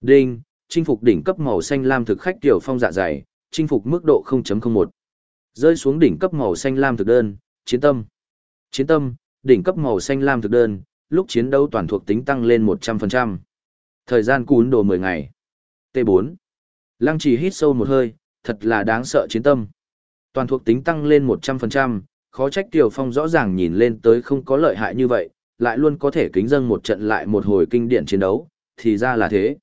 Đinh, chinh phục đỉnh cấp màu xanh lam thực khách tiểu phong dạ dày, chinh phục mức độ 0.01. Rơi xuống đỉnh cấp màu xanh lam thực đơn, chiến tâm. Chiến tâm, đỉnh cấp màu xanh lam thực đơn, lúc chiến đấu toàn thuộc tính tăng lên 100%. Thời gian cún đồ 10 ngày. T4. Lăng chỉ hít sâu một hơi, thật là đáng sợ chiến tâm. Toàn thuộc tính tăng lên 100%, khó trách Tiểu Phong rõ ràng nhìn lên tới không có lợi hại như vậy, lại luôn có thể kính dâng một trận lại một hồi kinh điển chiến đấu, thì ra là thế.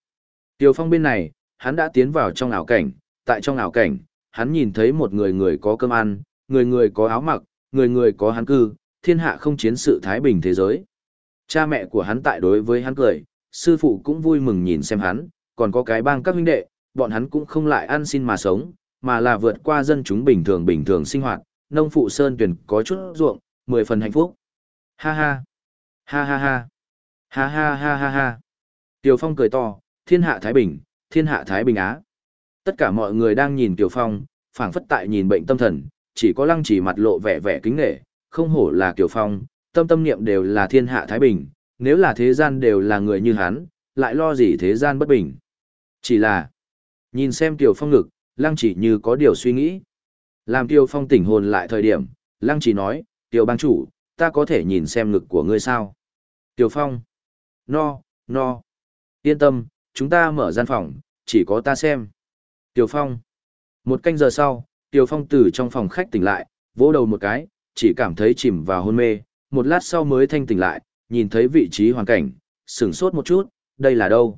Tiêu Phong bên này, hắn đã tiến vào trong ảo cảnh, tại trong ảo cảnh, hắn nhìn thấy một người người có cơm ăn, người người có áo mặc, người người có hắn cư, thiên hạ không chiến sự thái bình thế giới. Cha mẹ của hắn tại đối với hắn cười, sư phụ cũng vui mừng nhìn xem hắn, còn có cái bang các huynh đệ, bọn hắn cũng không lại ăn xin mà sống, mà là vượt qua dân chúng bình thường bình thường sinh hoạt, nông phụ sơn tuyển có chút ruộng, mười phần hạnh phúc. Ha ha, ha ha ha, ha ha ha ha ha. Tiều Phong cười to, thiên hạ Thái Bình, thiên hạ Thái Bình Á. Tất cả mọi người đang nhìn Tiểu Phong, phảng phất tại nhìn bệnh tâm thần, chỉ có lăng chỉ mặt lộ vẻ vẻ kính nghệ, không hổ là Tiểu Phong, tâm tâm niệm đều là thiên hạ Thái Bình, nếu là thế gian đều là người như hắn, lại lo gì thế gian bất bình. Chỉ là, nhìn xem Tiểu Phong ngực, lăng chỉ như có điều suy nghĩ. Làm Kiều Phong tỉnh hồn lại thời điểm, lăng chỉ nói, Kiều bang chủ, ta có thể nhìn xem ngực của ngươi sao? Kiều Phong, no, no, yên tâm, chúng ta mở gian phòng, chỉ có ta xem. Tiểu Phong, một canh giờ sau, Tiểu Phong từ trong phòng khách tỉnh lại, vỗ đầu một cái, chỉ cảm thấy chìm vào hôn mê, một lát sau mới thanh tỉnh lại, nhìn thấy vị trí hoàn cảnh, sửng sốt một chút, đây là đâu?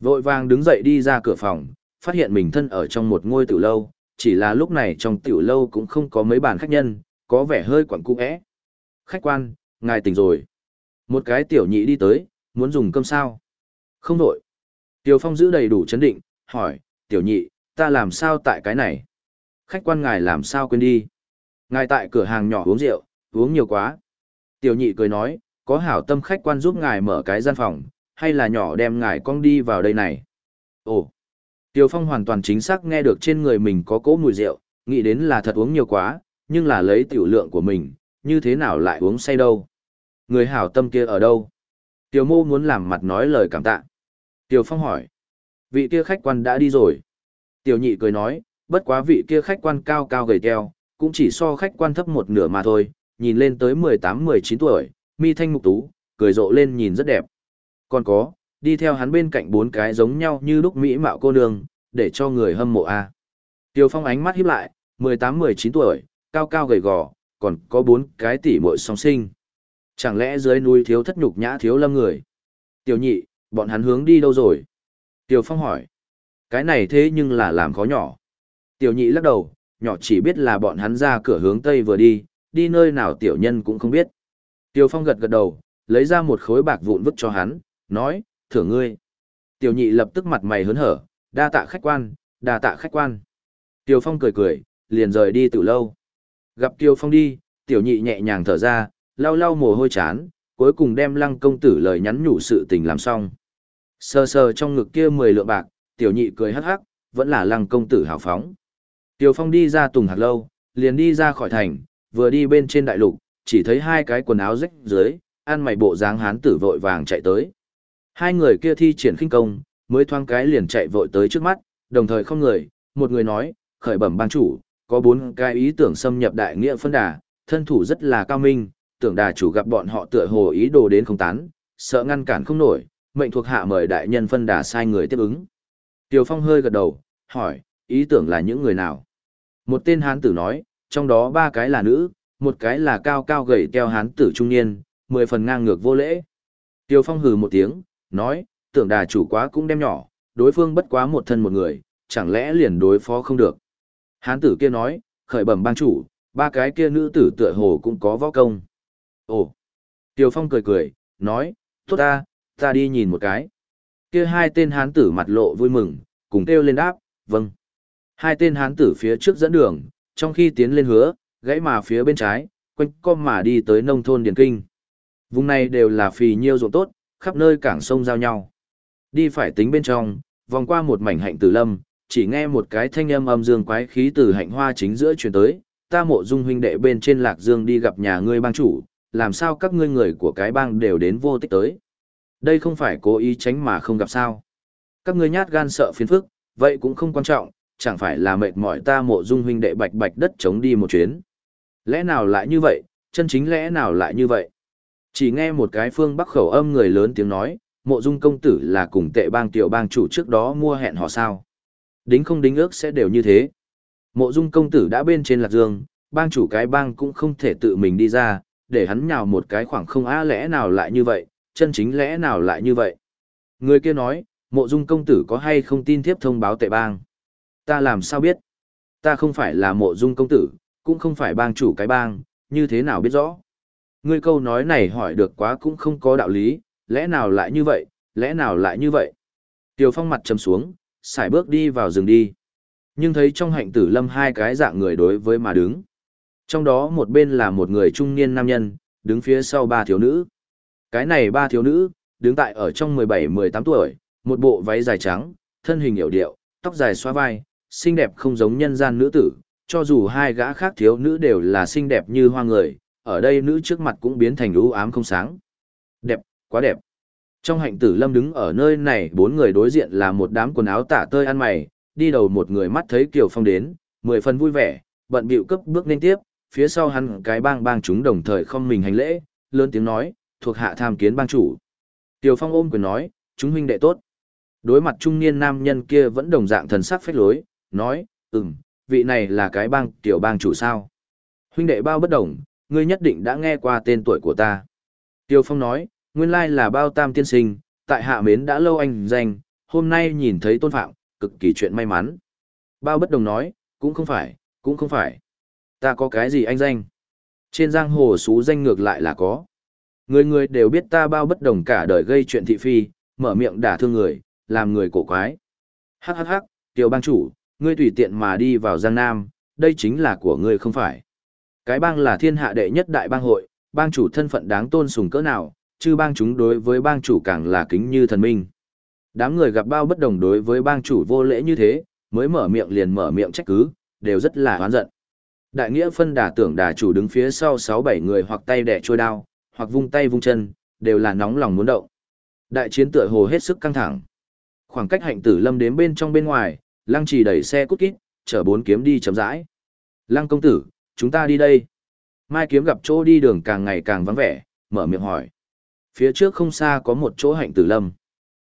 Vội vàng đứng dậy đi ra cửa phòng, phát hiện mình thân ở trong một ngôi tiểu lâu, chỉ là lúc này trong tiểu lâu cũng không có mấy bàn khách nhân, có vẻ hơi quẩn cung ẽ. Khách quan, ngài tỉnh rồi. Một cái tiểu nhị đi tới, muốn dùng cơm sao? Không đổi. Tiểu Phong giữ đầy đủ chấn định, hỏi, tiểu nhị, ta làm sao tại cái này? Khách quan ngài làm sao quên đi? Ngài tại cửa hàng nhỏ uống rượu, uống nhiều quá. Tiểu nhị cười nói, có hảo tâm khách quan giúp ngài mở cái gian phòng, hay là nhỏ đem ngài con đi vào đây này? Ồ, Tiểu Phong hoàn toàn chính xác nghe được trên người mình có cỗ mùi rượu, nghĩ đến là thật uống nhiều quá, nhưng là lấy tiểu lượng của mình, như thế nào lại uống say đâu. Người hảo tâm kia ở đâu? Tiểu mô muốn làm mặt nói lời cảm tạ. Tiêu Phong hỏi. Vị kia khách quan đã đi rồi. Tiểu nhị cười nói, bất quá vị kia khách quan cao cao gầy teo, cũng chỉ so khách quan thấp một nửa mà thôi, nhìn lên tới 18-19 tuổi, mi thanh mục tú, cười rộ lên nhìn rất đẹp. Còn có, đi theo hắn bên cạnh bốn cái giống nhau như lúc mỹ mạo cô nương, để cho người hâm mộ a. Tiêu Phong ánh mắt híp lại, 18-19 tuổi, cao cao gầy gò, còn có bốn cái tỷ muội song sinh. Chẳng lẽ dưới núi thiếu thất nhục nhã thiếu lâm người? Tiểu nhị, bọn hắn hướng đi đâu rồi? Tiểu Phong hỏi. Cái này thế nhưng là làm khó nhỏ. Tiểu nhị lắc đầu, nhỏ chỉ biết là bọn hắn ra cửa hướng Tây vừa đi, đi nơi nào tiểu nhân cũng không biết. Tiểu Phong gật gật đầu, lấy ra một khối bạc vụn vứt cho hắn, nói, thưởng ngươi. Tiểu nhị lập tức mặt mày hớn hở, đa tạ khách quan, đa tạ khách quan. Tiểu Phong cười cười, liền rời đi từ lâu. Gặp Tiểu Phong đi, tiểu nhị nhẹ nhàng thở ra, lau lau mồ hôi chán, cuối cùng đem lăng công tử lời nhắn nhủ sự tình làm xong. Sờ sờ trong ngực kia mười lượng bạc, tiểu nhị cười hắc hắc, vẫn là lăng công tử hào phóng. Tiểu Phong đi ra tùng hạt lâu, liền đi ra khỏi thành, vừa đi bên trên đại lục, chỉ thấy hai cái quần áo rách dưới, ăn mày bộ dáng hán tử vội vàng chạy tới. Hai người kia thi triển khinh công, mới thoáng cái liền chạy vội tới trước mắt, đồng thời không người, một người nói, khởi bẩm bang chủ, có bốn cái ý tưởng xâm nhập đại nghĩa phân đà, thân thủ rất là cao minh, tưởng đà chủ gặp bọn họ tựa hồ ý đồ đến không tán, sợ ngăn cản không nổi, mệnh thuộc hạ mời đại nhân phân đà sai người tiếp ứng. Tiêu Phong hơi gật đầu, hỏi, ý tưởng là những người nào? Một tên hán tử nói, trong đó ba cái là nữ, một cái là cao cao gầy teo hán tử trung niên, mười phần ngang ngược vô lễ. Tiêu Phong hừ một tiếng, nói, tưởng đà chủ quá cũng đem nhỏ, đối phương bất quá một thân một người, chẳng lẽ liền đối phó không được. Hán tử kia nói, khởi bẩm bang chủ, ba cái kia nữ tử tựa hồ cũng có võ công. Ồ! Tiêu Phong cười cười, nói, tốt ta, ta đi nhìn một cái. Kia hai tên hán tử mặt lộ vui mừng, cùng kêu lên đáp, vâng. Hai tên hán tử phía trước dẫn đường, trong khi tiến lên hứa, gãy mà phía bên trái, quanh com mà đi tới nông thôn Điền Kinh. Vùng này đều là phì nhiêu ruộng tốt, khắp nơi cảng sông giao nhau. Đi phải tính bên trong, vòng qua một mảnh hạnh tử lâm, chỉ nghe một cái thanh âm âm dương quái khí từ hạnh hoa chính giữa truyền tới, ta mộ dung huynh đệ bên trên lạc dương đi gặp nhà ngươi bang chủ, làm sao các ngươi người của cái bang đều đến vô tích tới. Đây không phải cố ý tránh mà không gặp sao. Các ngươi nhát gan sợ phiền phức, vậy cũng không quan trọng, chẳng phải là mệt mỏi ta mộ dung huynh đệ bạch bạch đất chống đi một chuyến. Lẽ nào lại như vậy, chân chính lẽ nào lại như vậy? Chỉ nghe một cái phương bắc khẩu âm người lớn tiếng nói, mộ dung công tử là cùng tệ bang tiểu bang chủ trước đó mua hẹn họ sao. Đính không đính ước sẽ đều như thế. Mộ dung công tử đã bên trên lạc dương, bang chủ cái bang cũng không thể tự mình đi ra, để hắn nhào một cái khoảng không á lẽ nào lại như vậy, chân chính lẽ nào lại như vậy. Người kia nói, mộ dung công tử có hay không tin tiếp thông báo tệ bang. Ta làm sao biết? Ta không phải là mộ dung công tử, cũng không phải bang chủ cái bang, như thế nào biết rõ? Ngươi câu nói này hỏi được quá cũng không có đạo lý, lẽ nào lại như vậy, lẽ nào lại như vậy? Tiều Phong mặt trầm xuống, xài bước đi vào rừng đi. Nhưng thấy trong hạnh tử lâm hai cái dạng người đối với mà đứng. Trong đó một bên là một người trung niên nam nhân, đứng phía sau ba thiếu nữ. Cái này ba thiếu nữ, đứng tại ở trong 17-18 tuổi, một bộ váy dài trắng, thân hình hiểu điệu, tóc dài xoa vai, xinh đẹp không giống nhân gian nữ tử, cho dù hai gã khác thiếu nữ đều là xinh đẹp như hoa người, ở đây nữ trước mặt cũng biến thành u ám không sáng. Đẹp, quá đẹp. Trong hạnh tử lâm đứng ở nơi này bốn người đối diện là một đám quần áo tả tơi ăn mày, đi đầu một người mắt thấy Kiều Phong đến, mười phần vui vẻ, bận bịu cấp bước lên tiếp, phía sau hắn cái bang bang chúng đồng thời không mình hành lễ, lớn tiếng nói, thuộc hạ tham kiến bang chủ. Tiểu Phong ôm quyền nói, chúng huynh đệ tốt. Đối mặt trung niên nam nhân kia vẫn đồng dạng thần sắc phách lối, nói, ừm, vị này là cái bang tiểu bang chủ sao. Huynh đệ bao bất đồng, ngươi nhất định đã nghe qua tên tuổi của ta. Tiểu Phong nói, nguyên lai là bao tam tiên sinh, tại hạ mến đã lâu anh danh, hôm nay nhìn thấy tôn phạm, cực kỳ chuyện may mắn. Bao bất đồng nói, cũng không phải, cũng không phải. Ta có cái gì anh danh? Trên giang hồ xú danh ngược lại là có. Người người đều biết ta bao bất đồng cả đời gây chuyện thị phi, mở miệng đả thương người, làm người cổ quái. Hắc hắc hắc, tiểu bang chủ, ngươi tùy tiện mà đi vào Giang Nam, đây chính là của ngươi không phải. Cái bang là thiên hạ đệ nhất đại bang hội, bang chủ thân phận đáng tôn sùng cỡ nào, chứ bang chúng đối với bang chủ càng là kính như thần minh. Đám người gặp bao bất đồng đối với bang chủ vô lễ như thế, mới mở miệng liền mở miệng trách cứ, đều rất là oán giận. Đại nghĩa phân đà tưởng đà chủ đứng phía sau 6-7 người hoặc tay đẻ trôi đao, hoặc vung tay vung chân, đều là nóng lòng muốn động. Đại chiến tựa hồ hết sức căng thẳng. Khoảng cách hạnh tử lâm đến bên trong bên ngoài, lăng trì đẩy xe cút kít, chở bốn kiếm đi chấm rãi. Lăng công tử, chúng ta đi đây. Mai kiếm gặp chỗ đi đường càng ngày càng vắng vẻ, mở miệng hỏi. Phía trước không xa có một chỗ hạnh tử lâm.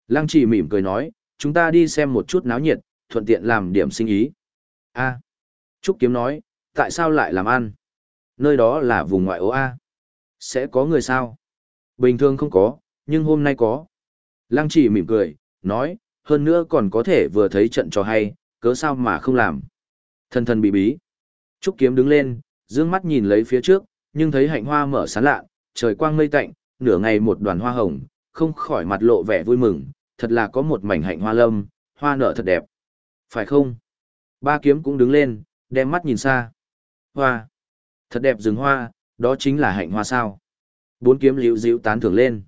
Lăng trì mỉm cười nói, chúng ta đi xem một chút náo nhiệt, thuận tiện làm điểm sinh ý. A. Trúc kiếm nói, tại sao lại làm ăn? Nơi đó là vùng ngoại ô A. Sẽ có người sao? Bình thường không có, nhưng hôm nay có. Lăng chỉ mỉm cười, nói, hơn nữa còn có thể vừa thấy trận trò hay, cớ sao mà không làm. Thần thần bí bí. Trúc kiếm đứng lên, dương mắt nhìn lấy phía trước, nhưng thấy hạnh hoa mở sán lạ, trời quang mây tạnh, nửa ngày một đoàn hoa hồng, không khỏi mặt lộ vẻ vui mừng, thật là có một mảnh hạnh hoa lâm, hoa nở thật đẹp. Phải không? Ba kiếm cũng đứng lên, đem mắt nhìn xa. Hoa. Thật đẹp rừng hoa, đó chính là hạnh hoa sao. Bốn kiếm liễu dịu tán thưởng lên.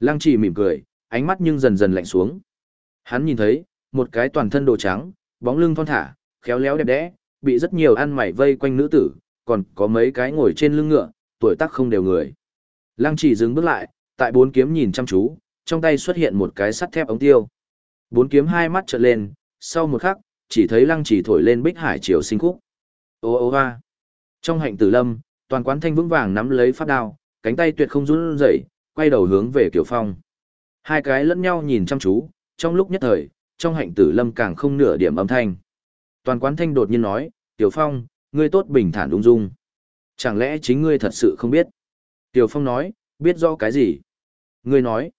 Lăng chỉ mỉm cười, ánh mắt nhưng dần dần lạnh xuống. Hắn nhìn thấy, một cái toàn thân đồ trắng, bóng lưng thon thả, khéo léo đẹp đẽ, bị rất nhiều ăn mày vây quanh nữ tử, còn có mấy cái ngồi trên lưng ngựa, tuổi tác không đều người. Lăng chỉ dừng bước lại, tại bốn kiếm nhìn chăm chú, trong tay xuất hiện một cái sắt thép ống tiêu. Bốn kiếm hai mắt trợn lên, sau một khắc, chỉ thấy lăng chỉ thổi lên bích hải triều sinh khúc. Ô ô hoa. Trong hạnh tử lâm, toàn quán thanh vững vàng nắm lấy phát đao, cánh tay tuyệt không run rẩy, quay đầu hướng về Kiều Phong. Hai cái lẫn nhau nhìn chăm chú, trong lúc nhất thời, trong hạnh tử lâm càng không nửa điểm âm thanh. Toàn quán thanh đột nhiên nói, Tiểu Phong, ngươi tốt bình thản đúng dung. Chẳng lẽ chính ngươi thật sự không biết? Tiểu Phong nói, biết do cái gì? Ngươi nói.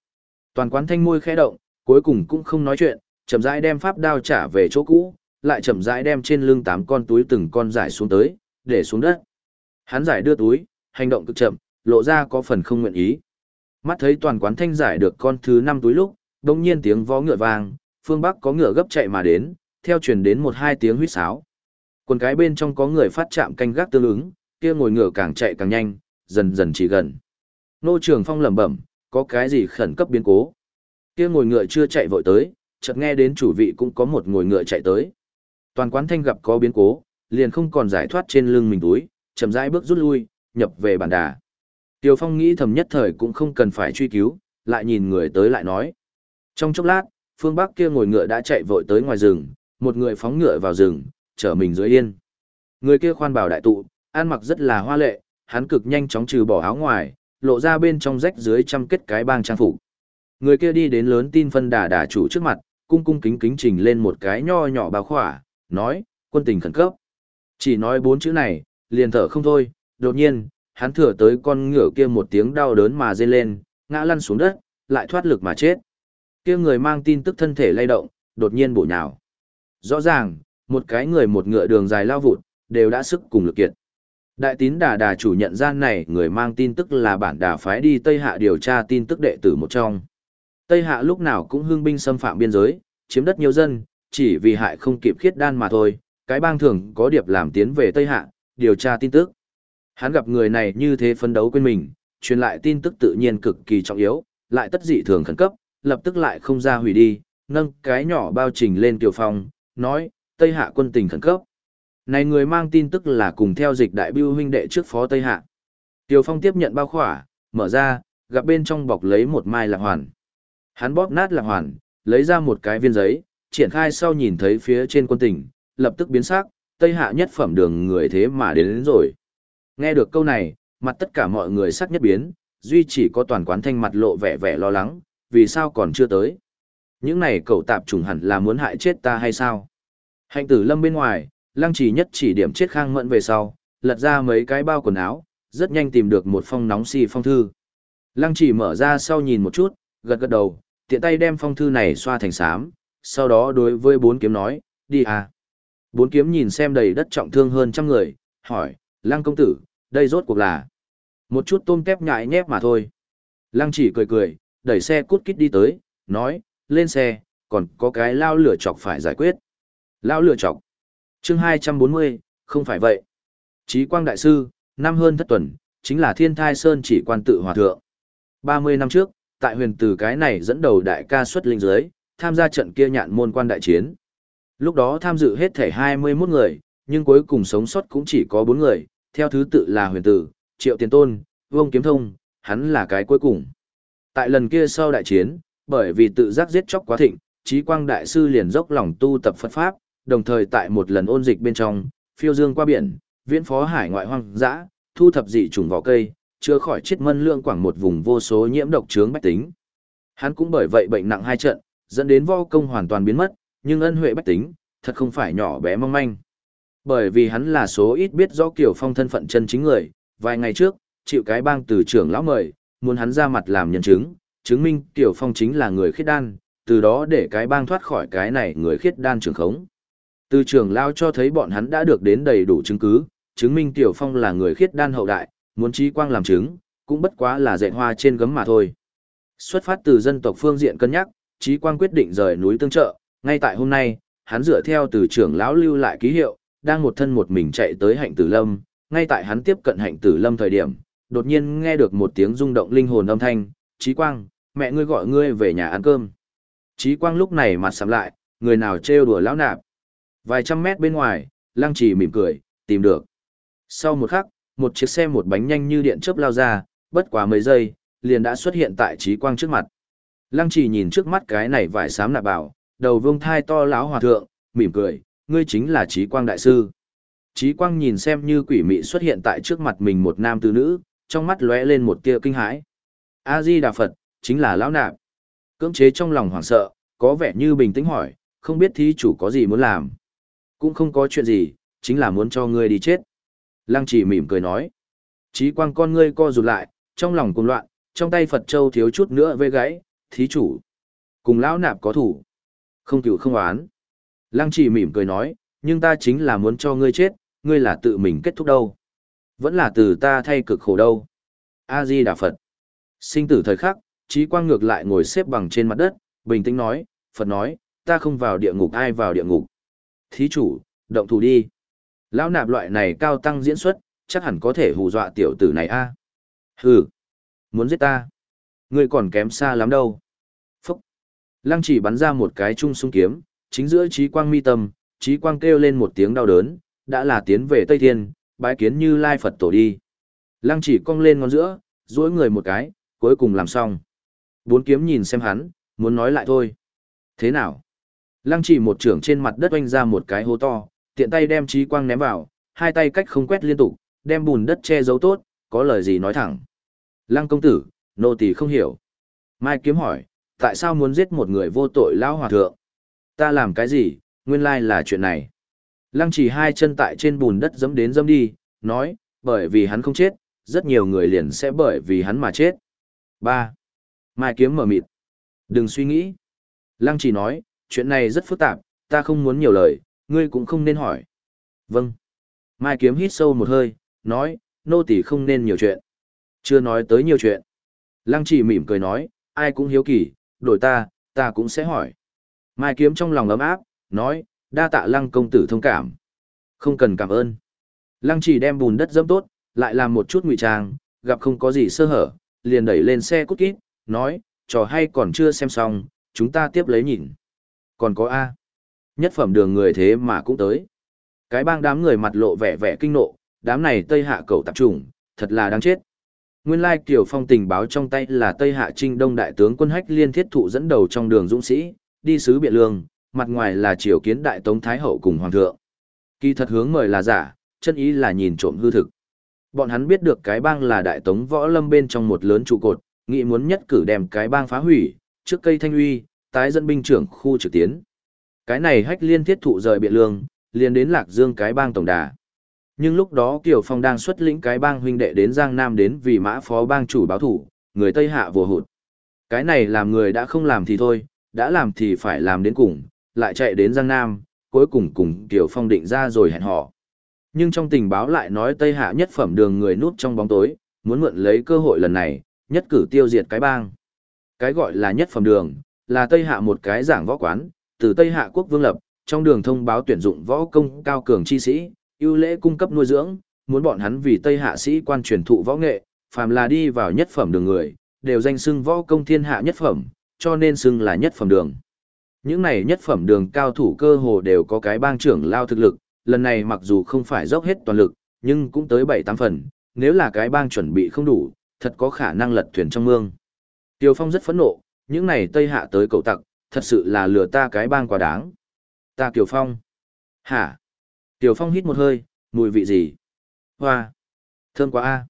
Toàn quán thanh môi khẽ động, cuối cùng cũng không nói chuyện, chậm rãi đem pháp đao trả về chỗ cũ, lại chậm rãi đem trên lưng tám con túi từng con giải xuống tới, để xuống đất. Hắn giải đưa túi, hành động cực chậm, lộ ra có phần không nguyện ý. Mắt thấy toàn quán thanh giải được con thứ năm túi lúc, đồng nhiên tiếng vó ngựa vang, phương Bắc có ngựa gấp chạy mà đến, theo truyền đến một hai tiếng huýt sáo. Quần cái bên trong có người phát chạm canh gác tương ứng, kia ngồi ngựa càng chạy càng nhanh, dần dần chỉ gần. Nô trường phong lẩm bẩm, có cái gì khẩn cấp biến cố. Kia ngồi ngựa chưa chạy vội tới, chợt nghe đến chủ vị cũng có một ngồi ngựa chạy tới. Toàn quán thanh gặp có biến cố, liền không còn giải thoát trên lưng mình túi, chậm rãi bước rút lui, nhập về bản đà. Tiêu Phong nghĩ thầm nhất thời cũng không cần phải truy cứu, lại nhìn người tới lại nói. Trong chốc lát, phương Bắc kia ngồi ngựa đã chạy vội tới ngoài rừng, một người phóng ngựa vào rừng, chở mình dưới yên. Người kia khoan bảo đại tụ, ăn mặc rất là hoa lệ, hắn cực nhanh chóng trừ bỏ áo ngoài, lộ ra bên trong rách dưới trăm kết cái bang trang phục. Người kia đi đến lớn tin phân đà đà chủ trước mặt, cung cung kính kính trình lên một cái nho nhỏ bao khỏa, nói, quân tình khẩn cấp. Chỉ nói bốn chữ này, liền thở không thôi, đột nhiên, hắn thừa tới con ngựa kia một tiếng đau đớn mà rên lên, ngã lăn xuống đất, lại thoát lực mà chết. Kia người mang tin tức thân thể lay động, đột nhiên bổ nhào. Rõ ràng, một cái người một ngựa đường dài lao vụt, đều đã sức cùng lực kiệt. Đại tín đà đà chủ nhận gian này người mang tin tức là bản đà phái đi Tây Hạ điều tra tin tức đệ tử một trong. Tây Hạ lúc nào cũng hương binh xâm phạm biên giới, chiếm đất nhiều dân, chỉ vì hại không kịp khiết đan mà thôi, cái bang thường có điệp làm tiến về Tây Hạ, điều tra tin tức. Hắn gặp người này như thế phấn đấu quên mình, truyền lại tin tức tự nhiên cực kỳ trọng yếu, lại tất dị thường khẩn cấp, lập tức lại không ra hủy đi, nâng cái nhỏ bao trình lên tiểu phong, nói, Tây Hạ quân tình khẩn cấp. Này người mang tin tức là cùng theo dịch đại biêu huynh đệ trước phó Tây Hạ. Tiểu phong tiếp nhận bao khỏa, mở ra, gặp bên trong bọc lấy một mai lạc hoàn. Hắn bóp nát lạc hoàn, lấy ra một cái viên giấy, triển khai sau nhìn thấy phía trên quân tình, lập tức biến sắc, Tây Hạ nhất phẩm đường người thế mà đến, đến rồi. Nghe được câu này, mặt tất cả mọi người sắc nhất biến, duy chỉ có toàn quán thanh mặt lộ vẻ vẻ lo lắng, vì sao còn chưa tới. Những này cậu tạp trùng hẳn là muốn hại chết ta hay sao? Hạnh tử lâm bên ngoài, lăng chỉ nhất chỉ điểm chết khang mẫn về sau, lật ra mấy cái bao quần áo, rất nhanh tìm được một phong nóng xì phong thư. Lăng chỉ mở ra sau nhìn một chút, gật gật đầu, tiện tay đem phong thư này xoa thành xám, sau đó đối với bốn kiếm nói, đi à. Bốn kiếm nhìn xem đầy đất trọng thương hơn trăm người, hỏi, lăng công tử, đây rốt cuộc là một chút tôm tép nhại nhép mà thôi. Lăng chỉ cười cười, đẩy xe cút kít đi tới, nói, lên xe, còn có cái lao lửa chọc phải giải quyết. Lao lửa chọc. chương 240, không phải vậy. Chí quang đại sư, năm hơn thất tuần, chính là thiên thai sơn chỉ quan tự hòa thượng. 30 năm trước, tại huyền từ cái này dẫn đầu đại ca xuất linh giới, tham gia trận kia nhạn môn quan đại chiến. Lúc đó tham dự hết thể 21 người, nhưng cuối cùng sống sót cũng chỉ có 4 người, theo thứ tự là huyền tử, triệu tiền tôn, Vương kiếm thông, hắn là cái cuối cùng. Tại lần kia sau đại chiến, bởi vì tự giác giết chóc quá thịnh, trí quang đại sư liền dốc lòng tu tập Phật Pháp, đồng thời tại một lần ôn dịch bên trong, phiêu dương qua biển, viễn phó hải ngoại hoang dã, thu thập dị trùng vỏ cây, chữa khỏi chết mân lượng quảng một vùng vô số nhiễm độc chướng bách tính. Hắn cũng bởi vậy bệnh nặng hai trận, dẫn đến vo công hoàn toàn biến mất, nhưng ân huệ bách tính, thật không phải nhỏ bé mong manh. Bởi vì hắn là số ít biết rõ Kiều Phong thân phận chân chính người, vài ngày trước, chịu cái bang từ trưởng lão mời, muốn hắn ra mặt làm nhân chứng, chứng minh Kiều Phong chính là người khiết đan, từ đó để cái bang thoát khỏi cái này người khiết đan trưởng khống. Từ trưởng lão cho thấy bọn hắn đã được đến đầy đủ chứng cứ, chứng minh Kiều Phong là người khiết đan hậu đại, muốn trí quang làm chứng, cũng bất quá là dạy hoa trên gấm mà thôi. Xuất phát từ dân tộc phương diện cân nhắc, trí quang quyết định rời núi tương trợ, ngay tại hôm nay, hắn dựa theo từ trưởng lão lưu lại ký hiệu, đang một thân một mình chạy tới hạnh tử lâm, ngay tại hắn tiếp cận hạnh tử lâm thời điểm, đột nhiên nghe được một tiếng rung động linh hồn âm thanh, Chí Quang, mẹ ngươi gọi ngươi về nhà ăn cơm. Chí Quang lúc này mặt sầm lại, người nào trêu đùa lão nạp. Vài trăm mét bên ngoài, Lăng Chỉ mỉm cười, tìm được. Sau một khắc, một chiếc xe một bánh nhanh như điện chớp lao ra, bất quá mấy giây, liền đã xuất hiện tại Chí Quang trước mặt. Lăng Chỉ nhìn trước mắt cái này vải xám nạp bảo, đầu vương thai to lão hòa thượng, mỉm cười, ngươi chính là trí quang đại sư. Trí quang nhìn xem như quỷ mị xuất hiện tại trước mặt mình một nam tư nữ, trong mắt lóe lên một tia kinh hãi. A-di Đà Phật, chính là lão nạp. Cưỡng chế trong lòng hoảng sợ, có vẻ như bình tĩnh hỏi, không biết thí chủ có gì muốn làm. Cũng không có chuyện gì, chính là muốn cho ngươi đi chết. Lăng chỉ mỉm cười nói. Trí quang con ngươi co rụt lại, trong lòng cuồng loạn, trong tay Phật Châu thiếu chút nữa vê gãy, thí chủ. Cùng lão nạp có thủ. Không cựu không oán. Lăng chỉ mỉm cười nói, nhưng ta chính là muốn cho ngươi chết, ngươi là tự mình kết thúc đâu. Vẫn là từ ta thay cực khổ đâu. A-di Đà Phật. Sinh tử thời khắc, trí quang ngược lại ngồi xếp bằng trên mặt đất, bình tĩnh nói, Phật nói, ta không vào địa ngục ai vào địa ngục. Thí chủ, động thủ đi. Lão nạp loại này cao tăng diễn xuất, chắc hẳn có thể hù dọa tiểu tử này a. Hừ, muốn giết ta. Ngươi còn kém xa lắm đâu. Lăng chỉ bắn ra một cái trung sung kiếm, chính giữa trí quang mi tâm, trí quang kêu lên một tiếng đau đớn, đã là tiến về Tây Thiên, bái kiến như Lai Phật tổ đi. Lăng chỉ cong lên ngón giữa, duỗi người một cái, cuối cùng làm xong. Bốn kiếm nhìn xem hắn, muốn nói lại thôi. Thế nào? Lăng chỉ một trưởng trên mặt đất oanh ra một cái hố to, tiện tay đem trí quang ném vào, hai tay cách không quét liên tục, đem bùn đất che giấu tốt, có lời gì nói thẳng. Lăng công tử, nô tỳ không hiểu. Mai kiếm hỏi, tại sao muốn giết một người vô tội lão hòa thượng? Ta làm cái gì, nguyên lai là chuyện này. Lăng chỉ hai chân tại trên bùn đất dẫm đến dẫm đi, nói, bởi vì hắn không chết, rất nhiều người liền sẽ bởi vì hắn mà chết. 3. Mai kiếm mở mịt. Đừng suy nghĩ. Lăng chỉ nói, chuyện này rất phức tạp, ta không muốn nhiều lời, ngươi cũng không nên hỏi. Vâng. Mai kiếm hít sâu một hơi, nói, nô tỳ không nên nhiều chuyện. Chưa nói tới nhiều chuyện. Lăng chỉ mỉm cười nói, ai cũng hiếu kỳ, đổi ta, ta cũng sẽ hỏi. Mai kiếm trong lòng ấm áp, nói, đa tạ lăng công tử thông cảm. Không cần cảm ơn. Lăng chỉ đem bùn đất dẫm tốt, lại làm một chút ngụy trang, gặp không có gì sơ hở, liền đẩy lên xe cút kít, nói, trò hay còn chưa xem xong, chúng ta tiếp lấy nhìn. Còn có A. Nhất phẩm đường người thế mà cũng tới. Cái bang đám người mặt lộ vẻ vẻ kinh nộ, đám này Tây Hạ cầu tập trung, thật là đáng chết. Nguyên lai Kiều Phong tình báo trong tay là Tây Hạ Trinh Đông đại tướng quân Hách Liên Thiết Thụ dẫn đầu trong đường dũng sĩ, đi sứ Biện Lương, mặt ngoài là triều kiến đại tống thái hậu cùng hoàng thượng. Kỳ thật hướng mời là giả, chân ý là nhìn trộm hư thực. Bọn hắn biết được cái bang là đại tống võ lâm bên trong một lớn trụ cột, nghĩ muốn nhất cử đem cái bang phá hủy, trước cây thanh uy, tái dẫn binh trưởng khu trực tiến. Cái này hách liên thiết thụ rời biện lương, liền đến lạc dương cái bang tổng đà. Nhưng lúc đó Kiều Phong đang xuất lĩnh cái bang huynh đệ đến Giang Nam đến vì mã phó bang chủ báo thủ, người Tây Hạ vừa hụt. Cái này làm người đã không làm thì thôi, đã làm thì phải làm đến cùng, lại chạy đến Giang Nam, cuối cùng cùng Kiều Phong định ra rồi hẹn họ. Nhưng trong tình báo lại nói Tây Hạ nhất phẩm đường người núp trong bóng tối, muốn mượn lấy cơ hội lần này, nhất cử tiêu diệt cái bang. Cái gọi là nhất phẩm đường, là Tây Hạ một cái giảng võ quán, từ Tây Hạ quốc vương lập, trong đường thông báo tuyển dụng võ công cao cường chi sĩ, ưu lễ cung cấp nuôi dưỡng, muốn bọn hắn vì Tây Hạ sĩ quan truyền thụ võ nghệ, phàm là đi vào nhất phẩm đường người, đều danh xưng võ công thiên hạ nhất phẩm, cho nên xưng là nhất phẩm đường. Những này nhất phẩm đường cao thủ cơ hồ đều có cái bang trưởng lao thực lực, lần này mặc dù không phải dốc hết toàn lực, nhưng cũng tới 7-8 phần, nếu là cái bang chuẩn bị không đủ, thật có khả năng lật thuyền trong mương. Tiêu Phong rất phẫn nộ, những này Tây Hạ tới cầu tặc, thật sự là lừa ta cái bang quá đáng. Ta Kiều Phong. Hả? Tiểu Phong hít một hơi, mùi vị gì? Hoa. Thơm quá a.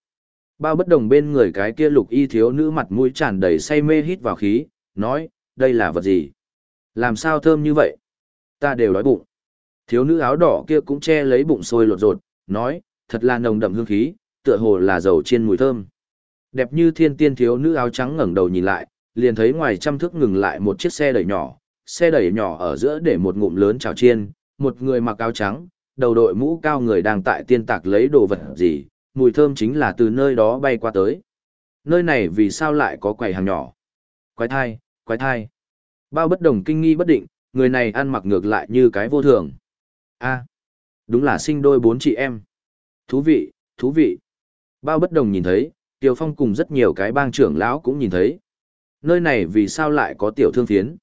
Bao bất đồng bên người cái kia lục y thiếu nữ mặt mũi tràn đầy say mê hít vào khí, nói, đây là vật gì? Làm sao thơm như vậy? Ta đều đói bụng. Thiếu nữ áo đỏ kia cũng che lấy bụng sôi lột rột, nói, thật là nồng đậm hương khí, tựa hồ là dầu chiên mùi thơm. Đẹp như thiên tiên thiếu nữ áo trắng ngẩng đầu nhìn lại, liền thấy ngoài trăm thước ngừng lại một chiếc xe đẩy nhỏ, xe đẩy nhỏ ở giữa để một ngụm lớn chảo chiên, một người mặc áo trắng, đầu đội mũ cao người đang tại tiên tạc lấy đồ vật gì, mùi thơm chính là từ nơi đó bay qua tới. Nơi này vì sao lại có quầy hàng nhỏ? Quái thai, quái thai. Bao bất đồng kinh nghi bất định, người này ăn mặc ngược lại như cái vô thường. a đúng là sinh đôi bốn chị em. Thú vị, thú vị. Bao bất đồng nhìn thấy, Tiều Phong cùng rất nhiều cái bang trưởng lão cũng nhìn thấy. Nơi này vì sao lại có tiểu thương phiến?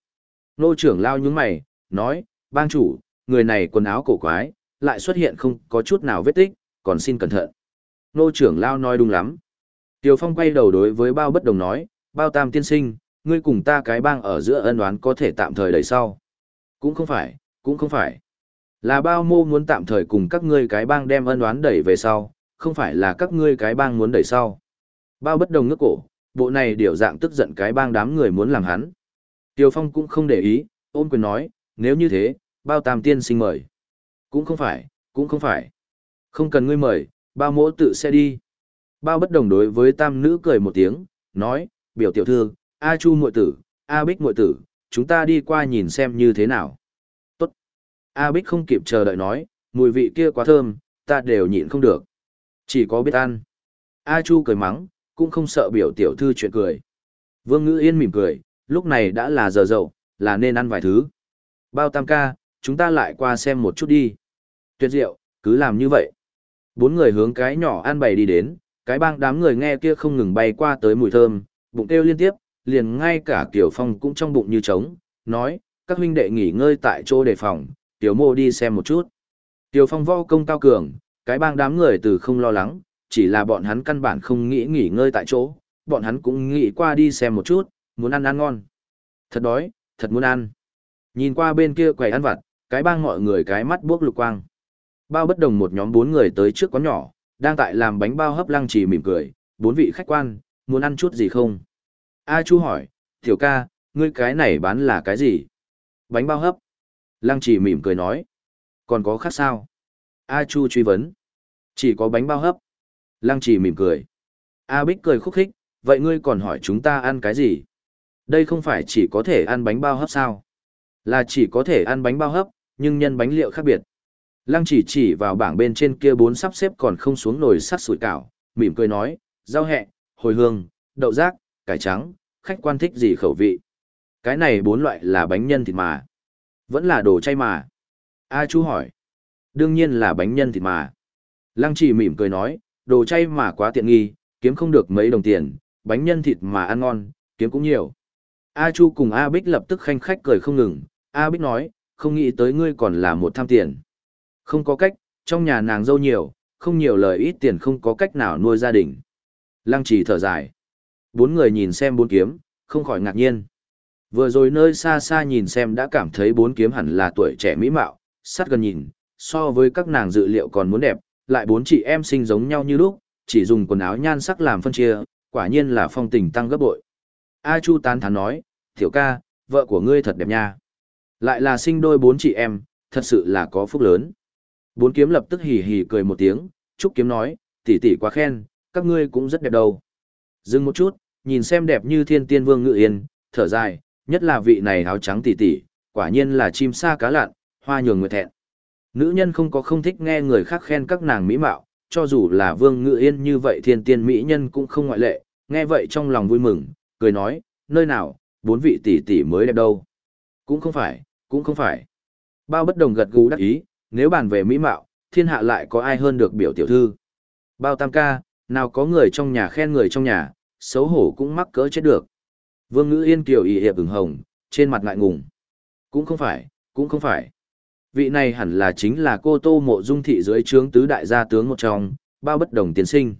Nô trưởng lao nhúng mày, nói, bang chủ, người này quần áo cổ quái, lại xuất hiện không có chút nào vết tích, còn xin cẩn thận. Nô trưởng lao nói đúng lắm. Tiêu Phong quay đầu đối với bao bất đồng nói, bao tam tiên sinh, ngươi cùng ta cái bang ở giữa ân oán có thể tạm thời đẩy sau. Cũng không phải, cũng không phải. Là bao mô muốn tạm thời cùng các ngươi cái bang đem ân oán đẩy về sau, không phải là các ngươi cái bang muốn đẩy sau. Bao bất đồng nước cổ, bộ này điều dạng tức giận cái bang đám người muốn làm hắn. Tiêu Phong cũng không để ý, ôn quyền nói, nếu như thế, bao tam tiên sinh mời. Cũng không phải, cũng không phải. Không cần ngươi mời, bao mỗ tự sẽ đi. Bao bất đồng đối với tam nữ cười một tiếng, nói, biểu tiểu thư, A Chu muội tử, A Bích muội tử, chúng ta đi qua nhìn xem như thế nào. Tốt. A Bích không kịp chờ đợi nói, mùi vị kia quá thơm, ta đều nhịn không được. Chỉ có biết ăn. A Chu cười mắng, cũng không sợ biểu tiểu thư chuyện cười. Vương Ngữ Yên mỉm cười, lúc này đã là giờ dậu, là nên ăn vài thứ. Bao tam ca, chúng ta lại qua xem một chút đi. Tuyệt diệu, cứ làm như vậy. Bốn người hướng cái nhỏ an bày đi đến, cái bang đám người nghe kia không ngừng bay qua tới mùi thơm, bụng kêu liên tiếp, liền ngay cả tiểu Phong cũng trong bụng như trống, nói, các huynh đệ nghỉ ngơi tại chỗ đề phòng, Tiểu mô đi xem một chút. Tiểu Phong vo công cao cường, cái bang đám người từ không lo lắng, chỉ là bọn hắn căn bản không nghĩ nghỉ ngơi tại chỗ, bọn hắn cũng nghĩ qua đi xem một chút, muốn ăn ăn ngon. Thật đói, thật muốn ăn. Nhìn qua bên kia quầy ăn vặt, cái bang mọi người cái mắt buốc lục quang. Bao bất đồng một nhóm bốn người tới trước quán nhỏ, đang tại làm bánh bao hấp lăng trì mỉm cười, bốn vị khách quan, muốn ăn chút gì không? A Chu hỏi, tiểu ca, ngươi cái này bán là cái gì? Bánh bao hấp. Lăng trì mỉm cười nói, còn có khác sao? A Chu truy vấn, chỉ có bánh bao hấp. Lăng trì mỉm cười. A Bích cười khúc khích, vậy ngươi còn hỏi chúng ta ăn cái gì? Đây không phải chỉ có thể ăn bánh bao hấp sao? Là chỉ có thể ăn bánh bao hấp, nhưng nhân bánh liệu khác biệt. Lăng chỉ chỉ vào bảng bên trên kia bốn sắp xếp còn không xuống nồi sắt sủi cảo, mỉm cười nói, rau hẹ, hồi hương, đậu rác, cải trắng, khách quan thích gì khẩu vị. Cái này bốn loại là bánh nhân thịt mà. Vẫn là đồ chay mà. A chú hỏi. Đương nhiên là bánh nhân thịt mà. Lăng chỉ mỉm cười nói, đồ chay mà quá tiện nghi, kiếm không được mấy đồng tiền, bánh nhân thịt mà ăn ngon, kiếm cũng nhiều. A Chu cùng A Bích lập tức khanh khách cười không ngừng, A Bích nói, không nghĩ tới ngươi còn là một tham tiền. Không có cách, trong nhà nàng dâu nhiều, không nhiều lời ít tiền không có cách nào nuôi gia đình. Lăng trì thở dài. Bốn người nhìn xem bốn kiếm, không khỏi ngạc nhiên. Vừa rồi nơi xa xa nhìn xem đã cảm thấy bốn kiếm hẳn là tuổi trẻ mỹ mạo, sát gần nhìn, so với các nàng dự liệu còn muốn đẹp, lại bốn chị em sinh giống nhau như lúc, chỉ dùng quần áo nhan sắc làm phân chia, quả nhiên là phong tình tăng gấp bội. A Chu tán thán nói, tiểu ca, vợ của ngươi thật đẹp nha. Lại là sinh đôi bốn chị em, thật sự là có phúc lớn. Bốn kiếm lập tức hì hì cười một tiếng, Trúc kiếm nói, tỷ tỷ quá khen, các ngươi cũng rất đẹp đâu. Dừng một chút, nhìn xem đẹp như thiên tiên vương ngự yên, thở dài, nhất là vị này áo trắng tỷ tỷ, quả nhiên là chim sa cá lặn, hoa nhường người thẹn. Nữ nhân không có không thích nghe người khác khen các nàng mỹ mạo, cho dù là vương ngự yên như vậy thiên tiên mỹ nhân cũng không ngoại lệ, nghe vậy trong lòng vui mừng, cười nói, nơi nào, bốn vị tỷ tỷ mới đẹp đâu. Cũng không phải, cũng không phải. Bao bất đồng gật gù đắc ý, nếu bàn về mỹ mạo, thiên hạ lại có ai hơn được biểu tiểu thư. Bao tam ca, nào có người trong nhà khen người trong nhà, xấu hổ cũng mắc cỡ chết được. Vương ngữ yên kiều ý hiệp ửng hồng, trên mặt ngại ngùng. Cũng không phải, cũng không phải. Vị này hẳn là chính là cô tô mộ dung thị dưới trướng tứ đại gia tướng một trong, bao bất đồng tiến sinh.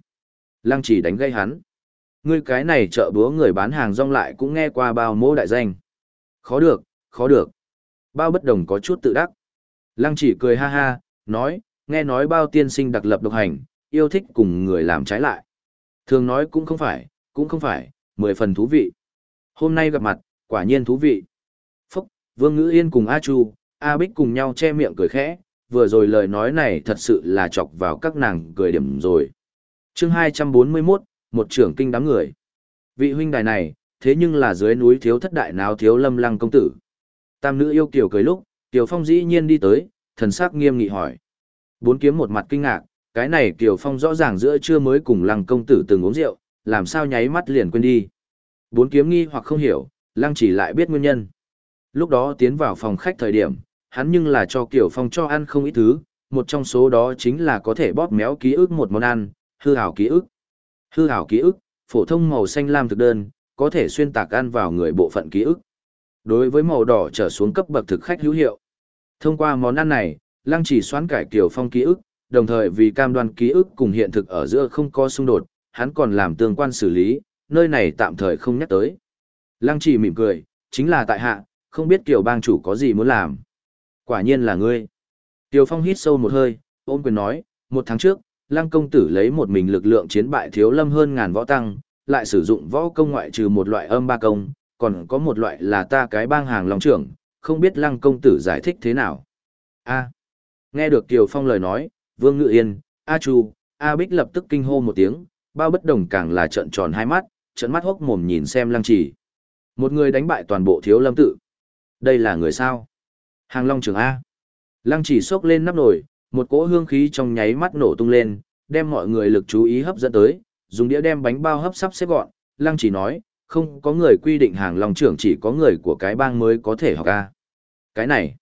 Lăng chỉ đánh gây hắn. Ngươi cái này chợ búa người bán hàng rong lại cũng nghe qua bao mô đại danh. Khó được, khó được. Bao bất đồng có chút tự đắc. Lăng chỉ cười ha ha, nói, nghe nói bao tiên sinh đặc lập độc hành, yêu thích cùng người làm trái lại. Thường nói cũng không phải, cũng không phải, mười phần thú vị. Hôm nay gặp mặt, quả nhiên thú vị. Phúc, Vương Ngữ Yên cùng A Chu, A Bích cùng nhau che miệng cười khẽ, vừa rồi lời nói này thật sự là chọc vào các nàng cười điểm rồi. chương 241, một trưởng kinh đám người. Vị huynh đài này, thế nhưng là dưới núi thiếu thất đại nào thiếu lâm lăng công tử. Tam nữ yêu kiều cười lúc, Kiều Phong dĩ nhiên đi tới, thần sắc nghiêm nghị hỏi. Bốn kiếm một mặt kinh ngạc, cái này Kiều Phong rõ ràng giữa trưa mới cùng lăng công tử từng uống rượu, làm sao nháy mắt liền quên đi. Bốn kiếm nghi hoặc không hiểu, lăng chỉ lại biết nguyên nhân. Lúc đó tiến vào phòng khách thời điểm, hắn nhưng là cho Kiều Phong cho ăn không ít thứ, một trong số đó chính là có thể bóp méo ký ức một món ăn, hư hảo ký ức. Hư hảo ký ức, phổ thông màu xanh lam thực đơn, có thể xuyên tạc ăn vào người bộ phận ký ức. Đối với màu đỏ trở xuống cấp bậc thực khách hữu hiệu. Thông qua món ăn này, Lăng chỉ xoán cải Kiều Phong ký ức, đồng thời vì cam đoan ký ức cùng hiện thực ở giữa không có xung đột, hắn còn làm tương quan xử lý, nơi này tạm thời không nhắc tới. Lăng chỉ mỉm cười, chính là tại hạ, không biết Kiều bang chủ có gì muốn làm. Quả nhiên là ngươi. Kiều Phong hít sâu một hơi, ôm quyền nói, một tháng trước, Lăng công tử lấy một mình lực lượng chiến bại thiếu lâm hơn ngàn võ tăng, lại sử dụng võ công ngoại trừ một loại âm ba công, còn có một loại là ta cái bang hàng lòng trưởng, không biết lăng công tử giải thích thế nào. A. Nghe được Kiều Phong lời nói, Vương Ngự Yên, A Chu, A Bích lập tức kinh hô một tiếng, bao bất đồng càng là trợn tròn hai mắt, trợn mắt hốc mồm nhìn xem lăng chỉ. Một người đánh bại toàn bộ thiếu lâm tự. Đây là người sao? Hàng Long trưởng A. Lăng chỉ xốc lên nắp nồi, một cỗ hương khí trong nháy mắt nổ tung lên, đem mọi người lực chú ý hấp dẫn tới, dùng đĩa đem bánh bao hấp sắp xếp gọn, lăng chỉ nói, không có người quy định hàng Long trưởng chỉ có người của cái bang mới có thể học ca Cái này,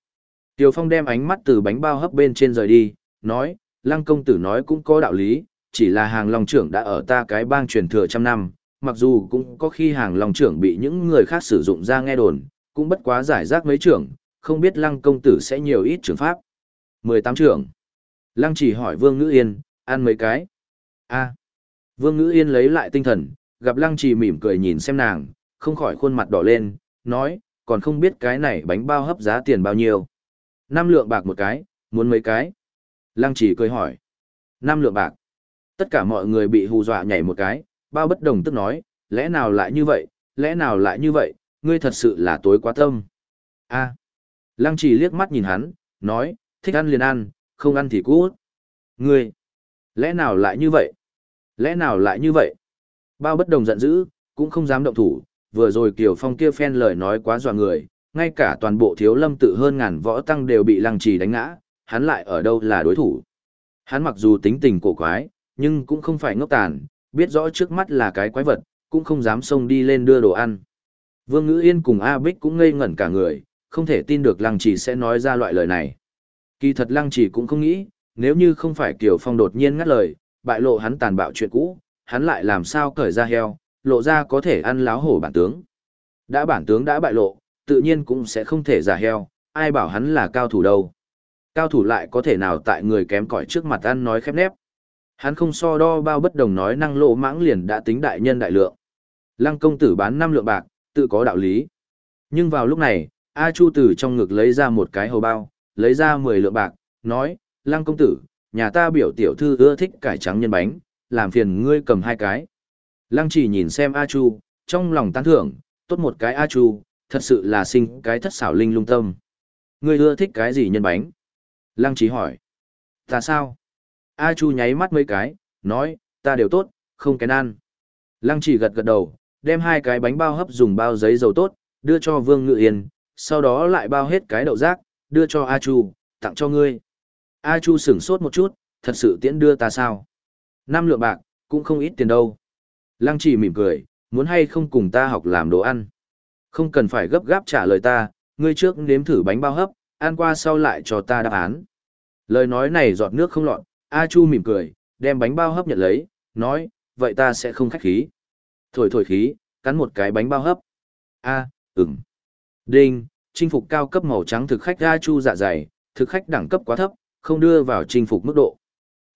Tiêu Phong đem ánh mắt từ bánh bao hấp bên trên rời đi, nói, lăng công tử nói cũng có đạo lý, chỉ là hàng Long trưởng đã ở ta cái bang truyền thừa trăm năm, mặc dù cũng có khi hàng Long trưởng bị những người khác sử dụng ra nghe đồn, cũng bất quá giải rác mấy trưởng, không biết lăng công tử sẽ nhiều ít trưởng pháp. 18 trưởng. Lăng chỉ hỏi Vương Ngữ Yên, ăn mấy cái? a Vương Ngữ Yên lấy lại tinh thần, gặp Lăng chỉ mỉm cười nhìn xem nàng, không khỏi khuôn mặt đỏ lên, nói, còn không biết cái này bánh bao hấp giá tiền bao nhiêu. Năm lượng bạc một cái, muốn mấy cái? Lăng chỉ cười hỏi. Năm lượng bạc. Tất cả mọi người bị hù dọa nhảy một cái, bao bất đồng tức nói, lẽ nào lại như vậy, lẽ nào lại như vậy, ngươi thật sự là tối quá tâm. a Lăng chỉ liếc mắt nhìn hắn, nói, thích ăn liền ăn, không ăn thì cút. Ngươi, lẽ nào lại như vậy? Lẽ nào lại như vậy? Bao bất đồng giận dữ, cũng không dám động thủ, vừa rồi Kiều Phong kia phen lời nói quá dọa người, ngay cả toàn bộ thiếu lâm tự hơn ngàn võ tăng đều bị lăng trì đánh ngã, hắn lại ở đâu là đối thủ. Hắn mặc dù tính tình cổ quái, nhưng cũng không phải ngốc tàn, biết rõ trước mắt là cái quái vật, cũng không dám xông đi lên đưa đồ ăn. Vương Ngữ Yên cùng A Bích cũng ngây ngẩn cả người, không thể tin được lăng trì sẽ nói ra loại lời này. Kỳ thật lăng trì cũng không nghĩ, nếu như không phải Kiều Phong đột nhiên ngắt lời, bại lộ hắn tàn bạo chuyện cũ, hắn lại làm sao cởi ra heo, lộ ra có thể ăn láo hổ bản tướng. Đã bản tướng đã bại lộ, tự nhiên cũng sẽ không thể giả heo, ai bảo hắn là cao thủ đâu. Cao thủ lại có thể nào tại người kém cỏi trước mặt ăn nói khép nép. Hắn không so đo bao bất đồng nói năng lộ mãng liền đã tính đại nhân đại lượng. Lăng công tử bán 5 lượng bạc, tự có đạo lý. Nhưng vào lúc này, A Chu từ trong ngực lấy ra một cái hầu bao, lấy ra 10 lượng bạc, nói, Lăng công tử, nhà ta biểu tiểu thư ưa thích cải trắng nhân bánh, làm phiền ngươi cầm hai cái. Lăng chỉ nhìn xem A Chu, trong lòng tán thưởng, tốt một cái A Chu, thật sự là sinh cái thất xảo linh lung tâm. Ngươi ưa thích cái gì nhân bánh? Lăng chỉ hỏi. Ta sao? A Chu nháy mắt mấy cái, nói, ta đều tốt, không kén ăn. Lăng chỉ gật gật đầu, đem hai cái bánh bao hấp dùng bao giấy dầu tốt, đưa cho Vương Ngự Yên, sau đó lại bao hết cái đậu rác, đưa cho A Chu, tặng cho ngươi. A Chu sửng sốt một chút, thật sự tiễn đưa ta sao? Năm lượng bạc, cũng không ít tiền đâu. Lăng chỉ mỉm cười, muốn hay không cùng ta học làm đồ ăn. Không cần phải gấp gáp trả lời ta, ngươi trước nếm thử bánh bao hấp, ăn qua sau lại cho ta đáp án. Lời nói này giọt nước không lọt, A Chu mỉm cười, đem bánh bao hấp nhận lấy, nói, vậy ta sẽ không khách khí. Thổi thổi khí, cắn một cái bánh bao hấp. A, ừm. Đinh, chinh phục cao cấp màu trắng thực khách A Chu dạ dày, thực khách đẳng cấp quá thấp, không đưa vào chinh phục mức độ.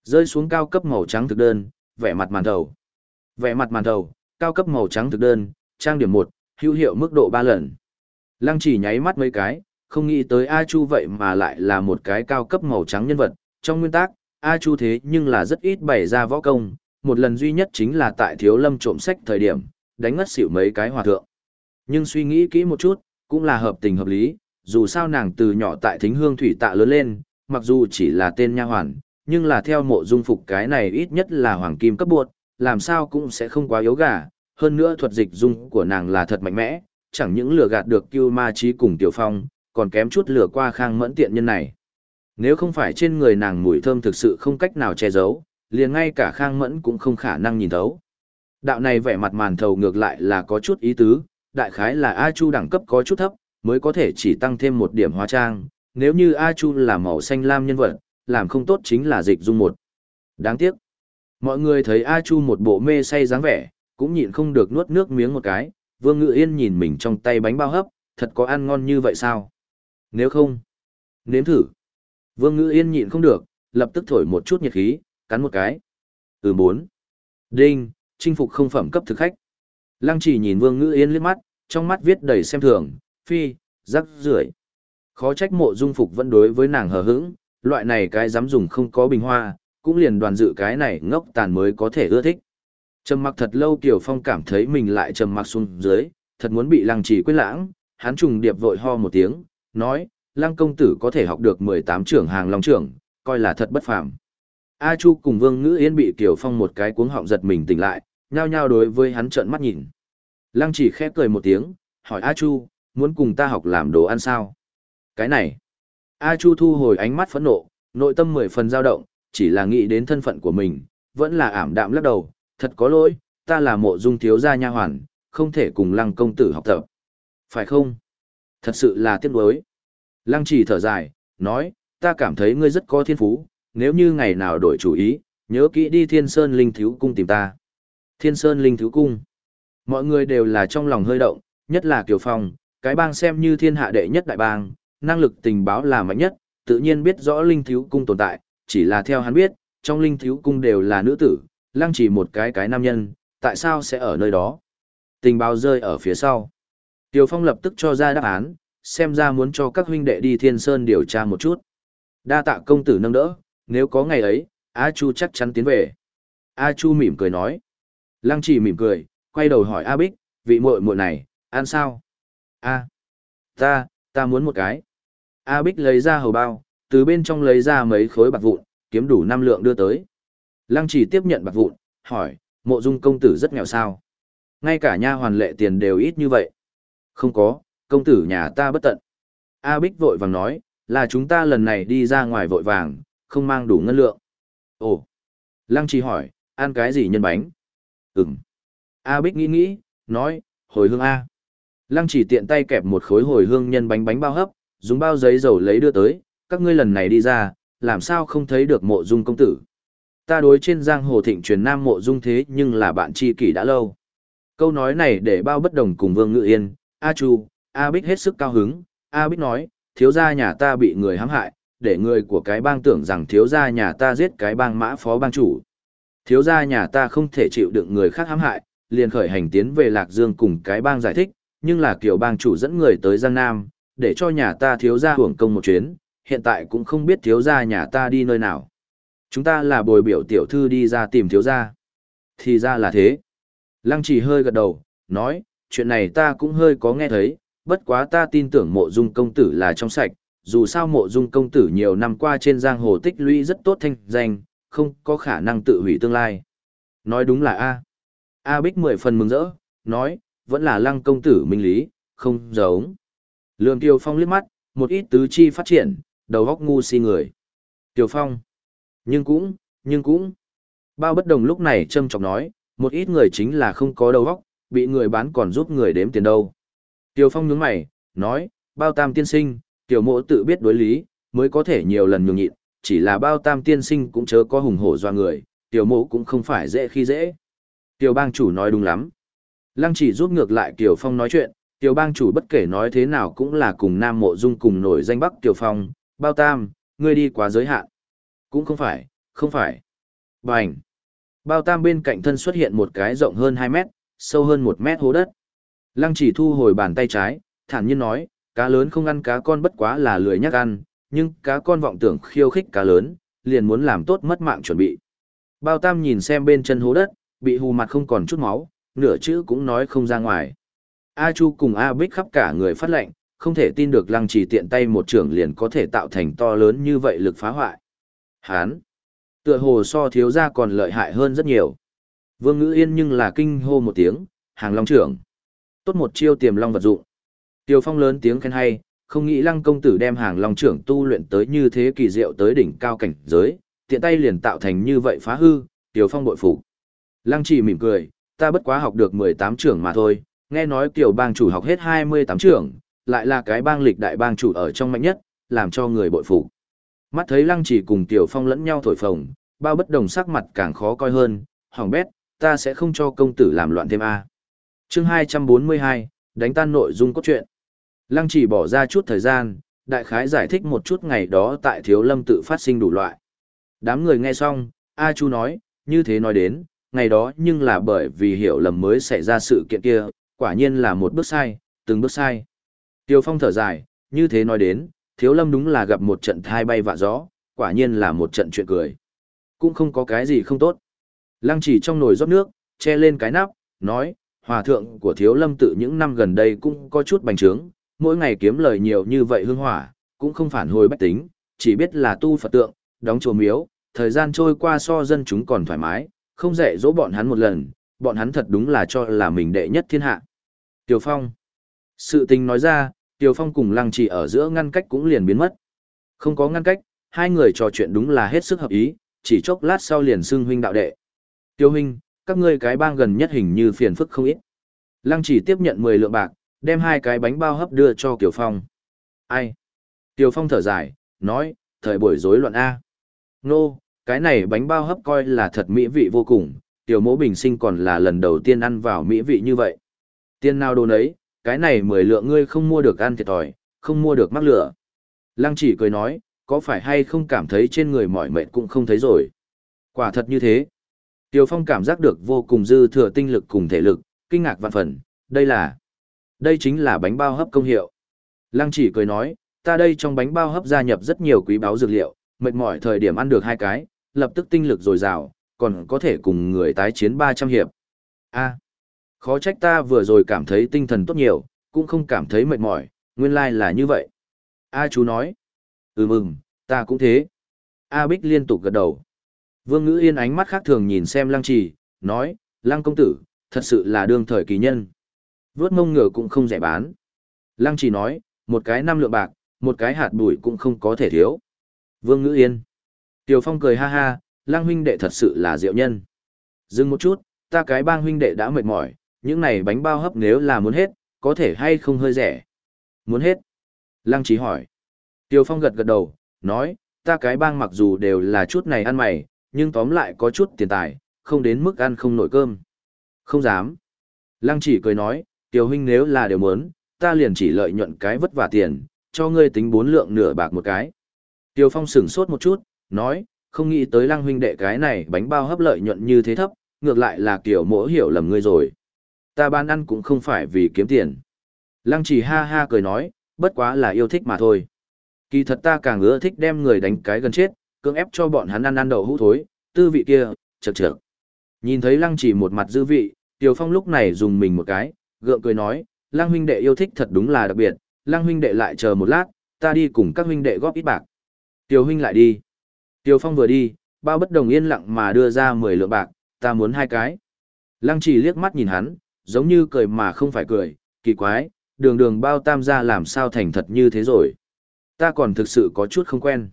Rơi xuống cao cấp màu trắng thực đơn, vẻ mặt màn thầu. Vẻ mặt màn thầu, cao cấp màu trắng thực đơn, trang điểm 1, hữu hiệu mức độ 3 lần. Lăng chỉ nháy mắt mấy cái, không nghĩ tới A Chu vậy mà lại là một cái cao cấp màu trắng nhân vật. Trong nguyên tắc, A Chu thế nhưng là rất ít bày ra võ công, một lần duy nhất chính là tại thiếu lâm trộm sách thời điểm, đánh ngất xỉu mấy cái hòa thượng. Nhưng suy nghĩ kỹ một chút, cũng là hợp tình hợp lý, dù sao nàng từ nhỏ tại thính hương thủy tạ lớn lên, mặc dù chỉ là tên nha hoàn, nhưng là theo mộ dung phục cái này ít nhất là hoàng kim cấp buộc, làm sao cũng sẽ không quá yếu gà, hơn nữa thuật dịch dung của nàng là thật mạnh mẽ, chẳng những lừa gạt được Cưu Ma Chí cùng Tiểu Phong, còn kém chút lừa qua Khang Mẫn tiện nhân này. Nếu không phải trên người nàng mùi thơm thực sự không cách nào che giấu, liền ngay cả Khang Mẫn cũng không khả năng nhìn thấu. Đạo này vẻ mặt màn thầu ngược lại là có chút ý tứ, đại khái là A Chu đẳng cấp có chút thấp, mới có thể chỉ tăng thêm một điểm hóa trang, nếu như A Chu là màu xanh lam nhân vật, làm không tốt chính là dịch dung một. Đáng tiếc. Mọi người thấy A Chu một bộ mê say dáng vẻ, cũng nhịn không được nuốt nước miếng một cái, Vương Ngự Yên nhìn mình trong tay bánh bao hấp, thật có ăn ngon như vậy sao? Nếu không, nếm thử. Vương Ngự Yên nhịn không được, lập tức thổi một chút nhiệt khí, cắn một cái. Ừ bốn. Đinh, chinh phục không phẩm cấp thực khách. Lăng chỉ nhìn Vương Ngự Yên liếc mắt, trong mắt viết đầy xem thường, phi, rắc rưởi. Khó trách mộ dung phục vẫn đối với nàng hờ hững, loại này cái dám dùng không có bình hoa, cũng liền đoàn dự cái này ngốc tàn mới có thể ưa thích. Trầm mặc thật lâu Kiều Phong cảm thấy mình lại trầm mặc xuống dưới, thật muốn bị lăng trì quên lãng, hắn trùng điệp vội ho một tiếng, nói, lăng công tử có thể học được 18 trưởng hàng long trưởng, coi là thật bất phàm. A Chu cùng Vương Ngữ Yên bị Kiều Phong một cái cuống họng giật mình tỉnh lại, nhao nhao đối với hắn trợn mắt nhìn. Lăng chỉ khép cười một tiếng, hỏi A Chu, muốn cùng ta học làm đồ ăn sao? Cái này. A Chu thu hồi ánh mắt phẫn nộ, nội tâm mười phần dao động, chỉ là nghĩ đến thân phận của mình, vẫn là ảm đạm lắc đầu, thật có lỗi, ta là mộ dung thiếu gia nha hoàn, không thể cùng lăng công tử học tập. Phải không? Thật sự là tiếc nuối. Lăng chỉ thở dài, nói, ta cảm thấy ngươi rất có thiên phú, nếu như ngày nào đổi chủ ý, nhớ kỹ đi thiên sơn linh thiếu cung tìm ta. Thiên sơn linh thiếu cung. Mọi người đều là trong lòng hơi động, nhất là Kiều Phong, cái bang xem như thiên hạ đệ nhất đại bang, năng lực tình báo là mạnh nhất, tự nhiên biết rõ linh thiếu cung tồn tại, chỉ là theo hắn biết, trong linh thiếu cung đều là nữ tử, lăng chỉ một cái cái nam nhân, tại sao sẽ ở nơi đó? Tình báo rơi ở phía sau. Tiêu Phong lập tức cho ra đáp án, xem ra muốn cho các huynh đệ đi Thiên Sơn điều tra một chút. Đa tạ công tử nâng đỡ, nếu có ngày ấy, A Chu chắc chắn tiến về. A Chu mỉm cười nói. Lăng chỉ mỉm cười, quay đầu hỏi A Bích, vị muội muội này, ăn sao? A. Ta, ta muốn một cái. A Bích lấy ra hầu bao, từ bên trong lấy ra mấy khối bạc vụn, kiếm đủ năm lượng đưa tới. Lăng chỉ tiếp nhận bạc vụn, hỏi, mộ dung công tử rất nghèo sao? Ngay cả nha hoàn lệ tiền đều ít như vậy. Không có, công tử nhà ta bất tận. A Bích vội vàng nói, là chúng ta lần này đi ra ngoài vội vàng, không mang đủ ngân lượng. Ồ! Lăng chỉ hỏi, ăn cái gì nhân bánh? Ừm. A Bích nghĩ nghĩ, nói, hồi hương A. Lăng chỉ tiện tay kẹp một khối hồi hương nhân bánh bánh bao hấp, dùng bao giấy dầu lấy đưa tới, các ngươi lần này đi ra, làm sao không thấy được mộ dung công tử. Ta đối trên giang hồ thịnh truyền nam mộ dung thế nhưng là bạn tri kỷ đã lâu. Câu nói này để bao bất đồng cùng Vương Ngự Yên, A Chu, A Bích hết sức cao hứng, A Bích nói, thiếu gia nhà ta bị người hãm hại, để người của cái bang tưởng rằng thiếu gia nhà ta giết cái bang mã phó bang chủ. Thiếu gia nhà ta không thể chịu đựng người khác hãm hại, liền khởi hành tiến về Lạc Dương cùng cái bang giải thích, nhưng là kiểu bang chủ dẫn người tới Giang Nam, để cho nhà ta thiếu gia hưởng công một chuyến, hiện tại cũng không biết thiếu gia nhà ta đi nơi nào. Chúng ta là bồi biểu tiểu thư đi ra tìm thiếu gia. Thì ra là thế. Lăng chỉ hơi gật đầu, nói, chuyện này ta cũng hơi có nghe thấy, bất quá ta tin tưởng mộ dung công tử là trong sạch, dù sao mộ dung công tử nhiều năm qua trên giang hồ tích lũy rất tốt thanh danh, không có khả năng tự hủy tương lai. Nói đúng là A. A Bích mười phần mừng rỡ, nói, vẫn là lăng công tử minh lý, không giống. Lương Tiêu Phong liếc mắt, một ít tứ chi phát triển, đầu góc ngu si người. Tiêu Phong. Nhưng cũng, nhưng cũng. Bao bất đồng lúc này châm chọc nói, một ít người chính là không có đầu góc, bị người bán còn giúp người đếm tiền đâu. Tiêu Phong nhướng mày, nói, bao tam tiên sinh, tiểu mộ tự biết đối lý, mới có thể nhiều lần nhường nhịn, chỉ là bao tam tiên sinh cũng chớ có hùng hổ doa người, tiểu mộ cũng không phải dễ khi dễ. Tiểu bang chủ nói đúng lắm. Lăng chỉ giúp ngược lại Kiều Phong nói chuyện, Tiểu bang chủ bất kể nói thế nào cũng là cùng Nam Mộ Dung cùng nổi danh Bắc Tiểu Phong, bao tam, ngươi đi quá giới hạn. Cũng không phải, không phải. Bành. Bao tam bên cạnh thân xuất hiện một cái rộng hơn 2 mét, sâu hơn 1 mét hố đất. Lăng chỉ thu hồi bàn tay trái, thản nhiên nói, cá lớn không ăn cá con bất quá là lười nhắc ăn, nhưng cá con vọng tưởng khiêu khích cá lớn, liền muốn làm tốt mất mạng chuẩn bị. Bao tam nhìn xem bên chân hố đất, bị hù mặt không còn chút máu, nửa chữ cũng nói không ra ngoài. A Chu cùng A Bích khắp cả người phát lệnh, không thể tin được lăng trì tiện tay một trưởng liền có thể tạo thành to lớn như vậy lực phá hoại. Hán! Tựa hồ so thiếu gia còn lợi hại hơn rất nhiều. Vương ngữ yên nhưng là kinh hô một tiếng, hàng long trưởng. Tốt một chiêu tiềm long vật dụng. Tiêu phong lớn tiếng khen hay, không nghĩ lăng công tử đem hàng long trưởng tu luyện tới như thế kỳ diệu tới đỉnh cao cảnh giới, tiện tay liền tạo thành như vậy phá hư, Tiêu phong bội phục. Lăng chỉ mỉm cười, ta bất quá học được 18 trưởng mà thôi, nghe nói tiểu bang chủ học hết 28 trưởng, lại là cái bang lịch đại bang chủ ở trong mạnh nhất, làm cho người bội phục. Mắt thấy lăng chỉ cùng tiểu phong lẫn nhau thổi phồng, bao bất đồng sắc mặt càng khó coi hơn, hỏng bét, ta sẽ không cho công tử làm loạn thêm A. chương 242, đánh tan nội dung cốt truyện. Lăng chỉ bỏ ra chút thời gian, đại khái giải thích một chút ngày đó tại thiếu lâm tự phát sinh đủ loại. Đám người nghe xong, A Chu nói, như thế nói đến, ngày đó nhưng là bởi vì hiểu lầm mới xảy ra sự kiện kia, quả nhiên là một bước sai, từng bước sai. Tiêu Phong thở dài, như thế nói đến, thiếu lâm đúng là gặp một trận thai bay vạ gió, quả nhiên là một trận chuyện cười. Cũng không có cái gì không tốt. Lăng chỉ trong nồi rót nước, che lên cái nắp, nói, hòa thượng của thiếu lâm tự những năm gần đây cũng có chút bành trướng, mỗi ngày kiếm lời nhiều như vậy hương hỏa, cũng không phản hồi bách tính, chỉ biết là tu Phật tượng, đóng chùa miếu, thời gian trôi qua so dân chúng còn thoải mái, không dạy dỗ bọn hắn một lần, bọn hắn thật đúng là cho là mình đệ nhất thiên hạ. Tiểu Phong. Sự tình nói ra, Tiểu Phong cùng Lăng Chỉ ở giữa ngăn cách cũng liền biến mất. Không có ngăn cách, hai người trò chuyện đúng là hết sức hợp ý, chỉ chốc lát sau liền xưng huynh đạo đệ. Tiêu huynh, các ngươi cái bang gần nhất hình như phiền phức không ít. Lăng Chỉ tiếp nhận 10 lượng bạc, đem hai cái bánh bao hấp đưa cho Tiểu Phong. Ai? Tiểu Phong thở dài, nói, thời buổi rối loạn A. Nô, cái này bánh bao hấp coi là thật mỹ vị vô cùng, tiểu mỗ bình sinh còn là lần đầu tiên ăn vào mỹ vị như vậy. Tiên nào đồ nấy, cái này mười lượng ngươi không mua được ăn thiệt thòi, không mua được mắc lửa. Lăng chỉ cười nói, có phải hay không cảm thấy trên người mỏi mệt cũng không thấy rồi. Quả thật như thế. Tiểu Phong cảm giác được vô cùng dư thừa tinh lực cùng thể lực, kinh ngạc vạn phần, đây là Đây chính là bánh bao hấp công hiệu. Lăng chỉ cười nói, ta đây trong bánh bao hấp gia nhập rất nhiều quý báu dược liệu, mệt mỏi thời điểm ăn được hai cái, lập tức tinh lực dồi dào, còn có thể cùng người tái chiến 300 hiệp. A, khó trách ta vừa rồi cảm thấy tinh thần tốt nhiều, cũng không cảm thấy mệt mỏi, nguyên lai like là như vậy. A chú nói, ừ mừng, ta cũng thế. A Bích liên tục gật đầu. Vương Ngữ Yên ánh mắt khác thường nhìn xem Lăng Trì, nói, Lăng công tử, thật sự là đương thời kỳ nhân. Vốt mông ngựa cũng không rẻ bán. Lăng Trì nói, một cái năm lượng bạc, một cái hạt bụi cũng không có thể thiếu. Vương Ngữ Yên. Tiểu Phong cười ha ha, Lang huynh đệ thật sự là diệu nhân. Dừng một chút, ta cái bang huynh đệ đã mệt mỏi, những này bánh bao hấp nếu là muốn hết, có thể hay không hơi rẻ. Muốn hết. Lăng Trí hỏi. Tiêu Phong gật gật đầu, nói, ta cái bang mặc dù đều là chút này ăn mày, nhưng tóm lại có chút tiền tài, không đến mức ăn không nổi cơm. Không dám. Lăng chỉ cười nói, tiểu huynh nếu là đều muốn, ta liền chỉ lợi nhuận cái vất vả tiền, cho ngươi tính bốn lượng nửa bạc một cái. Tiêu Phong sửng sốt một chút, nói, không nghĩ tới lăng huynh đệ cái này bánh bao hấp lợi nhuận như thế thấp, ngược lại là kiểu mỗ hiểu lầm ngươi rồi. Ta bán ăn cũng không phải vì kiếm tiền. Lăng chỉ ha ha cười nói, bất quá là yêu thích mà thôi. Kỳ thật ta càng ưa thích đem người đánh cái gần chết, cưỡng ép cho bọn hắn ăn ăn đậu hũ thối, tư vị kia, chật chật. Nhìn thấy lăng chỉ một mặt dư vị, Tiều Phong lúc này dùng mình một cái, gượng cười nói, lăng huynh đệ yêu thích thật đúng là đặc biệt, lăng huynh đệ lại chờ một lát, ta đi cùng các huynh đệ góp ít bạc. Tiều huynh lại đi. Tiêu Phong vừa đi, bao bất đồng yên lặng mà đưa ra 10 lượng bạc, ta muốn hai cái. Lăng chỉ liếc mắt nhìn hắn, giống như cười mà không phải cười, kỳ quái, đường đường bao tam gia làm sao thành thật như thế rồi. Ta còn thực sự có chút không quen.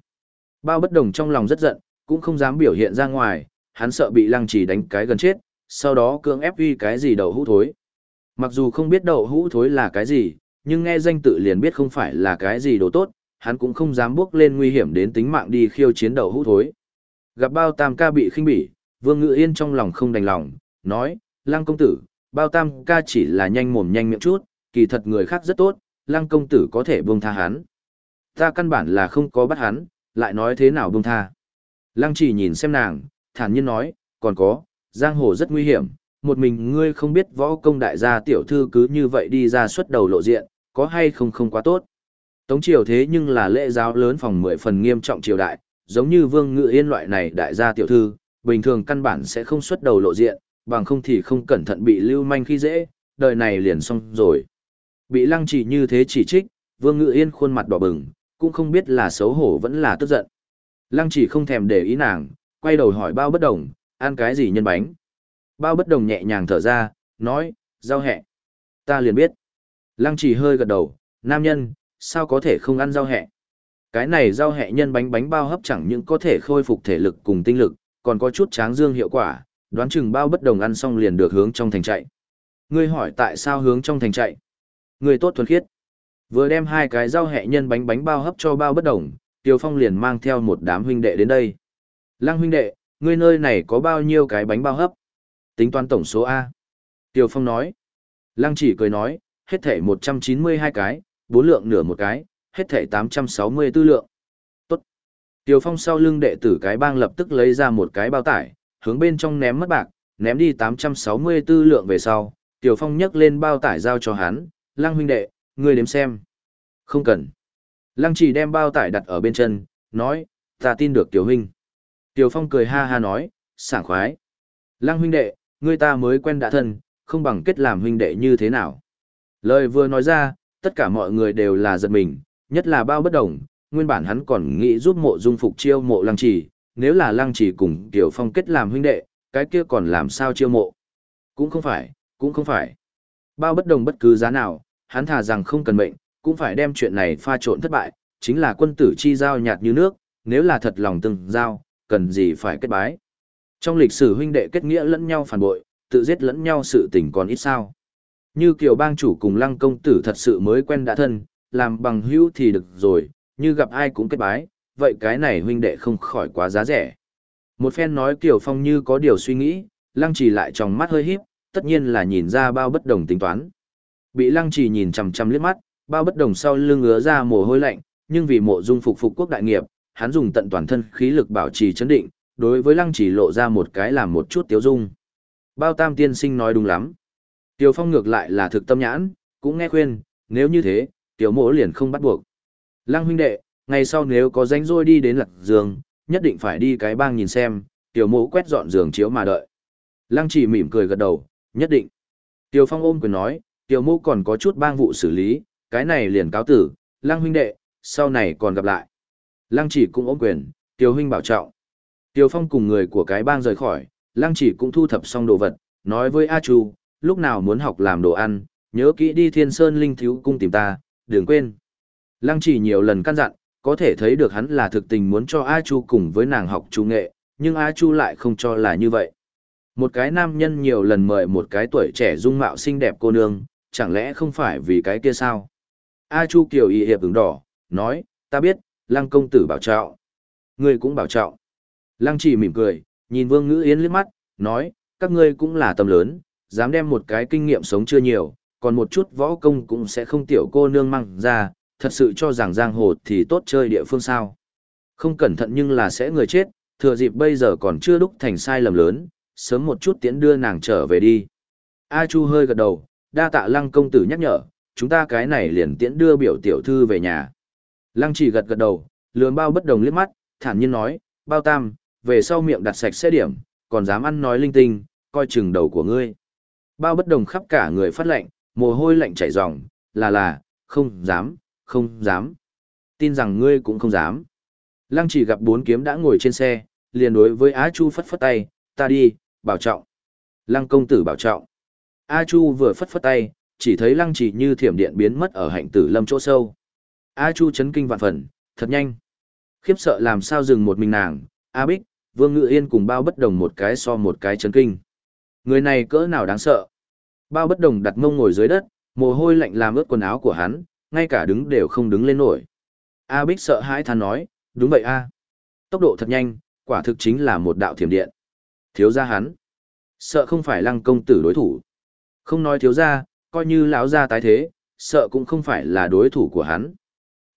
Bao bất đồng trong lòng rất giận, cũng không dám biểu hiện ra ngoài, hắn sợ bị lăng Chỉ đánh cái gần chết, sau đó cưỡng ép uy cái gì đậu hũ thối. Mặc dù không biết đậu hũ thối là cái gì, nhưng nghe danh tự liền biết không phải là cái gì đồ tốt, hắn cũng không dám bước lên nguy hiểm đến tính mạng đi khiêu chiến đầu hũ thối. Gặp bao tam ca bị khinh bỉ, vương ngự yên trong lòng không đành lòng, nói, lăng công tử, bao tam ca chỉ là nhanh mồm nhanh miệng chút, kỳ thật người khác rất tốt, lăng công tử có thể buông tha hắn. Ta căn bản là không có bắt hắn, lại nói thế nào buông tha. Lăng chỉ nhìn xem nàng, thản nhiên nói, còn có, giang hồ rất nguy hiểm, một mình ngươi không biết võ công đại gia tiểu thư cứ như vậy đi ra xuất đầu lộ diện, có hay không không quá tốt. Tống triều thế nhưng là lễ giáo lớn phòng mười phần nghiêm trọng triều đại, giống như vương ngự yên loại này đại gia tiểu thư, bình thường căn bản sẽ không xuất đầu lộ diện, bằng không thì không cẩn thận bị lưu manh khi dễ, đời này liền xong rồi. Bị lăng chỉ như thế chỉ trích, vương ngự yên khuôn mặt đỏ bừng, cũng không biết là xấu hổ vẫn là tức giận. Lăng chỉ không thèm để ý nàng, quay đầu hỏi bao bất đồng, ăn cái gì nhân bánh. Bao bất đồng nhẹ nhàng thở ra, nói, giao hẹ. Ta liền biết. Lăng chỉ hơi gật đầu, nam nhân, sao có thể không ăn rau hẹ. Cái này rau hẹ nhân bánh bánh bao hấp chẳng những có thể khôi phục thể lực cùng tinh lực, còn có chút tráng dương hiệu quả, đoán chừng bao bất đồng ăn xong liền được hướng trong thành chạy. Ngươi hỏi tại sao hướng trong thành chạy? Ngươi tốt thuần khiết. Vừa đem hai cái rau hẹ nhân bánh bánh bao hấp cho bao bất đồng, Tiêu Phong liền mang theo một đám huynh đệ đến đây. Lăng huynh đệ, ngươi nơi này có bao nhiêu cái bánh bao hấp? Tính toán tổng số A. Tiêu Phong nói. Lăng chỉ cười nói, hết thể 192 cái, bốn lượng nửa một cái, hết thể 864 lượng. Tốt. Tiêu Phong sau lưng đệ tử cái bang lập tức lấy ra một cái bao tải, hướng bên trong ném mất bạc, ném đi 864 lượng về sau. Tiêu Phong nhấc lên bao tải giao cho hắn, Lăng huynh đệ, ngươi đếm xem. Không cần. Lăng chỉ đem bao tải đặt ở bên chân, nói, ta tin được tiểu huynh. Tiểu Phong cười ha ha nói, sảng khoái. Lăng huynh đệ, ngươi ta mới quen đã thân, không bằng kết làm huynh đệ như thế nào. Lời vừa nói ra, tất cả mọi người đều là giật mình, nhất là bao bất đồng, nguyên bản hắn còn nghĩ giúp mộ dung phục chiêu mộ lăng trì, nếu là lăng trì cùng Tiểu Phong kết làm huynh đệ, cái kia còn làm sao chiêu mộ. Cũng không phải, cũng không phải. Bao bất đồng bất cứ giá nào, hắn thà rằng không cần mệnh, cũng phải đem chuyện này pha trộn thất bại, chính là quân tử chi giao nhạt như nước, nếu là thật lòng từng giao, cần gì phải kết bái. Trong lịch sử huynh đệ kết nghĩa lẫn nhau phản bội, tự giết lẫn nhau sự tình còn ít sao. Như kiều bang chủ cùng lăng công tử thật sự mới quen đã thân, làm bằng hữu thì được rồi, như gặp ai cũng kết bái, vậy cái này huynh đệ không khỏi quá giá rẻ. Một phen nói kiều phong như có điều suy nghĩ, lăng trì lại trong mắt hơi híp, tất nhiên là nhìn ra bao bất đồng tính toán. Bị lăng trì nhìn chằm chằm liếc mắt, bao bất đồng sau lưng ứa ra mồ hôi lạnh, nhưng vì mộ dung phục phục quốc đại nghiệp, hắn dùng tận toàn thân khí lực bảo trì chấn định, đối với lăng trì lộ ra một cái làm một chút tiếu dung. Bao tam tiên sinh nói đúng lắm. Tiêu phong ngược lại là thực tâm nhãn, Cũng nghe khuyên, nếu như thế, tiểu Mỗ liền không bắt buộc. Lăng huynh đệ, ngày sau nếu có rảnh rỗi đi đến lạc giường, nhất định phải đi cái bang nhìn xem, tiểu Mỗ quét dọn giường chiếu mà đợi. Lăng chỉ mỉm cười gật đầu, nhất định. Tiểu phong ôm quyền nói, tiểu Mỗ còn có chút bang vụ xử lý, cái này liền cáo tử, lăng huynh đệ, sau này còn gặp lại. Lăng chỉ cũng ôm quyền, tiểu huynh bảo trọng. Tiểu phong cùng người của cái bang rời khỏi, lăng chỉ cũng thu thập xong đồ vật, nói với A Chu, lúc nào muốn học làm đồ ăn, nhớ kỹ đi thiên sơn linh thiếu cung tìm ta, đừng quên. Lăng chỉ nhiều lần căn dặn, có thể thấy được hắn là thực tình muốn cho A Chu cùng với nàng học trung nghệ, nhưng A Chu lại không cho là như vậy. Một cái nam nhân nhiều lần mời một cái tuổi trẻ dung mạo xinh đẹp cô nương, chẳng lẽ không phải vì cái kia sao? A Chu Kiều y hiệp ứng đỏ, nói, ta biết, lăng công tử bảo trọng. Ngươi cũng bảo trọng. Lăng chỉ mỉm cười, nhìn Vương Ngữ Yến liếc mắt, nói, các ngươi cũng là tầm lớn, dám đem một cái kinh nghiệm sống chưa nhiều, còn một chút võ công cũng sẽ không tiểu cô nương măng ra, thật sự cho rằng giang hồ thì tốt chơi địa phương sao. Không cẩn thận nhưng là sẽ người chết, thừa dịp bây giờ còn chưa đúc thành sai lầm lớn, sớm một chút tiễn đưa nàng trở về đi. A Chu hơi gật đầu, đa tạ lăng công tử nhắc nhở, chúng ta cái này liền tiễn đưa biểu tiểu thư về nhà. Lăng chỉ gật gật đầu, lườm bao bất đồng liếc mắt, thản nhiên nói, bao tam, về sau miệng đặt sạch sẽ điểm, còn dám ăn nói linh tinh, coi chừng đầu của ngươi. Bao bất đồng khắp cả người phát lạnh, mồ hôi lạnh chảy ròng, là là, không dám, không dám. Tin rằng ngươi cũng không dám. Lăng chỉ gặp bốn kiếm đã ngồi trên xe, liền đối với Á Chu phất phất tay, ta đi, bảo trọng. Lăng công tử bảo trọng. A Chu vừa phất phất tay, chỉ thấy lăng chỉ như thiểm điện biến mất ở hạnh tử lâm chỗ sâu. A Chu chấn kinh vạn phần, thật nhanh. Khiếp sợ làm sao dừng một mình nàng, A Bích, Vương Ngự Yên cùng bao bất đồng một cái so một cái chấn kinh. Người này cỡ nào đáng sợ. Bao bất đồng đặt mông ngồi dưới đất, mồ hôi lạnh làm ướt quần áo của hắn, ngay cả đứng đều không đứng lên nổi. A Bích sợ hãi than nói, đúng vậy a, Tốc độ thật nhanh, quả thực chính là một đạo thiểm điện. Thiếu gia hắn. Sợ không phải lăng công tử đối thủ. Không nói thiếu gia, coi như lão gia tái thế, sợ cũng không phải là đối thủ của hắn.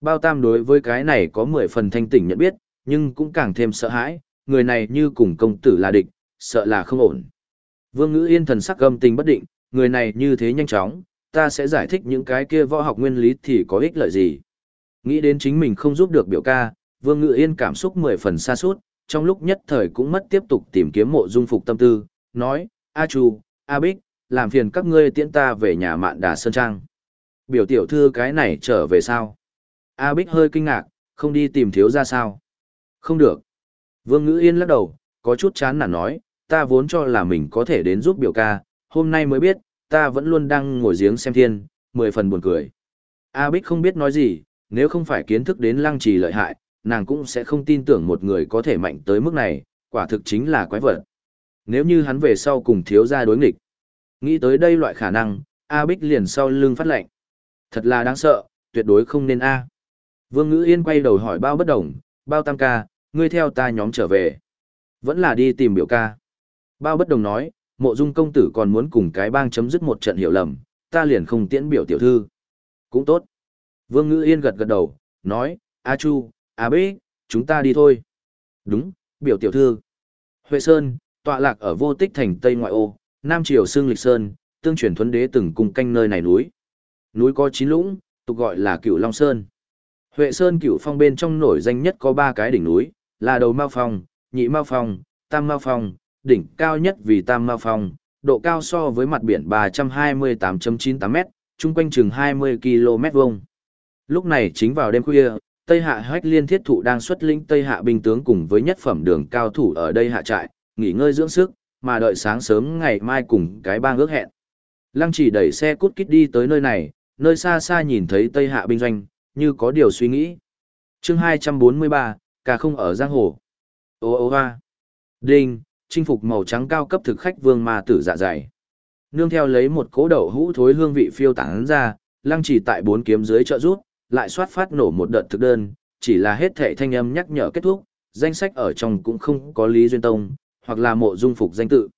Bao tam đối với cái này có mười phần thanh tỉnh nhận biết, nhưng cũng càng thêm sợ hãi, người này như cùng công tử là địch, sợ là không ổn. Vương ngữ yên thần sắc gâm tình bất định, người này như thế nhanh chóng, ta sẽ giải thích những cái kia võ học nguyên lý thì có ích lợi gì. Nghĩ đến chính mình không giúp được biểu ca, Vương Ngự Yên cảm xúc mười phần xa suốt, trong lúc nhất thời cũng mất tiếp tục tìm kiếm mộ dung phục tâm tư, nói, A Chu, A Bích, làm phiền các ngươi tiễn ta về nhà mạn đà Sơn Trang. Biểu tiểu thư cái này trở về sao? A Bích hơi kinh ngạc, không đi tìm thiếu ra sao? Không được. Vương Ngữ Yên lắc đầu, có chút chán nản nói, ta vốn cho là mình có thể đến giúp biểu ca, hôm nay mới biết, ta vẫn luôn đang ngồi giếng xem thiên, mười phần buồn cười. A Bích không biết nói gì, nếu không phải kiến thức đến lăng trì lợi hại, nàng cũng sẽ không tin tưởng một người có thể mạnh tới mức này, quả thực chính là quái vật. Nếu như hắn về sau cùng thiếu gia đối nghịch. Nghĩ tới đây loại khả năng, A Bích liền sau lưng phát lệnh. Thật là đáng sợ, tuyệt đối không nên A. Vương Ngữ Yên quay đầu hỏi bao bất đồng, bao tam ca, ngươi theo ta nhóm trở về. Vẫn là đi tìm biểu ca. Bao bất đồng nói, mộ dung công tử còn muốn cùng cái bang chấm dứt một trận hiểu lầm, ta liền không tiễn biểu tiểu thư. Cũng tốt. Vương Ngữ Yên gật gật đầu, nói, A Chu, A Bích, chúng ta đi thôi. Đúng, biểu tiểu thư. Huệ Sơn, tọa lạc ở vô tích thành Tây Ngoại ô, Nam Triều Sương Lịch Sơn, tương truyền thuấn đế từng cùng canh nơi này núi. Núi có chín lũng, tục gọi là Cửu Long Sơn. Huệ Sơn Cửu Phong bên trong nổi danh nhất có ba cái đỉnh núi, là đầu Mao Phong, nhị Mao Phong, tam Mao Phong, đỉnh cao nhất vì Tam Mao Phong, độ cao so với mặt biển 328.98 m, chung quanh chừng 20 km vuông. Lúc này chính vào đêm khuya, Tây Hạ Hách Liên Thiết Thụ đang xuất lĩnh Tây Hạ binh tướng cùng với nhất phẩm đường cao thủ ở đây hạ trại, nghỉ ngơi dưỡng sức, mà đợi sáng sớm ngày mai cùng cái bang ước hẹn. Lăng chỉ đẩy xe cút kít đi tới nơi này, nơi xa xa nhìn thấy Tây Hạ binh doanh, như có điều suy nghĩ. chương 243, cả không ở giang hồ. Ô ô hoa. Đinh, chinh phục màu trắng cao cấp thực khách vương ma tử dạ dày. Nương theo lấy một cố đậu hũ thối hương vị phiêu tán ra, lăng chỉ tại bốn kiếm dưới trợ rút, lại xoát phát nổ một đợt thực đơn, chỉ là hết thệ thanh âm nhắc nhở kết thúc, danh sách ở trong cũng không có Lý Duyên Tông, hoặc là mộ dung phục danh tự.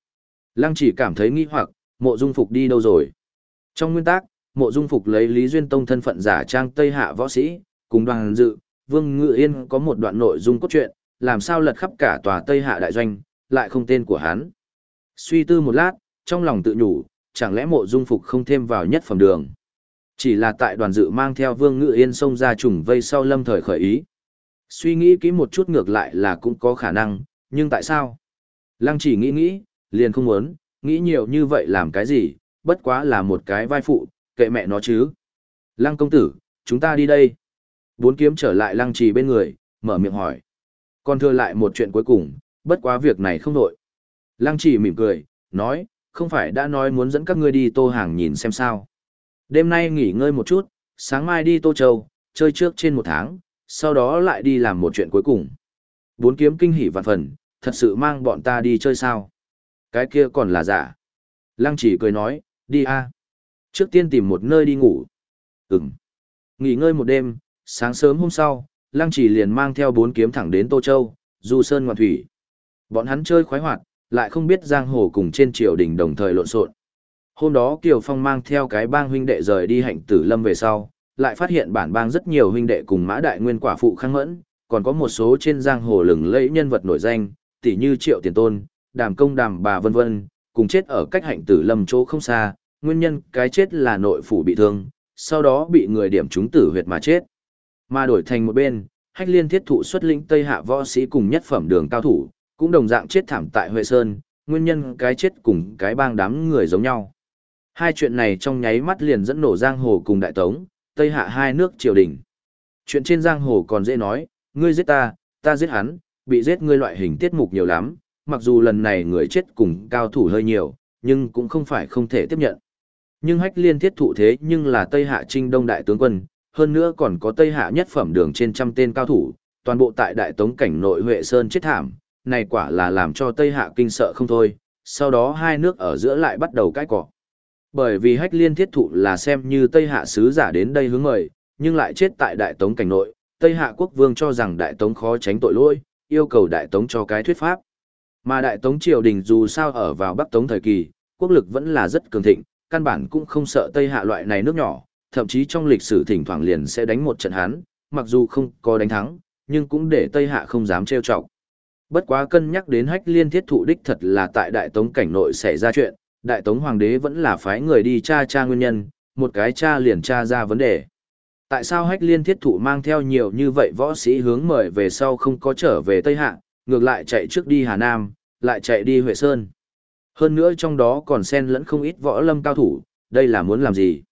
Lăng chỉ cảm thấy nghi hoặc, mộ dung phục đi đâu rồi? Trong nguyên tắc, mộ dung phục lấy Lý Duyên Tông thân phận giả trang Tây Hạ võ sĩ, cùng đoàn dự, Vương Ngự Yên có một đoạn nội dung cốt truyện, làm sao lật khắp cả tòa Tây Hạ đại doanh, lại không tên của hắn. Suy tư một lát, trong lòng tự nhủ, chẳng lẽ mộ dung phục không thêm vào nhất phẩm đường. Chỉ là tại đoàn dự mang theo Vương Ngự Yên sông ra trùng vây sau lâm thời khởi ý. Suy nghĩ kỹ một chút ngược lại là cũng có khả năng, nhưng tại sao? Lăng chỉ nghĩ nghĩ, liền không muốn, nghĩ nhiều như vậy làm cái gì, bất quá là một cái vai phụ, kệ mẹ nó chứ. Lăng công tử, chúng ta đi đây. Bốn kiếm trở lại lăng trì bên người, mở miệng hỏi. Còn thưa lại một chuyện cuối cùng, bất quá việc này không đội. Lăng chỉ mỉm cười, nói, không phải đã nói muốn dẫn các ngươi đi tô hàng nhìn xem sao. Đêm nay nghỉ ngơi một chút, sáng mai đi tô châu, chơi trước trên một tháng, sau đó lại đi làm một chuyện cuối cùng. Bốn kiếm kinh hỉ vạn phần, thật sự mang bọn ta đi chơi sao? Cái kia còn là giả. Lăng chỉ cười nói, đi a. Trước tiên tìm một nơi đi ngủ. Ừm. Nghỉ ngơi một đêm, sáng sớm hôm sau, Lăng chỉ liền mang theo bốn kiếm thẳng đến Tô Châu, du sơn ngoạn thủy. Bọn hắn chơi khoái hoạt, lại không biết giang hồ cùng trên triều đình đồng thời lộn xộn. Hôm đó Kiều Phong mang theo cái bang huynh đệ rời đi hạnh tử lâm về sau, lại phát hiện bản bang rất nhiều huynh đệ cùng mã đại nguyên quả phụ khang mẫn, còn có một số trên giang hồ lừng lẫy nhân vật nổi danh, tỷ như Triệu Tiền Tôn, Đàm Công Đàm bà vân vân, cùng chết ở cách hạnh tử lâm chỗ không xa, nguyên nhân cái chết là nội phủ bị thương, sau đó bị người điểm trúng tử huyệt mà chết. Mà đổi thành một bên, hách liên thiết thụ xuất lĩnh Tây Hạ võ sĩ cùng nhất phẩm đường cao thủ, cũng đồng dạng chết thảm tại Huệ Sơn, nguyên nhân cái chết cùng cái bang đám người giống nhau. Hai chuyện này trong nháy mắt liền dẫn nổ giang hồ cùng đại tống, Tây Hạ hai nước triều đình. Chuyện trên giang hồ còn dễ nói, ngươi giết ta, ta giết hắn, bị giết ngươi loại hình tiết mục nhiều lắm, mặc dù lần này người chết cùng cao thủ hơi nhiều, nhưng cũng không phải không thể tiếp nhận. Nhưng hách liên thiết thụ thế nhưng là Tây Hạ Trinh Đông Đại tướng quân, hơn nữa còn có Tây Hạ nhất phẩm đường trên trăm tên cao thủ, toàn bộ tại Đại Tống cảnh nội Huệ Sơn chết thảm, này quả là làm cho Tây Hạ kinh sợ không thôi, sau đó hai nước ở giữa lại bắt đầu cãi cọ. Bởi vì hách liên thiết thụ là xem như Tây Hạ sứ giả đến đây hướng mời, nhưng lại chết tại Đại Tống cảnh nội, Tây Hạ quốc vương cho rằng Đại Tống khó tránh tội lỗi, yêu cầu Đại Tống cho cái thuyết pháp. Mà Đại Tống triều đình dù sao ở vào Bắc Tống thời kỳ, quốc lực vẫn là rất cường thịnh, căn bản cũng không sợ Tây Hạ loại này nước nhỏ, thậm chí trong lịch sử thỉnh thoảng liền sẽ đánh một trận hán, mặc dù không có đánh thắng, nhưng cũng để Tây Hạ không dám trêu chọc. Bất quá cân nhắc đến hách liên thiết thụ đích thật là tại Đại Tống cảnh nội xảy ra chuyện, Đại Tống Hoàng đế vẫn là phái người đi tra tra nguyên nhân, một cái tra liền tra ra vấn đề. Tại sao hách liên thiết thụ mang theo nhiều như vậy võ sĩ hướng mời về sau không có trở về Tây Hạ, ngược lại chạy trước đi Hà Nam, lại chạy đi Huệ Sơn. Hơn nữa trong đó còn xen lẫn không ít võ lâm cao thủ, đây là muốn làm gì?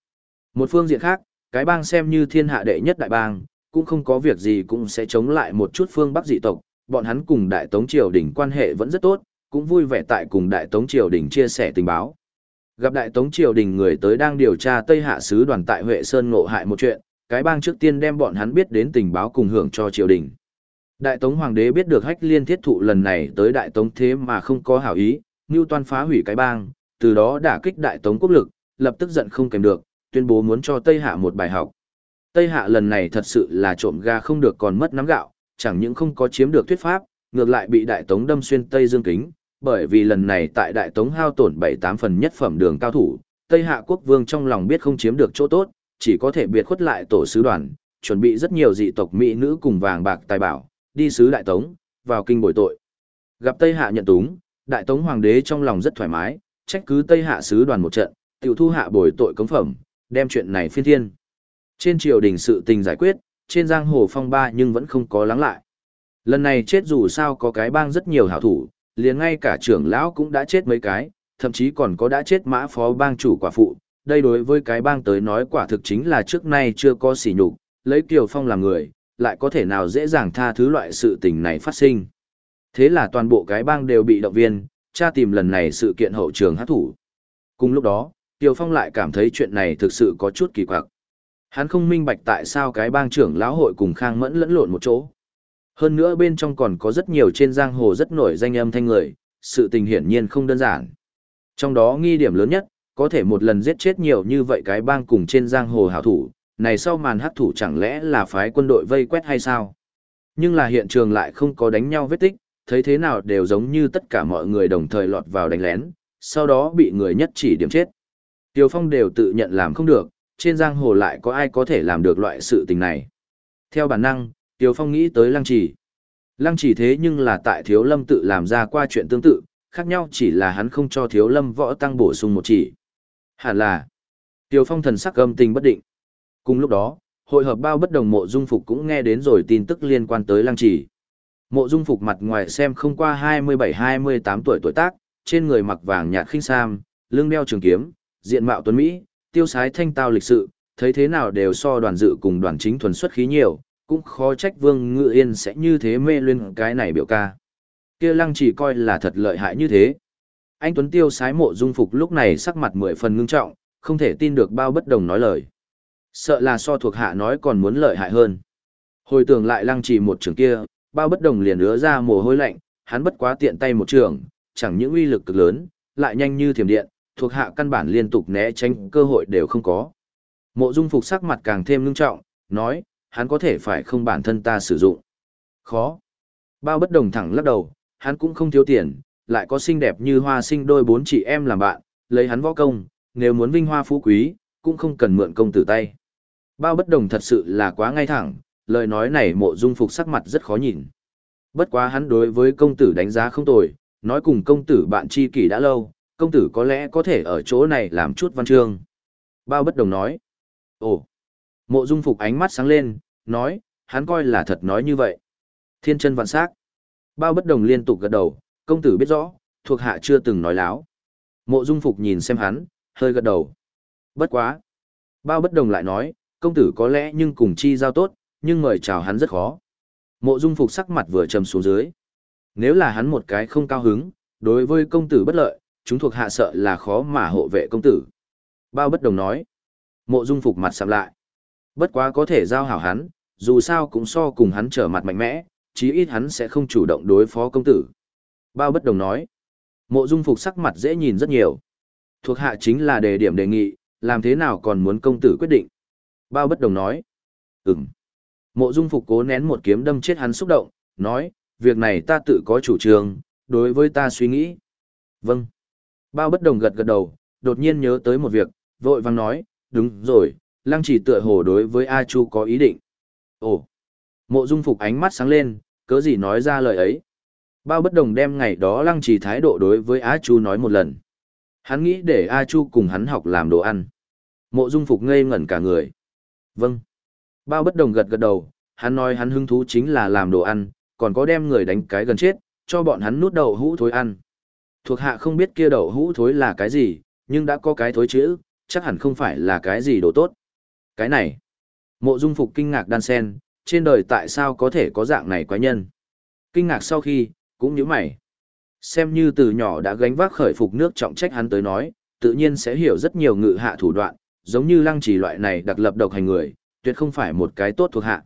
Một phương diện khác, cái bang xem như thiên hạ đệ nhất đại bang, cũng không có việc gì cũng sẽ chống lại một chút phương Bắc dị tộc, bọn hắn cùng Đại Tống Triều Đình quan hệ vẫn rất tốt, cũng vui vẻ tại cùng Đại Tống Triều Đình chia sẻ tình báo. Gặp Đại Tống Triều Đình người tới đang điều tra Tây Hạ Sứ đoàn tại Huệ Sơn ngộ hại một chuyện, cái bang trước tiên đem bọn hắn biết đến tình báo cùng hưởng cho triều đình. Đại Tống Hoàng đế biết được hách liên thiết thụ lần này tới Đại Tống thế mà không có hảo ý, như toan phá hủy cái bang, từ đó đả kích Đại Tống quốc lực, lập tức giận không kèm được, tuyên bố muốn cho Tây Hạ một bài học. Tây Hạ lần này thật sự là trộm ga không được còn mất nắm gạo, chẳng những không có chiếm được thuyết pháp, ngược lại bị Đại Tống đâm xuyên Tây Dương Kính, bởi vì lần này tại Đại Tống hao tổn 7-8 phần nhất phẩm đường cao thủ, Tây Hạ quốc vương trong lòng biết không chiếm được chỗ tốt, chỉ có thể biệt khuất lại tổ sứ đoàn, chuẩn bị rất nhiều dị tộc mỹ nữ cùng vàng bạc tài bảo, đi sứ Đại Tống, vào kinh bồi tội. Gặp Tây Hạ nhận túng, Đại Tống Hoàng đế trong lòng rất thoải mái, trách cứ Tây Hạ sứ đoàn một trận, tiểu thu hạ bồi tội cống phẩm, đem chuyện này phiên thiên. Trên triều đình sự tình giải quyết, trên giang hồ phong ba nhưng vẫn không có lắng lại. Lần này chết dù sao có cái bang rất nhiều hảo thủ, liền ngay cả trưởng lão cũng đã chết mấy cái, thậm chí còn có đã chết mã phó bang chủ quả phụ. Đây đối với cái bang tới nói quả thực chính là trước nay chưa có sỉ nhục, lấy Kiều Phong làm người, lại có thể nào dễ dàng tha thứ loại sự tình này phát sinh. Thế là toàn bộ cái bang đều bị động viên, tra tìm lần này sự kiện hậu trường hát thủ. Cùng lúc đó, Kiều Phong lại cảm thấy chuyện này thực sự có chút kỳ quặc. Hắn không minh bạch tại sao cái bang trưởng lão hội cùng Khang Mẫn lẫn lộn một chỗ. Hơn nữa bên trong còn có rất nhiều trên giang hồ rất nổi danh âm thanh người, sự tình hiển nhiên không đơn giản. Trong đó nghi điểm lớn nhất, có thể một lần giết chết nhiều như vậy cái bang cùng trên giang hồ hảo thủ, này sau màn hắc thủ chẳng lẽ là phái quân đội vây quét hay sao? Nhưng là hiện trường lại không có đánh nhau vết tích, thấy thế nào đều giống như tất cả mọi người đồng thời lọt vào đánh lén, sau đó bị người nhất chỉ điểm chết. Tiêu Phong đều tự nhận làm không được, trên giang hồ lại có ai có thể làm được loại sự tình này. Theo bản năng, Tiêu Phong nghĩ tới Lăng Chỉ. Lăng Chỉ thế nhưng là tại Thiếu Lâm tự làm ra qua chuyện tương tự, khác nhau chỉ là hắn không cho Thiếu Lâm võ tăng bổ sung một chỉ. Hẳn là, Tiêu Phong thần sắc âm tình bất định. Cùng lúc đó, hội hợp bao bất đồng mộ dung phục cũng nghe đến rồi tin tức liên quan tới lăng trì. Mộ dung phục mặt ngoài xem không qua 27-28 tuổi tuổi tác, trên người mặc vàng nhạt khinh sam, lưng đeo trường kiếm, diện mạo tuấn Mỹ, tiêu sái thanh tao lịch sự, thấy thế nào đều so đoàn dự cùng đoàn chính thuần xuất khí nhiều, cũng khó trách vương ngự yên sẽ như thế mê luyên cái này biểu ca. kia lăng chỉ coi là thật lợi hại như thế. Anh Tuấn tiêu sái mộ dung phục lúc này sắc mặt mười phần ngưng trọng, không thể tin được bao bất đồng nói lời. Sợ là so thuộc hạ nói còn muốn lợi hại hơn. Hồi tưởng lại lăng Chỉ một trường kia, bao bất đồng liền ứa ra mồ hôi lạnh, hắn bất quá tiện tay một trường, chẳng những uy lực cực lớn, lại nhanh như thiểm điện, thuộc hạ căn bản liên tục né tránh cơ hội đều không có. Mộ Dung Phục sắc mặt càng thêm ngưng trọng, nói, hắn có thể phải không bản thân ta sử dụng. Khó. Bao bất đồng thẳng lắc đầu, hắn cũng không thiếu tiền, lại có xinh đẹp như hoa sinh đôi bốn chị em làm bạn, lấy hắn võ công, nếu muốn vinh hoa phú quý, cũng không cần mượn công tử tay. Bao bất đồng thật sự là quá ngay thẳng, lời nói này mộ dung phục sắc mặt rất khó nhìn. Bất quá hắn đối với công tử đánh giá không tồi, nói cùng công tử bạn tri kỷ đã lâu, công tử có lẽ có thể ở chỗ này làm chút văn chương. Bao bất đồng nói. Ồ. Mộ dung phục ánh mắt sáng lên, nói, hắn coi là thật nói như vậy. Thiên chân vạn sắc. Bao bất đồng liên tục gật đầu, công tử biết rõ, thuộc hạ chưa từng nói láo. Mộ dung phục nhìn xem hắn, hơi gật đầu. Bất quá. Bao bất đồng lại nói, công tử có lẽ nhưng cùng chi giao tốt, nhưng mời chào hắn rất khó. Mộ dung phục sắc mặt vừa trầm xuống dưới. Nếu là hắn một cái không cao hứng, đối với công tử bất lợi, chúng thuộc hạ sợ là khó mà hộ vệ công tử. Bao bất đồng nói. Mộ dung phục mặt sạm lại. Bất quá có thể giao hảo hắn, dù sao cũng so cùng hắn trở mặt mạnh mẽ, chí ít hắn sẽ không chủ động đối phó công tử. Bao bất đồng nói. Mộ dung phục sắc mặt dễ nhìn rất nhiều. Thuộc hạ chính là đề điểm đề nghị, làm thế nào còn muốn công tử quyết định. Bao bất đồng nói. Ừm. Mộ dung phục cố nén một kiếm đâm chết hắn xúc động, nói, việc này ta tự có chủ trương, đối với ta suy nghĩ. Vâng. Bao bất đồng gật gật đầu, đột nhiên nhớ tới một việc, vội vang nói, đúng rồi, lăng chỉ tựa hồ đối với A Chu có ý định. Ồ. Mộ dung phục ánh mắt sáng lên, cớ gì nói ra lời ấy. Bao bất đồng đem ngày đó lăng chỉ thái độ đối với A Chu nói một lần. Hắn nghĩ để A Chu cùng hắn học làm đồ ăn. Mộ dung phục ngây ngẩn cả người. Vâng. Bao bất đồng gật gật đầu, hắn nói hắn hứng thú chính là làm đồ ăn, còn có đem người đánh cái gần chết, cho bọn hắn nút đầu hũ thối ăn. Thuộc hạ không biết kia đậu hũ thối là cái gì, nhưng đã có cái thối chữ, chắc hẳn không phải là cái gì đồ tốt. Cái này. Mộ dung phục kinh ngạc đan sen, trên đời tại sao có thể có dạng này quái nhân. Kinh ngạc sau khi, cũng như mày. Xem như từ nhỏ đã gánh vác khởi phục nước trọng trách hắn tới nói, tự nhiên sẽ hiểu rất nhiều ngự hạ thủ đoạn, giống như lăng trì loại này đặc lập độc hành người, tuyệt không phải một cái tốt thuộc hạ.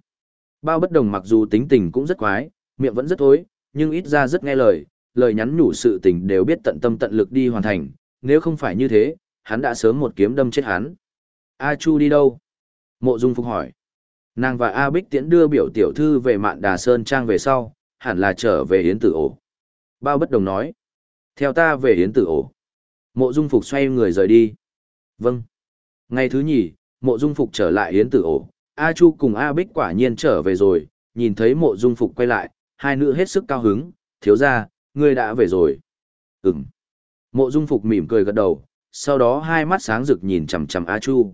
Bao bất đồng mặc dù tính tình cũng rất quái, miệng vẫn rất thối, nhưng ít ra rất nghe lời, lời nhắn nhủ sự tình đều biết tận tâm tận lực đi hoàn thành, nếu không phải như thế, hắn đã sớm một kiếm đâm chết hắn. A Chu đi đâu? Mộ Dung Phục hỏi. Nàng và A Bích Tiễn đưa biểu tiểu thư về mạn đà sơn trang về sau, hẳn là trở về Yến Tử Ổ. Bao bất đồng nói. Theo ta về Yến Tử Ổ. Mộ Dung Phục xoay người rời đi. Vâng. Ngày thứ nhì, Mộ Dung Phục trở lại Yến Tử Ổ. A Chu cùng A Bích quả nhiên trở về rồi, nhìn thấy Mộ Dung Phục quay lại, hai nữ hết sức cao hứng, thiếu ra, ngươi đã về rồi. Ừm. Mộ Dung Phục mỉm cười gật đầu, sau đó hai mắt sáng rực nhìn chằm chằm A Chu.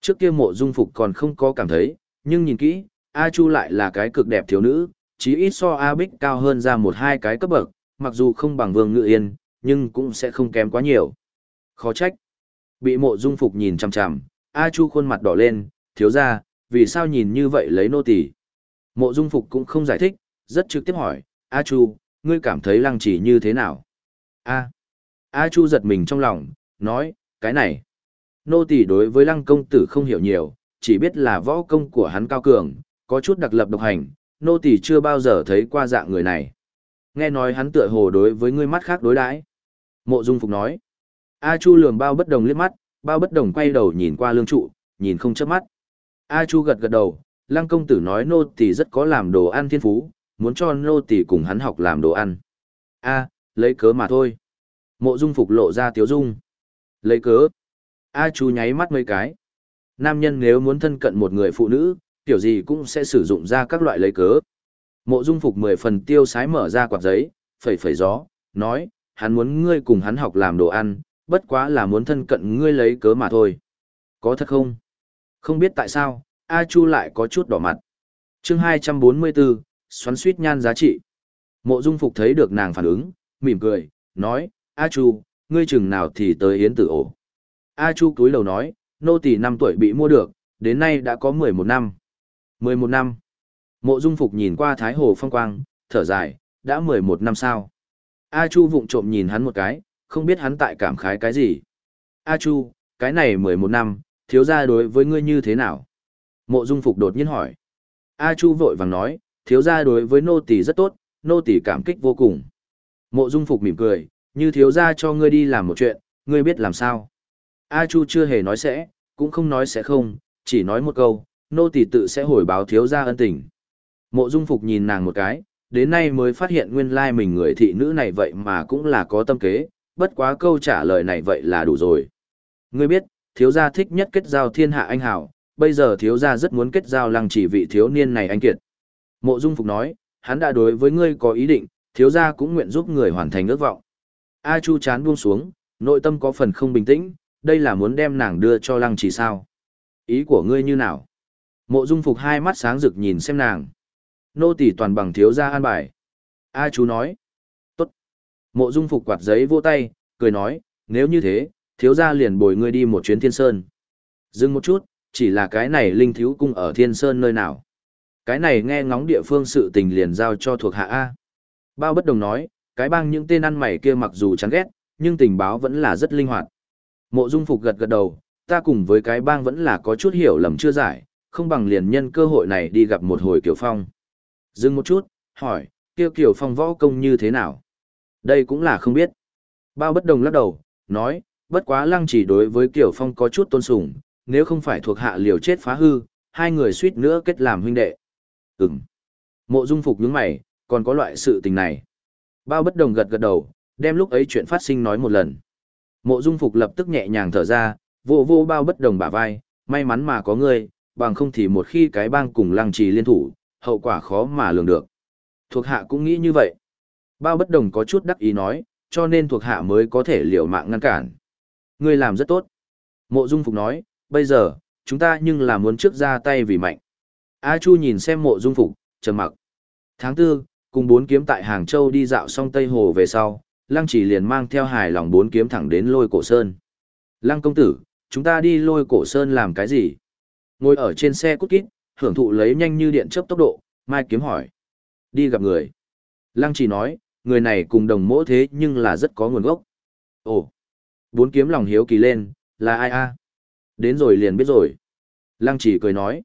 Trước kia Mộ Dung Phục còn không có cảm thấy, nhưng nhìn kỹ, A Chu lại là cái cực đẹp thiếu nữ, chí ít so A Bích cao hơn ra một hai cái cấp bậc, mặc dù không bằng Vương Ngự Yên, nhưng cũng sẽ không kém quá nhiều. Khó trách. Bị Mộ Dung Phục nhìn chằm chằm, A Chu khuôn mặt đỏ lên, thiếu ra, vì sao nhìn như vậy lấy nô tỳ? Mộ Dung Phục cũng không giải thích, rất trực tiếp hỏi, A Chu, ngươi cảm thấy lăng chỉ như thế nào? A. A Chu giật mình trong lòng, nói, cái này. Nô tỳ đối với lăng công tử không hiểu nhiều, chỉ biết là võ công của hắn cao cường, có chút đặc lập độc hành, nô tỳ chưa bao giờ thấy qua dạng người này. Nghe nói hắn tựa hồ đối với ngươi mắt khác đối đãi. Mộ Dung Phục nói. A Chu lườm bao bất đồng liếc mắt, bao bất đồng quay đầu nhìn qua lương trụ, nhìn không chớp mắt. A Chu gật gật đầu, lăng công tử nói nô tỳ rất có làm đồ ăn thiên phú, muốn cho nô tỳ cùng hắn học làm đồ ăn. A, lấy cớ mà thôi. Mộ Dung Phục lộ ra tiếu dung. Lấy cớ. A Chu nháy mắt mấy cái. Nam nhân nếu muốn thân cận một người phụ nữ, tiểu gì cũng sẽ sử dụng ra các loại lấy cớ. Mộ Dung Phục mười phần tiêu sái mở ra quạt giấy, phẩy phẩy gió, nói, hắn muốn ngươi cùng hắn học làm đồ ăn, bất quá là muốn thân cận ngươi lấy cớ mà thôi. Có thật không? Không biết tại sao, A Chu lại có chút đỏ mặt. chương 244, xoắn suýt nhan giá trị. Mộ Dung Phục thấy được nàng phản ứng, mỉm cười, nói, A Chu, ngươi chừng nào thì tới Yến Tử ổ. A Chu cúi đầu nói, nô tỳ năm tuổi bị mua được, đến nay đã có 11 năm. 11 năm. Mộ Dung Phục nhìn qua Thái Hồ phong quang, thở dài, đã 11 năm sao. A Chu vụng trộm nhìn hắn một cái, không biết hắn tại cảm khái cái gì. A Chu, cái này 11 năm, thiếu gia đối với ngươi như thế nào? Mộ Dung Phục đột nhiên hỏi. A Chu vội vàng nói, thiếu gia đối với nô tỳ rất tốt, nô tỳ cảm kích vô cùng. Mộ Dung Phục mỉm cười, như thiếu gia cho ngươi đi làm một chuyện, ngươi biết làm sao? A Chu chưa hề nói sẽ, cũng không nói sẽ không, chỉ nói một câu, nô tỳ tự sẽ hồi báo thiếu gia ân tình. Mộ Dung Phục nhìn nàng một cái, đến nay mới phát hiện nguyên lai mình người thị nữ này vậy mà cũng là có tâm kế, bất quá câu trả lời này vậy là đủ rồi. Ngươi biết, thiếu gia thích nhất kết giao thiên hạ anh hảo, bây giờ thiếu gia rất muốn kết giao lăng chỉ vị thiếu niên này anh kiệt. Mộ Dung Phục nói, hắn đã đối với ngươi có ý định, thiếu gia cũng nguyện giúp người hoàn thành ước vọng. A Chu chán buông xuống, nội tâm có phần không bình tĩnh, đây là muốn đem nàng đưa cho lăng chỉ sao. Ý của ngươi như nào? Mộ Dung Phục hai mắt sáng rực nhìn xem nàng. Nô tỳ toàn bằng thiếu gia an bài. A Chu nói. Tốt. Mộ Dung Phục quạt giấy vô tay, cười nói, nếu như thế, thiếu gia liền bồi ngươi đi một chuyến thiên sơn. Dừng một chút, chỉ là cái này linh thiếu cung ở thiên sơn nơi nào. Cái này nghe ngóng địa phương sự tình liền giao cho thuộc hạ A. Bao bất đồng nói, cái bang những tên ăn mày kia mặc dù chán ghét, nhưng tình báo vẫn là rất linh hoạt. Mộ Dung Phục gật gật đầu, ta cùng với cái bang vẫn là có chút hiểu lầm chưa giải, không bằng liền nhân cơ hội này đi gặp một hồi Kiều Phong. Dừng một chút, hỏi, kia Kiều Phong võ công như thế nào? Đây cũng là không biết. Bao bất đồng lắc đầu, nói, bất quá lăng chỉ đối với Kiều Phong có chút tôn sùng, nếu không phải thuộc hạ liều chết phá hư, hai người suýt nữa kết làm huynh đệ. Ừm. Mộ Dung Phục nhướng mày, còn có loại sự tình này. Bao bất đồng gật gật đầu, đem lúc ấy chuyện phát sinh nói một lần. Mộ Dung Phục lập tức nhẹ nhàng thở ra, vô vô bao bất đồng bả vai, may mắn mà có ngươi, bằng không thì một khi cái bang cùng lăng trì liên thủ, hậu quả khó mà lường được. Thuộc hạ cũng nghĩ như vậy. Bao bất đồng có chút đắc ý nói, cho nên thuộc hạ mới có thể liều mạng ngăn cản. Ngươi làm rất tốt. Mộ Dung Phục nói, bây giờ, chúng ta nhưng là muốn trước ra tay vì mạnh. A Chu nhìn xem mộ Dung Phục, trầm mặc. Tháng 4, cùng bốn kiếm tại Hàng Châu đi dạo xong Tây Hồ về sau, Lăng chỉ liền mang theo hài lòng bốn kiếm thẳng đến lôi cổ sơn. Lăng công tử, chúng ta đi lôi cổ sơn làm cái gì? Ngồi ở trên xe cút kít, hưởng thụ lấy nhanh như điện chớp tốc độ, Mai kiếm hỏi. Đi gặp người. Lăng chỉ nói, người này cùng đồng mỗ thế nhưng là rất có nguồn gốc. Ồ, bốn kiếm lòng hiếu kỳ lên, là ai a? Đến rồi liền biết rồi. Lăng chỉ cười nói.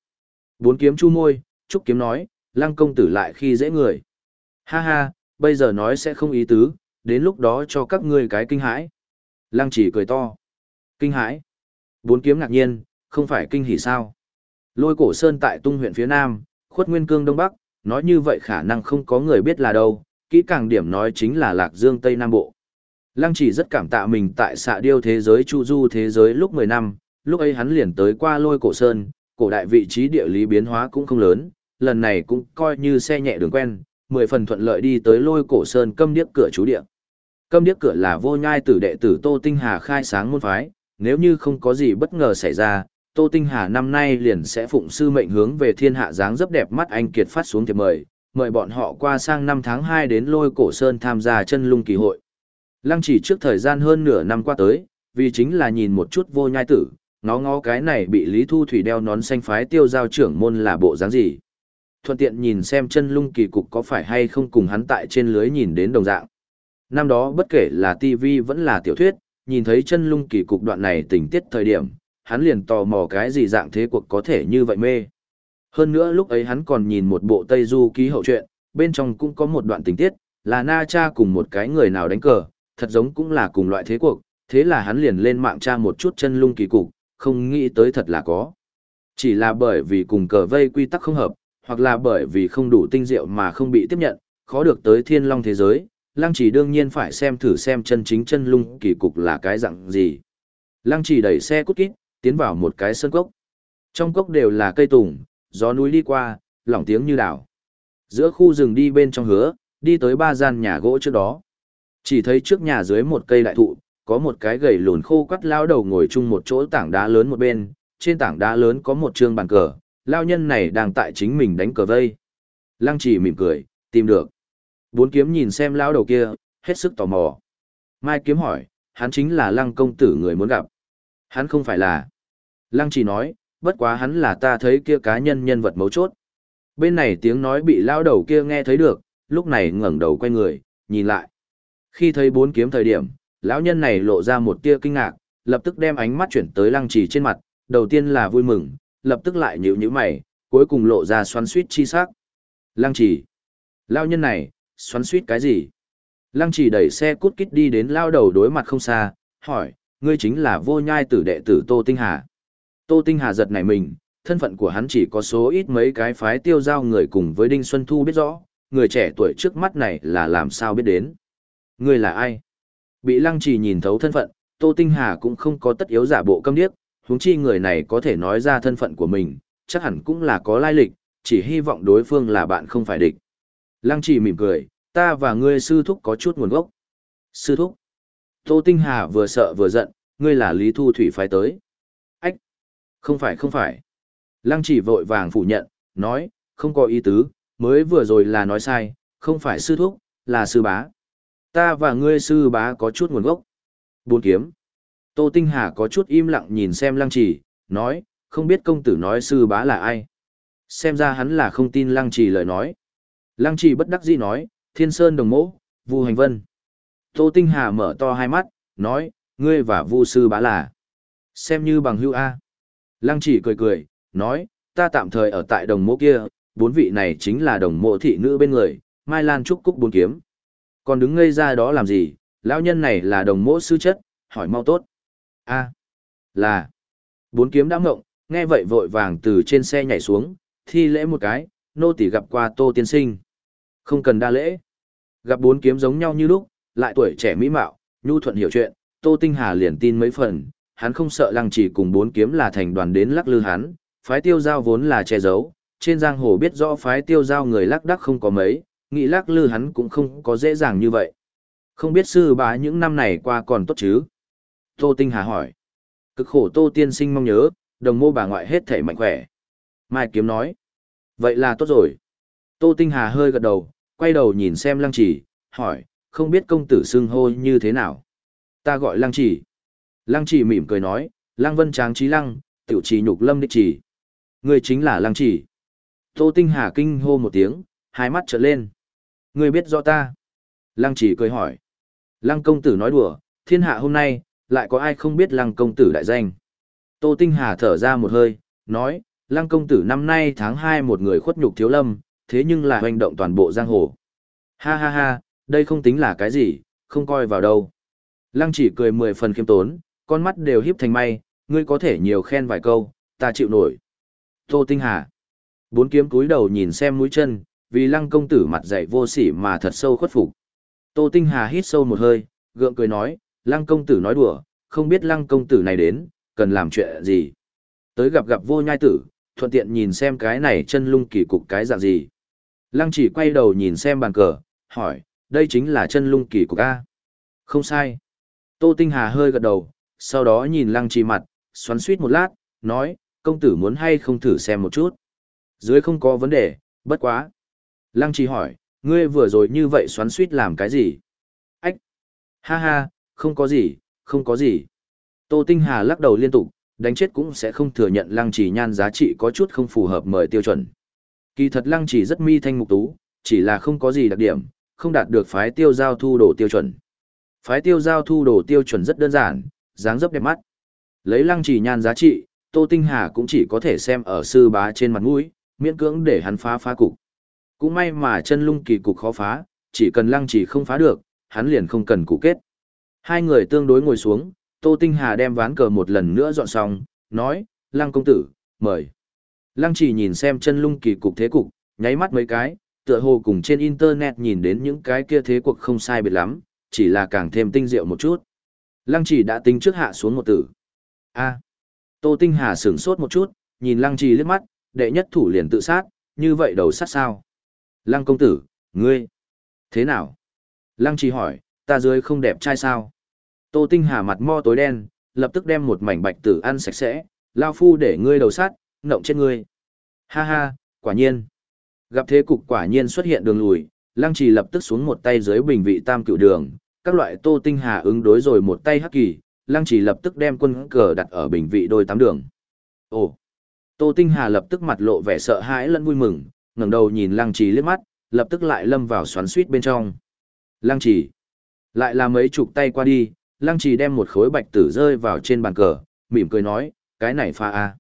Bốn kiếm chu môi, trúc kiếm nói, lăng công tử lại khi dễ người. Ha ha, bây giờ nói sẽ không ý tứ, đến lúc đó cho các ngươi cái kinh hãi. Lăng chỉ cười to. Kinh hãi. Bốn kiếm ngạc nhiên, không phải kinh hỉ sao. Lôi cổ sơn tại tung huyện phía nam, khuất nguyên cương đông bắc, nói như vậy khả năng không có người biết là đâu, kỹ càng điểm nói chính là lạc dương tây nam bộ. Lăng chỉ rất cảm tạ mình tại xạ điêu thế giới chu du thế giới lúc 10 năm, lúc ấy hắn liền tới qua lôi cổ sơn, cổ đại vị trí địa lý biến hóa cũng không lớn, lần này cũng coi như xe nhẹ đường quen, mười phần thuận lợi đi tới lôi cổ sơn câm điếc cửa chú địa. Câm điếc cửa là vô nhai tử đệ tử Tô Tinh Hà khai sáng môn phái, nếu như không có gì bất ngờ xảy ra, Tô Tinh Hà năm nay liền sẽ phụng sư mệnh hướng về thiên hạ dáng dấp đẹp mắt anh kiệt phát xuống thiệp mời, mời bọn họ qua sang năm tháng 2 đến lôi cổ sơn tham gia chân lung kỳ hội. Lăng chỉ trước thời gian hơn nửa năm qua tới, vì chính là nhìn một chút vô nhai tử, ngó ngó cái này bị Lý Thu Thủy đeo nón xanh phái tiêu giao trưởng môn là bộ dáng gì. Thuận tiện nhìn xem chân lung kỳ cục có phải hay không cùng hắn tại trên lưới nhìn đến đồng dạng. Năm đó bất kể là TV vẫn là tiểu thuyết, nhìn thấy chân lung kỳ cục đoạn này tình tiết thời điểm, hắn liền tò mò cái gì dạng thế cuộc có thể như vậy mê. Hơn nữa lúc ấy hắn còn nhìn một bộ Tây Du ký hậu truyện, bên trong cũng có một đoạn tình tiết, là Na Cha cùng một cái người nào đánh cờ, thật giống cũng là cùng loại thế cuộc, thế là hắn liền lên mạng tra một chút chân lung kỳ cục, không nghĩ tới thật là có. Chỉ là bởi vì cùng cờ vây quy tắc không hợp, hoặc là bởi vì không đủ tinh diệu mà không bị tiếp nhận, khó được tới thiên long thế giới, lăng chỉ đương nhiên phải xem thử xem chân chính chân lung kỳ cục là cái dạng gì. Lăng chỉ đẩy xe cút kít, tiến vào một cái sân cốc. Trong cốc đều là cây tùng, gió núi đi qua, lỏng tiếng như đảo. Giữa khu rừng đi bên trong hứa, đi tới ba gian nhà gỗ trước đó. Chỉ thấy trước nhà dưới một cây đại thụ, có một cái gầy lùn khô quắt lao đầu ngồi chung một chỗ tảng đá lớn một bên, trên tảng đá lớn có một trường bàn cờ, lao nhân này đang tại chính mình đánh cờ vây. Lăng chỉ mỉm cười, tìm được. Bốn kiếm nhìn xem lao đầu kia, hết sức tò mò. Mai kiếm hỏi, hắn chính là lăng công tử người muốn gặp. Hắn không phải là. Lăng chỉ nói, bất quá hắn là ta thấy kia cá nhân nhân vật mấu chốt. Bên này tiếng nói bị lao đầu kia nghe thấy được, lúc này ngẩng đầu quay người, nhìn lại. Khi thấy bốn kiếm thời điểm, lão nhân này lộ ra một tia kinh ngạc, lập tức đem ánh mắt chuyển tới lăng trì trên mặt, đầu tiên là vui mừng, lập tức lại nhíu nhíu mày, cuối cùng lộ ra xoắn suýt chi sắc. Lăng trì. Lão nhân này, xoắn suýt cái gì? Lăng trì đẩy xe cút kít đi đến lao đầu đối mặt không xa, hỏi, ngươi chính là vô nhai tử đệ tử Tô Tinh Hà. Tô Tinh Hà giật nảy mình, thân phận của hắn chỉ có số ít mấy cái phái tiêu giao người cùng với Đinh Xuân Thu biết rõ, người trẻ tuổi trước mắt này là làm sao biết đến. Ngươi là ai? Bị lăng trì nhìn thấu thân phận, Tô Tinh Hà cũng không có tất yếu giả bộ câm điếc, huống chi người này có thể nói ra thân phận của mình, chắc hẳn cũng là có lai lịch, chỉ hy vọng đối phương là bạn không phải địch. Lăng trì mỉm cười, ta và ngươi sư thúc có chút nguồn gốc. Sư thúc. Tô Tinh Hà vừa sợ vừa giận, ngươi là Lý Thu Thủy phái tới. Ách. Không phải không phải. Lăng chỉ vội vàng phủ nhận, nói, không có ý tứ, mới vừa rồi là nói sai, không phải sư thúc, là sư bá. Ta và ngươi sư bá có chút nguồn gốc. Bốn kiếm. Tô Tinh Hà có chút im lặng nhìn xem lăng trì, nói, không biết công tử nói sư bá là ai. Xem ra hắn là không tin lăng trì lời nói. Lăng trì bất đắc dĩ nói, thiên sơn đồng mộ vu hành vân. Tô Tinh Hà mở to hai mắt, nói, ngươi và vu sư bá là. Xem như bằng hữu A. Lăng chỉ cười cười, nói, ta tạm thời ở tại đồng mộ kia, bốn vị này chính là đồng mộ thị nữ bên người, Mai Lan Trúc Cúc bốn kiếm. Còn đứng ngây ra đó làm gì, lão nhân này là đồng mỗ sư chất, hỏi mau tốt. a là. Bốn kiếm đã ngộng, nghe vậy vội vàng từ trên xe nhảy xuống, thi lễ một cái, nô tỳ gặp qua tô tiên sinh. Không cần đa lễ. Gặp bốn kiếm giống nhau như lúc, lại tuổi trẻ mỹ mạo, nhu thuận hiểu chuyện, tô tinh hà liền tin mấy phần, hắn không sợ lăng chỉ cùng bốn kiếm là thành đoàn đến lắc lư hắn, phái tiêu giao vốn là che giấu, trên giang hồ biết rõ phái tiêu giao người lắc đắc không có mấy, nghĩ lắc lư hắn cũng không có dễ dàng như vậy. Không biết sư bá những năm này qua còn tốt chứ? Tô Tinh Hà hỏi. Cực khổ Tô Tiên Sinh mong nhớ, đồng mô bà ngoại hết thể mạnh khỏe. Mai Kiếm nói. Vậy là tốt rồi. Tô Tinh Hà hơi gật đầu, quay đầu nhìn xem lăng chỉ, hỏi, không biết công tử xưng hô như thế nào? Ta gọi lăng chỉ. Lăng chỉ mỉm cười nói, lăng vân tráng trí lăng, tiểu trì nhục lâm đích chỉ. Người chính là lăng chỉ. Tô Tinh Hà kinh hô một tiếng, hai mắt trợn lên. Ngươi biết rõ ta. Lăng chỉ cười hỏi. Lăng công tử nói đùa, thiên hạ hôm nay, lại có ai không biết lăng công tử đại danh. Tô Tinh Hà thở ra một hơi, nói, lăng công tử năm nay tháng 2 một người khuất nhục thiếu lâm, thế nhưng là hoành động toàn bộ giang hồ. Ha ha ha, đây không tính là cái gì, không coi vào đâu. Lăng chỉ cười mười phần khiêm tốn, con mắt đều híp thành may, ngươi có thể nhiều khen vài câu, ta chịu nổi. Tô Tinh Hà. Bốn kiếm cúi đầu nhìn xem mũi chân, vì lăng công tử mặt dạy vô sỉ mà thật sâu khuất phục. Tô Tinh Hà hít sâu một hơi, gượng cười nói, lăng công tử nói đùa, không biết lăng công tử này đến, cần làm chuyện gì. Tới gặp gặp vô nhai tử, thuận tiện nhìn xem cái này chân lung kỳ cục cái dạng gì. Lăng chỉ quay đầu nhìn xem bàn cờ, hỏi, đây chính là chân lung kỳ cục A. Không sai. Tô Tinh Hà hơi gật đầu, sau đó nhìn lăng chỉ mặt, xoắn suýt một lát, nói, công tử muốn hay không thử xem một chút. Dưới không có vấn đề, bất quá. Lăng chỉ hỏi, ngươi vừa rồi như vậy xoắn suýt làm cái gì? Ách! Ha ha, không có gì, không có gì. Tô Tinh Hà lắc đầu liên tục, đánh chết cũng sẽ không thừa nhận lăng chỉ nhan giá trị có chút không phù hợp mời tiêu chuẩn. Kỳ thật lăng chỉ rất mi thanh mục tú, chỉ là không có gì đặc điểm, không đạt được phái tiêu giao thu đồ tiêu chuẩn. Phái tiêu giao thu đồ tiêu chuẩn rất đơn giản, dáng dấp đẹp mắt. Lấy lăng chỉ nhan giá trị, Tô Tinh Hà cũng chỉ có thể xem ở sư bá trên mặt mũi, miễn cưỡng để hắn phá phá cục. Cũng may mà chân lung kỳ cục khó phá, chỉ cần lăng chỉ không phá được, hắn liền không cần cụ kết. Hai người tương đối ngồi xuống, Tô Tinh Hà đem ván cờ một lần nữa dọn xong, nói, lăng công tử, mời. Lăng chỉ nhìn xem chân lung kỳ cục thế cục, nháy mắt mấy cái, tựa hồ cùng trên internet nhìn đến những cái kia thế cuộc không sai biệt lắm, chỉ là càng thêm tinh diệu một chút. Lăng chỉ đã tính trước hạ xuống một tử. A. Tô Tinh Hà sửng sốt một chút, nhìn Lăng Trì liếc mắt, đệ nhất thủ liền tự sát, như vậy đầu sát sao? Lăng công tử, ngươi, thế nào? Lăng Trì hỏi, ta dưới không đẹp trai sao? Tô Tinh Hà mặt mo tối đen, lập tức đem một mảnh bạch tử ăn sạch sẽ, Lao phu để ngươi đầu sát, nộng chết ngươi. Ha ha, quả nhiên. Gặp thế cục quả nhiên xuất hiện đường lùi, Lăng Trì lập tức xuống một tay dưới bình vị tam cựu đường, các loại tô tinh hà ứng đối rồi một tay hắc kỳ, Lăng Trì lập tức đem quân cờ đặt ở bình vị đôi tám đường. Ồ! Tô Tinh Hà lập tức mặt lộ vẻ sợ hãi lẫn vui mừng, ngẩng đầu nhìn Lăng Trì liếc mắt, lập tức lại lâm vào xoắn suýt bên trong. Lăng Trì! Lại là mấy chục tay qua đi, Lăng Trì đem một khối bạch tử rơi vào trên bàn cờ, mỉm cười nói, cái này pha a.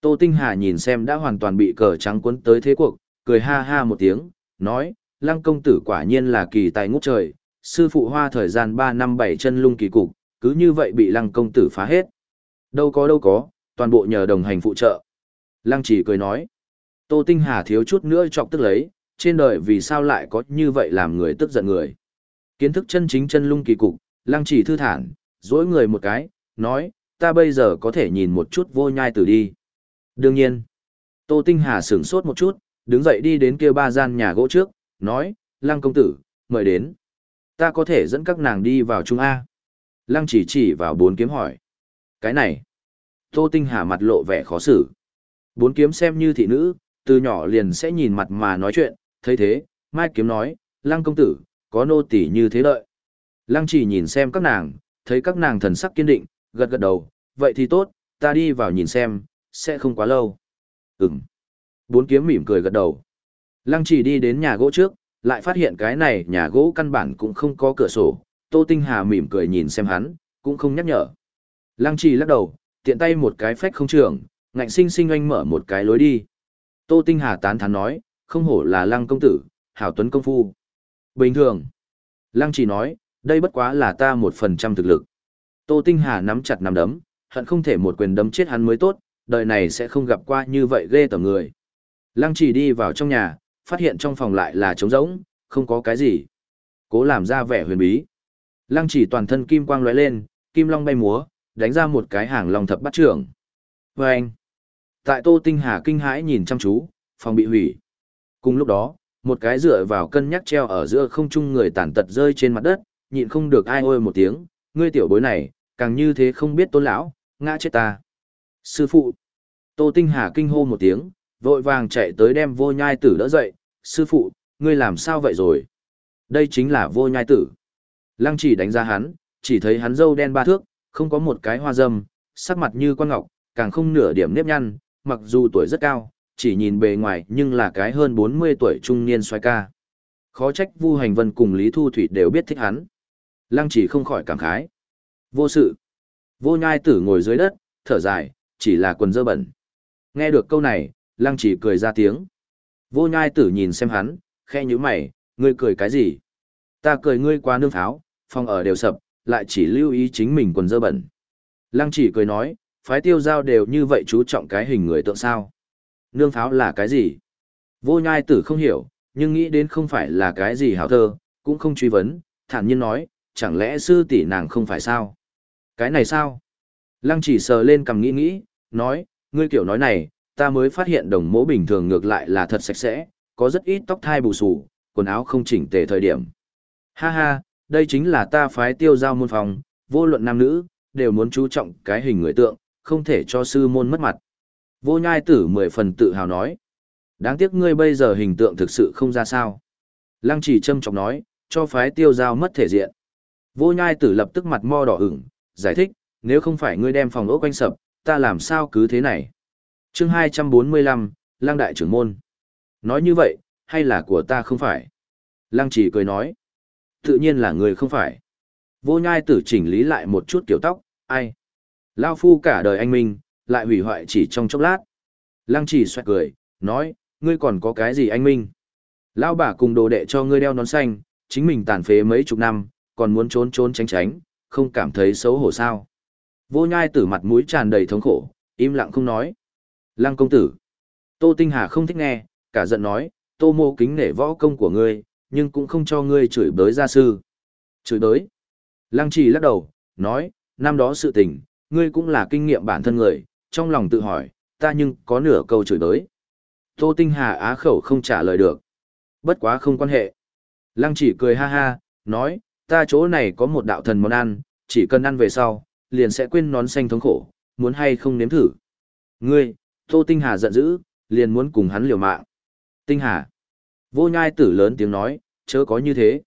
Tô Tinh Hà nhìn xem đã hoàn toàn bị cờ trắng cuốn tới thế cuộc, cười ha ha một tiếng, nói, Lăng công tử quả nhiên là kỳ tài ngút trời, sư phụ hoa thời gian 3 năm 7 chân lung kỳ cục, cứ như vậy bị Lăng công tử phá hết. Đâu có đâu có, toàn bộ nhờ đồng hành phụ trợ. Lăng chỉ cười nói, Tô Tinh Hà thiếu chút nữa chọc tức lấy, trên đời vì sao lại có như vậy làm người tức giận người. Kiến thức chân chính chân lung kỳ cục, Lăng chỉ thư thản, dối người một cái, nói, ta bây giờ có thể nhìn một chút vô nhai tử đi. Đương nhiên, Tô Tinh Hà sửng sốt một chút, đứng dậy đi đến kia ba gian nhà gỗ trước, nói, Lăng công tử, mời đến. Ta có thể dẫn các nàng đi vào Trung A. Lăng chỉ chỉ vào bốn kiếm hỏi. Cái này. Tô Tinh Hà mặt lộ vẻ khó xử. Bốn kiếm xem như thị nữ, từ nhỏ liền sẽ nhìn mặt mà nói chuyện, thấy thế, Mai kiếm nói, Lăng công tử, có nô tỳ như thế lợi. Lăng chỉ nhìn xem các nàng, thấy các nàng thần sắc kiên định, gật gật đầu, vậy thì tốt, ta đi vào nhìn xem, sẽ không quá lâu. Ừm. Bốn kiếm mỉm cười gật đầu. Lăng chỉ đi đến nhà gỗ trước, lại phát hiện cái này nhà gỗ căn bản cũng không có cửa sổ. Tô Tinh Hà mỉm cười nhìn xem hắn, cũng không nhắc nhở. Lăng chỉ lắc đầu, tiện tay một cái phách không trường, ngạnh sinh sinh anh mở một cái lối đi. Tô Tinh Hà tán thán nói, không hổ là lăng công tử, hảo tuấn công phu. Bình thường. Lăng chỉ nói, đây bất quá là ta một phần trăm thực lực. Tô Tinh Hà nắm chặt nắm đấm, hận không thể một quyền đấm chết hắn mới tốt, đời này sẽ không gặp qua như vậy ghê tởm người. Lăng chỉ đi vào trong nhà, phát hiện trong phòng lại là trống rỗng, không có cái gì. Cố làm ra vẻ huyền bí. Lăng chỉ toàn thân kim quang lóe lên, kim long bay múa, đánh ra một cái hàng long thập bắt trưởng. Và anh, tại Tô Tinh Hà kinh hãi nhìn chăm chú, phòng bị hủy. Cùng lúc đó, một cái dựa vào cân nhắc treo ở giữa không trung người tàn tật rơi trên mặt đất, nhịn không được ai ôi một tiếng, ngươi tiểu bối này, càng như thế không biết tôn lão, ngã chết ta. Sư phụ. Tô Tinh Hà kinh hô một tiếng, vội vàng chạy tới đem vô nhai tử đỡ dậy. Sư phụ, ngươi làm sao vậy rồi? Đây chính là vô nhai tử. Lăng chỉ đánh ra hắn, chỉ thấy hắn râu đen ba thước, không có một cái hoa dâm, sắc mặt như con ngọc, càng không nửa điểm nếp nhăn, mặc dù tuổi rất cao, chỉ nhìn bề ngoài nhưng là cái hơn 40 tuổi trung niên xoay ca. Khó trách Vu Hành Vân cùng Lý Thu Thủy đều biết thích hắn. Lăng chỉ không khỏi cảm khái. Vô sự. Vô nhai tử ngồi dưới đất, thở dài, chỉ là quần dơ bẩn. Nghe được câu này, lăng chỉ cười ra tiếng. Vô nhai tử nhìn xem hắn, khe như mày, ngươi cười cái gì? Ta cười ngươi quá nương tháo, phòng ở đều sập, lại chỉ lưu ý chính mình quần dơ bẩn. Lăng chỉ cười nói, phái tiêu giao đều như vậy chú trọng cái hình người tượng sao. Nương pháo là cái gì? Vô nhai tử không hiểu, nhưng nghĩ đến không phải là cái gì hảo thơ, cũng không truy vấn, thản nhiên nói, chẳng lẽ sư tỷ nàng không phải sao? Cái này sao? Lăng chỉ sờ lên cầm nghĩ nghĩ, nói, ngươi kiểu nói này, ta mới phát hiện đồng mỗ bình thường ngược lại là thật sạch sẽ, có rất ít tóc thai bù xù, quần áo không chỉnh tề thời điểm. Ha ha, đây chính là ta phái tiêu giao môn phòng, vô luận nam nữ, đều muốn chú trọng cái hình người tượng, không thể cho sư môn mất mặt. Vô nhai tử mười phần tự hào nói. Đáng tiếc ngươi bây giờ hình tượng thực sự không ra sao. Lăng chỉ châm trọng nói, cho phái tiêu giao mất thể diện. Vô nhai tử lập tức mặt mo đỏ ửng, giải thích, nếu không phải ngươi đem phòng ốc quanh sập, ta làm sao cứ thế này. chương 245, Lăng Đại trưởng môn. Nói như vậy, hay là của ta không phải? Lăng chỉ cười nói. Tự nhiên là người không phải. Vô nhai tử chỉnh lý lại một chút kiểu tóc, ai? Lao phu cả đời anh minh, lại hủy hoại chỉ trong chốc lát. Lăng chỉ xoẹt cười, nói, ngươi còn có cái gì anh minh? Lao bà cùng đồ đệ cho ngươi đeo nón xanh, chính mình tàn phế mấy chục năm, còn muốn trốn trốn tránh tránh, không cảm thấy xấu hổ sao. Vô nhai tử mặt mũi tràn đầy thống khổ, im lặng không nói. Lăng công tử. Tô Tinh Hà không thích nghe, cả giận nói, tô mô kính nể võ công của ngươi, nhưng cũng không cho ngươi chửi bới gia sư. Chửi bới. Lăng chỉ lắc đầu, nói, năm đó sự tình, ngươi cũng là kinh nghiệm bản thân người, trong lòng tự hỏi, ta nhưng có nửa câu chửi tới. Tô Tinh Hà á khẩu không trả lời được. Bất quá không quan hệ. Lăng chỉ cười ha ha, nói, ta chỗ này có một đạo thần món ăn, chỉ cần ăn về sau, liền sẽ quên nón xanh thống khổ, muốn hay không nếm thử. Ngươi, Tô Tinh Hà giận dữ, liền muốn cùng hắn liều mạng. Tinh Hà. Vô nhai tử lớn tiếng nói, chớ có như thế.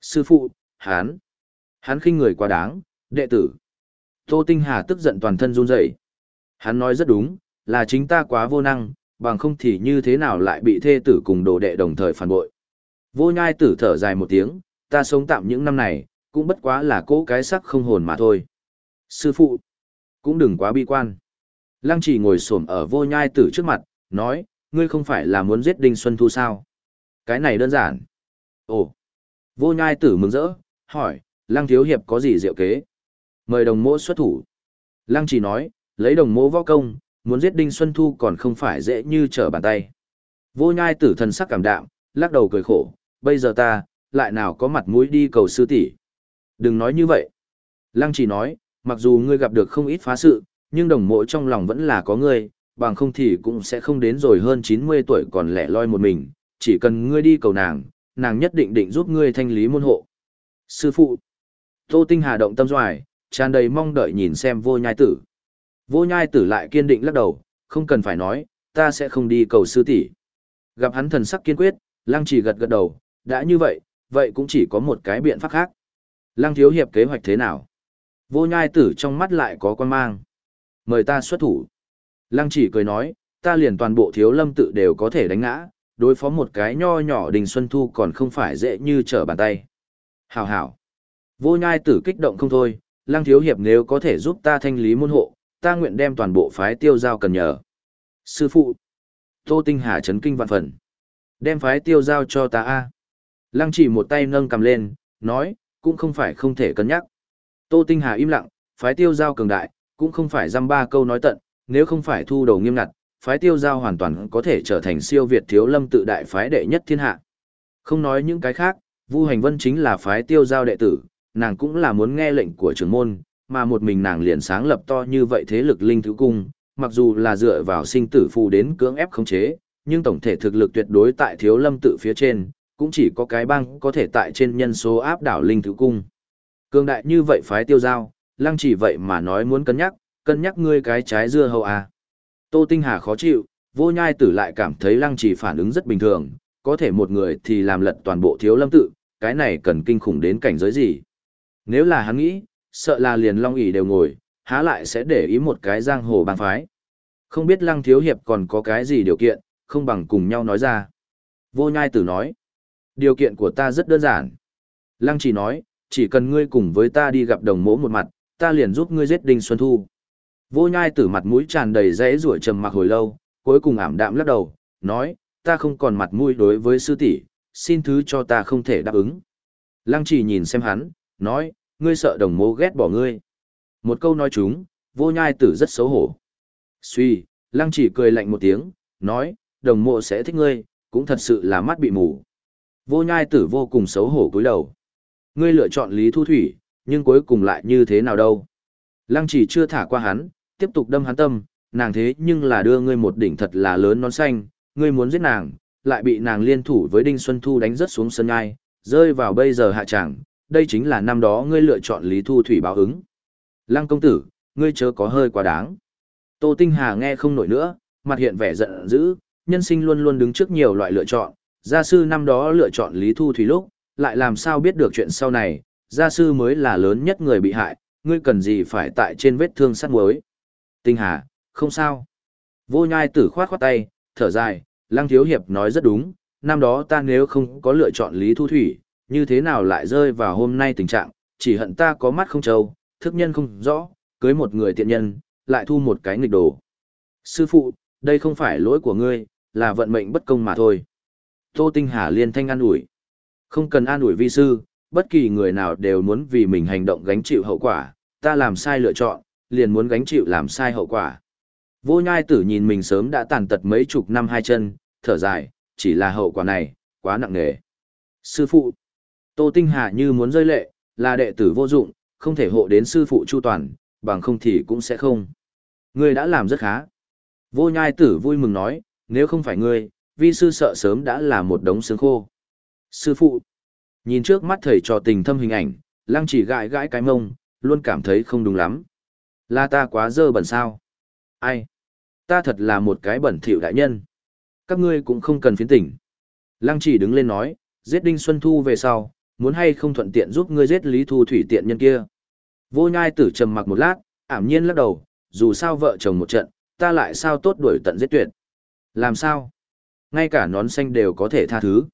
Sư phụ, hắn. Hắn khinh người quá đáng, đệ tử. Tô Tinh Hà tức giận toàn thân run rẩy. Hắn nói rất đúng, là chính ta quá vô năng, bằng không thì như thế nào lại bị thê tử cùng đồ đệ đồng thời phản bội. Vô nhai tử thở dài một tiếng, ta sống tạm những năm này, cũng bất quá là cố cái sắc không hồn mà thôi. Sư phụ, cũng đừng quá bi quan. Lăng chỉ ngồi xổm ở vô nhai tử trước mặt, nói, ngươi không phải là muốn giết Đinh Xuân Thu sao? Cái này đơn giản. Ồ, vô nhai tử mừng rỡ, hỏi, lăng thiếu hiệp có gì diệu kế? Mời đồng mỗ xuất thủ. Lăng chỉ nói, lấy đồng mỗ võ công, muốn giết Đinh Xuân Thu còn không phải dễ như trở bàn tay. Vô nhai tử thần sắc cảm đạm, lắc đầu cười khổ, bây giờ ta, lại nào có mặt mũi đi cầu sư tỷ. Đừng nói như vậy. Lăng chỉ nói, mặc dù ngươi gặp được không ít phá sự, nhưng đồng mộ trong lòng vẫn là có ngươi, bằng không thì cũng sẽ không đến rồi hơn 90 tuổi còn lẻ loi một mình, chỉ cần ngươi đi cầu nàng, nàng nhất định định giúp ngươi thanh lý môn hộ. Sư phụ, Tô Tinh Hà động tâm doài, tràn đầy mong đợi nhìn xem vô nhai tử. Vô nhai tử lại kiên định lắc đầu, không cần phải nói, ta sẽ không đi cầu sư tỷ. Gặp hắn thần sắc kiên quyết, lăng chỉ gật gật đầu, đã như vậy, vậy cũng chỉ có một cái biện pháp khác. Lăng thiếu hiệp kế hoạch thế nào? Vô nhai tử trong mắt lại có quan mang. Mời ta xuất thủ. Lăng chỉ cười nói, ta liền toàn bộ thiếu lâm tự đều có thể đánh ngã, đối phó một cái nho nhỏ đình xuân thu còn không phải dễ như trở bàn tay. Hảo hảo. Vô nhai tử kích động không thôi, lăng thiếu hiệp nếu có thể giúp ta thanh lý môn hộ, ta nguyện đem toàn bộ phái tiêu giao cần nhờ. Sư phụ. Tô Tinh Hà chấn kinh vạn phần. Đem phái tiêu giao cho ta a. Lăng chỉ một tay nâng cầm lên, nói, cũng không phải không thể cân nhắc. Tô Tinh Hà im lặng, phái tiêu giao cường đại, cũng không phải dăm ba câu nói tận, nếu không phải thu đầu nghiêm ngặt, phái tiêu giao hoàn toàn có thể trở thành siêu Việt thiếu lâm tự đại phái đệ nhất thiên hạ. Không nói những cái khác, Vu Hành Vân chính là phái tiêu giao đệ tử, nàng cũng là muốn nghe lệnh của trưởng môn, mà một mình nàng liền sáng lập to như vậy thế lực linh thứ cung, mặc dù là dựa vào sinh tử phù đến cưỡng ép khống chế, nhưng tổng thể thực lực tuyệt đối tại thiếu lâm tự phía trên, cũng chỉ có cái băng có thể tại trên nhân số áp đảo linh thứ cung. Cường đại như vậy phái tiêu giao, lăng chỉ vậy mà nói muốn cân nhắc, cân nhắc ngươi cái trái dưa hầu à. Tô Tinh Hà khó chịu, vô nhai tử lại cảm thấy lăng chỉ phản ứng rất bình thường, có thể một người thì làm lật toàn bộ thiếu lâm tự, cái này cần kinh khủng đến cảnh giới gì. Nếu là hắn nghĩ, sợ là liền long ỷ đều ngồi, há lại sẽ để ý một cái giang hồ bang phái. Không biết lăng thiếu hiệp còn có cái gì điều kiện, không bằng cùng nhau nói ra. Vô nhai tử nói, điều kiện của ta rất đơn giản. Lăng chỉ nói, chỉ cần ngươi cùng với ta đi gặp đồng mỗ một mặt, ta liền giúp ngươi giết Đinh Xuân Thu. Vô nhai tử mặt mũi tràn đầy rẽ rủa trầm mặc hồi lâu, cuối cùng ảm đạm lắc đầu, nói, ta không còn mặt mũi đối với sư tỷ, xin thứ cho ta không thể đáp ứng. Lăng chỉ nhìn xem hắn, nói, ngươi sợ đồng mô ghét bỏ ngươi. Một câu nói chúng, vô nhai tử rất xấu hổ. Suy, lăng chỉ cười lạnh một tiếng, nói, đồng mộ sẽ thích ngươi, cũng thật sự là mắt bị mù. Vô nhai tử vô cùng xấu hổ cúi đầu. Ngươi lựa chọn Lý Thu Thủy, nhưng cuối cùng lại như thế nào đâu. Lăng chỉ chưa thả qua hắn, tiếp tục đâm hắn tâm, nàng thế nhưng là đưa ngươi một đỉnh thật là lớn nón xanh, ngươi muốn giết nàng, lại bị nàng liên thủ với Đinh Xuân Thu đánh rất xuống sân ngai, rơi vào bây giờ hạ trạng đây chính là năm đó ngươi lựa chọn Lý Thu Thủy báo ứng. Lăng công tử, ngươi chớ có hơi quá đáng. Tô Tinh Hà nghe không nổi nữa, mặt hiện vẻ giận dữ, nhân sinh luôn luôn đứng trước nhiều loại lựa chọn, gia sư năm đó lựa chọn Lý Thu Thủy lúc, lại làm sao biết được chuyện sau này, gia sư mới là lớn nhất người bị hại, ngươi cần gì phải tại trên vết thương sát muối. Tinh Hà, không sao. Vô nhai tử khoát khoát tay, thở dài, Lăng Thiếu Hiệp nói rất đúng, năm đó ta nếu không có lựa chọn Lý Thu Thủy, như thế nào lại rơi vào hôm nay tình trạng, chỉ hận ta có mắt không trâu, thức nhân không rõ, cưới một người tiện nhân, lại thu một cái nghịch đồ. Sư phụ, đây không phải lỗi của ngươi, là vận mệnh bất công mà thôi. Tô Tinh Hà liên thanh an ủi. Không cần an ủi vi sư, bất kỳ người nào đều muốn vì mình hành động gánh chịu hậu quả, ta làm sai lựa chọn, liền muốn gánh chịu làm sai hậu quả. Vô nhai tử nhìn mình sớm đã tàn tật mấy chục năm hai chân, thở dài, chỉ là hậu quả này, quá nặng nề. Sư phụ, Tô Tinh Hà như muốn rơi lệ, là đệ tử vô dụng, không thể hộ đến sư phụ chu toàn, bằng không thì cũng sẽ không. Ngươi đã làm rất khá. Vô nhai tử vui mừng nói, nếu không phải ngươi, vi sư sợ sớm đã là một đống xương khô. Sư phụ, nhìn trước mắt thầy trò tình thâm hình ảnh, lăng chỉ gãi gãi cái mông, luôn cảm thấy không đúng lắm. Là ta quá dơ bẩn sao? Ai? Ta thật là một cái bẩn thỉu đại nhân. Các ngươi cũng không cần phiến tỉnh. Lăng chỉ đứng lên nói, giết Đinh Xuân Thu về sau, muốn hay không thuận tiện giúp ngươi giết Lý Thu Thủy tiện nhân kia. Vô nhai tử trầm mặc một lát, ảm nhiên lắc đầu, dù sao vợ chồng một trận, ta lại sao tốt đuổi tận giết tuyệt. Làm sao? Ngay cả nón xanh đều có thể tha thứ.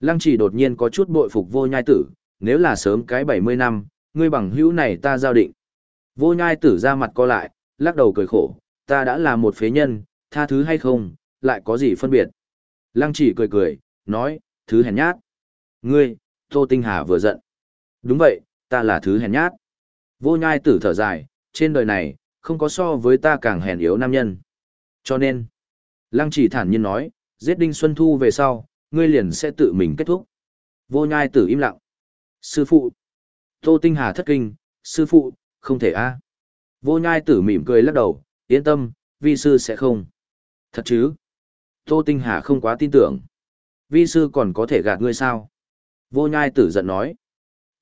Lăng chỉ đột nhiên có chút bội phục vô nhai tử, nếu là sớm cái 70 năm, ngươi bằng hữu này ta giao định. Vô nhai tử ra mặt co lại, lắc đầu cười khổ, ta đã là một phế nhân, tha thứ hay không, lại có gì phân biệt. Lăng chỉ cười cười, nói, thứ hèn nhát. Ngươi, Tô Tinh Hà vừa giận. Đúng vậy, ta là thứ hèn nhát. Vô nhai tử thở dài, trên đời này, không có so với ta càng hèn yếu nam nhân. Cho nên, Lăng chỉ thản nhiên nói, giết Đinh Xuân Thu về sau, ngươi liền sẽ tự mình kết thúc. Vô nhai tử im lặng. Sư phụ. Tô Tinh Hà thất kinh, sư phụ, không thể a. Vô nhai tử mỉm cười lắc đầu, yên tâm, vi sư sẽ không. Thật chứ? Tô Tinh Hà không quá tin tưởng. Vi sư còn có thể gạt ngươi sao? Vô nhai tử giận nói.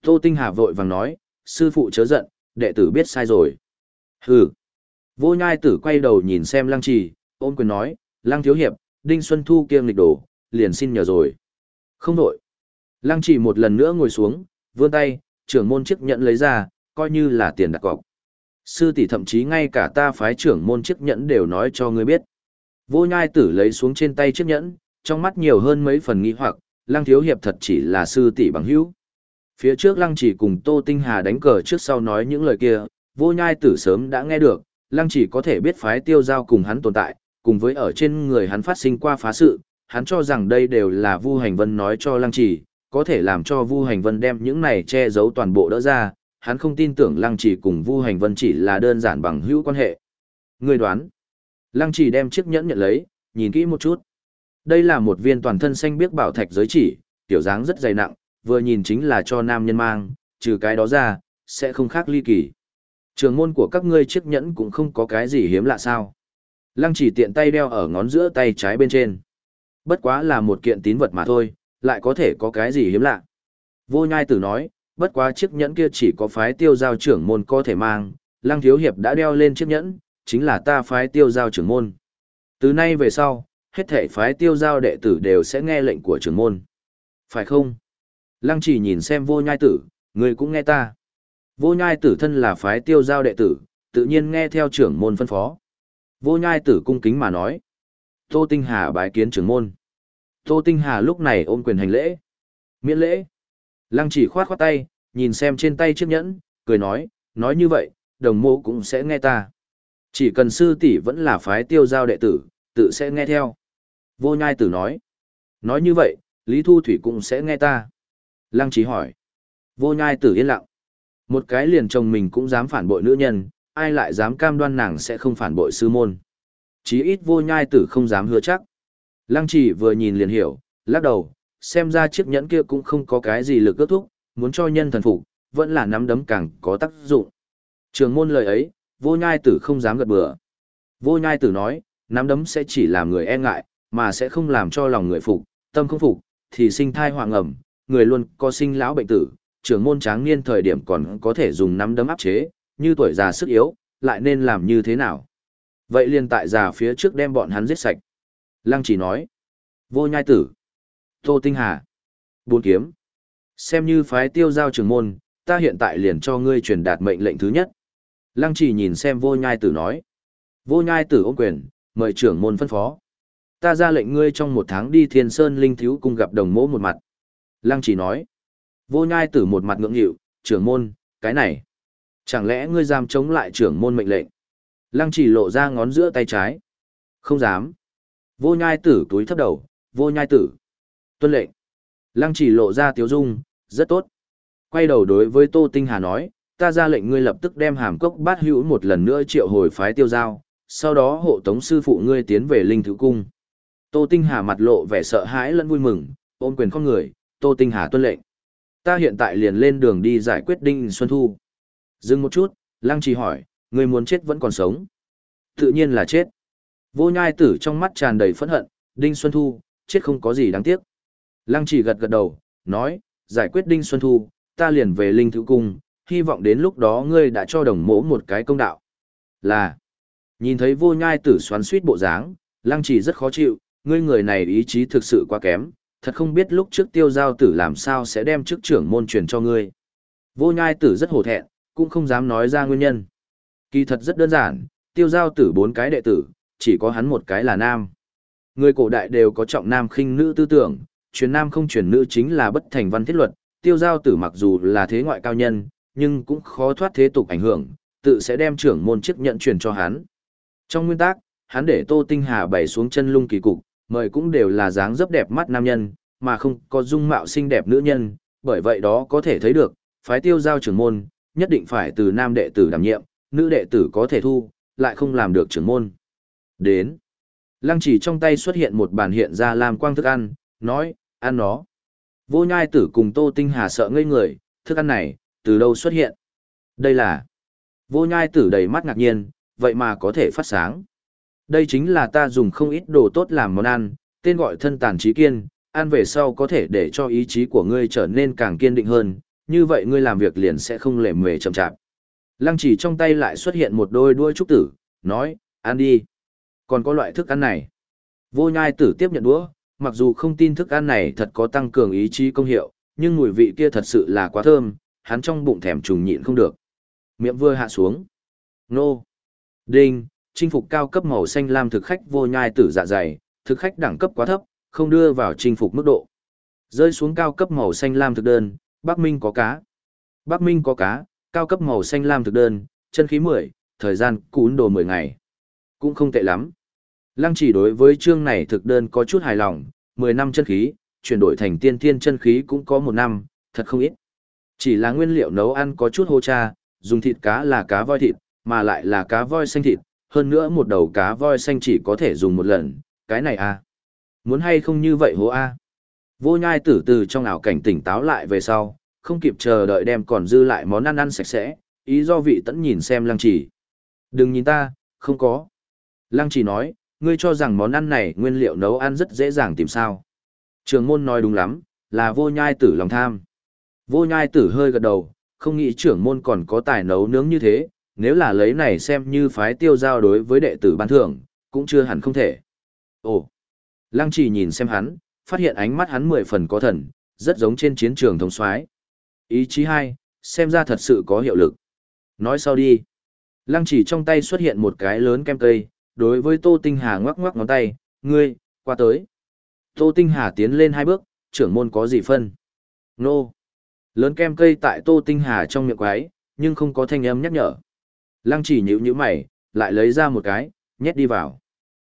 Tô Tinh Hà vội vàng nói, sư phụ chớ giận, đệ tử biết sai rồi. Hừ. Vô nhai tử quay đầu nhìn xem lăng trì, ôm quyền nói, lăng thiếu hiệp, đinh xuân thu kiêng lịch đổ, liền xin nhờ rồi. Không đổi. Lăng trì một lần nữa ngồi xuống, vươn tay, trưởng môn chiếc nhẫn lấy ra, coi như là tiền đặt cọc. Sư tỷ thậm chí ngay cả ta phái trưởng môn chiếc nhẫn đều nói cho ngươi biết. Vô nhai tử lấy xuống trên tay chiếc nhẫn, trong mắt nhiều hơn mấy phần nghi hoặc, lăng thiếu hiệp thật chỉ là sư tỷ bằng hữu. Phía trước lăng chỉ cùng Tô Tinh Hà đánh cờ trước sau nói những lời kia, vô nhai tử sớm đã nghe được, lăng chỉ có thể biết phái tiêu giao cùng hắn tồn tại, cùng với ở trên người hắn phát sinh qua phá sự, hắn cho rằng đây đều là Vu Hành Vân nói cho lăng chỉ, có thể làm cho Vu Hành Vân đem những này che giấu toàn bộ đỡ ra, hắn không tin tưởng lăng chỉ cùng Vu Hành Vân chỉ là đơn giản bằng hữu quan hệ. Người đoán, lăng chỉ đem chiếc nhẫn nhận lấy, nhìn kỹ một chút. Đây là một viên toàn thân xanh biếc bảo thạch giới chỉ, tiểu dáng rất dày nặng, vừa nhìn chính là cho nam nhân mang, trừ cái đó ra, sẽ không khác ly kỳ. Trường môn của các ngươi chiếc nhẫn cũng không có cái gì hiếm lạ sao. Lăng chỉ tiện tay đeo ở ngón giữa tay trái bên trên. Bất quá là một kiện tín vật mà thôi, lại có thể có cái gì hiếm lạ. Vô nhai tử nói, bất quá chiếc nhẫn kia chỉ có phái tiêu giao trưởng môn có thể mang, lăng thiếu hiệp đã đeo lên chiếc nhẫn, chính là ta phái tiêu giao trưởng môn. Từ nay về sau, hết thể phái tiêu giao đệ tử đều sẽ nghe lệnh của trưởng môn. Phải không? Lăng chỉ nhìn xem vô nhai tử, người cũng nghe ta. Vô nhai tử thân là phái tiêu giao đệ tử, tự nhiên nghe theo trưởng môn phân phó. Vô nhai tử cung kính mà nói. Tô Tinh Hà bái kiến trưởng môn. Tô Tinh Hà lúc này ôm quyền hành lễ. Miễn lễ. Lăng chỉ khoát khoát tay, nhìn xem trên tay chiếc nhẫn, cười nói, nói như vậy, đồng mô cũng sẽ nghe ta. Chỉ cần sư tỷ vẫn là phái tiêu giao đệ tử, tự sẽ nghe theo. Vô nhai tử nói. Nói như vậy, Lý Thu Thủy cũng sẽ nghe ta. Lăng trí hỏi. Vô nhai tử yên lặng. Một cái liền chồng mình cũng dám phản bội nữ nhân, ai lại dám cam đoan nàng sẽ không phản bội sư môn. Chí ít vô nhai tử không dám hứa chắc. Lăng chỉ vừa nhìn liền hiểu, lắc đầu, xem ra chiếc nhẫn kia cũng không có cái gì lực ước thúc, muốn cho nhân thần phục, vẫn là nắm đấm càng có tác dụng. Trường môn lời ấy, vô nhai tử không dám gật bừa. Vô nhai tử nói, nắm đấm sẽ chỉ làm người e ngại, mà sẽ không làm cho lòng người phục, tâm không phục, thì sinh thai hoàng ẩm, người luôn có sinh lão bệnh tử, trưởng môn tráng niên thời điểm còn có thể dùng nắm đấm áp chế, như tuổi già sức yếu, lại nên làm như thế nào? Vậy liền tại già phía trước đem bọn hắn giết sạch. Lăng chỉ nói, vô nhai tử, tô tinh hà, bốn kiếm, xem như phái tiêu giao trưởng môn, ta hiện tại liền cho ngươi truyền đạt mệnh lệnh thứ nhất. Lăng chỉ nhìn xem vô nhai tử nói, vô nhai tử ôm quyền, mời trưởng môn phân phó ta ra lệnh ngươi trong một tháng đi thiên sơn linh thiếu cung gặp đồng mỗ một mặt. Lăng chỉ nói, vô nhai tử một mặt ngưỡng nghịu, trưởng môn, cái này. Chẳng lẽ ngươi dám chống lại trưởng môn mệnh lệnh? Lăng chỉ lộ ra ngón giữa tay trái. Không dám. Vô nhai tử túi thấp đầu, vô nhai tử. Tuân lệnh. Lăng chỉ lộ ra tiếu dung, rất tốt. Quay đầu đối với Tô Tinh Hà nói, ta ra lệnh ngươi lập tức đem hàm cốc bát hữu một lần nữa triệu hồi phái tiêu giao, sau đó hộ tống sư phụ ngươi tiến về linh thứ cung. Tô Tinh Hà mặt lộ vẻ sợ hãi lẫn vui mừng, ôm quyền con người, Tô Tinh Hà tuân lệnh. Ta hiện tại liền lên đường đi giải quyết Đinh Xuân Thu. Dừng một chút, Lăng Trì hỏi, người muốn chết vẫn còn sống. Tự nhiên là chết. Vô nhai tử trong mắt tràn đầy phẫn hận, Đinh Xuân Thu, chết không có gì đáng tiếc. Lăng Trì gật gật đầu, nói, giải quyết Đinh Xuân Thu, ta liền về Linh Thứ Cung, hy vọng đến lúc đó ngươi đã cho đồng mỗ một cái công đạo. Là, Nhìn thấy vô nhai tử xoắn suýt bộ dáng, lăng trì rất khó chịu, ngươi người này ý chí thực sự quá kém, thật không biết lúc trước tiêu giao tử làm sao sẽ đem chức trưởng môn truyền cho ngươi. Vô nhai tử rất hổ thẹn, cũng không dám nói ra nguyên nhân. Kỳ thật rất đơn giản, tiêu giao tử bốn cái đệ tử, chỉ có hắn một cái là nam. Người cổ đại đều có trọng nam khinh nữ tư tưởng, truyền nam không truyền nữ chính là bất thành văn thiết luật, tiêu giao tử mặc dù là thế ngoại cao nhân, nhưng cũng khó thoát thế tục ảnh hưởng, tự sẽ đem trưởng môn chức nhận truyền cho hắn. Trong nguyên tắc, hắn để Tô Tinh Hà bày xuống chân lung kỳ cục, mời cũng đều là dáng dấp đẹp mắt nam nhân, mà không có dung mạo xinh đẹp nữ nhân, bởi vậy đó có thể thấy được, phái tiêu giao trưởng môn, nhất định phải từ nam đệ tử đảm nhiệm, nữ đệ tử có thể thu, lại không làm được trưởng môn. Đến. Lăng chỉ trong tay xuất hiện một bản hiện ra làm quang thức ăn, nói, ăn nó. Vô nhai tử cùng Tô Tinh Hà sợ ngây người, thức ăn này, từ đâu xuất hiện? Đây là... Vô nhai tử đầy mắt ngạc nhiên, vậy mà có thể phát sáng. Đây chính là ta dùng không ít đồ tốt làm món ăn, tên gọi thân tàn trí kiên, ăn về sau có thể để cho ý chí của ngươi trở nên càng kiên định hơn, như vậy ngươi làm việc liền sẽ không lề mề chậm chạp. Lăng chỉ trong tay lại xuất hiện một đôi đuôi trúc tử, nói, ăn đi. Còn có loại thức ăn này. Vô nhai tử tiếp nhận đũa, mặc dù không tin thức ăn này thật có tăng cường ý chí công hiệu, nhưng mùi vị kia thật sự là quá thơm, hắn trong bụng thèm trùng nhịn không được. Miệng vừa hạ xuống. Nô. Đinh, chinh phục cao cấp màu xanh lam thực khách vô nhai tử dạ dày, thực khách đẳng cấp quá thấp, không đưa vào chinh phục mức độ. Rơi xuống cao cấp màu xanh lam thực đơn, Bắc Minh có cá. Bắc Minh có cá, cao cấp màu xanh lam thực đơn, chân khí 10, thời gian cún đồ 10 ngày. Cũng không tệ lắm. Lăng chỉ đối với chương này thực đơn có chút hài lòng, 10 năm chân khí, chuyển đổi thành tiên thiên chân khí cũng có một năm, thật không ít. Chỉ là nguyên liệu nấu ăn có chút hô cha, dùng thịt cá là cá voi thịt, mà lại là cá voi xanh thịt, hơn nữa một đầu cá voi xanh chỉ có thể dùng một lần, cái này à. Muốn hay không như vậy hố a Vô nhai tử từ trong ảo cảnh tỉnh táo lại về sau, không kịp chờ đợi đem còn dư lại món ăn ăn sạch sẽ, ý do vị tẫn nhìn xem lăng chỉ. Đừng nhìn ta, không có. Lăng chỉ nói, ngươi cho rằng món ăn này nguyên liệu nấu ăn rất dễ dàng tìm sao. Trường môn nói đúng lắm, là vô nhai tử lòng tham. Vô nhai tử hơi gật đầu, không nghĩ trưởng môn còn có tài nấu nướng như thế, nếu là lấy này xem như phái tiêu giao đối với đệ tử ban thưởng, cũng chưa hẳn không thể. Ồ! Lăng chỉ nhìn xem hắn, phát hiện ánh mắt hắn mười phần có thần, rất giống trên chiến trường thống soái. Ý chí hai, xem ra thật sự có hiệu lực. Nói sau đi. Lăng chỉ trong tay xuất hiện một cái lớn kem cây, đối với Tô Tinh Hà ngoắc ngoắc ngón tay, ngươi, qua tới. Tô Tinh Hà tiến lên hai bước, trưởng môn có gì phân? Nô. Lớn kem cây tại Tô Tinh Hà trong miệng quái, nhưng không có thanh âm nhắc nhở. Lăng chỉ nhữ nhữ mày, lại lấy ra một cái, nhét đi vào.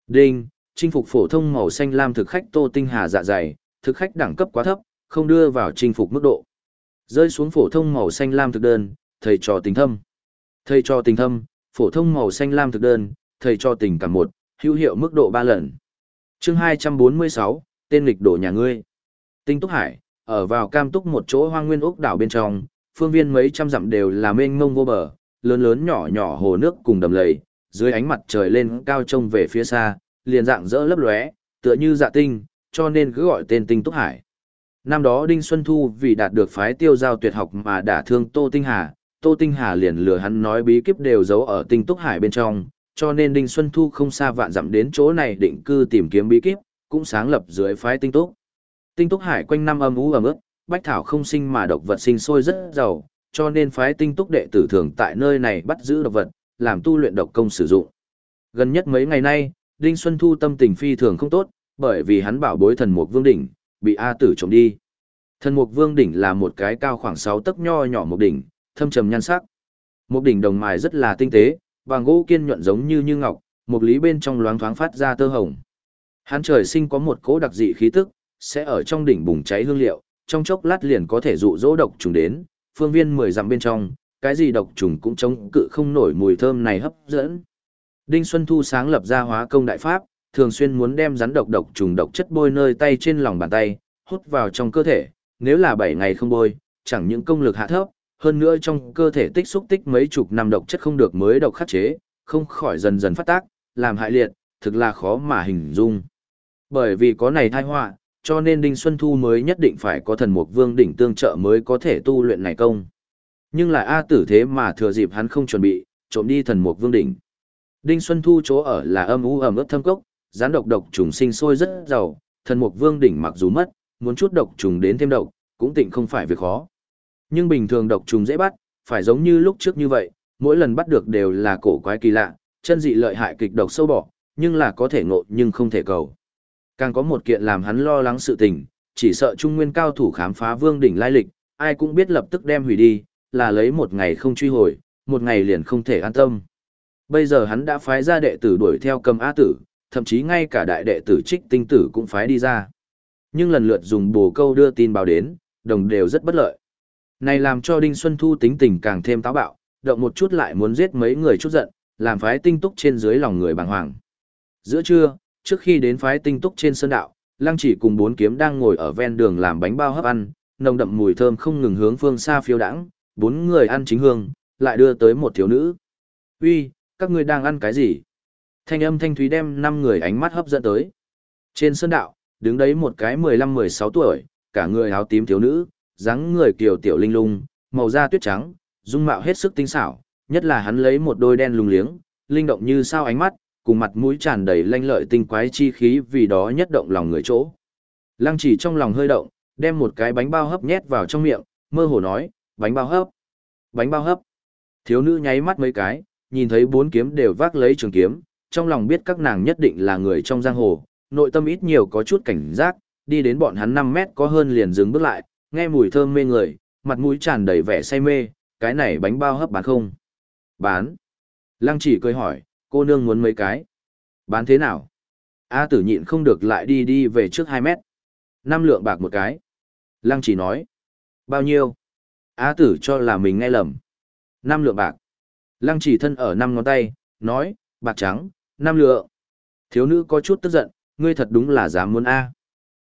Đinh, chinh phục phổ thông màu xanh lam thực khách Tô Tinh Hà dạ dày, thực khách đẳng cấp quá thấp, không đưa vào chinh phục mức độ. Rơi xuống phổ thông màu xanh lam thực đơn, thầy trò tình thâm. Thầy trò tình thâm, phổ thông màu xanh lam thực đơn, thầy trò tình cảm một, hữu hiệu mức độ ba lần. Chương 246, tên lịch đổ nhà ngươi. Tinh Túc Hải, ở vào cam túc một chỗ hoang nguyên ốc đảo bên trong, phương viên mấy trăm dặm đều là mênh mông vô bờ, lớn lớn nhỏ nhỏ hồ nước cùng đầm lầy, dưới ánh mặt trời lên cao trông về phía xa, liền dạng rỡ lấp lóe, tựa như dạ tinh, cho nên cứ gọi tên Tinh Túc Hải. Năm đó Đinh Xuân Thu vì đạt được phái tiêu giao tuyệt học mà đả thương Tô Tinh Hà, Tô Tinh Hà liền lừa hắn nói bí kíp đều giấu ở Tinh Túc Hải bên trong, cho nên Đinh Xuân Thu không xa vạn dặm đến chỗ này định cư tìm kiếm bí kíp, cũng sáng lập dưới phái Tinh Túc. Tinh Túc Hải quanh năm âm u ẩm ướt, bách thảo không sinh mà độc vật sinh sôi rất giàu, cho nên phái Tinh Túc đệ tử thường tại nơi này bắt giữ độc vật, làm tu luyện độc công sử dụng. Gần nhất mấy ngày nay, Đinh Xuân Thu tâm tình phi thường không tốt, bởi vì hắn bảo bối thần mục vương đỉnh, bị A tử trộm đi. Thần mục vương đỉnh là một cái cao khoảng 6 tấc nho nhỏ một đỉnh, thâm trầm nhan sắc. Một đỉnh đồng mài rất là tinh tế, bằng gỗ kiên nhuận giống như như ngọc, một lý bên trong loáng thoáng phát ra tơ hồng. Hắn trời sinh có một cỗ đặc dị khí tức, sẽ ở trong đỉnh bùng cháy hương liệu, trong chốc lát liền có thể dụ dỗ độc trùng đến, phương viên 10 dặm bên trong, cái gì độc trùng cũng chống cự không nổi mùi thơm này hấp dẫn. Đinh Xuân Thu sáng lập ra hóa công đại pháp, thường xuyên muốn đem rắn độc độc trùng độc chất bôi nơi tay trên lòng bàn tay, hút vào trong cơ thể, nếu là 7 ngày không bôi, chẳng những công lực hạ thấp, hơn nữa trong cơ thể tích xúc tích mấy chục năm độc chất không được mới độc khắc chế, không khỏi dần dần phát tác, làm hại liệt, thực là khó mà hình dung. Bởi vì có này thai họa, cho nên Đinh Xuân Thu mới nhất định phải có thần mục vương đỉnh tương trợ mới có thể tu luyện này công. Nhưng lại A tử thế mà thừa dịp hắn không chuẩn bị, trộm đi thần mục vương đỉnh. Đinh Xuân Thu chỗ ở là âm u ẩm ướt thâm cốc, gián độc độc trùng sinh sôi rất giàu, thần mục vương đỉnh mặc dù mất, muốn chút độc trùng đến thêm độc, cũng tịnh không phải việc khó. Nhưng bình thường độc trùng dễ bắt, phải giống như lúc trước như vậy, mỗi lần bắt được đều là cổ quái kỳ lạ, chân dị lợi hại kịch độc sâu bỏ, nhưng là có thể ngộ nhưng không thể cầu. Càng có một kiện làm hắn lo lắng sự tình, chỉ sợ trung nguyên cao thủ khám phá vương đỉnh lai lịch, ai cũng biết lập tức đem hủy đi, là lấy một ngày không truy hồi, một ngày liền không thể an tâm. Bây giờ hắn đã phái ra đệ tử đuổi theo cầm Á tử, thậm chí ngay cả đại đệ tử trích tinh tử cũng phái đi ra. Nhưng lần lượt dùng bồ câu đưa tin báo đến, đồng đều rất bất lợi. Này làm cho Đinh Xuân Thu tính tình càng thêm táo bạo, động một chút lại muốn giết mấy người chút giận, làm phái tinh túc trên dưới lòng người bàng hoàng. Giữa trưa, trước khi đến phái tinh túc trên sơn đạo, Lăng chỉ cùng bốn kiếm đang ngồi ở ven đường làm bánh bao hấp ăn, nồng đậm mùi thơm không ngừng hướng phương xa phiêu đãng, bốn người ăn chính hương, lại đưa tới một thiếu nữ. Uy, các ngươi đang ăn cái gì? Thanh âm thanh thúy đem năm người ánh mắt hấp dẫn tới. Trên sơn đạo, đứng đấy một cái 15-16 tuổi, cả người áo tím thiếu nữ, dáng người kiều tiểu linh lung, màu da tuyết trắng, dung mạo hết sức tinh xảo, nhất là hắn lấy một đôi đen lùng liếng, linh động như sao ánh mắt, cùng mặt mũi tràn đầy lanh lợi tinh quái chi khí vì đó nhất động lòng người chỗ. Lăng chỉ trong lòng hơi động, đem một cái bánh bao hấp nhét vào trong miệng, mơ hồ nói, bánh bao hấp, bánh bao hấp. Thiếu nữ nháy mắt mấy cái, nhìn thấy bốn kiếm đều vác lấy trường kiếm, trong lòng biết các nàng nhất định là người trong giang hồ, nội tâm ít nhiều có chút cảnh giác, đi đến bọn hắn 5 mét có hơn liền dừng bước lại, nghe mùi thơm mê người, mặt mũi tràn đầy vẻ say mê, cái này bánh bao hấp bán không? Bán. Lăng chỉ cười hỏi, cô nương muốn mấy cái? Bán thế nào? A tử nhịn không được lại đi đi về trước 2 mét. Năm lượng bạc một cái. Lăng chỉ nói. Bao nhiêu? A tử cho là mình nghe lầm. Năm lượng bạc. Lăng chỉ thân ở năm ngón tay, nói, bạc trắng, năm lượng. Thiếu nữ có chút tức giận, ngươi thật đúng là dám muốn A.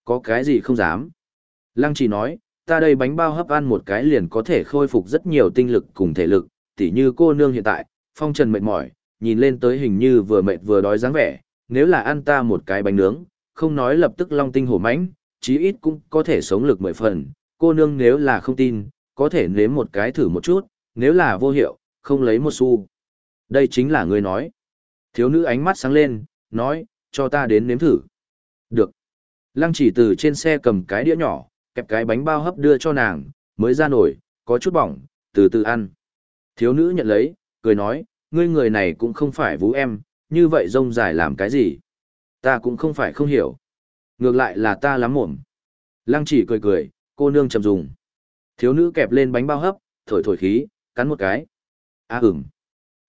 Có cái gì không dám? Lăng chỉ nói, ta đây bánh bao hấp ăn một cái liền có thể khôi phục rất nhiều tinh lực cùng thể lực, tỉ như cô nương hiện tại, phong trần mệt mỏi, nhìn lên tới hình như vừa mệt vừa đói dáng vẻ, nếu là ăn ta một cái bánh nướng, không nói lập tức long tinh hổ mãnh, chí ít cũng có thể sống lực mười phần, cô nương nếu là không tin, có thể nếm một cái thử một chút, nếu là vô hiệu, không lấy một xu. Đây chính là người nói. Thiếu nữ ánh mắt sáng lên, nói, cho ta đến nếm thử. Được. Lăng chỉ từ trên xe cầm cái đĩa nhỏ, kẹp cái bánh bao hấp đưa cho nàng, mới ra nổi, có chút bỏng, từ từ ăn. Thiếu nữ nhận lấy, cười nói, ngươi người này cũng không phải vũ em, như vậy rông dài làm cái gì? Ta cũng không phải không hiểu. Ngược lại là ta lắm mồm. Lăng chỉ cười cười, cô nương trầm dùng. Thiếu nữ kẹp lên bánh bao hấp, thổi thổi khí, cắn một cái. À ửng.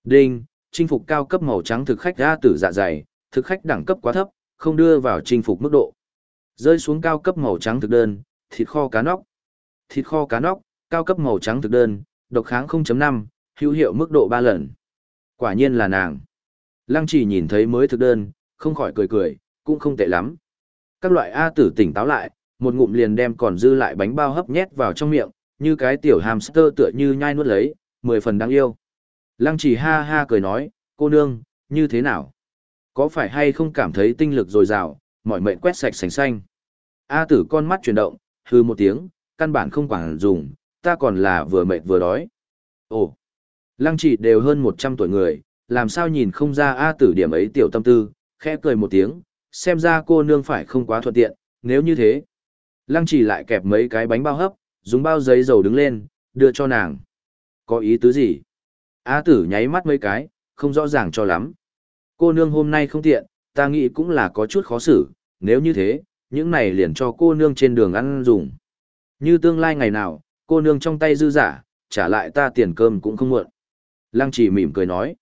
Đinh, chinh phục cao cấp màu trắng thực khách ra tử dạ dày, thực khách đẳng cấp quá thấp, không đưa vào chinh phục mức độ. Rơi xuống cao cấp màu trắng thực đơn, thịt kho cá nóc. Thịt kho cá nóc, cao cấp màu trắng thực đơn, độc kháng 0.5, hữu hiệu mức độ 3 lần. Quả nhiên là nàng. Lăng chỉ nhìn thấy mới thực đơn, không khỏi cười cười, cũng không tệ lắm. Các loại A tử tỉnh táo lại, một ngụm liền đem còn dư lại bánh bao hấp nhét vào trong miệng, như cái tiểu hamster tựa như nhai nuốt lấy, mười phần đáng yêu. Lăng chỉ ha ha cười nói, cô nương, như thế nào? Có phải hay không cảm thấy tinh lực dồi dào, mọi mệnh quét sạch sành xanh? A tử con mắt chuyển động, hư một tiếng, căn bản không quản dùng, ta còn là vừa mệt vừa đói. Ồ, lăng chỉ đều hơn 100 tuổi người, làm sao nhìn không ra A tử điểm ấy tiểu tâm tư, khẽ cười một tiếng, xem ra cô nương phải không quá thuận tiện, nếu như thế. Lăng chỉ lại kẹp mấy cái bánh bao hấp, dùng bao giấy dầu đứng lên, đưa cho nàng. Có ý tứ gì? A tử nháy mắt mấy cái, không rõ ràng cho lắm. Cô nương hôm nay không tiện, ta nghĩ cũng là có chút khó xử, nếu như thế, những này liền cho cô nương trên đường ăn dùng. Như tương lai ngày nào, cô nương trong tay dư giả, trả lại ta tiền cơm cũng không muộn. Lăng chỉ mỉm cười nói.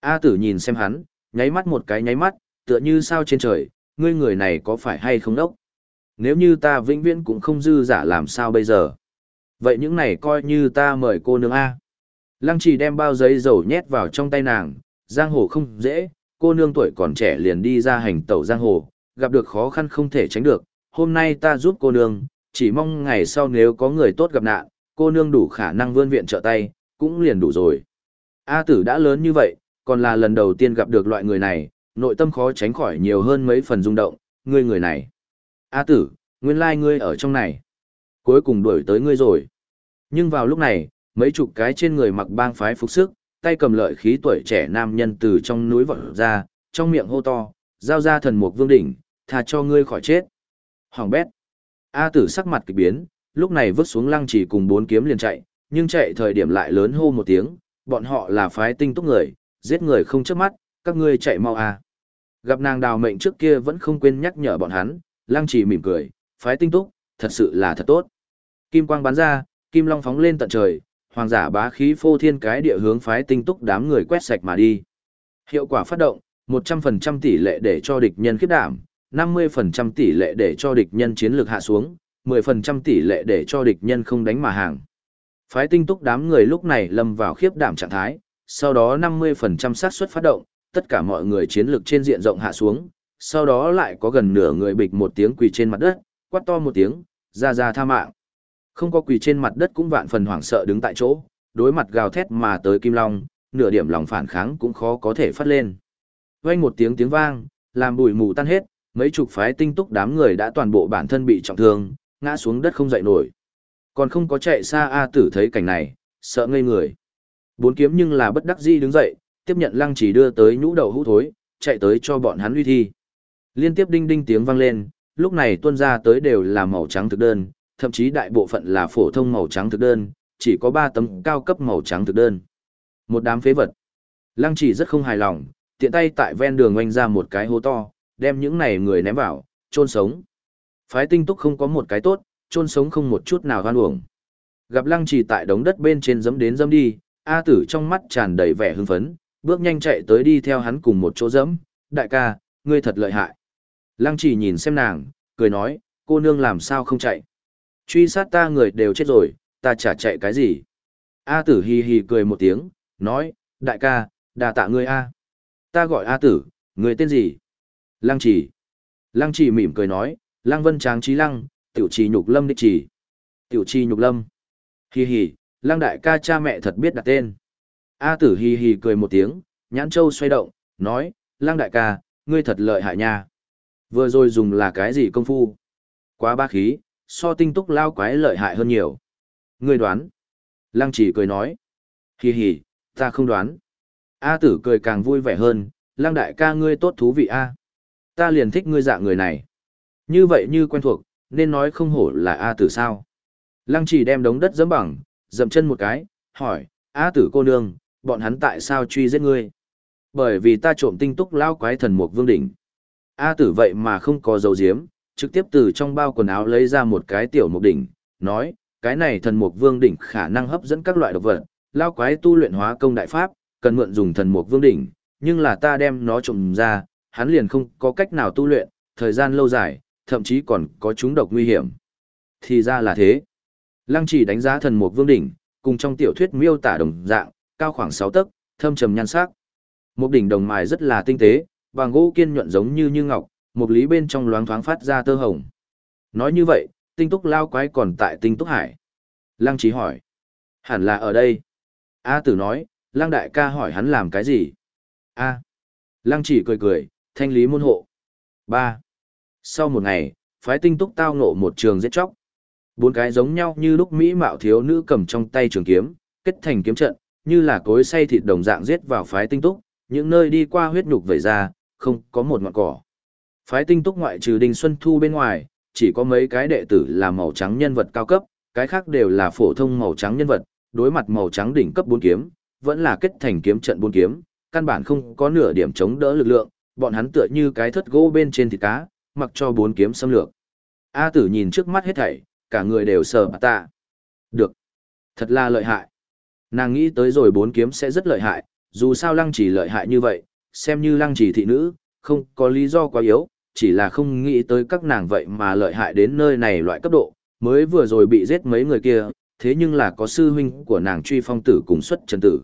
A tử nhìn xem hắn, nháy mắt một cái nháy mắt, tựa như sao trên trời, ngươi người này có phải hay không đốc? Nếu như ta vĩnh viễn cũng không dư giả làm sao bây giờ? Vậy những này coi như ta mời cô nương A. Lăng chỉ đem bao giấy dầu nhét vào trong tay nàng, giang hồ không dễ, cô nương tuổi còn trẻ liền đi ra hành tẩu giang hồ, gặp được khó khăn không thể tránh được, hôm nay ta giúp cô nương, chỉ mong ngày sau nếu có người tốt gặp nạn, cô nương đủ khả năng vươn viện trợ tay, cũng liền đủ rồi. A tử đã lớn như vậy, còn là lần đầu tiên gặp được loại người này, nội tâm khó tránh khỏi nhiều hơn mấy phần rung động, ngươi người này. A tử, nguyên lai like ngươi ở trong này. Cuối cùng đuổi tới ngươi rồi. Nhưng vào lúc này, mấy chục cái trên người mặc bang phái phục sức, tay cầm lợi khí tuổi trẻ nam nhân từ trong núi vọt ra, trong miệng hô to, giao ra thần mục vương đỉnh, tha cho ngươi khỏi chết. Hoàng bét. A tử sắc mặt kỳ biến, lúc này vứt xuống lăng chỉ cùng bốn kiếm liền chạy, nhưng chạy thời điểm lại lớn hô một tiếng, bọn họ là phái tinh túc người, giết người không chớp mắt, các ngươi chạy mau à. Gặp nàng đào mệnh trước kia vẫn không quên nhắc nhở bọn hắn, Lang chỉ mỉm cười, phái tinh túc, thật sự là thật tốt. Kim quang bắn ra, kim long phóng lên tận trời, hoàng giả bá khí phô thiên cái địa hướng phái tinh túc đám người quét sạch mà đi. Hiệu quả phát động, 100% tỷ lệ để cho địch nhân khiếp đảm, 50% tỷ lệ để cho địch nhân chiến lược hạ xuống, 10% tỷ lệ để cho địch nhân không đánh mà hàng. Phái tinh túc đám người lúc này lâm vào khiếp đảm trạng thái, sau đó 50% xác suất phát động, tất cả mọi người chiến lược trên diện rộng hạ xuống, sau đó lại có gần nửa người bịch một tiếng quỳ trên mặt đất, quát to một tiếng, ra ra tha mạng. Không có quỳ trên mặt đất cũng vạn phần hoảng sợ đứng tại chỗ, đối mặt gào thét mà tới Kim Long, nửa điểm lòng phản kháng cũng khó có thể phát lên. Vang một tiếng tiếng vang, làm bụi mù tan hết, mấy chục phái tinh túc đám người đã toàn bộ bản thân bị trọng thương, ngã xuống đất không dậy nổi. Còn không có chạy xa A tử thấy cảnh này, sợ ngây người. Bốn kiếm nhưng là bất đắc dĩ đứng dậy, tiếp nhận lăng chỉ đưa tới nhũ đầu hũ thối, chạy tới cho bọn hắn uy thi. Liên tiếp đinh đinh tiếng vang lên, lúc này tuân ra tới đều là màu trắng thực đơn, thậm chí đại bộ phận là phổ thông màu trắng thực đơn, chỉ có 3 tấm cao cấp màu trắng thực đơn. Một đám phế vật. Lăng chỉ rất không hài lòng, tiện tay tại ven đường oanh ra một cái hố to, đem những này người ném vào, chôn sống. Phái tinh túc không có một cái tốt, chôn sống không một chút nào hoan uổng. Gặp lăng chỉ tại đống đất bên trên dẫm đến dẫm đi, A tử trong mắt tràn đầy vẻ hưng phấn, bước nhanh chạy tới đi theo hắn cùng một chỗ dẫm, đại ca, ngươi thật lợi hại. Lăng chỉ nhìn xem nàng, cười nói, cô nương làm sao không chạy. Truy sát ta người đều chết rồi, ta chả chạy cái gì. A tử hì hì cười một tiếng, nói, đại ca, đà tạ ngươi A. Ta gọi A tử, người tên gì? Lăng chỉ. Lăng chỉ mỉm cười nói, lăng vân tráng trí lăng, tiểu trì nhục lâm đích chỉ. Tiểu trì nhục lâm. Hì hì, Lang đại ca cha mẹ thật biết đặt tên. A tử hì hì cười một tiếng, nhãn châu xoay động, nói, Lang đại ca, ngươi thật lợi hại nha. Vừa rồi dùng là cái gì công phu? Quá ba khí, so tinh túc lao quái lợi hại hơn nhiều. Ngươi đoán. Lăng chỉ cười nói. Hì hì, ta không đoán. A tử cười càng vui vẻ hơn, lăng đại ca ngươi tốt thú vị a. Ta liền thích ngươi dạng người này. Như vậy như quen thuộc, nên nói không hổ là A tử sao. Lăng chỉ đem đống đất dẫm bằng, dậm chân một cái, hỏi, A tử cô nương, bọn hắn tại sao truy giết ngươi? Bởi vì ta trộm tinh túc lao quái thần mục vương đỉnh. A tử vậy mà không có dấu diếm, trực tiếp từ trong bao quần áo lấy ra một cái tiểu mục đỉnh, nói, cái này thần mục vương đỉnh khả năng hấp dẫn các loại độc vật, lao quái tu luyện hóa công đại pháp, cần mượn dùng thần mục vương đỉnh, nhưng là ta đem nó trộm ra, hắn liền không có cách nào tu luyện, thời gian lâu dài, thậm chí còn có chúng độc nguy hiểm. Thì ra là thế. Lăng chỉ đánh giá thần mục vương đỉnh, cùng trong tiểu thuyết miêu tả đồng dạng, cao khoảng 6 tấc, thâm trầm nhan sắc. Một đỉnh đồng mài rất là tinh tế, bằng gỗ kiên nhuận giống như như ngọc, một lý bên trong loáng thoáng phát ra tơ hồng. Nói như vậy, tinh túc lao quái còn tại tinh túc hải. Lăng Chỉ hỏi. Hẳn là ở đây. A tử nói, lăng đại ca hỏi hắn làm cái gì? A. Lăng chỉ cười cười, thanh lý môn hộ. ba sau một ngày, phái tinh túc tao ngộ một trường giết chóc. Bốn cái giống nhau như lúc Mỹ mạo thiếu nữ cầm trong tay trường kiếm, kết thành kiếm trận, như là cối xay thịt đồng dạng giết vào phái tinh túc, những nơi đi qua huyết nhục vẩy ra, không có một ngọn cỏ. Phái tinh túc ngoại trừ Đinh Xuân Thu bên ngoài, chỉ có mấy cái đệ tử là màu trắng nhân vật cao cấp, cái khác đều là phổ thông màu trắng nhân vật, đối mặt màu trắng đỉnh cấp bốn kiếm, vẫn là kết thành kiếm trận bốn kiếm, căn bản không có nửa điểm chống đỡ lực lượng, bọn hắn tựa như cái thất gỗ bên trên thịt cá, mặc cho bốn kiếm xâm lược. A tử nhìn trước mắt hết thảy, cả người đều sờ bà tạ. Được. Thật là lợi hại. Nàng nghĩ tới rồi bốn kiếm sẽ rất lợi hại, dù sao lăng chỉ lợi hại như vậy, xem như lăng chỉ thị nữ, không có lý do quá yếu, chỉ là không nghĩ tới các nàng vậy mà lợi hại đến nơi này loại cấp độ, mới vừa rồi bị giết mấy người kia, thế nhưng là có sư huynh của nàng truy phong tử cùng xuất chân tử.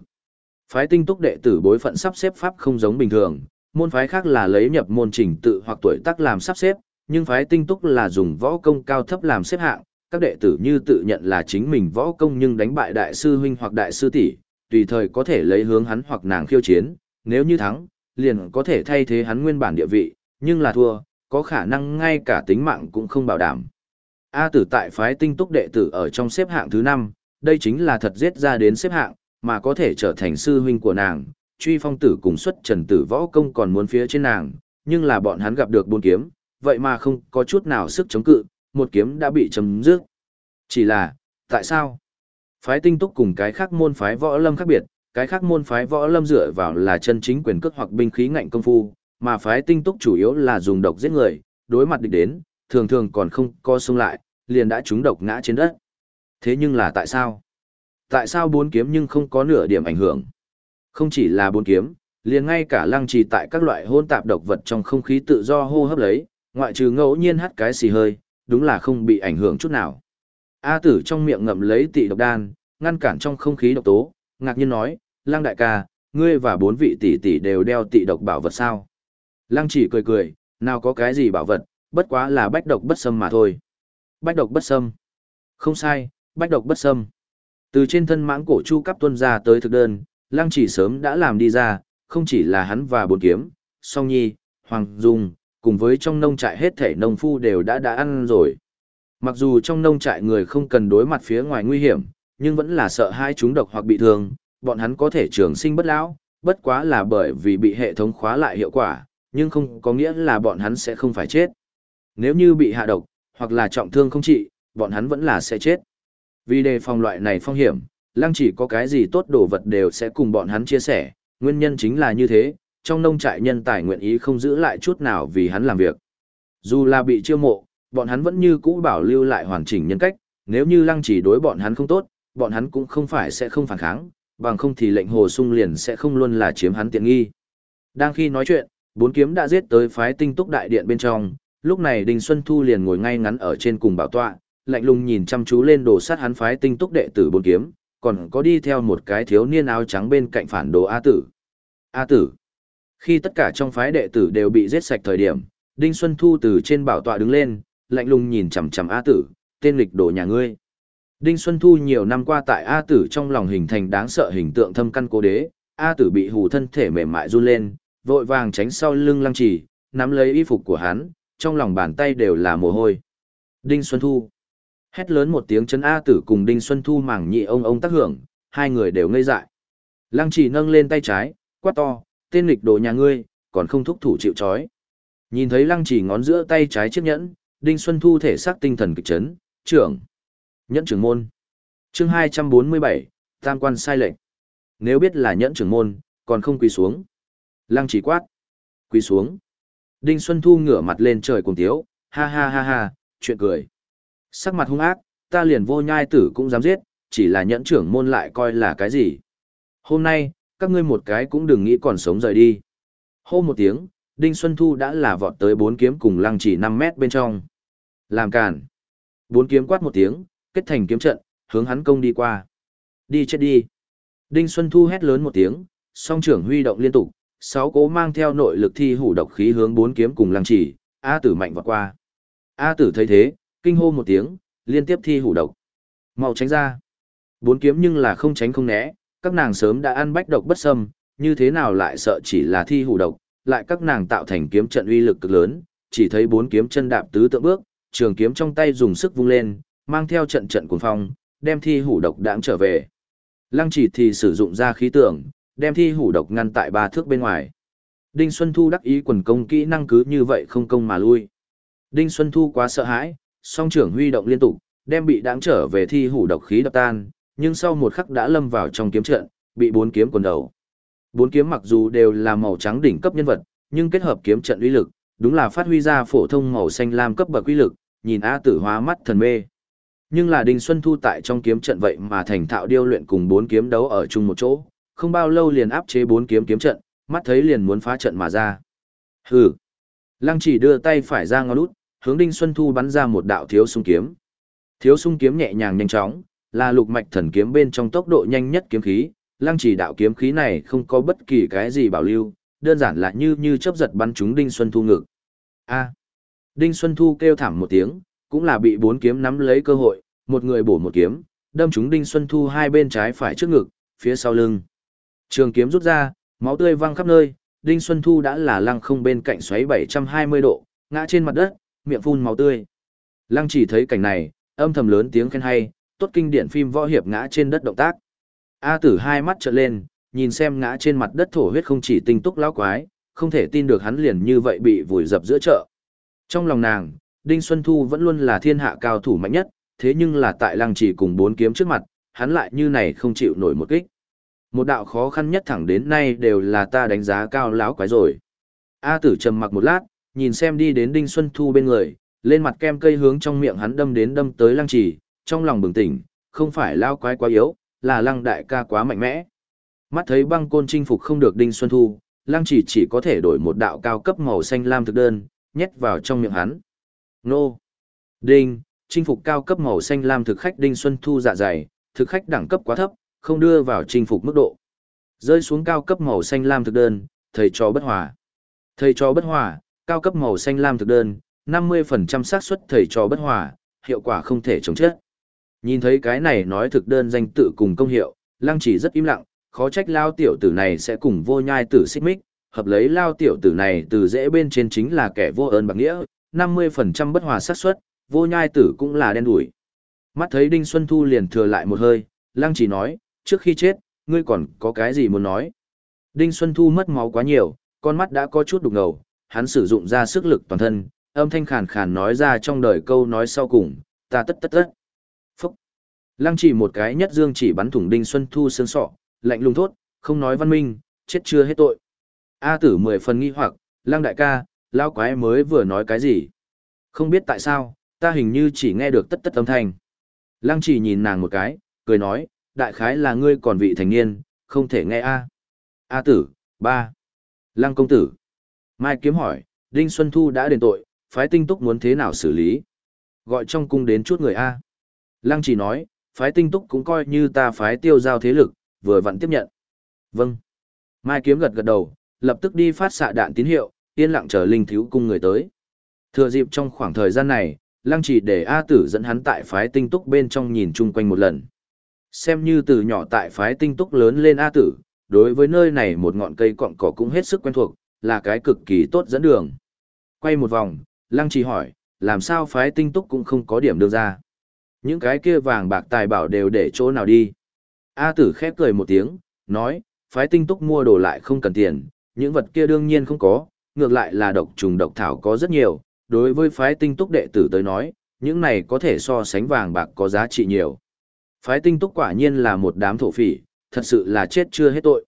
Phái tinh túc đệ tử bối phận sắp xếp pháp không giống bình thường, môn phái khác là lấy nhập môn trình tự hoặc tuổi tác làm sắp xếp, nhưng phái tinh túc là dùng võ công cao thấp làm xếp hạng, các đệ tử như tự nhận là chính mình võ công nhưng đánh bại đại sư huynh hoặc đại sư tỷ, tùy thời có thể lấy hướng hắn hoặc nàng khiêu chiến, nếu như thắng, liền có thể thay thế hắn nguyên bản địa vị, nhưng là thua, có khả năng ngay cả tính mạng cũng không bảo đảm. A tử tại phái tinh túc đệ tử ở trong xếp hạng thứ 5, đây chính là thật giết ra đến xếp hạng, mà có thể trở thành sư huynh của nàng, truy phong tử cùng xuất trần tử võ công còn muốn phía trên nàng, nhưng là bọn hắn gặp được bốn kiếm, vậy mà không có chút nào sức chống cự, một kiếm đã bị chấm dứt. Chỉ là, tại sao? Phái tinh túc cùng cái khác môn phái võ lâm khác biệt, cái khác môn phái võ lâm dựa vào là chân chính quyền cước hoặc binh khí ngạnh công phu, mà phái tinh túc chủ yếu là dùng độc giết người, đối mặt địch đến, thường thường còn không co xung lại, liền đã trúng độc ngã trên đất. Thế nhưng là tại sao? Tại sao bốn kiếm nhưng không có nửa điểm ảnh hưởng? Không chỉ là bốn kiếm, liền ngay cả lăng trì tại các loại hôn tạp độc vật trong không khí tự do hô hấp lấy, ngoại trừ ngẫu nhiên hắt cái xì hơi, đúng là không bị ảnh hưởng chút nào. A tử trong miệng ngậm lấy tị độc đan, ngăn cản trong không khí độc tố, ngạc nhiên nói, lăng đại ca, ngươi và bốn vị tỷ tỷ đều đeo tị độc bảo vật sao? Lăng chỉ cười cười, nào có cái gì bảo vật, bất quá là bách độc bất xâm mà thôi. Bách độc bất xâm. Không sai, bách độc bất xâm. Từ trên thân mãng cổ chu cấp tuân ra tới thực đơn, lăng chỉ sớm đã làm đi ra, không chỉ là hắn và bốn kiếm, song nhi, hoàng dung, cùng với trong nông trại hết thể nông phu đều đã đã ăn rồi. Mặc dù trong nông trại người không cần đối mặt phía ngoài nguy hiểm, nhưng vẫn là sợ hai chúng độc hoặc bị thương, bọn hắn có thể trường sinh bất lão, bất quá là bởi vì bị hệ thống khóa lại hiệu quả, nhưng không có nghĩa là bọn hắn sẽ không phải chết. Nếu như bị hạ độc, hoặc là trọng thương không trị, bọn hắn vẫn là sẽ chết. Vì đề phòng loại này phong hiểm, lăng chỉ có cái gì tốt đồ vật đều sẽ cùng bọn hắn chia sẻ, nguyên nhân chính là như thế, trong nông trại nhân tài nguyện ý không giữ lại chút nào vì hắn làm việc. Dù là bị chiêu mộ, bọn hắn vẫn như cũ bảo lưu lại hoàn chỉnh nhân cách, nếu như lăng chỉ đối bọn hắn không tốt, bọn hắn cũng không phải sẽ không phản kháng, bằng không thì lệnh hồ sung liền sẽ không luôn là chiếm hắn tiện nghi. Đang khi nói chuyện, bốn kiếm đã giết tới phái tinh túc đại điện bên trong, lúc này Đinh Xuân Thu liền ngồi ngay ngắn ở trên cùng bảo tọa, lạnh lùng nhìn chăm chú lên đồ sát hắn phái tinh túc đệ tử bốn kiếm, còn có đi theo một cái thiếu niên áo trắng bên cạnh phản đồ A tử. A tử. Khi tất cả trong phái đệ tử đều bị giết sạch thời điểm, Đinh Xuân Thu từ trên bảo tọa đứng lên, lạnh lùng nhìn chằm chằm A tử, tên lịch đồ nhà ngươi. Đinh Xuân Thu nhiều năm qua tại A tử trong lòng hình thành đáng sợ hình tượng thâm căn cố đế, A tử bị hù thân thể mềm mại run lên, vội vàng tránh sau lưng lăng trì, nắm lấy y phục của hắn, trong lòng bàn tay đều là mồ hôi. Đinh Xuân Thu. Hét lớn một tiếng chấn A tử cùng Đinh Xuân Thu mảng nhị ông ông tác hưởng, hai người đều ngây dại. Lăng Chỉ nâng lên tay trái, quát to, tên lịch đồ nhà ngươi, còn không thúc thủ chịu chói. Nhìn thấy lăng Chỉ ngón giữa tay trái chiếc nhẫn, Đinh Xuân Thu thể xác tinh thần kịch chấn, trưởng. Nhẫn trưởng môn. chương 247, tam quan sai lệnh. Nếu biết là nhẫn trưởng môn, còn không quỳ xuống. Lăng chỉ quát. Quỳ xuống. Đinh Xuân Thu ngửa mặt lên trời cùng tiếu, ha ha ha ha, chuyện cười. Sắc mặt hung ác, ta liền vô nhai tử cũng dám giết, chỉ là nhẫn trưởng môn lại coi là cái gì. Hôm nay, các ngươi một cái cũng đừng nghĩ còn sống rời đi. Hô một tiếng, Đinh Xuân Thu đã là vọt tới bốn kiếm cùng lăng chỉ 5 mét bên trong. Làm cản. Bốn kiếm quát một tiếng, kết thành kiếm trận, hướng hắn công đi qua. Đi chết đi. Đinh Xuân Thu hét lớn một tiếng, song trưởng huy động liên tục, sáu cố mang theo nội lực thi hủ độc khí hướng bốn kiếm cùng lăng chỉ, A tử mạnh vọt qua. A tử thấy thế, kinh hô một tiếng, liên tiếp thi hủ độc. Mau tránh ra. Bốn kiếm nhưng là không tránh không né, các nàng sớm đã ăn bách độc bất xâm, như thế nào lại sợ chỉ là thi hủ độc, lại các nàng tạo thành kiếm trận uy lực cực lớn, chỉ thấy bốn kiếm chân đạp tứ tượng bước, trường kiếm trong tay dùng sức vung lên, mang theo trận trận cuồng phong, đem thi hủ độc đãng trở về. Lăng chỉ thì sử dụng ra khí tượng, đem thi hủ độc ngăn tại ba thước bên ngoài. Đinh Xuân Thu đắc ý quần công kỹ năng cứ như vậy không công mà lui. Đinh Xuân Thu quá sợ hãi, song trưởng huy động liên tục, đem bị đáng trở về thi hủ độc khí đập tan, nhưng sau một khắc đã lâm vào trong kiếm trận, bị bốn kiếm quần đầu. Bốn kiếm mặc dù đều là màu trắng đỉnh cấp nhân vật, nhưng kết hợp kiếm trận uy lực, đúng là phát huy ra phổ thông màu xanh lam cấp bậc uy lực, nhìn A Tử hóa mắt thần mê. Nhưng là Đinh Xuân Thu tại trong kiếm trận vậy mà thành thạo điêu luyện cùng bốn kiếm đấu ở chung một chỗ, không bao lâu liền áp chế bốn kiếm kiếm trận, mắt thấy liền muốn phá trận mà ra. Hừ. Lăng chỉ đưa tay phải ra ngó lút, hướng Đinh Xuân Thu bắn ra một đạo thiếu sung kiếm. Thiếu sung kiếm nhẹ nhàng nhanh chóng, là lục mạch thần kiếm bên trong tốc độ nhanh nhất kiếm khí, lăng chỉ đạo kiếm khí này không có bất kỳ cái gì bảo lưu, đơn giản là như như chớp giật bắn trúng Đinh Xuân Thu ngực. A. Đinh Xuân Thu kêu thảm một tiếng, cũng là bị bốn kiếm nắm lấy cơ hội, một người bổ một kiếm, đâm trúng Đinh Xuân Thu hai bên trái phải trước ngực, phía sau lưng. Trường kiếm rút ra, máu tươi văng khắp nơi, Đinh Xuân Thu đã là lăng không bên cạnh xoáy 720 độ, ngã trên mặt đất, miệng phun máu tươi. Lăng chỉ thấy cảnh này, âm thầm lớn tiếng khen hay, tốt kinh điển phim võ hiệp ngã trên đất động tác. A tử hai mắt trợn lên, nhìn xem ngã trên mặt đất thổ huyết không chỉ tinh túc lão quái, không thể tin được hắn liền như vậy bị vùi dập giữa chợ. Trong lòng nàng, Đinh Xuân Thu vẫn luôn là thiên hạ cao thủ mạnh nhất, thế nhưng là tại lăng chỉ cùng bốn kiếm trước mặt, hắn lại như này không chịu nổi một kích. Một đạo khó khăn nhất thẳng đến nay đều là ta đánh giá cao lão quái rồi. A tử trầm mặc một lát, nhìn xem đi đến Đinh Xuân Thu bên người, lên mặt kem cây hướng trong miệng hắn đâm đến đâm tới lăng chỉ, trong lòng bừng tỉnh, không phải lao quái quá yếu, là lăng đại ca quá mạnh mẽ. Mắt thấy băng côn chinh phục không được Đinh Xuân Thu, lăng chỉ chỉ có thể đổi một đạo cao cấp màu xanh lam thực đơn, nhét vào trong miệng hắn. Nô! Đinh! Chinh phục cao cấp màu xanh lam thực khách Đinh Xuân Thu dạ dày, thực khách đẳng cấp quá thấp, không đưa vào chinh phục mức độ. Rơi xuống cao cấp màu xanh lam thực đơn, thầy trò bất hòa. Thầy trò bất hòa, cao cấp màu xanh lam thực đơn, 50% xác suất thầy trò bất hòa, hiệu quả không thể chống chết. Nhìn thấy cái này nói thực đơn danh tự cùng công hiệu, lăng chỉ rất im lặng, khó trách lao tiểu tử này sẽ cùng vô nhai tử xích mích, hợp lấy lao tiểu tử này từ dễ bên trên chính là kẻ vô ơn bạc nghĩa, 50% bất hòa xác suất, vô nhai tử cũng là đen đủi. Mắt thấy Đinh Xuân Thu liền thừa lại một hơi, lăng chỉ nói, trước khi chết, ngươi còn có cái gì muốn nói. Đinh Xuân Thu mất máu quá nhiều, con mắt đã có chút đục ngầu, hắn sử dụng ra sức lực toàn thân, âm thanh khàn khàn nói ra trong đời câu nói sau cùng, ta tất tất tất. Phúc! Lăng chỉ một cái nhất dương chỉ bắn thủng Đinh Xuân Thu xương sọ, lạnh lùng thốt, không nói văn minh, chết chưa hết tội. A tử mười phần nghi hoặc, lăng đại ca, lao quái mới vừa nói cái gì? Không biết tại sao, ta hình như chỉ nghe được tất tất âm thanh. Lăng chỉ nhìn nàng một cái, cười nói, đại khái là ngươi còn vị thành niên, không thể nghe A. A tử, ba. Lăng công tử. Mai kiếm hỏi, Đinh Xuân Thu đã đền tội, phái tinh túc muốn thế nào xử lý? Gọi trong cung đến chút người A. Lăng chỉ nói, phái tinh túc cũng coi như ta phái tiêu giao thế lực, vừa vặn tiếp nhận. Vâng. Mai kiếm gật gật đầu, lập tức đi phát xạ đạn tín hiệu, yên lặng chờ linh thiếu cung người tới. Thừa dịp trong khoảng thời gian này, lăng chỉ để A tử dẫn hắn tại phái tinh túc bên trong nhìn chung quanh một lần. Xem như từ nhỏ tại phái tinh túc lớn lên A tử, đối với nơi này một ngọn cây cọng cỏ cũng hết sức quen thuộc, là cái cực kỳ tốt dẫn đường. Quay một vòng, lăng chỉ hỏi, làm sao phái tinh túc cũng không có điểm đưa ra. Những cái kia vàng bạc tài bảo đều để chỗ nào đi. A tử khép cười một tiếng, nói, phái tinh túc mua đồ lại không cần tiền, những vật kia đương nhiên không có, ngược lại là độc trùng độc thảo có rất nhiều, đối với phái tinh túc đệ tử tới nói, những này có thể so sánh vàng bạc có giá trị nhiều. Phái tinh túc quả nhiên là một đám thổ phỉ, thật sự là chết chưa hết tội.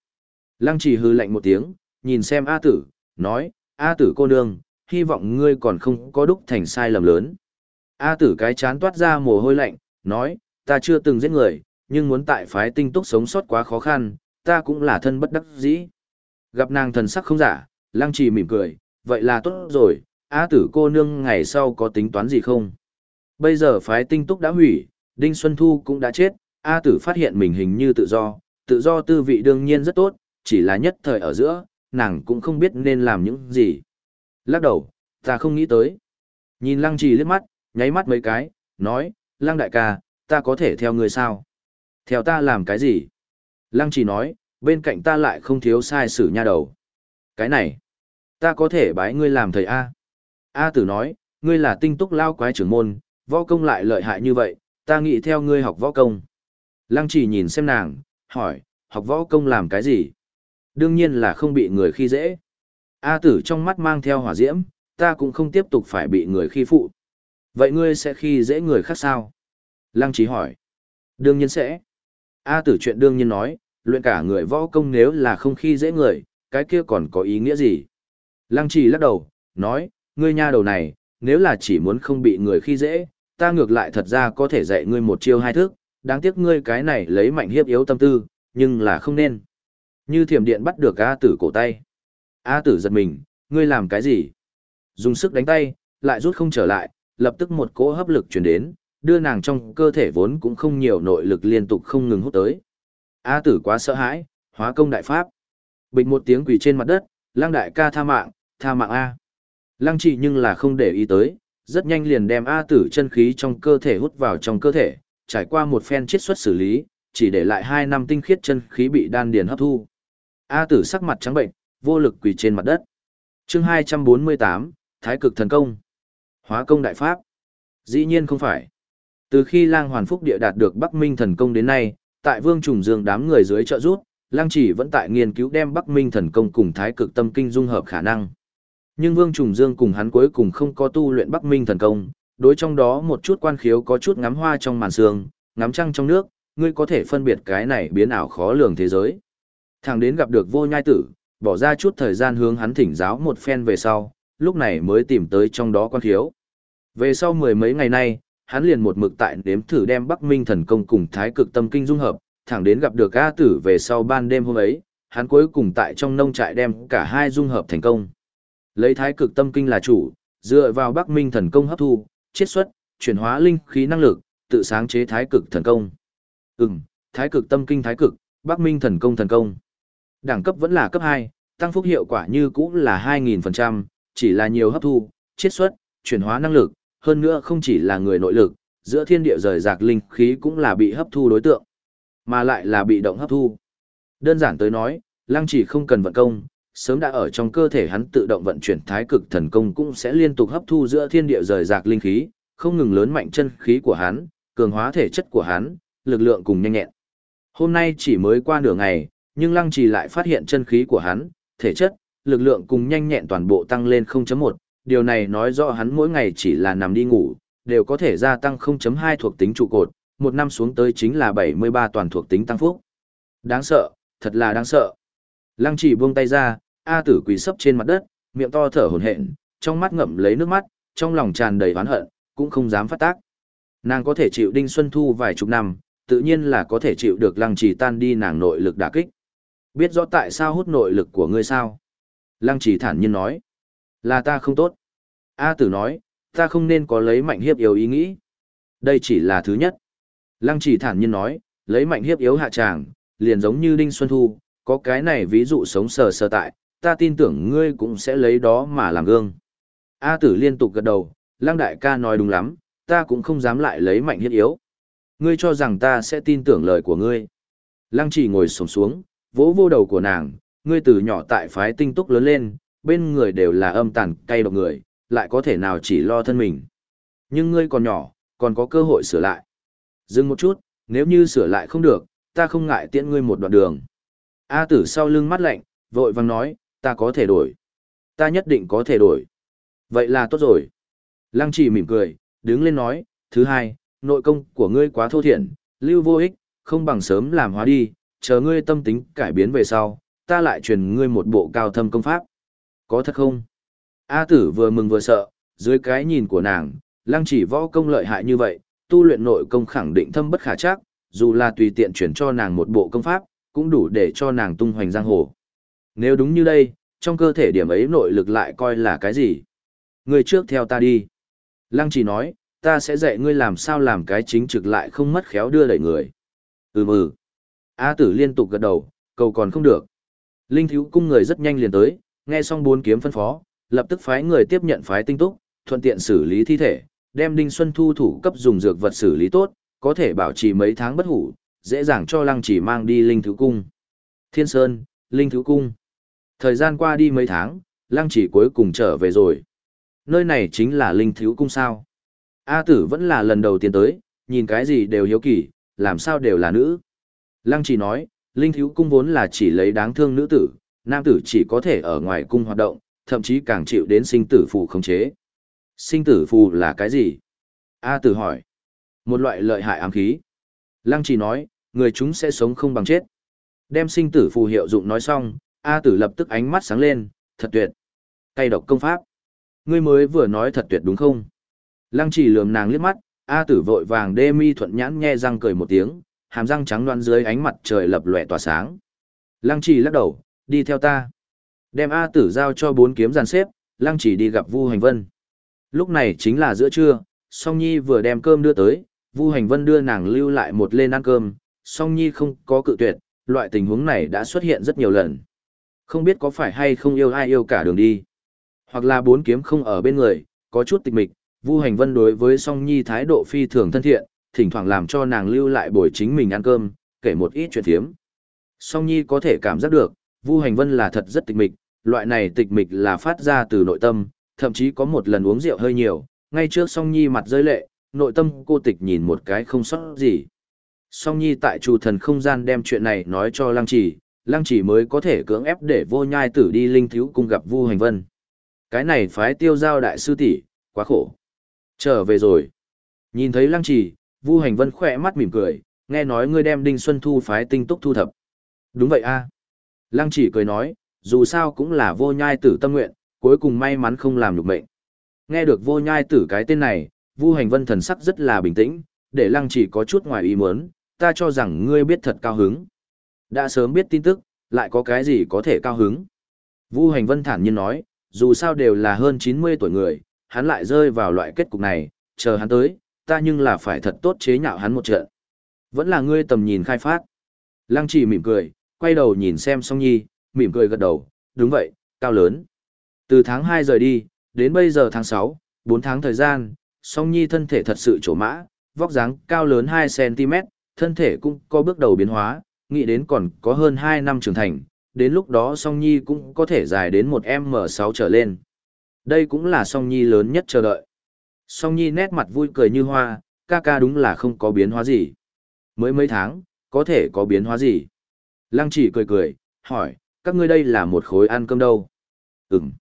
Lăng trì hư lạnh một tiếng, nhìn xem A tử, nói, A tử cô nương, hy vọng ngươi còn không có đúc thành sai lầm lớn. A tử cái chán toát ra mồ hôi lạnh, nói, ta chưa từng giết người, nhưng muốn tại phái tinh túc sống sót quá khó khăn, ta cũng là thân bất đắc dĩ. Gặp nàng thần sắc không giả, lăng trì mỉm cười, vậy là tốt rồi, A tử cô nương ngày sau có tính toán gì không? Bây giờ phái tinh túc đã hủy, Đinh Xuân Thu cũng đã chết, A tử phát hiện mình hình như tự do, tự do tư vị đương nhiên rất tốt, chỉ là nhất thời ở giữa, nàng cũng không biết nên làm những gì. Lắc đầu, ta không nghĩ tới. Nhìn lăng trì liếc mắt, nháy mắt mấy cái, nói, lăng đại ca, ta có thể theo người sao? Theo ta làm cái gì? Lăng trì nói, bên cạnh ta lại không thiếu sai sử nha đầu. Cái này, ta có thể bái ngươi làm thầy A. A tử nói, ngươi là tinh túc lao quái trưởng môn, võ công lại lợi hại như vậy, ta nghĩ theo ngươi học võ công. Lăng chỉ nhìn xem nàng, hỏi, học võ công làm cái gì? Đương nhiên là không bị người khi dễ. A tử trong mắt mang theo hỏa diễm, ta cũng không tiếp tục phải bị người khi phụ. Vậy ngươi sẽ khi dễ người khác sao? Lăng trí hỏi. Đương nhiên sẽ. A tử chuyện đương nhiên nói, luyện cả người võ công nếu là không khi dễ người, cái kia còn có ý nghĩa gì? Lăng trì lắc đầu, nói, ngươi nha đầu này, nếu là chỉ muốn không bị người khi dễ, ta ngược lại thật ra có thể dạy ngươi một chiêu hai thức, đáng tiếc ngươi cái này lấy mạnh hiếp yếu tâm tư, nhưng là không nên. Như thiểm điện bắt được A tử cổ tay. A tử giật mình, ngươi làm cái gì? Dùng sức đánh tay, lại rút không trở lại, lập tức một cỗ hấp lực chuyển đến, đưa nàng trong cơ thể vốn cũng không nhiều nội lực liên tục không ngừng hút tới. A tử quá sợ hãi, hóa công đại pháp. Bình một tiếng quỳ trên mặt đất, lang đại ca tha mạng, tha mạng A. Lăng trị nhưng là không để ý tới, rất nhanh liền đem A tử chân khí trong cơ thể hút vào trong cơ thể, trải qua một phen chiết xuất xử lý, chỉ để lại hai năm tinh khiết chân khí bị đan điền hấp thu. A tử sắc mặt trắng bệnh, vô lực quỳ trên mặt đất. chương 248, Thái cực thần công. Hóa công đại pháp. Dĩ nhiên không phải. Từ khi lang hoàn phúc địa đạt được Bắc Minh thần công đến nay, tại Vương Trùng Dương đám người dưới trợ giúp, Lang Chỉ vẫn tại nghiên cứu đem Bắc Minh thần công cùng Thái Cực Tâm Kinh dung hợp khả năng. Nhưng Vương Trùng Dương cùng hắn cuối cùng không có tu luyện Bắc Minh thần công, đối trong đó một chút quan khiếu có chút ngắm hoa trong màn sương, ngắm trăng trong nước, ngươi có thể phân biệt cái này biến ảo khó lường thế giới. Thằng đến gặp được vô nhai tử, bỏ ra chút thời gian hướng hắn thỉnh giáo một phen về sau, lúc này mới tìm tới trong đó quan khiếu. Về sau mười mấy ngày nay, hắn liền một mực tại nếm thử đem Bắc Minh thần công cùng Thái Cực Tâm Kinh dung hợp, thẳng đến gặp được A Tử về sau ban đêm hôm ấy, hắn cuối cùng tại trong nông trại đem cả hai dung hợp thành công. Lấy Thái Cực Tâm Kinh là chủ, dựa vào Bắc Minh thần công hấp thu, chiết xuất, chuyển hóa linh khí năng lực, tự sáng chế Thái Cực thần công. Ừm, Thái Cực Tâm Kinh Thái Cực, Bắc Minh thần công thần công. Đẳng cấp vẫn là cấp 2, tăng phúc hiệu quả như cũ là 2000%, chỉ là nhiều hấp thu, chiết xuất, chuyển hóa năng lực, hơn nữa không chỉ là người nội lực, giữa thiên địa rời rạc linh khí cũng là bị hấp thu đối tượng, mà lại là bị động hấp thu. Đơn giản tới nói, lăng chỉ không cần vận công, sớm đã ở trong cơ thể hắn tự động vận chuyển thái cực thần công cũng sẽ liên tục hấp thu giữa thiên địa rời rạc linh khí, không ngừng lớn mạnh chân khí của hắn, cường hóa thể chất của hắn, lực lượng cùng nhanh nhẹn. Hôm nay chỉ mới qua nửa ngày, nhưng lăng trì lại phát hiện chân khí của hắn, thể chất, lực lượng cùng nhanh nhẹn toàn bộ tăng lên 0.1, điều này nói rõ hắn mỗi ngày chỉ là nằm đi ngủ, đều có thể gia tăng 0.2 thuộc tính trụ cột, một năm xuống tới chính là 73 toàn thuộc tính tăng phúc. Đáng sợ, thật là đáng sợ. Lăng chỉ buông tay ra, A tử quỳ sấp trên mặt đất, miệng to thở hổn hển, trong mắt ngậm lấy nước mắt, trong lòng tràn đầy oán hận, cũng không dám phát tác. Nàng có thể chịu Đinh Xuân Thu vài chục năm, tự nhiên là có thể chịu được lăng chỉ tan đi nàng nội lực đả kích. Biết rõ tại sao hút nội lực của ngươi sao? Lăng chỉ thản nhiên nói. Là ta không tốt. A tử nói, ta không nên có lấy mạnh hiếp yếu ý nghĩ. Đây chỉ là thứ nhất. Lăng chỉ thản nhiên nói, lấy mạnh hiếp yếu hạ tràng, liền giống như Đinh Xuân Thu, có cái này ví dụ sống sờ sờ tại, ta tin tưởng ngươi cũng sẽ lấy đó mà làm gương. A tử liên tục gật đầu, lăng đại ca nói đúng lắm, ta cũng không dám lại lấy mạnh hiếp yếu. Ngươi cho rằng ta sẽ tin tưởng lời của ngươi. Lăng chỉ ngồi sổng xuống, vỗ vô đầu của nàng, ngươi từ nhỏ tại phái tinh túc lớn lên, bên người đều là âm tàn cay độc người, lại có thể nào chỉ lo thân mình. Nhưng ngươi còn nhỏ, còn có cơ hội sửa lại. Dừng một chút, nếu như sửa lại không được, ta không ngại tiễn ngươi một đoạn đường. A tử sau lưng mắt lạnh, vội vàng nói, ta có thể đổi. Ta nhất định có thể đổi. Vậy là tốt rồi. Lăng Chỉ mỉm cười, đứng lên nói, thứ hai, nội công của ngươi quá thô thiển, lưu vô ích, không bằng sớm làm hóa đi, chờ ngươi tâm tính cải biến về sau, ta lại truyền ngươi một bộ cao thâm công pháp. Có thật không? A tử vừa mừng vừa sợ, dưới cái nhìn của nàng, lăng chỉ võ công lợi hại như vậy, tu luyện nội công khẳng định thâm bất khả chắc, dù là tùy tiện chuyển cho nàng một bộ công pháp, cũng đủ để cho nàng tung hoành giang hồ. Nếu đúng như đây, trong cơ thể điểm ấy nội lực lại coi là cái gì? Ngươi trước theo ta đi. Lăng chỉ nói, ta sẽ dạy ngươi làm sao làm cái chính trực lại không mất khéo đưa đẩy người. Ừ. A tử liên tục gật đầu, cầu còn không được. Linh thiếu cung người rất nhanh liền tới, nghe xong bốn kiếm phân phó, lập tức phái người tiếp nhận phái tinh túc, thuận tiện xử lý thi thể, đem Đinh Xuân Thu thủ cấp dùng dược vật xử lý tốt, có thể bảo trì mấy tháng bất hủ, dễ dàng cho lăng chỉ mang đi Linh thiếu Cung. Thiên Sơn, Linh thiếu Cung. Thời gian qua đi mấy tháng, lăng chỉ cuối cùng trở về rồi. Nơi này chính là Linh thiếu Cung sao. A tử vẫn là lần đầu tiên tới, nhìn cái gì đều hiếu kỳ, làm sao đều là nữ. Lăng chỉ nói, Linh Thiếu Cung vốn là chỉ lấy đáng thương nữ tử, nam tử chỉ có thể ở ngoài cung hoạt động, thậm chí càng chịu đến sinh tử phù khống chế. Sinh tử phù là cái gì? A tử hỏi. Một loại lợi hại ám khí. Lăng chỉ nói, người chúng sẽ sống không bằng chết. Đem sinh tử phù hiệu dụng nói xong, A tử lập tức ánh mắt sáng lên, thật tuyệt. Cây độc công pháp. Ngươi mới vừa nói thật tuyệt đúng không? Lăng chỉ lườm nàng liếc mắt, A tử vội vàng đê mi thuận nhãn nghe răng cười một tiếng, hàm răng trắng loan dưới ánh mặt trời lập lòe tỏa sáng. Lăng chỉ lắc đầu, đi theo ta. Đem A tử giao cho bốn kiếm giàn xếp, lăng chỉ đi gặp Vu Hành Vân. Lúc này chính là giữa trưa, Song Nhi vừa đem cơm đưa tới, Vu Hành Vân đưa nàng lưu lại một lên ăn cơm, Song Nhi không có cự tuyệt, loại tình huống này đã xuất hiện rất nhiều lần. Không biết có phải hay không yêu ai yêu cả đường đi. Hoặc là bốn kiếm không ở bên người, có chút tịch mịch, Vu Hành Vân đối với Song Nhi thái độ phi thường thân thiện, thỉnh thoảng làm cho nàng lưu lại buổi chính mình ăn cơm, kể một ít chuyện thiếm. Song Nhi có thể cảm giác được, Vu Hành Vân là thật rất tịch mịch, loại này tịch mịch là phát ra từ nội tâm, thậm chí có một lần uống rượu hơi nhiều, ngay trước song nhi mặt rơi lệ, nội tâm cô tịch nhìn một cái không sót gì. Song Nhi tại chủ thần không gian đem chuyện này nói cho Lăng Chỉ, Lăng Chỉ mới có thể cưỡng ép để vô nhai tử đi linh thiếu cùng gặp Vu Hành Vân. Cái này phái tiêu giao đại sư tỷ quá khổ. Trở về rồi. Nhìn thấy Lăng Chỉ, Vu Hành Vân khỏe mắt mỉm cười, nghe nói ngươi đem Đinh Xuân Thu phái tinh túc thu thập. Đúng vậy a. Lăng Chỉ cười nói, dù sao cũng là vô nhai tử tâm nguyện, cuối cùng may mắn không làm được mệnh. Nghe được vô nhai tử cái tên này, Vu Hành Vân thần sắc rất là bình tĩnh, để Lăng Chỉ có chút ngoài ý muốn, ta cho rằng ngươi biết thật cao hứng. Đã sớm biết tin tức, lại có cái gì có thể cao hứng. Vu Hành Vân thản nhiên nói, dù sao đều là hơn 90 tuổi người, hắn lại rơi vào loại kết cục này, chờ hắn tới, ta nhưng là phải thật tốt chế nhạo hắn một trận. Vẫn là ngươi tầm nhìn khai phát. Lăng chỉ mỉm cười, quay đầu nhìn xem song nhi, mỉm cười gật đầu, đúng vậy, cao lớn. Từ tháng 2 rời đi, đến bây giờ tháng 6, 4 tháng thời gian, song nhi thân thể thật sự trổ mã, vóc dáng cao lớn 2cm, thân thể cũng có bước đầu biến hóa, nghĩ đến còn có hơn 2 năm trưởng thành, đến lúc đó song nhi cũng có thể dài đến một M6 trở lên. Đây cũng là song nhi lớn nhất chờ đợi. Song nhi nét mặt vui cười như hoa, ca ca đúng là không có biến hóa gì. Mới mấy tháng, có thể có biến hóa gì? Lăng chỉ cười cười, hỏi, các ngươi đây là một khối ăn cơm đâu? Ừm.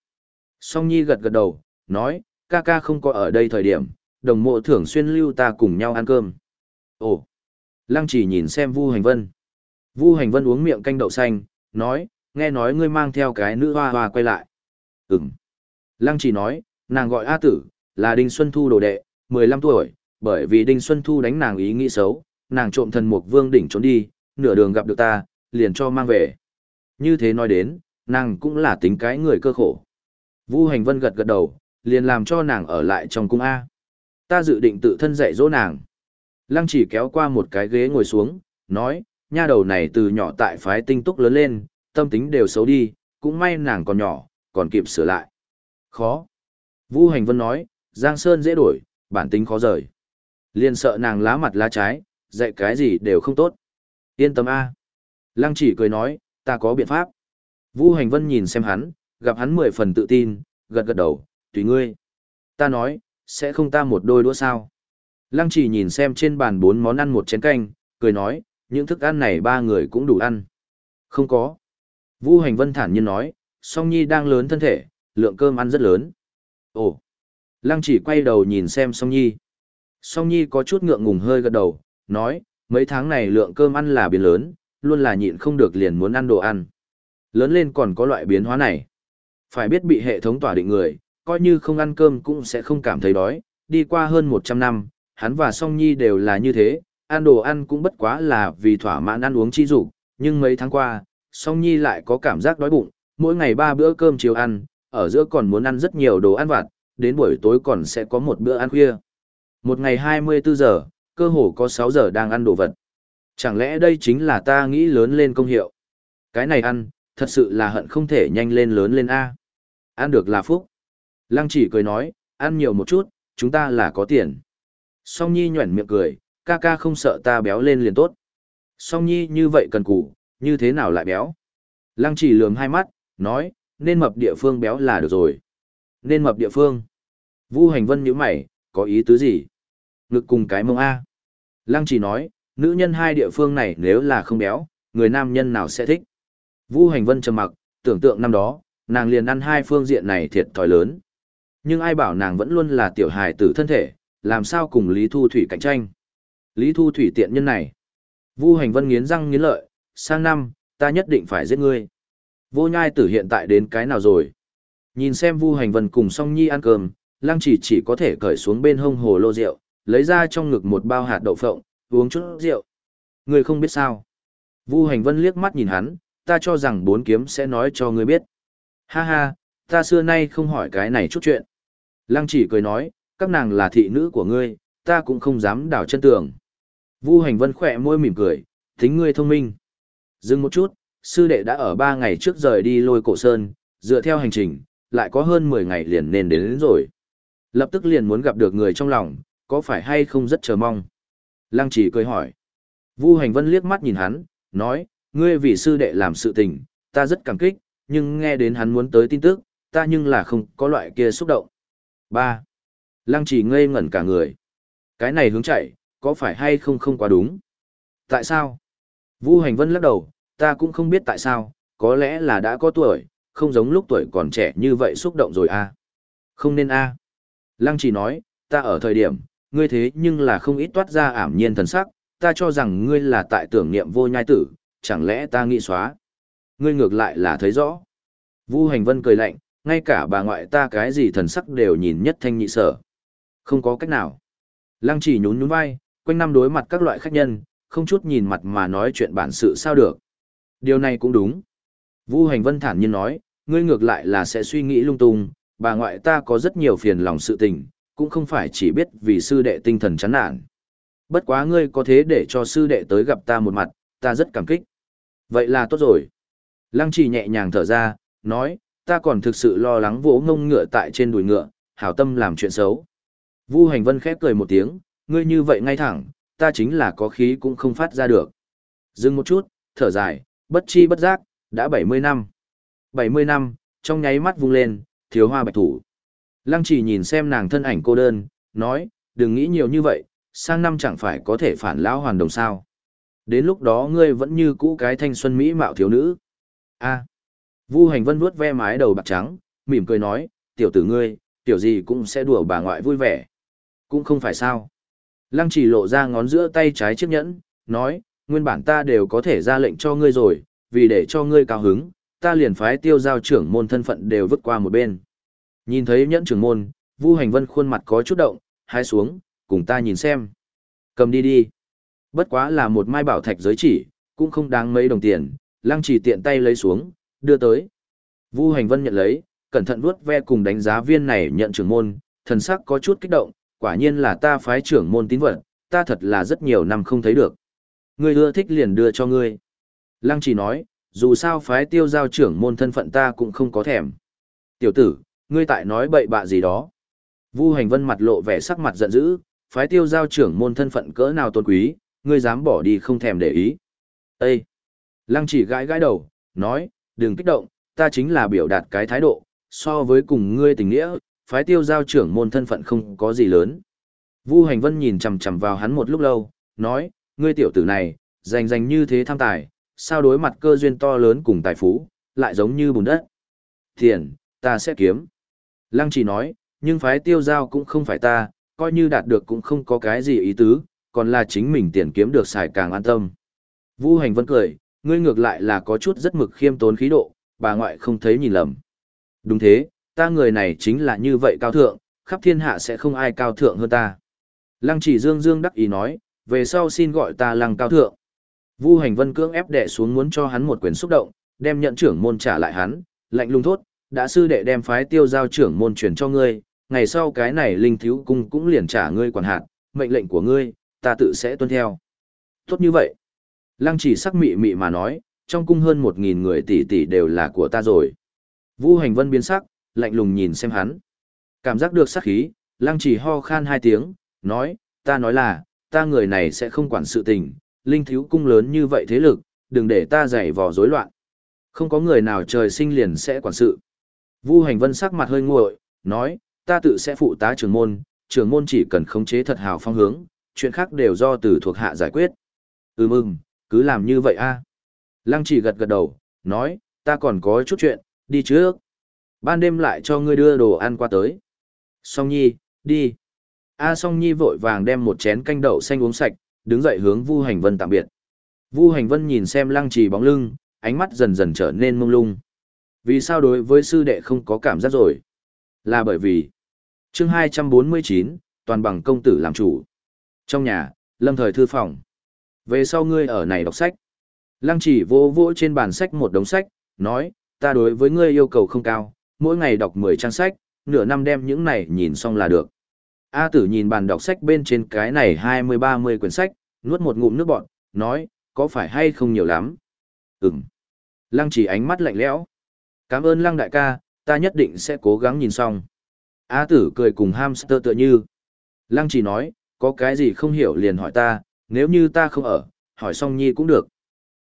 Song nhi gật gật đầu, nói, ca ca không có ở đây thời điểm, đồng mộ thường xuyên lưu ta cùng nhau ăn cơm. Ồ. Lăng chỉ nhìn xem Vu Hành Vân. Vu Hành Vân uống miệng canh đậu xanh, nói, nghe nói ngươi mang theo cái nữ hoa hoa quay lại. Ừm. Lăng chỉ nói, nàng gọi A tử, là Đinh Xuân Thu đồ đệ, 15 tuổi, bởi vì Đinh Xuân Thu đánh nàng ý nghĩ xấu, nàng trộm thần mục vương đỉnh trốn đi, nửa đường gặp được ta, liền cho mang về. Như thế nói đến, nàng cũng là tính cái người cơ khổ. Vu Hành Vân gật gật đầu, liền làm cho nàng ở lại trong cung A. Ta dự định tự thân dạy dỗ nàng. Lăng chỉ kéo qua một cái ghế ngồi xuống, nói, nha đầu này từ nhỏ tại phái tinh túc lớn lên, tâm tính đều xấu đi, cũng may nàng còn nhỏ, còn kịp sửa lại. Khó. Vu Hành Vân nói, Giang Sơn dễ đổi, bản tính khó rời. Liền sợ nàng lá mặt lá trái, dạy cái gì đều không tốt. Yên tâm A. Lăng chỉ cười nói, ta có biện pháp. Vu Hành Vân nhìn xem hắn, gặp hắn mười phần tự tin, gật gật đầu, tùy ngươi. Ta nói, sẽ không ta một đôi đũa sao. Lăng chỉ nhìn xem trên bàn bốn món ăn một chén canh, cười nói, những thức ăn này ba người cũng đủ ăn. Không có. Vu Hành Vân thản nhiên nói, song nhi đang lớn thân thể, lượng cơm ăn rất lớn. Ồ. Lăng chỉ quay đầu nhìn xem song nhi. Song nhi có chút ngượng ngùng hơi gật đầu, nói, mấy tháng này lượng cơm ăn là biến lớn, luôn là nhịn không được liền muốn ăn đồ ăn. Lớn lên còn có loại biến hóa này. Phải biết bị hệ thống tỏa định người, coi như không ăn cơm cũng sẽ không cảm thấy đói, đi qua hơn 100 năm, hắn và Song Nhi đều là như thế, ăn đồ ăn cũng bất quá là vì thỏa mãn ăn uống chi dục, nhưng mấy tháng qua, Song Nhi lại có cảm giác đói bụng, mỗi ngày ba bữa cơm chiều ăn, ở giữa còn muốn ăn rất nhiều đồ ăn vặt, đến buổi tối còn sẽ có một bữa ăn khuya. Một ngày 24 giờ, cơ hồ có 6 giờ đang ăn đồ vật. Chẳng lẽ đây chính là ta nghĩ lớn lên công hiệu? Cái này ăn, thật sự là hận không thể nhanh lên lớn lên A. Ăn được là phúc. Lăng chỉ cười nói, ăn nhiều một chút, chúng ta là có tiền. Song Nhi nhuẩn miệng cười, ca ca không sợ ta béo lên liền tốt. Song Nhi như vậy cần củ, như thế nào lại béo? Lăng chỉ lườm hai mắt, nói, nên mập địa phương béo là được rồi. Nên mập địa phương. Vu hành vân nhíu mày, có ý tứ gì? Ngực cùng cái mông A. Lăng chỉ nói, nữ nhân hai địa phương này nếu là không béo, người nam nhân nào sẽ thích? Vu hành vân trầm mặc, tưởng tượng năm đó, nàng liền ăn hai phương diện này thiệt thòi lớn. Nhưng ai bảo nàng vẫn luôn là tiểu hài tử thân thể, làm sao cùng Lý Thu Thủy cạnh tranh? Lý Thu Thủy tiện nhân này. Vu hành vân nghiến răng nghiến lợi, sang năm, ta nhất định phải giết ngươi. Vô nhai tử hiện tại đến cái nào rồi? Nhìn xem Vu hành vân cùng song nhi ăn cơm, lăng chỉ chỉ có thể cởi xuống bên hông hồ lô rượu, lấy ra trong ngực một bao hạt đậu phộng, uống chút rượu. Ngươi không biết sao. Vu hành vân liếc mắt nhìn hắn, ta cho rằng bốn kiếm sẽ nói cho ngươi biết. Ha ha, ta xưa nay không hỏi cái này chút chuyện. Lăng chỉ cười nói, các nàng là thị nữ của ngươi, ta cũng không dám đảo chân tường. Vu hành vân khỏe môi mỉm cười, tính ngươi thông minh. Dừng một chút, sư đệ đã ở ba ngày trước rời đi lôi cổ sơn, dựa theo hành trình, lại có hơn 10 ngày liền nên đến, đến rồi. Lập tức liền muốn gặp được người trong lòng, có phải hay không rất chờ mong. Lăng chỉ cười hỏi. Vu hành vân liếc mắt nhìn hắn, nói, ngươi vì sư đệ làm sự tình, ta rất cảm kích, nhưng nghe đến hắn muốn tới tin tức, ta nhưng là không có loại kia xúc động. 3. Lăng chỉ ngây ngẩn cả người. Cái này hướng chạy, có phải hay không không quá đúng? Tại sao? Vu Hành Vân lắc đầu, ta cũng không biết tại sao, có lẽ là đã có tuổi, không giống lúc tuổi còn trẻ như vậy xúc động rồi a. À? Không nên a. À. Lăng chỉ nói, ta ở thời điểm, ngươi thế nhưng là không ít toát ra ảm nhiên thần sắc, ta cho rằng ngươi là tại tưởng niệm vô nhai tử, chẳng lẽ ta nghĩ xóa. Ngươi ngược lại là thấy rõ. Vu Hành Vân cười lạnh, ngay cả bà ngoại ta cái gì thần sắc đều nhìn nhất thanh nhị sở. Không có cách nào. Lăng chỉ nhún nhún vai, quanh năm đối mặt các loại khách nhân, không chút nhìn mặt mà nói chuyện bản sự sao được. Điều này cũng đúng. Vu Hành Vân thản nhiên nói, ngươi ngược lại là sẽ suy nghĩ lung tung, bà ngoại ta có rất nhiều phiền lòng sự tình, cũng không phải chỉ biết vì sư đệ tinh thần chán nản. Bất quá ngươi có thế để cho sư đệ tới gặp ta một mặt, ta rất cảm kích. Vậy là tốt rồi. Lăng trì nhẹ nhàng thở ra, nói, ta còn thực sự lo lắng vỗ ngông ngựa tại trên đùi ngựa, hảo tâm làm chuyện xấu. Vu hành vân khép cười một tiếng, ngươi như vậy ngay thẳng, ta chính là có khí cũng không phát ra được. Dừng một chút, thở dài, bất chi bất giác, đã 70 năm. 70 năm, trong nháy mắt vung lên, thiếu hoa bạch thủ. Lăng chỉ nhìn xem nàng thân ảnh cô đơn, nói, đừng nghĩ nhiều như vậy, sang năm chẳng phải có thể phản lão hoàn đồng sao. Đến lúc đó ngươi vẫn như cũ cái thanh xuân mỹ mạo thiếu nữ. a Vu hành vân vuốt ve mái đầu bạc trắng, mỉm cười nói, tiểu tử ngươi, tiểu gì cũng sẽ đùa bà ngoại vui vẻ. Cũng không phải sao. Lăng chỉ lộ ra ngón giữa tay trái chiếc nhẫn, nói, nguyên bản ta đều có thể ra lệnh cho ngươi rồi, vì để cho ngươi cao hứng, ta liền phái tiêu giao trưởng môn thân phận đều vứt qua một bên. Nhìn thấy nhẫn trưởng môn, Vu Hành Vân khuôn mặt có chút động, hai xuống, cùng ta nhìn xem. Cầm đi đi. Bất quá là một mai bảo thạch giới chỉ, cũng không đáng mấy đồng tiền, lăng chỉ tiện tay lấy xuống, đưa tới. Vu Hành Vân nhận lấy, cẩn thận vuốt ve cùng đánh giá viên này nhận trưởng môn, thần sắc có chút kích động, quả nhiên là ta phái trưởng môn tín vật, ta thật là rất nhiều năm không thấy được. Ngươi ưa thích liền đưa cho ngươi. Lăng chỉ nói, dù sao phái tiêu giao trưởng môn thân phận ta cũng không có thèm. Tiểu tử, ngươi tại nói bậy bạ gì đó. Vu hành vân mặt lộ vẻ sắc mặt giận dữ, phái tiêu giao trưởng môn thân phận cỡ nào tôn quý, ngươi dám bỏ đi không thèm để ý. Ê! Lăng chỉ gãi gãi đầu, nói, đừng kích động, ta chính là biểu đạt cái thái độ, so với cùng ngươi tình nghĩa, phái tiêu giao trưởng môn thân phận không có gì lớn. Vu hành vân nhìn chằm chằm vào hắn một lúc lâu, nói, ngươi tiểu tử này, dành dành như thế tham tài, sao đối mặt cơ duyên to lớn cùng tài phú, lại giống như bùn đất. Tiền, ta sẽ kiếm. Lăng chỉ nói, nhưng phái tiêu giao cũng không phải ta, coi như đạt được cũng không có cái gì ý tứ, còn là chính mình tiền kiếm được xài càng an tâm. Vu hành vẫn cười, ngươi ngược lại là có chút rất mực khiêm tốn khí độ, bà ngoại không thấy nhìn lầm. Đúng thế, ta người này chính là như vậy cao thượng, khắp thiên hạ sẽ không ai cao thượng hơn ta. Lăng chỉ dương dương đắc ý nói, về sau xin gọi ta lăng cao thượng. Vu hành vân cưỡng ép đệ xuống muốn cho hắn một quyền xúc động, đem nhận trưởng môn trả lại hắn, lạnh lùng thốt, đã sư đệ đem phái tiêu giao trưởng môn truyền cho ngươi, ngày sau cái này linh thiếu cung cũng liền trả ngươi quản hạt, mệnh lệnh của ngươi, ta tự sẽ tuân theo. Tốt như vậy. Lăng chỉ sắc mị mị mà nói, trong cung hơn một nghìn người tỷ tỷ đều là của ta rồi. Vu hành vân biến sắc, lạnh lùng nhìn xem hắn. Cảm giác được sát khí, lăng chỉ ho khan hai tiếng, nói, ta nói là, ta người này sẽ không quản sự tình, linh thiếu cung lớn như vậy thế lực, đừng để ta giày vò rối loạn. Không có người nào trời sinh liền sẽ quản sự. Vu hành vân sắc mặt hơi nguội, nói, ta tự sẽ phụ tá trưởng môn, trưởng môn chỉ cần khống chế thật hào phong hướng, chuyện khác đều do từ thuộc hạ giải quyết. Ừm mừng, cứ làm như vậy a. Lăng chỉ gật gật đầu, nói, ta còn có chút chuyện, đi trước. Ban đêm lại cho ngươi đưa đồ ăn qua tới. Song Nhi, đi. A Song Nhi vội vàng đem một chén canh đậu xanh uống sạch, đứng dậy hướng Vu Hành Vân tạm biệt. Vu Hành Vân nhìn xem Lăng Trì bóng lưng, ánh mắt dần dần trở nên mông lung. Vì sao đối với sư đệ không có cảm giác rồi? Là bởi vì chương 249, toàn bằng công tử làm chủ. Trong nhà, lâm thời thư phòng. Về sau ngươi ở này đọc sách. Lăng chỉ vô vỗ trên bàn sách một đống sách, nói, ta đối với ngươi yêu cầu không cao, mỗi ngày đọc 10 trang sách, nửa năm đem những này nhìn xong là được. A tử nhìn bàn đọc sách bên trên cái này 20-30 quyển sách, nuốt một ngụm nước bọt, nói, có phải hay không nhiều lắm? Ừm. Lăng chỉ ánh mắt lạnh lẽo. Cảm ơn lăng đại ca, ta nhất định sẽ cố gắng nhìn xong. A tử cười cùng hamster tựa như. Lăng chỉ nói, có cái gì không hiểu liền hỏi ta, nếu như ta không ở, hỏi song nhi cũng được.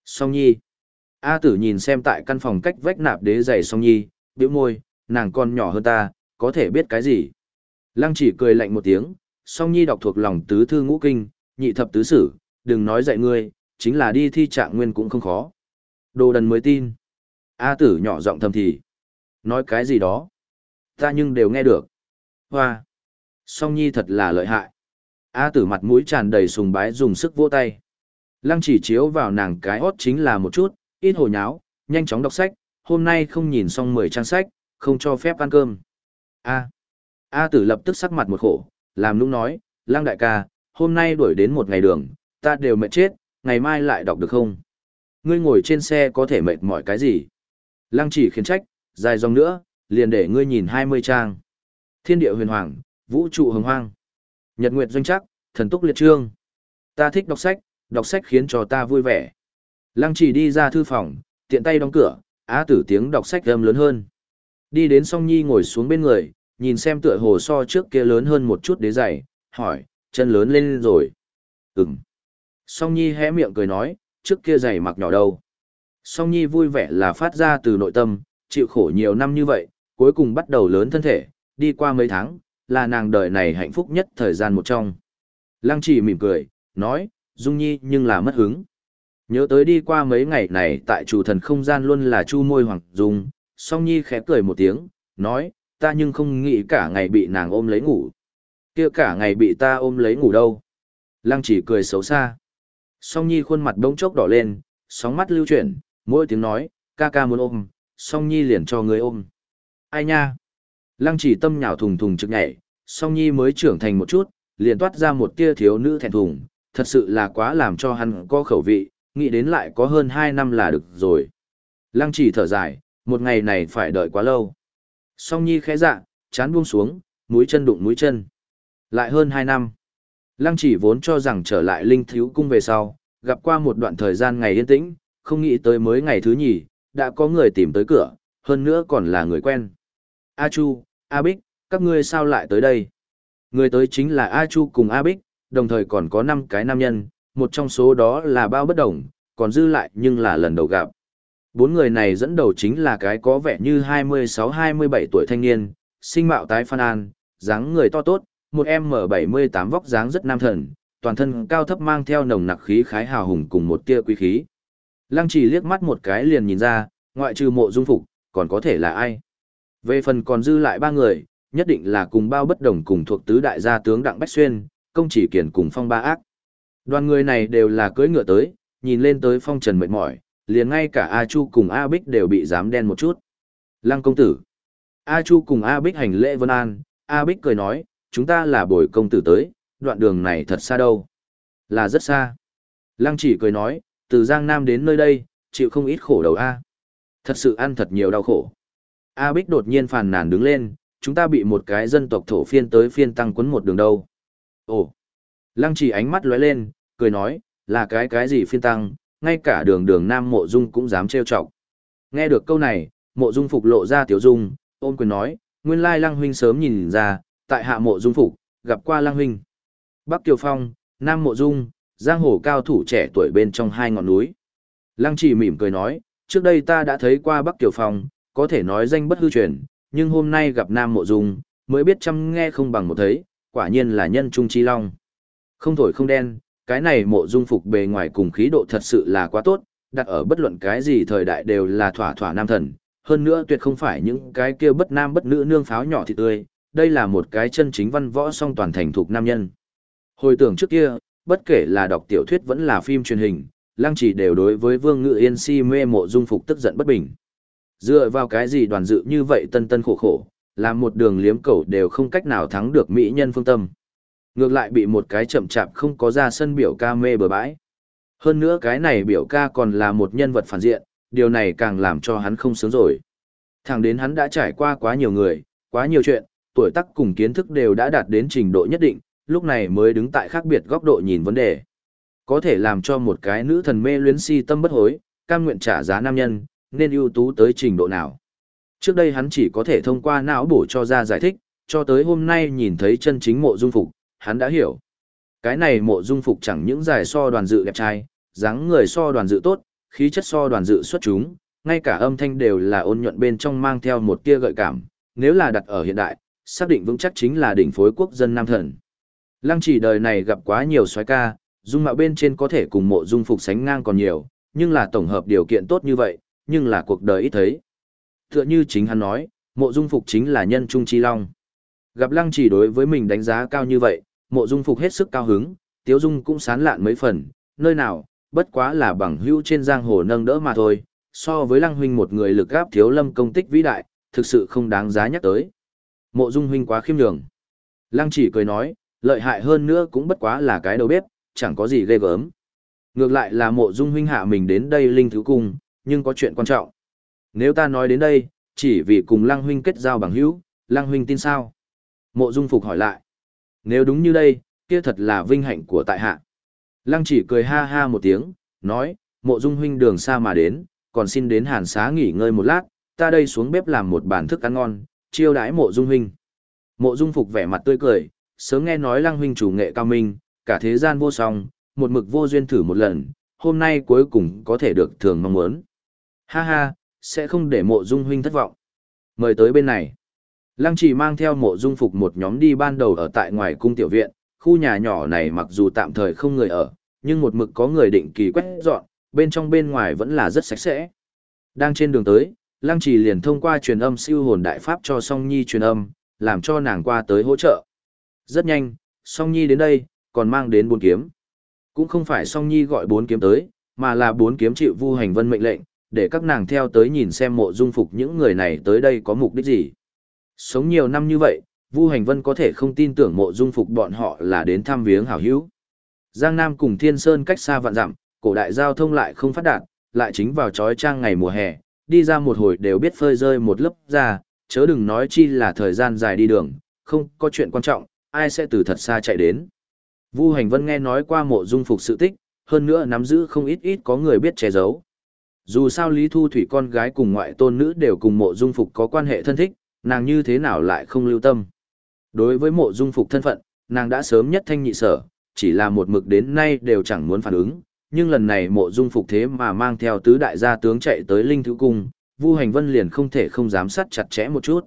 Song nhi. A tử nhìn xem tại căn phòng cách vách nạp đế giày song nhi, biểu môi, nàng còn nhỏ hơn ta, có thể biết cái gì. Lăng chỉ cười lạnh một tiếng, song nhi đọc thuộc lòng tứ thư ngũ kinh, nhị thập tứ sử, đừng nói dạy ngươi, chính là đi thi trạng nguyên cũng không khó. Đồ đần mới tin. A tử nhỏ giọng thầm thì. Nói cái gì đó. Ta nhưng đều nghe được. Hoa. Song Nhi thật là lợi hại. A tử mặt mũi tràn đầy sùng bái dùng sức vỗ tay. Lăng chỉ chiếu vào nàng cái hót chính là một chút, ít hồ nháo, nhanh chóng đọc sách, hôm nay không nhìn xong 10 trang sách, không cho phép ăn cơm. A. A tử lập tức sắc mặt một khổ, làm nũng nói, Lang đại ca, hôm nay đuổi đến một ngày đường, ta đều mệt chết, ngày mai lại đọc được không? Ngươi ngồi trên xe có thể mệt mỏi cái gì? Lăng chỉ khiến trách, dài dòng nữa, liền để ngươi nhìn 20 trang. Thiên địa huyền hoàng, vũ trụ hồng hoang. Nhật nguyệt doanh chắc, thần túc liệt trương. Ta thích đọc sách, đọc sách khiến cho ta vui vẻ. Lăng chỉ đi ra thư phòng, tiện tay đóng cửa, á tử tiếng đọc sách âm lớn hơn. Đi đến song nhi ngồi xuống bên người, nhìn xem tựa hồ so trước kia lớn hơn một chút đế giày, hỏi, chân lớn lên rồi. Ừm. Song nhi hé miệng cười nói, trước kia giày mặc nhỏ đâu. Song nhi vui vẻ là phát ra từ nội tâm, chịu khổ nhiều năm như vậy, cuối cùng bắt đầu lớn thân thể, đi qua mấy tháng, là nàng đời này hạnh phúc nhất thời gian một trong. Lăng chỉ mỉm cười, nói, Dung Nhi nhưng là mất hứng. Nhớ tới đi qua mấy ngày này tại chủ thần không gian luôn là chu môi hoàng dung, song Nhi khẽ cười một tiếng, nói, ta nhưng không nghĩ cả ngày bị nàng ôm lấy ngủ. kia cả ngày bị ta ôm lấy ngủ đâu. Lăng chỉ cười xấu xa. Song Nhi khuôn mặt bỗng chốc đỏ lên, sóng mắt lưu chuyển, mỗi tiếng nói, ca ca muốn ôm, song Nhi liền cho người ôm. Ai nha? Lăng chỉ tâm nhào thùng thùng trực nhảy, song Nhi mới trưởng thành một chút, liền toát ra một tia thiếu nữ thẹn thùng, thật sự là quá làm cho hắn có khẩu vị, nghĩ đến lại có hơn 2 năm là được rồi. Lăng chỉ thở dài, một ngày này phải đợi quá lâu. Song Nhi khẽ dạ, chán buông xuống, mũi chân đụng mũi chân. Lại hơn 2 năm. Lăng chỉ vốn cho rằng trở lại linh thiếu cung về sau, gặp qua một đoạn thời gian ngày yên tĩnh, không nghĩ tới mới ngày thứ nhì, đã có người tìm tới cửa, hơn nữa còn là người quen. A Chu, A Bích, các ngươi sao lại tới đây? Người tới chính là A Chu cùng A Bích, đồng thời còn có 5 cái nam nhân, một trong số đó là bao bất đồng, còn dư lại nhưng là lần đầu gặp. Bốn người này dẫn đầu chính là cái có vẻ như 26-27 tuổi thanh niên, sinh mạo tái phan an, dáng người to tốt, một M78 vóc dáng rất nam thần, toàn thân cao thấp mang theo nồng nặc khí khái hào hùng cùng một tia quý khí. Lăng chỉ liếc mắt một cái liền nhìn ra, ngoại trừ mộ dung phục, còn có thể là ai. Về phần còn dư lại ba người, nhất định là cùng bao bất đồng cùng thuộc tứ đại gia tướng Đặng Bách Xuyên, công chỉ kiển cùng phong ba ác. Đoàn người này đều là cưỡi ngựa tới, nhìn lên tới phong trần mệt mỏi, liền ngay cả A Chu cùng A Bích đều bị dám đen một chút. Lăng công tử. A Chu cùng A Bích hành lễ vân an, A Bích cười nói, chúng ta là bồi công tử tới, đoạn đường này thật xa đâu. Là rất xa. Lăng chỉ cười nói, từ Giang Nam đến nơi đây, chịu không ít khổ đầu A. Thật sự ăn thật nhiều đau khổ. A Bích đột nhiên phàn nàn đứng lên, chúng ta bị một cái dân tộc thổ phiên tới phiên tăng quấn một đường đâu. Ồ! Lăng chỉ ánh mắt lóe lên, cười nói, là cái cái gì phiên tăng, ngay cả đường đường Nam Mộ Dung cũng dám trêu chọc. Nghe được câu này, Mộ Dung phục lộ ra tiểu dung, ôn quyền nói, nguyên lai Lăng huynh sớm nhìn ra, tại hạ Mộ Dung phục, gặp qua Lăng huynh. Bắc Kiều Phong, Nam Mộ Dung, giang hồ cao thủ trẻ tuổi bên trong hai ngọn núi. Lăng chỉ mỉm cười nói, trước đây ta đã thấy qua Bắc Kiều Phong, có thể nói danh bất hư truyền, nhưng hôm nay gặp Nam Mộ Dung, mới biết chăm nghe không bằng một thấy, quả nhiên là nhân trung chi long. Không thổi không đen, cái này mộ dung phục bề ngoài cùng khí độ thật sự là quá tốt, đặt ở bất luận cái gì thời đại đều là thỏa thỏa nam thần, hơn nữa tuyệt không phải những cái kia bất nam bất nữ nương pháo nhỏ thịt tươi, đây là một cái chân chính văn võ song toàn thành thuộc nam nhân. Hồi tưởng trước kia, bất kể là đọc tiểu thuyết vẫn là phim truyền hình, lăng chỉ đều đối với vương ngự yên si mê mộ dung phục tức giận bất bình. Dựa vào cái gì đoàn dự như vậy tân tân khổ khổ, làm một đường liếm cầu đều không cách nào thắng được mỹ nhân phương tâm. Ngược lại bị một cái chậm chạp không có ra sân biểu ca mê bờ bãi. Hơn nữa cái này biểu ca còn là một nhân vật phản diện, điều này càng làm cho hắn không sướng rồi. Thẳng đến hắn đã trải qua quá nhiều người, quá nhiều chuyện, tuổi tác cùng kiến thức đều đã đạt đến trình độ nhất định, lúc này mới đứng tại khác biệt góc độ nhìn vấn đề. Có thể làm cho một cái nữ thần mê luyến si tâm bất hối, cam nguyện trả giá nam nhân, nên ưu tú tới trình độ nào. Trước đây hắn chỉ có thể thông qua não bổ cho ra giải thích, cho tới hôm nay nhìn thấy chân chính mộ dung phục, hắn đã hiểu. Cái này mộ dung phục chẳng những giải so đoàn dự đẹp trai, dáng người so đoàn dự tốt, khí chất so đoàn dự xuất chúng, ngay cả âm thanh đều là ôn nhuận bên trong mang theo một tia gợi cảm, nếu là đặt ở hiện đại, xác định vững chắc chính là đỉnh phối quốc dân nam thần. Lăng chỉ đời này gặp quá nhiều soái ca, dung mạo bên trên có thể cùng mộ dung phục sánh ngang còn nhiều, nhưng là tổng hợp điều kiện tốt như vậy, nhưng là cuộc đời ít thấy. Tựa như chính hắn nói, mộ dung phục chính là nhân trung chi long. Gặp lăng chỉ đối với mình đánh giá cao như vậy, mộ dung phục hết sức cao hứng, tiếu dung cũng sán lạn mấy phần, nơi nào, bất quá là bằng hữu trên giang hồ nâng đỡ mà thôi, so với lăng huynh một người lực gáp thiếu lâm công tích vĩ đại, thực sự không đáng giá nhắc tới. Mộ dung huynh quá khiêm nhường. Lăng chỉ cười nói, lợi hại hơn nữa cũng bất quá là cái đầu bếp, chẳng có gì ghê gớm. Ngược lại là mộ dung huynh hạ mình đến đây linh thứ cung, nhưng có chuyện quan trọng. Nếu ta nói đến đây, chỉ vì cùng lăng huynh kết giao bằng hữu, lăng huynh tin sao? Mộ dung phục hỏi lại. Nếu đúng như đây, kia thật là vinh hạnh của tại hạ. Lăng chỉ cười ha ha một tiếng, nói, mộ dung huynh đường xa mà đến, còn xin đến hàn xá nghỉ ngơi một lát, ta đây xuống bếp làm một bàn thức ăn ngon, chiêu đãi mộ dung huynh. Mộ dung phục vẻ mặt tươi cười, sớm nghe nói lăng huynh chủ nghệ cao minh, cả thế gian vô song, một mực vô duyên thử một lần, hôm nay cuối cùng có thể được thường mong muốn. Ha ha, sẽ không để mộ dung huynh thất vọng. Mời tới bên này. Lăng chỉ mang theo mộ dung phục một nhóm đi ban đầu ở tại ngoài cung tiểu viện, khu nhà nhỏ này mặc dù tạm thời không người ở, nhưng một mực có người định kỳ quét dọn, bên trong bên ngoài vẫn là rất sạch sẽ. Đang trên đường tới, Lăng Trì liền thông qua truyền âm siêu hồn đại pháp cho Song Nhi truyền âm, làm cho nàng qua tới hỗ trợ. Rất nhanh, Song Nhi đến đây, còn mang đến bốn kiếm. Cũng không phải Song Nhi gọi bốn kiếm tới, mà là bốn kiếm chịu Vu Hành Vân mệnh lệnh, để các nàng theo tới nhìn xem mộ dung phục những người này tới đây có mục đích gì. Sống nhiều năm như vậy, Vu Hành Vân có thể không tin tưởng mộ dung phục bọn họ là đến thăm viếng hảo hữu. Giang Nam cùng Thiên Sơn cách xa vạn dặm, cổ đại giao thông lại không phát đạt, lại chính vào trói trang ngày mùa hè, đi ra một hồi đều biết phơi rơi một lớp ra, chớ đừng nói chi là thời gian dài đi đường, không có chuyện quan trọng, ai sẽ từ thật xa chạy đến. Vu Hành Vân nghe nói qua mộ dung phục sự tích, hơn nữa nắm giữ không ít ít có người biết che giấu. Dù sao Lý Thu Thủy con gái cùng ngoại tôn nữ đều cùng mộ dung phục có quan hệ thân thích, nàng như thế nào lại không lưu tâm. Đối với mộ dung phục thân phận, nàng đã sớm nhất thanh nhị sở, chỉ là một mực đến nay đều chẳng muốn phản ứng, nhưng lần này mộ dung phục thế mà mang theo tứ đại gia tướng chạy tới linh thứ cung, Vu Hành Vân liền không thể không giám sát chặt chẽ một chút.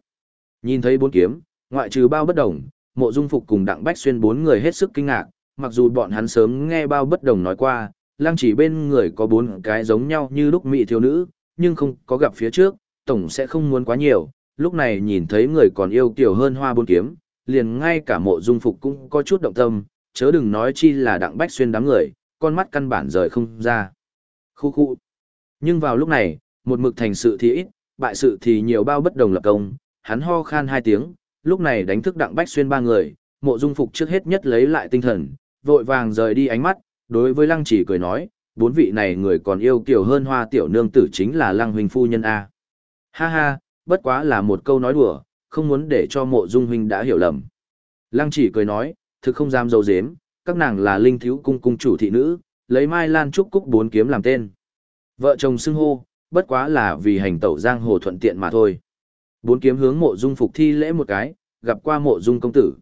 Nhìn thấy bốn kiếm, ngoại trừ bao bất đồng, mộ dung phục cùng đặng bách xuyên bốn người hết sức kinh ngạc, mặc dù bọn hắn sớm nghe bao bất đồng nói qua, lang chỉ bên người có bốn cái giống nhau như lúc mỹ thiếu nữ, nhưng không có gặp phía trước, tổng sẽ không muốn quá nhiều, lúc này nhìn thấy người còn yêu kiểu hơn hoa bôn kiếm, liền ngay cả mộ dung phục cũng có chút động tâm, chớ đừng nói chi là đặng bách xuyên đám người, con mắt căn bản rời không ra. Khu khu. Nhưng vào lúc này, một mực thành sự thì ít, bại sự thì nhiều bao bất đồng lập công, hắn ho khan hai tiếng, lúc này đánh thức đặng bách xuyên ba người, mộ dung phục trước hết nhất lấy lại tinh thần, vội vàng rời đi ánh mắt, đối với lăng chỉ cười nói, bốn vị này người còn yêu kiểu hơn hoa tiểu nương tử chính là lăng huynh phu nhân A. Ha ha, bất quá là một câu nói đùa, không muốn để cho mộ dung huynh đã hiểu lầm. Lăng chỉ cười nói, thực không dám dấu dếm, các nàng là linh thiếu cung cung chủ thị nữ, lấy mai lan trúc cúc bốn kiếm làm tên. Vợ chồng xưng hô, bất quá là vì hành tẩu giang hồ thuận tiện mà thôi. Bốn kiếm hướng mộ dung phục thi lễ một cái, gặp qua mộ dung công tử.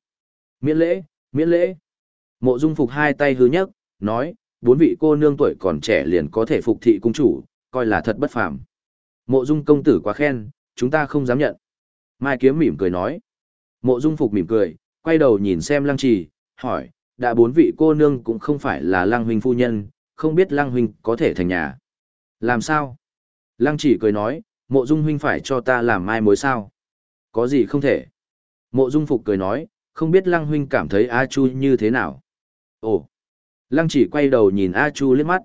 Miễn lễ, miễn lễ. Mộ dung phục hai tay hứa nhất, nói, bốn vị cô nương tuổi còn trẻ liền có thể phục thị cung chủ, coi là thật bất phàm. Mộ dung công tử quá khen, chúng ta không dám nhận. Mai kiếm mỉm cười nói. Mộ dung phục mỉm cười, quay đầu nhìn xem lăng trì, hỏi, đã bốn vị cô nương cũng không phải là lăng huynh phu nhân, không biết lăng huynh có thể thành nhà. Làm sao? Lăng trì cười nói, mộ dung huynh phải cho ta làm mai mối sao? Có gì không thể? Mộ dung phục cười nói, không biết lăng huynh cảm thấy A Chu như thế nào? Ồ! Lăng chỉ quay đầu nhìn A Chu liếc mắt.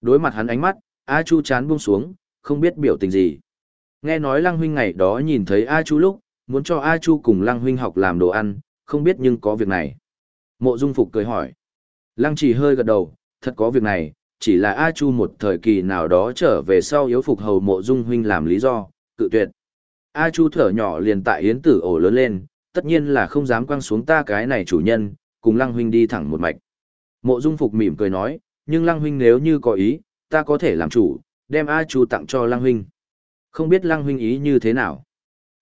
Đối mặt hắn ánh mắt, A Chu chán buông xuống, không biết biểu tình gì. Nghe nói lăng huynh ngày đó nhìn thấy A Chu lúc, muốn cho A Chu cùng lăng huynh học làm đồ ăn, không biết nhưng có việc này. Mộ Dung Phục cười hỏi. Lăng Chỉ hơi gật đầu, thật có việc này, chỉ là A Chu một thời kỳ nào đó trở về sau yếu phục hầu Mộ Dung huynh làm lý do, cự tuyệt. A Chu thở nhỏ liền tại yến tử ổ lớn lên, tất nhiên là không dám quăng xuống ta cái này chủ nhân, cùng Lăng huynh đi thẳng một mạch. Mộ Dung Phục mỉm cười nói, nhưng Lăng huynh nếu như có ý, ta có thể làm chủ, đem A Chu tặng cho Lăng huynh. Không biết Lăng huynh ý như thế nào.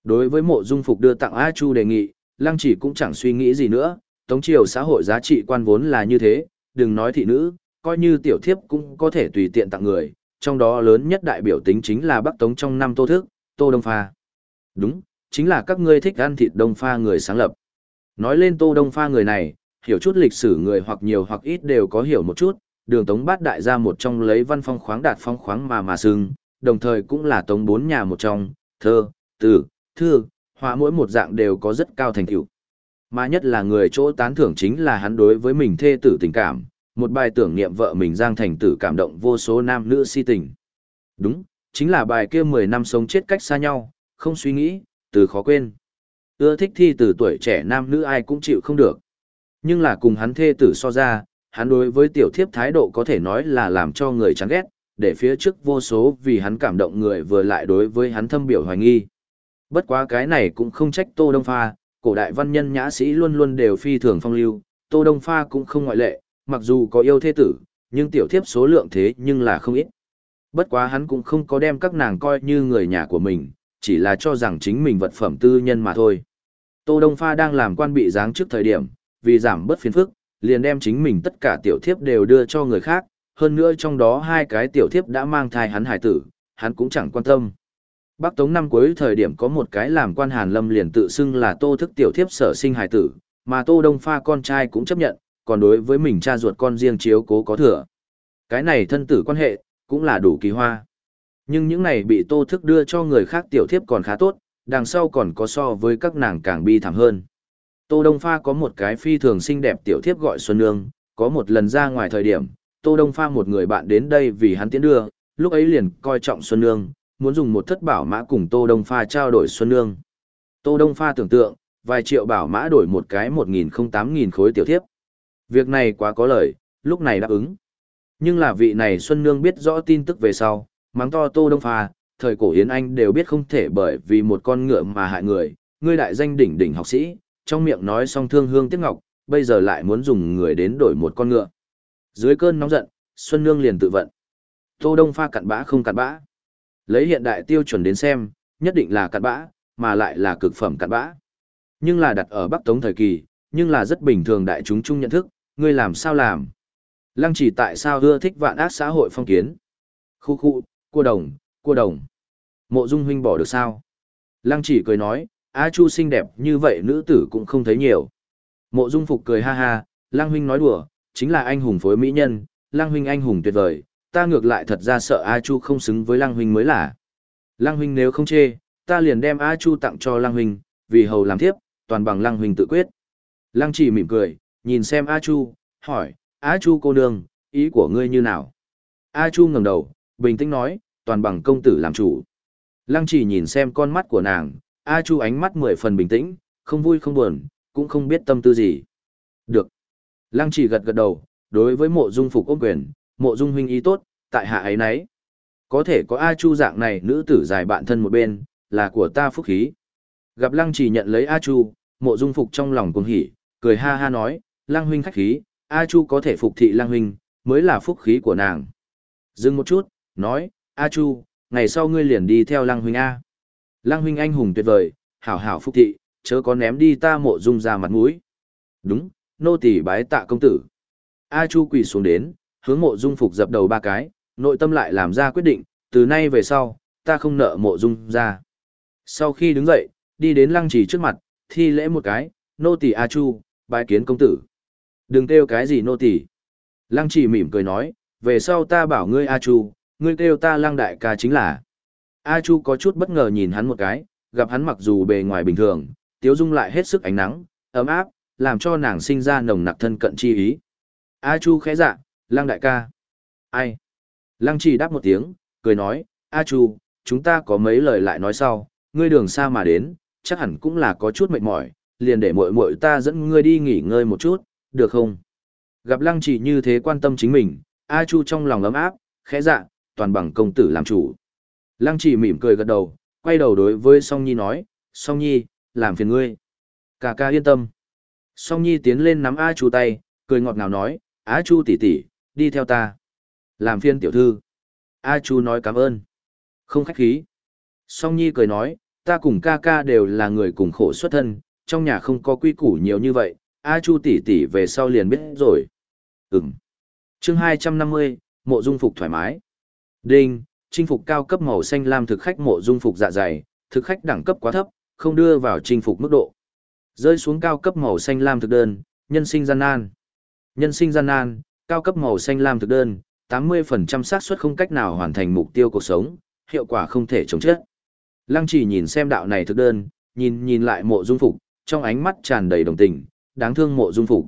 Đối với Mộ Dung Phục đưa tặng A Chu đề nghị, Lăng chỉ cũng chẳng suy nghĩ gì nữa, tống triều xã hội giá trị quan vốn là như thế, đừng nói thị nữ, coi như tiểu thiếp cũng có thể tùy tiện tặng người, trong đó lớn nhất đại biểu tính chính là Bắc Tống trong năm Tô Thức, Tô Đông Pha. Đúng, chính là các ngươi thích ăn thịt Đông Pha người sáng lập. Nói lên Tô Đông Pha người này, hiểu chút lịch sử người hoặc nhiều hoặc ít đều có hiểu một chút, đường tống bát đại gia một trong lấy văn phong khoáng đạt phong khoáng mà mà sưng, đồng thời cũng là tống bốn nhà một trong, thơ, tử, thư, họa mỗi một dạng đều có rất cao thành tựu. Mà nhất là người chỗ tán thưởng chính là hắn đối với mình thê tử tình cảm, một bài tưởng niệm vợ mình Giang Thành tử cảm động vô số nam nữ si tình. Đúng, chính là bài kia 10 năm sống chết cách xa nhau, không suy nghĩ, từ khó quên. Ưa thích thi từ tuổi trẻ nam nữ ai cũng chịu không được. Nhưng là cùng hắn thê tử so ra, hắn đối với tiểu thiếp thái độ có thể nói là làm cho người chán ghét, để phía trước vô số vì hắn cảm động người vừa lại đối với hắn thâm biểu hoài nghi. Bất quá cái này cũng không trách Tô Đông Pha, cổ đại văn nhân nhã sĩ luôn luôn đều phi thường phong lưu, Tô Đông Pha cũng không ngoại lệ, mặc dù có yêu thế tử, nhưng tiểu thiếp số lượng thế nhưng là không ít. Bất quá hắn cũng không có đem các nàng coi như người nhà của mình, chỉ là cho rằng chính mình vật phẩm tư nhân mà thôi. Tô Đông Pha đang làm quan bị giáng trước thời điểm, vì giảm bớt phiền phức, liền đem chính mình tất cả tiểu thiếp đều đưa cho người khác, hơn nữa trong đó hai cái tiểu thiếp đã mang thai hắn hải tử, hắn cũng chẳng quan tâm. Bắc Tống năm cuối thời điểm có một cái làm quan Hàn Lâm liền tự xưng là Tô thức tiểu thiếp sở sinh hải tử, mà Tô Đông Pha con trai cũng chấp nhận, còn đối với mình cha ruột con riêng chiếu cố có thừa. Cái này thân tử quan hệ, cũng là đủ kỳ hoa. Nhưng những này bị Tô thức đưa cho người khác tiểu thiếp còn khá tốt, đằng sau còn có so với các nàng càng bi thảm hơn. Tô Đông Pha có một cái phi thường xinh đẹp tiểu thiếp gọi Xuân Nương, có một lần ra ngoài thời điểm, Tô Đông Pha một người bạn đến đây vì hắn tiến đưa, lúc ấy liền coi trọng Xuân Nương, muốn dùng một thất bảo mã cùng Tô Đông Pha trao đổi Xuân Nương. Tô Đông Pha tưởng tượng, vài triệu bảo mã đổi một cái một nghìn không tám nghìn khối tiểu thiếp. Việc này quá có lời, lúc này đáp ứng. Nhưng là vị này Xuân Nương biết rõ tin tức về sau, mắng to Tô Đông Pha, thời cổ Yến Anh đều biết không thể bởi vì một con ngựa mà hại người, ngươi đại danh đỉnh đỉnh học sĩ, trong miệng nói xong thương hương tiếc ngọc, bây giờ lại muốn dùng người đến đổi một con ngựa. Dưới cơn nóng giận, Xuân Nương liền tự vận. Tô Đông Pha cặn bã không cặn bã. Lấy hiện đại tiêu chuẩn đến xem, nhất định là cặn bã, mà lại là cực phẩm cặn bã. Nhưng là đặt ở Bắc Tống thời kỳ, nhưng là rất bình thường đại chúng chung nhận thức, ngươi làm sao làm. Lăng chỉ tại sao ưa thích vạn ác xã hội phong kiến. Khu khu, cua đồng, cua đồng. Mộ Dung huynh bỏ được sao? Lăng chỉ cười nói, A Chu xinh đẹp như vậy nữ tử cũng không thấy nhiều. Mộ Dung Phục cười ha ha, Lăng huynh nói đùa, chính là anh hùng phối mỹ nhân, Lăng huynh anh hùng tuyệt vời, ta ngược lại thật ra sợ A Chu không xứng với Lăng huynh mới là. Lăng huynh nếu không chê, ta liền đem A Chu tặng cho Lăng huynh, vì hầu làm thiếp, toàn bằng Lăng huynh tự quyết. Lăng chỉ mỉm cười, nhìn xem A Chu, hỏi, A Chu cô nương, ý của ngươi như nào? A Chu ngẩng đầu, bình tĩnh nói, toàn bằng công tử làm chủ. Lăng chỉ nhìn xem con mắt của nàng, A Chu ánh mắt mười phần bình tĩnh, không vui không buồn, cũng không biết tâm tư gì. Được. Lăng chỉ gật gật đầu, đối với mộ dung phục ôm quyền, mộ dung huynh ý tốt, tại hạ ấy nấy. Có thể có A Chu dạng này nữ tử dài bạn thân một bên, là của ta phúc khí. Gặp lăng chỉ nhận lấy A Chu, mộ dung phục trong lòng cuồng hỉ, cười ha ha nói, lăng huynh khách khí, A Chu có thể phục thị lăng huynh, mới là phúc khí của nàng. Dừng một chút, nói, A Chu, ngày sau ngươi liền đi theo lăng huynh A. Lăng huynh anh hùng tuyệt vời, hảo hảo phúc thị, chớ có ném đi ta mộ dung ra mặt mũi. Đúng, nô tỳ bái tạ công tử. A Chu quỳ xuống đến, hướng mộ dung phục dập đầu ba cái, nội tâm lại làm ra quyết định, từ nay về sau, ta không nợ mộ dung ra. Sau khi đứng dậy, đi đến lăng trì trước mặt, thi lễ một cái, nô tỳ A Chu, bái kiến công tử. Đừng kêu cái gì nô tỳ. Lăng trì mỉm cười nói, về sau ta bảo ngươi A Chu, ngươi kêu ta lăng đại ca chính là. A Chu có chút bất ngờ nhìn hắn một cái, gặp hắn mặc dù bề ngoài bình thường, tiếu dung lại hết sức ánh nắng, ấm áp, làm cho nàng sinh ra nồng nặc thân cận chi ý. A Chu khẽ dạ, lăng đại ca. Ai? Lăng chỉ đáp một tiếng, cười nói, A Chu, chúng ta có mấy lời lại nói sau, ngươi đường xa mà đến, chắc hẳn cũng là có chút mệt mỏi, liền để muội muội ta dẫn ngươi đi nghỉ ngơi một chút, được không? Gặp lăng chỉ như thế quan tâm chính mình, A Chu trong lòng ấm áp, khẽ dạ, toàn bằng công tử làm chủ. Lăng chỉ mỉm cười gật đầu, quay đầu đối với Song Nhi nói, Song Nhi, làm phiền ngươi. Cả ca yên tâm. Song Nhi tiến lên nắm A Chu tay, cười ngọt ngào nói, A Chu tỷ tỷ, đi theo ta. Làm phiên tiểu thư. A Chu nói cảm ơn. Không khách khí. Song Nhi cười nói, ta cùng ca ca đều là người cùng khổ xuất thân, trong nhà không có quy củ nhiều như vậy, A Chu tỷ tỷ về sau liền biết rồi. Ừm. Chương 250, mộ dung phục thoải mái. Đinh, chinh phục cao cấp màu xanh lam thực khách mộ dung phục dạ dày, thực khách đẳng cấp quá thấp, không đưa vào chinh phục mức độ. Rơi xuống cao cấp màu xanh lam thực đơn, nhân sinh gian nan. Nhân sinh gian nan, cao cấp màu xanh lam thực đơn, 80% xác suất không cách nào hoàn thành mục tiêu cuộc sống, hiệu quả không thể chống chết. Lăng chỉ nhìn xem đạo này thực đơn, nhìn nhìn lại mộ dung phục, trong ánh mắt tràn đầy đồng tình, đáng thương mộ dung phục.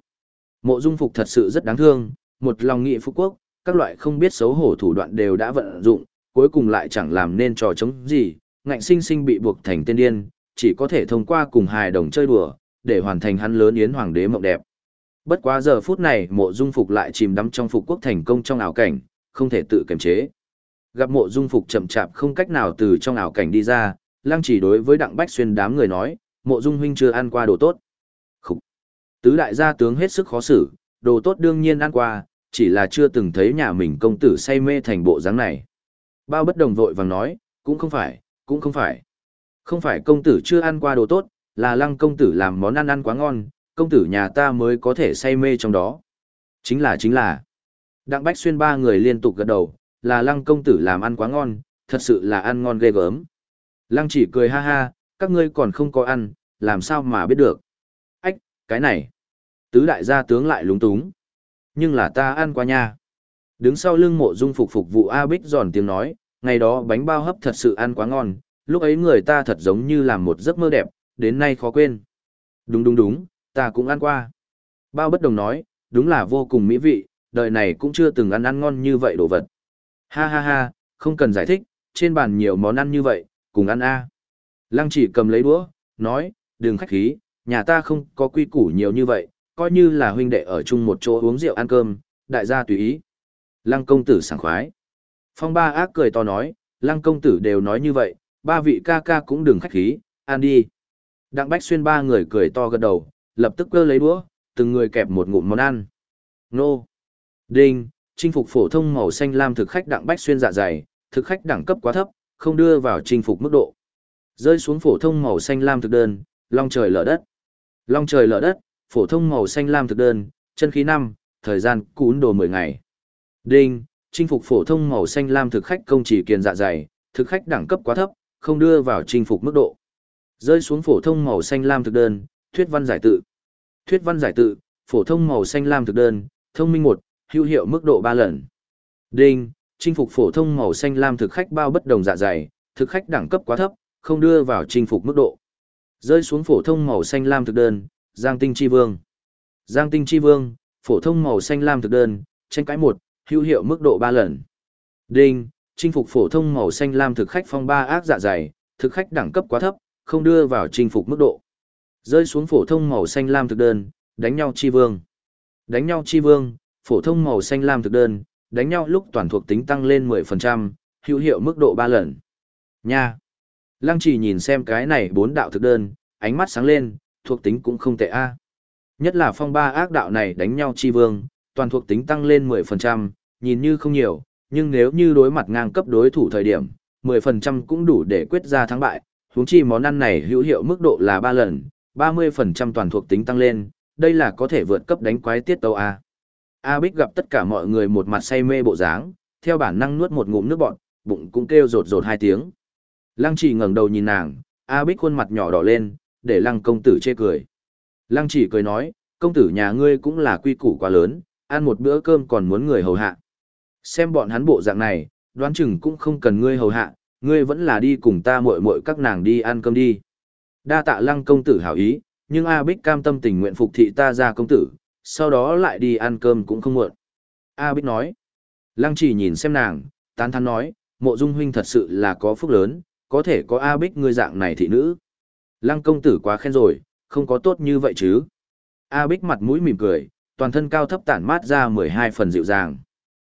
Mộ dung phục thật sự rất đáng thương, một lòng nghị phú quốc, các loại không biết xấu hổ thủ đoạn đều đã vận dụng, cuối cùng lại chẳng làm nên trò chống gì, ngạnh sinh sinh bị buộc thành tên điên, chỉ có thể thông qua cùng hài đồng chơi đùa, để hoàn thành hắn lớn yến hoàng đế mộng đẹp. Bất quá giờ phút này mộ dung phục lại chìm đắm trong phục quốc thành công trong ảo cảnh, không thể tự kiềm chế. Gặp mộ dung phục chậm chạp không cách nào từ trong ảo cảnh đi ra, lăng chỉ đối với đặng bách xuyên đám người nói, mộ dung huynh chưa ăn qua đồ tốt. Khúc! Tứ đại gia tướng hết sức khó xử, đồ tốt đương nhiên ăn qua, chỉ là chưa từng thấy nhà mình công tử say mê thành bộ dáng này. Bao bất đồng vội vàng nói, cũng không phải, cũng không phải. Không phải công tử chưa ăn qua đồ tốt, là lăng công tử làm món ăn ăn quá ngon, công tử nhà ta mới có thể say mê trong đó. Chính là chính là. Đặng Bách Xuyên ba người liên tục gật đầu, là lăng công tử làm ăn quá ngon, thật sự là ăn ngon ghê gớm. Lăng chỉ cười ha ha, các ngươi còn không có ăn, làm sao mà biết được. Ách, cái này. Tứ đại gia tướng lại lúng túng. Nhưng là ta ăn quá nha. Đứng sau lưng mộ dung phục phục vụ A Bích giòn tiếng nói, ngày đó bánh bao hấp thật sự ăn quá ngon, lúc ấy người ta thật giống như làm một giấc mơ đẹp, đến nay khó quên. Đúng đúng đúng, ta cũng ăn qua. Bao bất đồng nói, đúng là vô cùng mỹ vị, đời này cũng chưa từng ăn ăn ngon như vậy đồ vật. Ha ha ha, không cần giải thích, trên bàn nhiều món ăn như vậy, cùng ăn a. Lăng chỉ cầm lấy đũa, nói, đừng khách khí, nhà ta không có quy củ nhiều như vậy, coi như là huynh đệ ở chung một chỗ uống rượu ăn cơm, đại gia tùy ý. Lăng công tử sảng khoái. Phong ba ác cười to nói, lăng công tử đều nói như vậy, ba vị ca ca cũng đừng khách khí, ăn đi. Đặng Bách Xuyên ba người cười to gật đầu, lập tức cơ lấy đũa, từng người kẹp một ngụm món ăn. Nô! Đinh! Chinh phục phổ thông màu xanh lam thực khách Đặng Bách Xuyên dạ dày, thực khách đẳng cấp quá thấp, không đưa vào chinh phục mức độ. Rơi xuống phổ thông màu xanh lam thực đơn, long trời lở đất. Long trời lở đất, phổ thông màu xanh lam thực đơn, chân khí năm, thời gian cún đồ 10 ngày. Đinh, chinh phục phổ thông màu xanh lam thực khách công chỉ kiền dạ dày, thực khách đẳng cấp quá thấp, không đưa vào chinh phục mức độ. Rơi xuống phổ thông màu xanh lam thực đơn, thuyết văn giải tự. Thuyết văn giải tự, phổ thông màu xanh lam thực đơn, thông minh một, hữu hiệu mức độ ba lần. Đinh, chinh phục phổ thông màu xanh lam thực khách bao bất đồng dạ dày, thực khách đẳng cấp quá thấp, không đưa vào chinh phục mức độ. Rơi xuống phổ thông màu xanh lam thực đơn, Giang Tinh Chi Vương. Giang Tinh Chi Vương, phổ thông màu xanh lam thực đơn, tranh cãi một, hữu hiệu mức độ ba lần. Đinh, chinh phục phổ thông màu xanh lam thực khách phong ba ác dạ dày, thực khách đẳng cấp quá thấp, không đưa vào chinh phục mức độ. Rơi xuống phổ thông màu xanh lam thực đơn, đánh nhau chi vương. Đánh nhau chi vương, phổ thông màu xanh lam thực đơn, đánh nhau lúc toàn thuộc tính tăng lên 10%, hữu hiệu mức độ 3 lần. Nha. Lăng chỉ nhìn xem cái này bốn đạo thực đơn, ánh mắt sáng lên, thuộc tính cũng không tệ a. Nhất là phong ba ác đạo này đánh nhau chi vương, toàn thuộc tính tăng lên 10%, nhìn như không nhiều, nhưng nếu như đối mặt ngang cấp đối thủ thời điểm, 10% cũng đủ để quyết ra thắng bại, huống chi món ăn này hữu hiệu mức độ là 3 lần, 30% toàn thuộc tính tăng lên, đây là có thể vượt cấp đánh quái tiết tấu A. A Bích gặp tất cả mọi người một mặt say mê bộ dáng, theo bản năng nuốt một ngụm nước bọt, bụng cũng kêu rột rột hai tiếng. Lăng chỉ ngẩng đầu nhìn nàng, A Bích khuôn mặt nhỏ đỏ lên, để lăng công tử chê cười. Lăng chỉ cười nói, công tử nhà ngươi cũng là quy củ quá lớn, ăn một bữa cơm còn muốn người hầu hạ. Xem bọn hắn bộ dạng này, đoán chừng cũng không cần ngươi hầu hạ, ngươi vẫn là đi cùng ta muội muội các nàng đi ăn cơm đi. Đa tạ lăng công tử hảo ý, nhưng A Bích cam tâm tình nguyện phục thị ta ra công tử, sau đó lại đi ăn cơm cũng không muộn. A Bích nói. Lăng chỉ nhìn xem nàng, tán thán nói, mộ dung huynh thật sự là có phúc lớn, có thể có A Bích ngươi dạng này thị nữ. Lăng công tử quá khen rồi, không có tốt như vậy chứ. A Bích mặt mũi mỉm cười, toàn thân cao thấp tản mát ra 12 phần dịu dàng.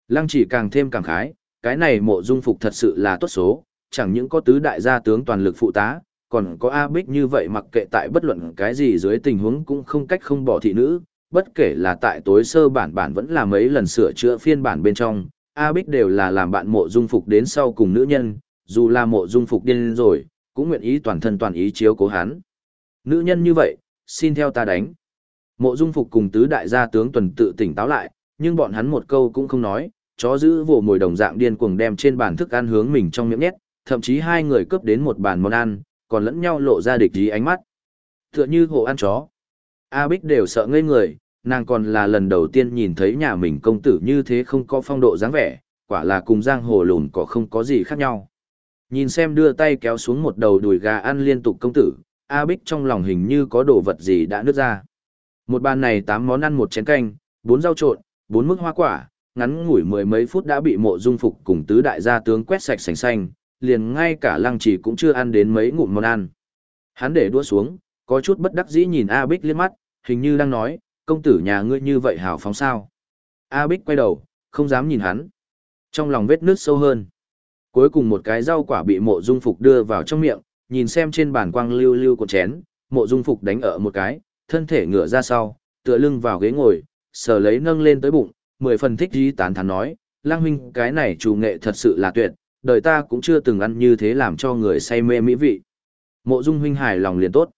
Lăng chỉ càng thêm càng khái, cái này mộ dung phục thật sự là tốt số, chẳng những có tứ đại gia tướng toàn lực phụ tá, còn có A Bích như vậy mặc kệ tại bất luận cái gì dưới tình huống cũng không cách không bỏ thị nữ, bất kể là tại tối sơ bản bản vẫn là mấy lần sửa chữa phiên bản bên trong, A Bích đều là làm bạn mộ dung phục đến sau cùng nữ nhân, dù là mộ dung phục điên rồi, cũng nguyện ý toàn thân toàn ý chiếu cố hắn. Nữ nhân như vậy, xin theo ta đánh. Mộ dung phục cùng tứ đại gia tướng tuần tự tỉnh táo lại, nhưng bọn hắn một câu cũng không nói, chó giữ vồ mồi đồng dạng điên cuồng đem trên bàn thức ăn hướng mình trong miệng nhét, thậm chí hai người cướp đến một bàn món ăn, còn lẫn nhau lộ ra địch ý ánh mắt. Tựa như hộ ăn chó. A Bích đều sợ ngây người, nàng còn là lần đầu tiên nhìn thấy nhà mình công tử như thế không có phong độ dáng vẻ, quả là cùng giang hồ lùn có không có gì khác nhau. Nhìn xem đưa tay kéo xuống một đầu đùi gà ăn liên tục công tử, A Bích trong lòng hình như có đồ vật gì đã nứt ra. Một bàn này tám món ăn một chén canh, bốn rau trộn, bốn mức hoa quả, ngắn ngủi mười mấy phút đã bị mộ dung phục cùng tứ đại gia tướng quét sạch sành xanh, liền ngay cả lăng chỉ cũng chưa ăn đến mấy ngụm món ăn. Hắn để đua xuống, có chút bất đắc dĩ nhìn A Bích liếc mắt, hình như đang nói, công tử nhà ngươi như vậy hào phóng sao. A Bích quay đầu, không dám nhìn hắn. Trong lòng vết nước sâu hơn. Cuối cùng một cái rau quả bị mộ dung phục đưa vào trong miệng, nhìn xem trên bàn quang lưu lưu của chén, mộ dung phục đánh ở một cái, thân thể ngửa ra sau, tựa lưng vào ghế ngồi, sờ lấy nâng lên tới bụng, mười phần thích dí tán thán nói, lang huynh cái này chủ nghệ thật sự là tuyệt, đời ta cũng chưa từng ăn như thế làm cho người say mê mỹ vị. Mộ dung huynh hài lòng liền tốt.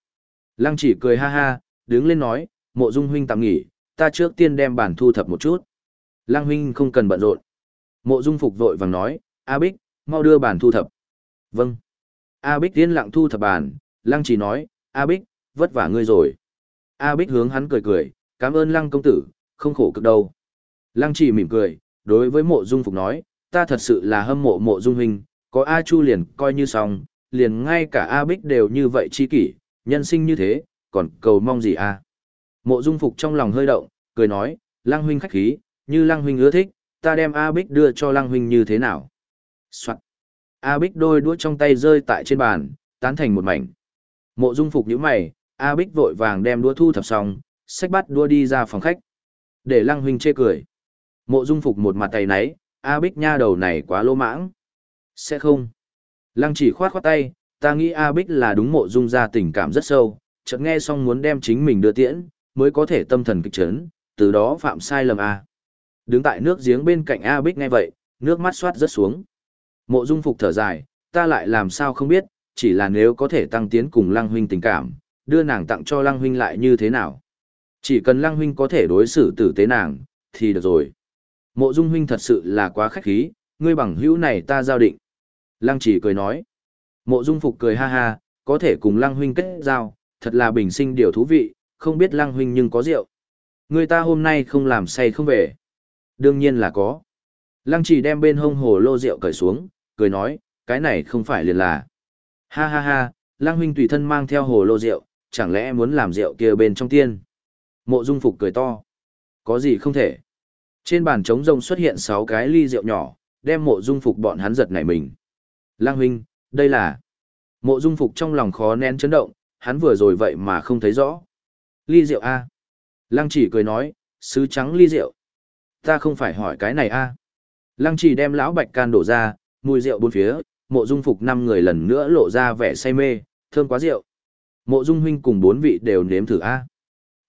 Lăng chỉ cười ha ha, đứng lên nói, mộ dung huynh tạm nghỉ, ta trước tiên đem bản thu thập một chút. Lăng huynh không cần bận rộn. Mộ dung phục vội vàng nói, A Bích, mau đưa bản thu thập. Vâng. A Bích tiên lặng thu thập bản, Lăng chỉ nói, A Bích, vất vả ngươi rồi. A Bích hướng hắn cười cười, cảm ơn Lăng công tử, không khổ cực đâu. Lăng chỉ mỉm cười, đối với mộ dung phục nói, ta thật sự là hâm mộ mộ dung huynh, có A Chu liền coi như xong, liền ngay cả A Bích đều như vậy chi kỷ, nhân sinh như thế, còn cầu mong gì a? Mộ Dung Phục trong lòng hơi động, cười nói, Lăng huynh khách khí, như Lăng huynh ưa thích, ta đem A Bích đưa cho Lăng huynh như thế nào? Soạn. A Bích đôi đũa trong tay rơi tại trên bàn, tán thành một mảnh. Mộ Dung Phục nhíu mày, A Bích vội vàng đem đũa thu thập xong, xách bắt đũa đi ra phòng khách. Để Lăng huynh chê cười. Mộ Dung Phục một mặt tay náy, A Bích nha đầu này quá lô mãng. Sẽ không. Lăng chỉ khoát khoát tay, ta nghĩ A Bích là đúng mộ dung ra tình cảm rất sâu, chợt nghe xong muốn đem chính mình đưa tiễn, mới có thể tâm thần kịch chấn, từ đó phạm sai lầm A. Đứng tại nước giếng bên cạnh A Bích nghe vậy, nước mắt xoát rất xuống. Mộ dung phục thở dài, ta lại làm sao không biết, chỉ là nếu có thể tăng tiến cùng lăng huynh tình cảm, đưa nàng tặng cho lăng huynh lại như thế nào. Chỉ cần lăng huynh có thể đối xử tử tế nàng, thì được rồi. Mộ dung huynh thật sự là quá khách khí, ngươi bằng hữu này ta giao định. Lăng chỉ cười nói. Mộ dung phục cười ha ha, có thể cùng lăng huynh kết giao, thật là bình sinh điều thú vị, không biết lăng huynh nhưng có rượu. Người ta hôm nay không làm say không về. Đương nhiên là có. Lăng chỉ đem bên hông hồ lô rượu cởi xuống, cười nói, cái này không phải liền là. Ha ha ha, lăng huynh tùy thân mang theo hồ lô rượu, chẳng lẽ muốn làm rượu kia bên trong tiên. Mộ dung phục cười to. Có gì không thể. Trên bàn trống rông xuất hiện 6 cái ly rượu nhỏ, đem mộ dung phục bọn hắn giật nảy mình. Lang huynh, đây là... Mộ dung phục trong lòng khó nén chấn động, hắn vừa rồi vậy mà không thấy rõ. Ly rượu A. Lăng chỉ cười nói, sứ trắng ly rượu. Ta không phải hỏi cái này A. Lăng chỉ đem lão bạch can đổ ra, mùi rượu bốn phía, mộ dung phục năm người lần nữa lộ ra vẻ say mê, thơm quá rượu. Mộ dung huynh cùng bốn vị đều nếm thử A.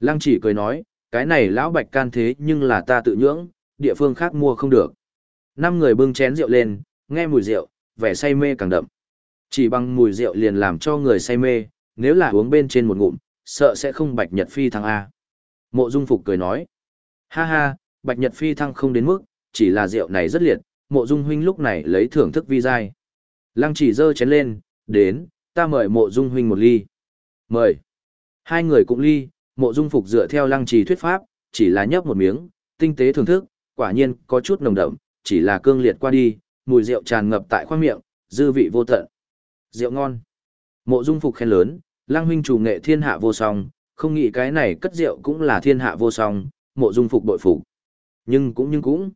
Lăng chỉ cười nói, cái này lão bạch can thế nhưng là ta tự nhưỡng, địa phương khác mua không được. Năm người bưng chén rượu lên, nghe mùi rượu, vẻ say mê càng đậm. Chỉ bằng mùi rượu liền làm cho người say mê, nếu là uống bên trên một ngụm, sợ sẽ không bạch nhật phi thăng A. Mộ Dung Phục cười nói, ha ha, bạch nhật phi thăng không đến mức, chỉ là rượu này rất liệt, mộ Dung Huynh lúc này lấy thưởng thức vi dai Lăng chỉ dơ chén lên, đến, ta mời mộ Dung Huynh một ly. Mời. Hai người cũng ly, mộ Dung Phục dựa theo lăng trì thuyết pháp, chỉ là nhấp một miếng, tinh tế thưởng thức, quả nhiên có chút nồng đậm, chỉ là cương liệt qua đi, mùi rượu tràn ngập tại khoang miệng, dư vị vô tận. Rượu ngon. Mộ Dung Phục khen lớn, Lăng huynh chủ nghệ thiên hạ vô song, không nghĩ cái này cất rượu cũng là thiên hạ vô song, Mộ Dung Phục bội phục. Nhưng cũng nhưng cũng.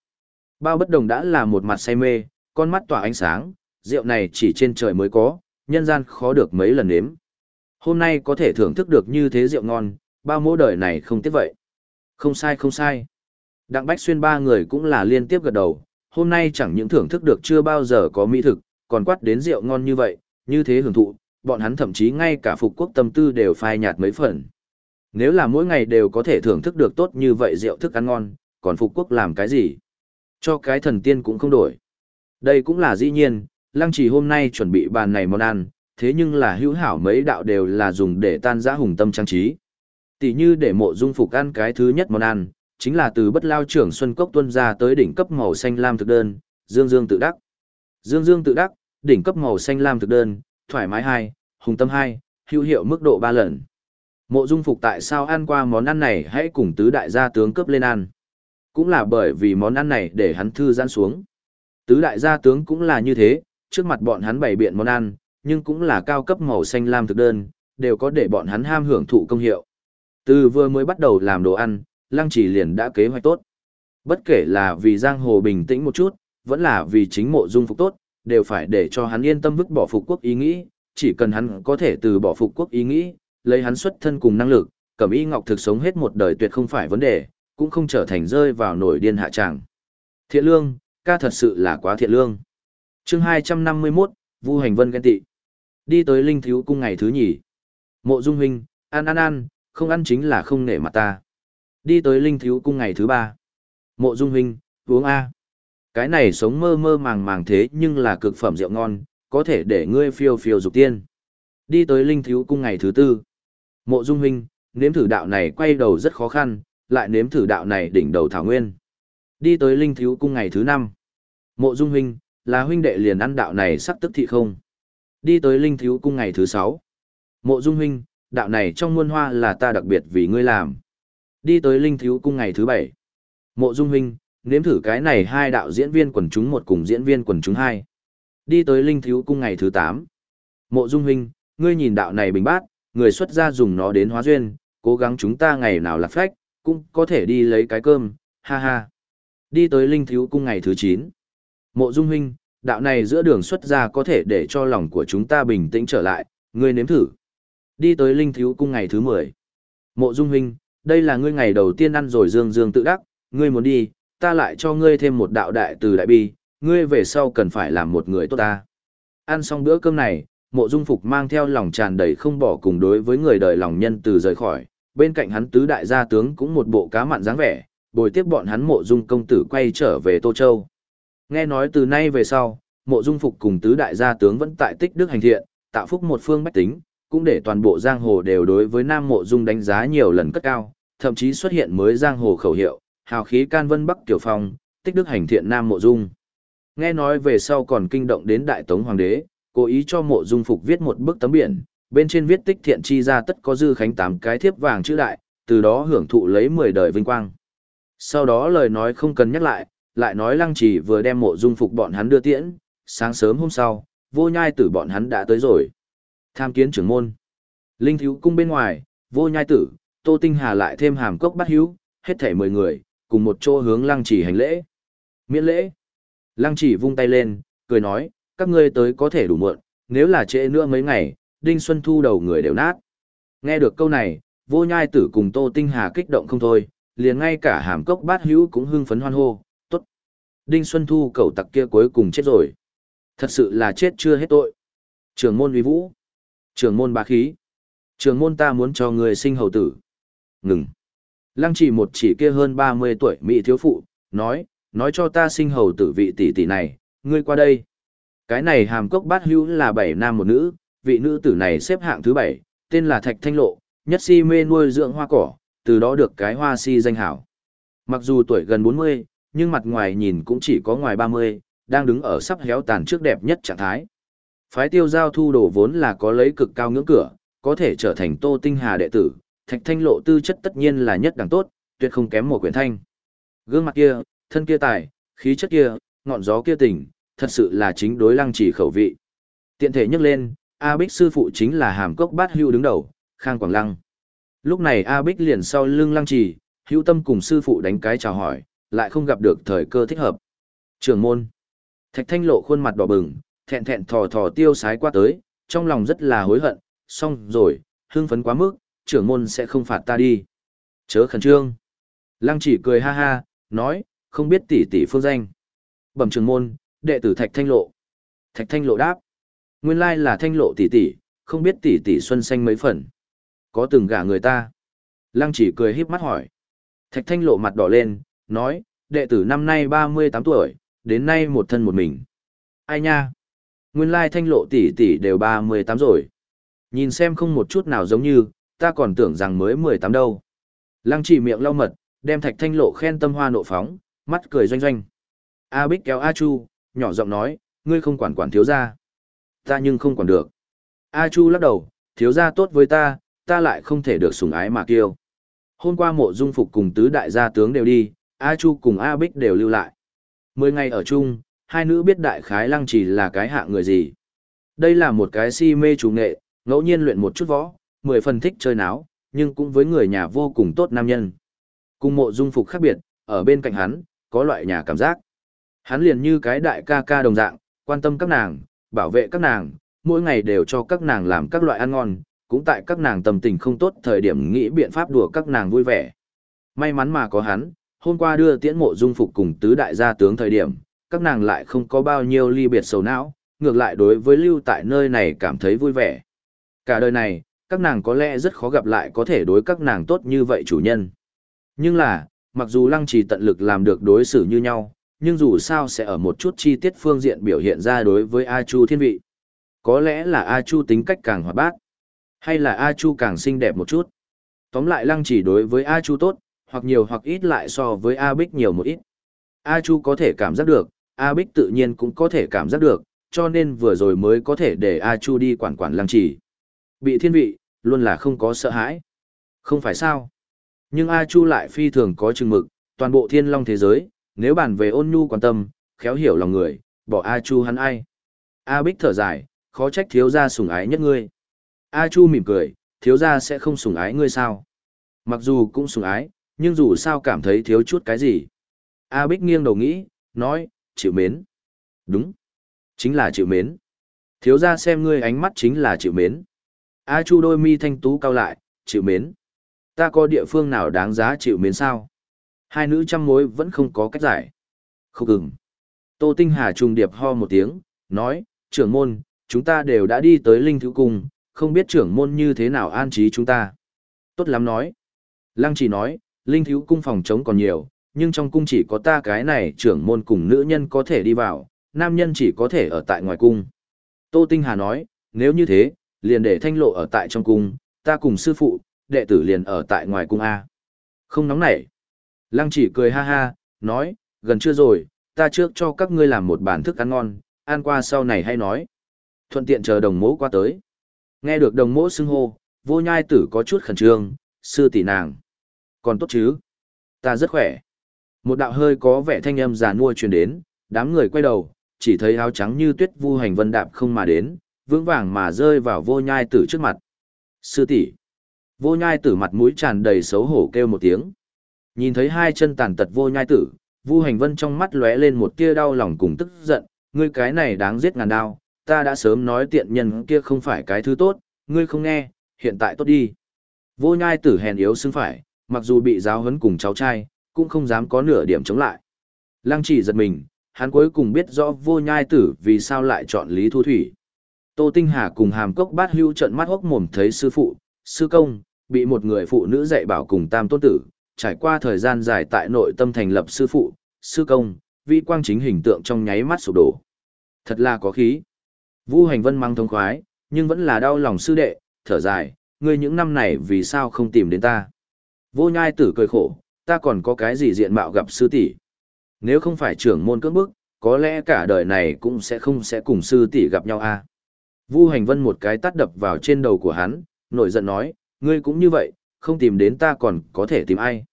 Bao bất đồng đã là một mặt say mê, con mắt tỏa ánh sáng, rượu này chỉ trên trời mới có, nhân gian khó được mấy lần nếm. Hôm nay có thể thưởng thức được như thế rượu ngon, bao mỗi đời này không tiếc vậy. Không sai không sai. Đặng Bách Xuyên ba người cũng là liên tiếp gật đầu, hôm nay chẳng những thưởng thức được chưa bao giờ có mỹ thực, còn quát đến rượu ngon như vậy, như thế hưởng thụ, bọn hắn thậm chí ngay cả phục quốc tâm tư đều phai nhạt mấy phần. Nếu là mỗi ngày đều có thể thưởng thức được tốt như vậy rượu thức ăn ngon, còn phục quốc làm cái gì? Cho cái thần tiên cũng không đổi. Đây cũng là dĩ nhiên, lăng trì hôm nay chuẩn bị bàn này món ăn, thế nhưng là hữu hảo mấy đạo đều là dùng để tan giã hùng tâm trang trí. Tỷ như để mộ dung phục ăn cái thứ nhất món ăn, chính là từ bất lao trưởng Xuân Cốc tuân ra tới đỉnh cấp màu xanh lam thực đơn, Dương Dương tự đắc. Dương Dương tự đắc, đỉnh cấp màu xanh lam thực đơn, thoải mái hai, hùng tâm hai, hữu hiệu mức độ ba lần. Mộ dung phục tại sao ăn qua món ăn này hãy cùng tứ đại gia tướng cấp lên ăn. Cũng là bởi vì món ăn này để hắn thư giãn xuống. Tứ đại gia tướng cũng là như thế, trước mặt bọn hắn bày biện món ăn, nhưng cũng là cao cấp màu xanh lam thực đơn, đều có để bọn hắn ham hưởng thụ công hiệu. Từ vừa mới bắt đầu làm đồ ăn, Lăng Chỉ liền đã kế hoạch tốt. Bất kể là vì giang hồ bình tĩnh một chút, vẫn là vì chính mộ dung phục tốt, đều phải để cho hắn yên tâm vứt bỏ phục quốc ý nghĩ, chỉ cần hắn có thể từ bỏ phục quốc ý nghĩ, lấy hắn xuất thân cùng năng lực, cẩm y ngọc thực sống hết một đời tuyệt không phải vấn đề, cũng không trở thành rơi vào nổi điên hạ tràng. Thiện lương, ca thật sự là quá thiện lương. chương 251, Vu Hành Vân ghen tị. Đi tới Linh Thiếu Cung ngày thứ nhì. Mộ Dung Huynh, ăn ăn ăn, không ăn chính là không nể mặt ta. Đi tới Linh Thiếu Cung ngày thứ ba. Mộ Dung Huynh, uống A. Cái này sống mơ mơ màng màng thế nhưng là cực phẩm rượu ngon, có thể để ngươi phiêu phiêu dục tiên. Đi tới Linh Thiếu Cung ngày thứ tư. Mộ Dung Huynh, nếm thử đạo này quay đầu rất khó khăn, lại nếm thử đạo này đỉnh đầu thảo nguyên. Đi tới Linh Thiếu Cung ngày thứ năm. Mộ Dung Huynh, là huynh đệ liền ăn đạo này sắc tức thị không? Đi tới Linh Thiếu Cung ngày thứ sáu. Mộ Dung Huynh, đạo này trong muôn hoa là ta đặc biệt vì ngươi làm. Đi tới Linh Thiếu Cung ngày thứ bảy. Mộ Dung Huynh, nếm thử cái này hai đạo diễn viên quần chúng một cùng diễn viên quần chúng hai. Đi tới Linh Thiếu Cung ngày thứ tám. Mộ Dung Huynh, ngươi nhìn đạo này bình bát, người xuất gia dùng nó đến hóa duyên, cố gắng chúng ta ngày nào là phách, cũng có thể đi lấy cái cơm, ha ha. Đi tới Linh Thiếu Cung ngày thứ chín. Mộ Dung Huynh, đạo này giữa đường xuất gia có thể để cho lòng của chúng ta bình tĩnh trở lại, ngươi nếm thử. Đi tới Linh Thiếu Cung ngày thứ mười. Mộ Dung Huynh, đây là ngươi ngày đầu tiên ăn rồi dương dương tự đắc, ngươi muốn đi, ta lại cho ngươi thêm một đạo đại từ đại bi, ngươi về sau cần phải làm một người tốt ta. Ăn xong bữa cơm này, mộ dung phục mang theo lòng tràn đầy không bỏ cùng đối với người đời lòng nhân từ rời khỏi, bên cạnh hắn tứ đại gia tướng cũng một bộ cá mặn dáng vẻ, bồi tiếp bọn hắn mộ dung công tử quay trở về Tô Châu. Nghe nói từ nay về sau, mộ dung phục cùng tứ đại gia tướng vẫn tại tích đức hành thiện, tạo phúc một phương bách tính, cũng để toàn bộ giang hồ đều đối với nam mộ dung đánh giá nhiều lần cất cao, thậm chí xuất hiện mới giang hồ khẩu hiệu, hào khí can vân bắc tiểu phong, tích đức hành thiện nam mộ dung. Nghe nói về sau còn kinh động đến đại tống hoàng đế, cố ý cho mộ dung phục viết một bức tấm biển, bên trên viết tích thiện chi ra tất có dư khánh tám cái thiếp vàng chữ đại, từ đó hưởng thụ lấy 10 đời vinh quang. Sau đó lời nói không cần nhắc lại, lại nói lăng trì vừa đem mộ dung phục bọn hắn đưa tiễn, sáng sớm hôm sau, vô nhai tử bọn hắn đã tới rồi. Tham kiến trưởng môn. Linh thiếu cung bên ngoài, vô nhai tử, tô tinh hà lại thêm hàm cốc bắt hữu, hết thể 10 người, cùng một chỗ hướng lăng chỉ hành lễ. Miễn lễ. Lăng chỉ vung tay lên, cười nói, các ngươi tới có thể đủ muộn, nếu là trễ nữa mấy ngày, Đinh Xuân Thu đầu người đều nát. Nghe được câu này, vô nhai tử cùng Tô Tinh Hà kích động không thôi, liền ngay cả hàm cốc bát hữu cũng hưng phấn hoan hô, tốt. Đinh Xuân Thu cầu tặc kia cuối cùng chết rồi. Thật sự là chết chưa hết tội. Trường môn uy vũ. Trường môn bá khí. Trường môn ta muốn cho người sinh hầu tử. Ngừng. Lăng chỉ một chỉ kia hơn 30 tuổi mỹ thiếu phụ, nói, nói cho ta sinh hầu tử vị tỷ tỷ này, ngươi qua đây. Cái này hàm cốc bát hữu là bảy nam một nữ, vị nữ tử này xếp hạng thứ bảy, tên là Thạch Thanh Lộ, nhất si mê nuôi dưỡng hoa cỏ, từ đó được cái hoa si danh hảo. Mặc dù tuổi gần 40, nhưng mặt ngoài nhìn cũng chỉ có ngoài 30, đang đứng ở sắp héo tàn trước đẹp nhất trạng thái. Phái tiêu giao thu đồ vốn là có lấy cực cao ngưỡng cửa, có thể trở thành tô tinh hà đệ tử, thạch thanh lộ tư chất tất nhiên là nhất đẳng tốt, tuyệt không kém một quyển thanh. Gương mặt kia, thân kia tài, khí chất kia, ngọn gió kia tỉnh, thật sự là chính đối lăng chỉ khẩu vị. Tiện thể nhắc lên, A Bích sư phụ chính là hàm cốc bát hưu đứng đầu, Khang Quảng Lăng. Lúc này A Bích liền sau lưng lăng trì, hữu tâm cùng sư phụ đánh cái chào hỏi, lại không gặp được thời cơ thích hợp. Trường môn. Thạch thanh lộ khuôn mặt đỏ bừng, thẹn thẹn thò thò tiêu sái qua tới, trong lòng rất là hối hận, xong rồi, hưng phấn quá mức, trưởng môn sẽ không phạt ta đi. Chớ khẩn trương. Lăng chỉ cười ha ha, nói, không biết tỷ tỷ phương danh. Bẩm trưởng môn, đệ tử Thạch Thanh Lộ. Thạch Thanh Lộ đáp. Nguyên lai là Thanh Lộ tỷ tỷ, không biết tỷ tỷ xuân xanh mấy phần. Có từng gả người ta. Lăng chỉ cười híp mắt hỏi. Thạch Thanh Lộ mặt đỏ lên, nói, đệ tử năm nay 38 tuổi, đến nay một thân một mình. Ai nha? Nguyên lai Thanh Lộ tỷ tỷ đều 38 rồi. Nhìn xem không một chút nào giống như, ta còn tưởng rằng mới 18 đâu. Lăng chỉ miệng lau mật, đem Thạch Thanh Lộ khen tâm hoa nộ phóng, mắt cười doanh doanh. A Bích kéo A Chu, nhỏ giọng nói, ngươi không quản quản thiếu gia. Ta nhưng không quản được. A Chu lắc đầu, thiếu gia tốt với ta, ta lại không thể được sủng ái mà kiêu. Hôm qua mộ dung phục cùng tứ đại gia tướng đều đi, A Chu cùng A Bích đều lưu lại. Mười ngày ở chung, hai nữ biết đại khái lăng chỉ là cái hạ người gì. Đây là một cái si mê chủ nghệ, ngẫu nhiên luyện một chút võ, mười phần thích chơi náo, nhưng cũng với người nhà vô cùng tốt nam nhân. Cùng mộ dung phục khác biệt, ở bên cạnh hắn, có loại nhà cảm giác. Hắn liền như cái đại ca ca đồng dạng, quan tâm các nàng, bảo vệ các nàng, mỗi ngày đều cho các nàng làm các loại ăn ngon, cũng tại các nàng tâm tình không tốt thời điểm nghĩ biện pháp đùa các nàng vui vẻ. May mắn mà có hắn, hôm qua đưa tiễn mộ dung phục cùng tứ đại gia tướng thời điểm, các nàng lại không có bao nhiêu ly biệt sầu não, ngược lại đối với lưu tại nơi này cảm thấy vui vẻ. Cả đời này, các nàng có lẽ rất khó gặp lại có thể đối các nàng tốt như vậy chủ nhân. Nhưng là, mặc dù lăng trì tận lực làm được đối xử như nhau, nhưng dù sao sẽ ở một chút chi tiết phương diện biểu hiện ra đối với A Chu thiên vị. Có lẽ là A Chu tính cách càng hoạt bát, hay là A Chu càng xinh đẹp một chút. Tóm lại lăng trì đối với A Chu tốt, hoặc nhiều hoặc ít lại so với A Bích nhiều một ít. A Chu có thể cảm giác được, A Bích tự nhiên cũng có thể cảm giác được, cho nên vừa rồi mới có thể để A Chu đi quản quản lăng chỉ. Bị thiên vị, luôn là không có sợ hãi. Không phải sao. Nhưng A Chu lại phi thường có chừng mực, toàn bộ thiên long thế giới, nếu bàn về ôn nhu quan tâm, khéo hiểu lòng người, bỏ A Chu hắn ai. A Bích thở dài, khó trách thiếu gia sủng ái nhất ngươi. A Chu mỉm cười, thiếu gia sẽ không sủng ái ngươi sao? Mặc dù cũng sủng ái, nhưng dù sao cảm thấy thiếu chút cái gì. A Bích nghiêng đầu nghĩ, nói, chịu mến. Đúng, chính là chịu mến. Thiếu gia xem ngươi ánh mắt chính là chịu mến. A Chu đôi mi thanh tú cao lại, chịu mến. Ta có địa phương nào đáng giá chịu mến sao? Hai nữ trăm mối vẫn không có cách giải. Không cứng. Tô Tinh Hà trùng điệp ho một tiếng, nói, trưởng môn, chúng ta đều đã đi tới linh thứ cung, không biết trưởng môn như thế nào an trí chúng ta. Tốt lắm nói. Lăng chỉ nói, linh thiếu cung phòng trống còn nhiều, nhưng trong cung chỉ có ta cái này trưởng môn cùng nữ nhân có thể đi vào, nam nhân chỉ có thể ở tại ngoài cung. Tô Tinh Hà nói, nếu như thế, liền để thanh lộ ở tại trong cung, ta cùng sư phụ, đệ tử liền ở tại ngoài cung A. Không nóng nảy. Lăng chỉ cười ha ha, nói, gần chưa rồi, ta trước cho các ngươi làm một bản thức ăn ngon, ăn qua sau này hay nói. Thuận tiện chờ đồng mỗ qua tới. Nghe được đồng mỗ xưng hô, vô nhai tử có chút khẩn trương, sư tỷ nàng. Còn tốt chứ? Ta rất khỏe. Một đạo hơi có vẻ thanh âm già mua truyền đến, đám người quay đầu, chỉ thấy áo trắng như tuyết vu hành vân đạp không mà đến, vững vàng mà rơi vào vô nhai tử trước mặt. Sư tỷ Vô nhai tử mặt mũi tràn đầy xấu hổ kêu một tiếng. Nhìn thấy hai chân tàn tật vô nhai tử, Vu Hành Vân trong mắt lóe lên một tia đau lòng cùng tức giận, ngươi cái này đáng giết ngàn đao, ta đã sớm nói tiện nhân kia không phải cái thứ tốt, ngươi không nghe, hiện tại tốt đi. Vô nhai tử hèn yếu xưng phải, mặc dù bị giáo huấn cùng cháu trai, cũng không dám có nửa điểm chống lại. Lăng chỉ giật mình, hắn cuối cùng biết rõ vô nhai tử vì sao lại chọn Lý Thu Thủy. Tô Tinh Hà cùng hàm cốc bát hưu trận mắt hốc mồm thấy sư phụ, sư công, bị một người phụ nữ dạy bảo cùng tam tôn tử, trải qua thời gian dài tại nội tâm thành lập sư phụ, sư công, vị quang chính hình tượng trong nháy mắt sụp đổ. Thật là có khí. Vu hành vân mang thông khoái, nhưng vẫn là đau lòng sư đệ, thở dài, ngươi những năm này vì sao không tìm đến ta. Vô nhai tử cười khổ, ta còn có cái gì diện mạo gặp sư tỷ. Nếu không phải trưởng môn cưỡng bức, có lẽ cả đời này cũng sẽ không sẽ cùng sư tỷ gặp nhau a. À? Vu hành vân một cái tắt đập vào trên đầu của hắn, nổi giận nói, ngươi cũng như vậy, không tìm đến ta còn có thể tìm ai.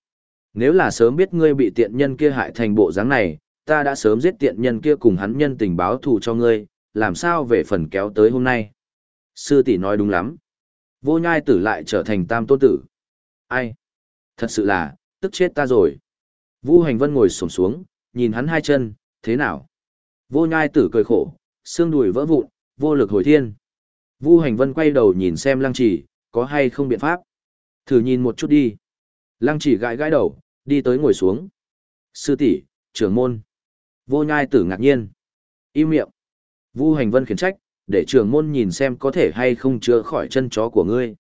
Nếu là sớm biết ngươi bị tiện nhân kia hại thành bộ dáng này, ta đã sớm giết tiện nhân kia cùng hắn nhân tình báo thù cho ngươi, làm sao về phần kéo tới hôm nay. Sư tỷ nói đúng lắm. Vô nhai tử lại trở thành tam tôn tử. Ai? Thật sự là, tức chết ta rồi. Vu hành vân ngồi sổm xuống, nhìn hắn hai chân, thế nào? Vô nhai tử cười khổ, xương đùi vỡ vụn, vô lực hồi thiên. Vu hành vân quay đầu nhìn xem lăng Chỉ có hay không biện pháp? Thử nhìn một chút đi. Lăng chỉ gãi gãi đầu, đi tới ngồi xuống. Sư tỷ, trưởng môn. Vô nhai tử ngạc nhiên. Im miệng. Vu hành vân khiển trách, để trưởng môn nhìn xem có thể hay không chữa khỏi chân chó của ngươi.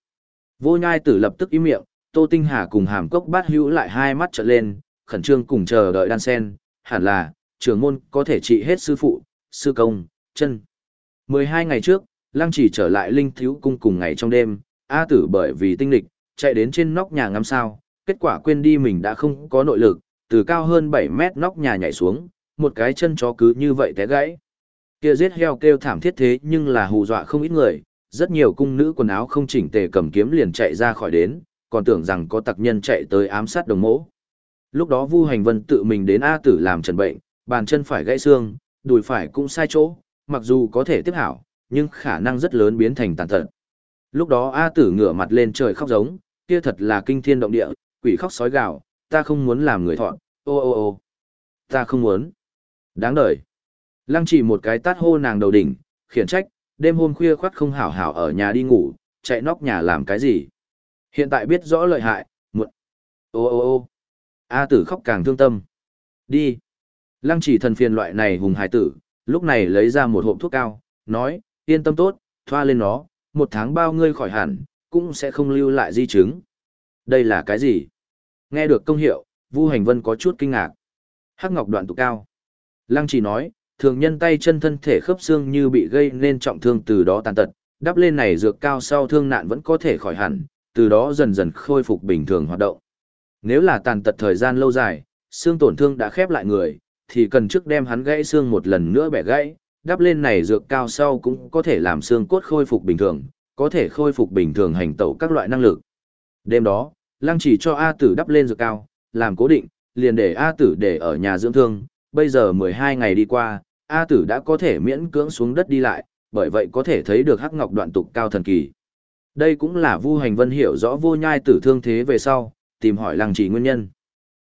Vô nhai tử lập tức im miệng, Tô Tinh Hà cùng hàm cốc bát hữu lại hai mắt trợn lên, khẩn trương cùng chờ đợi đan sen, hẳn là, trưởng môn có thể trị hết sư phụ, sư công, chân. 12 ngày trước, Lăng chỉ trở lại linh thiếu cung cùng ngày trong đêm, A tử bởi vì tinh lịch, chạy đến trên nóc nhà ngắm sao, kết quả quên đi mình đã không có nội lực, từ cao hơn 7 mét nóc nhà nhảy xuống, một cái chân chó cứ như vậy té gãy. Kia giết heo kêu thảm thiết thế nhưng là hù dọa không ít người, rất nhiều cung nữ quần áo không chỉnh tề cầm kiếm liền chạy ra khỏi đến, còn tưởng rằng có tặc nhân chạy tới ám sát đồng mỗ. Lúc đó Vu Hành Vân tự mình đến A Tử làm trần bệnh, bàn chân phải gãy xương, đùi phải cũng sai chỗ, mặc dù có thể tiếp hảo, nhưng khả năng rất lớn biến thành tàn tật. Lúc đó A Tử ngửa mặt lên trời khóc giống, kia thật là kinh thiên động địa, quỷ khóc sói gào, ta không muốn làm người thọn, ô ô ô, ta không muốn. Đáng đời. Lăng chỉ một cái tát hô nàng đầu đỉnh, khiển trách, đêm hôm khuya khoắt không hảo hảo ở nhà đi ngủ, chạy nóc nhà làm cái gì. Hiện tại biết rõ lợi hại, muộn. Ô ô ô, A tử khóc càng thương tâm. Đi. Lăng chỉ thần phiền loại này hùng hải tử, lúc này lấy ra một hộp thuốc cao, nói, yên tâm tốt, thoa lên nó, một tháng bao ngươi khỏi hẳn, cũng sẽ không lưu lại di chứng. Đây là cái gì? Nghe được công hiệu, Vu Hành Vân có chút kinh ngạc. Hắc ngọc đoạn tụ cao. Lăng chỉ nói, thường nhân tay chân thân thể khớp xương như bị gây nên trọng thương từ đó tàn tật, đắp lên này dược cao sau thương nạn vẫn có thể khỏi hẳn, từ đó dần dần khôi phục bình thường hoạt động. Nếu là tàn tật thời gian lâu dài, xương tổn thương đã khép lại người, thì cần trước đem hắn gãy xương một lần nữa bẻ gãy, đắp lên này dược cao sau cũng có thể làm xương cốt khôi phục bình thường, có thể khôi phục bình thường hành tẩu các loại năng lực. Đêm đó, Lăng chỉ cho A tử đắp lên dược cao, làm cố định, liền để A tử để ở nhà dưỡng thương, bây giờ 12 ngày đi qua, A tử đã có thể miễn cưỡng xuống đất đi lại, bởi vậy có thể thấy được hắc ngọc đoạn tục cao thần kỳ. Đây cũng là Vu Hành Vân hiểu rõ vô nhai tử thương thế về sau, tìm hỏi Lăng Chỉ nguyên nhân.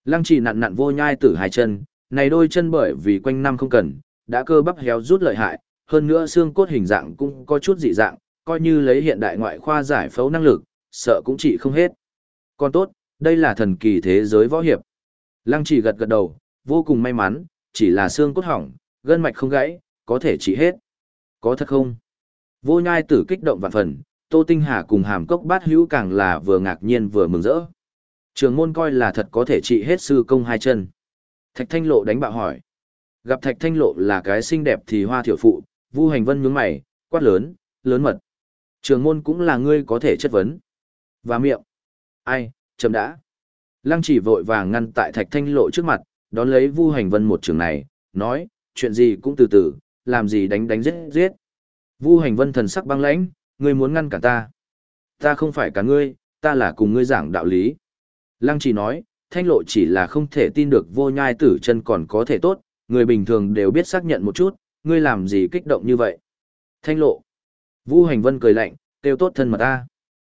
Lăng Chỉ nặn nặn vô nhai tử hai chân, này đôi chân bởi vì quanh năm không cần, đã cơ bắp héo rút lợi hại, hơn nữa xương cốt hình dạng cũng có chút dị dạng, coi như lấy hiện đại ngoại khoa giải phẫu năng lực, sợ cũng chỉ không hết. Còn tốt, đây là thần kỳ thế giới võ hiệp. Lăng Chỉ gật gật đầu, vô cùng may mắn, chỉ là xương cốt hỏng, gân mạch không gãy, có thể trị hết. Có thật không? Vô nhai tử kích động vạn phần, Tô Tinh Hà cùng hàm cốc bát hữu càng là vừa ngạc nhiên vừa mừng rỡ. Trường môn coi là thật có thể trị hết sư công hai chân. Thạch Thanh Lộ đánh bạo hỏi. Gặp Thạch Thanh Lộ là cái xinh đẹp thì hoa thiểu phụ, Vu Hành Vân nhướng mày, quát lớn, lớn mật. Trường môn cũng là ngươi có thể chất vấn. Và miệng. Ai, chậm đã. Lăng chỉ vội vàng ngăn tại Thạch Thanh Lộ trước mặt, đón lấy Vu Hành Vân một trường này, nói, chuyện gì cũng từ từ, làm gì đánh đánh giết giết. Vu Hành Vân thần sắc băng lãnh, ngươi muốn ngăn cản ta. Ta không phải cả ngươi, ta là cùng ngươi giảng đạo lý. Lăng chỉ nói, thanh lộ chỉ là không thể tin được vô nhai tử chân còn có thể tốt, người bình thường đều biết xác nhận một chút, ngươi làm gì kích động như vậy. Thanh lộ. Vu Hành Vân cười lạnh, kêu tốt thân mật ta.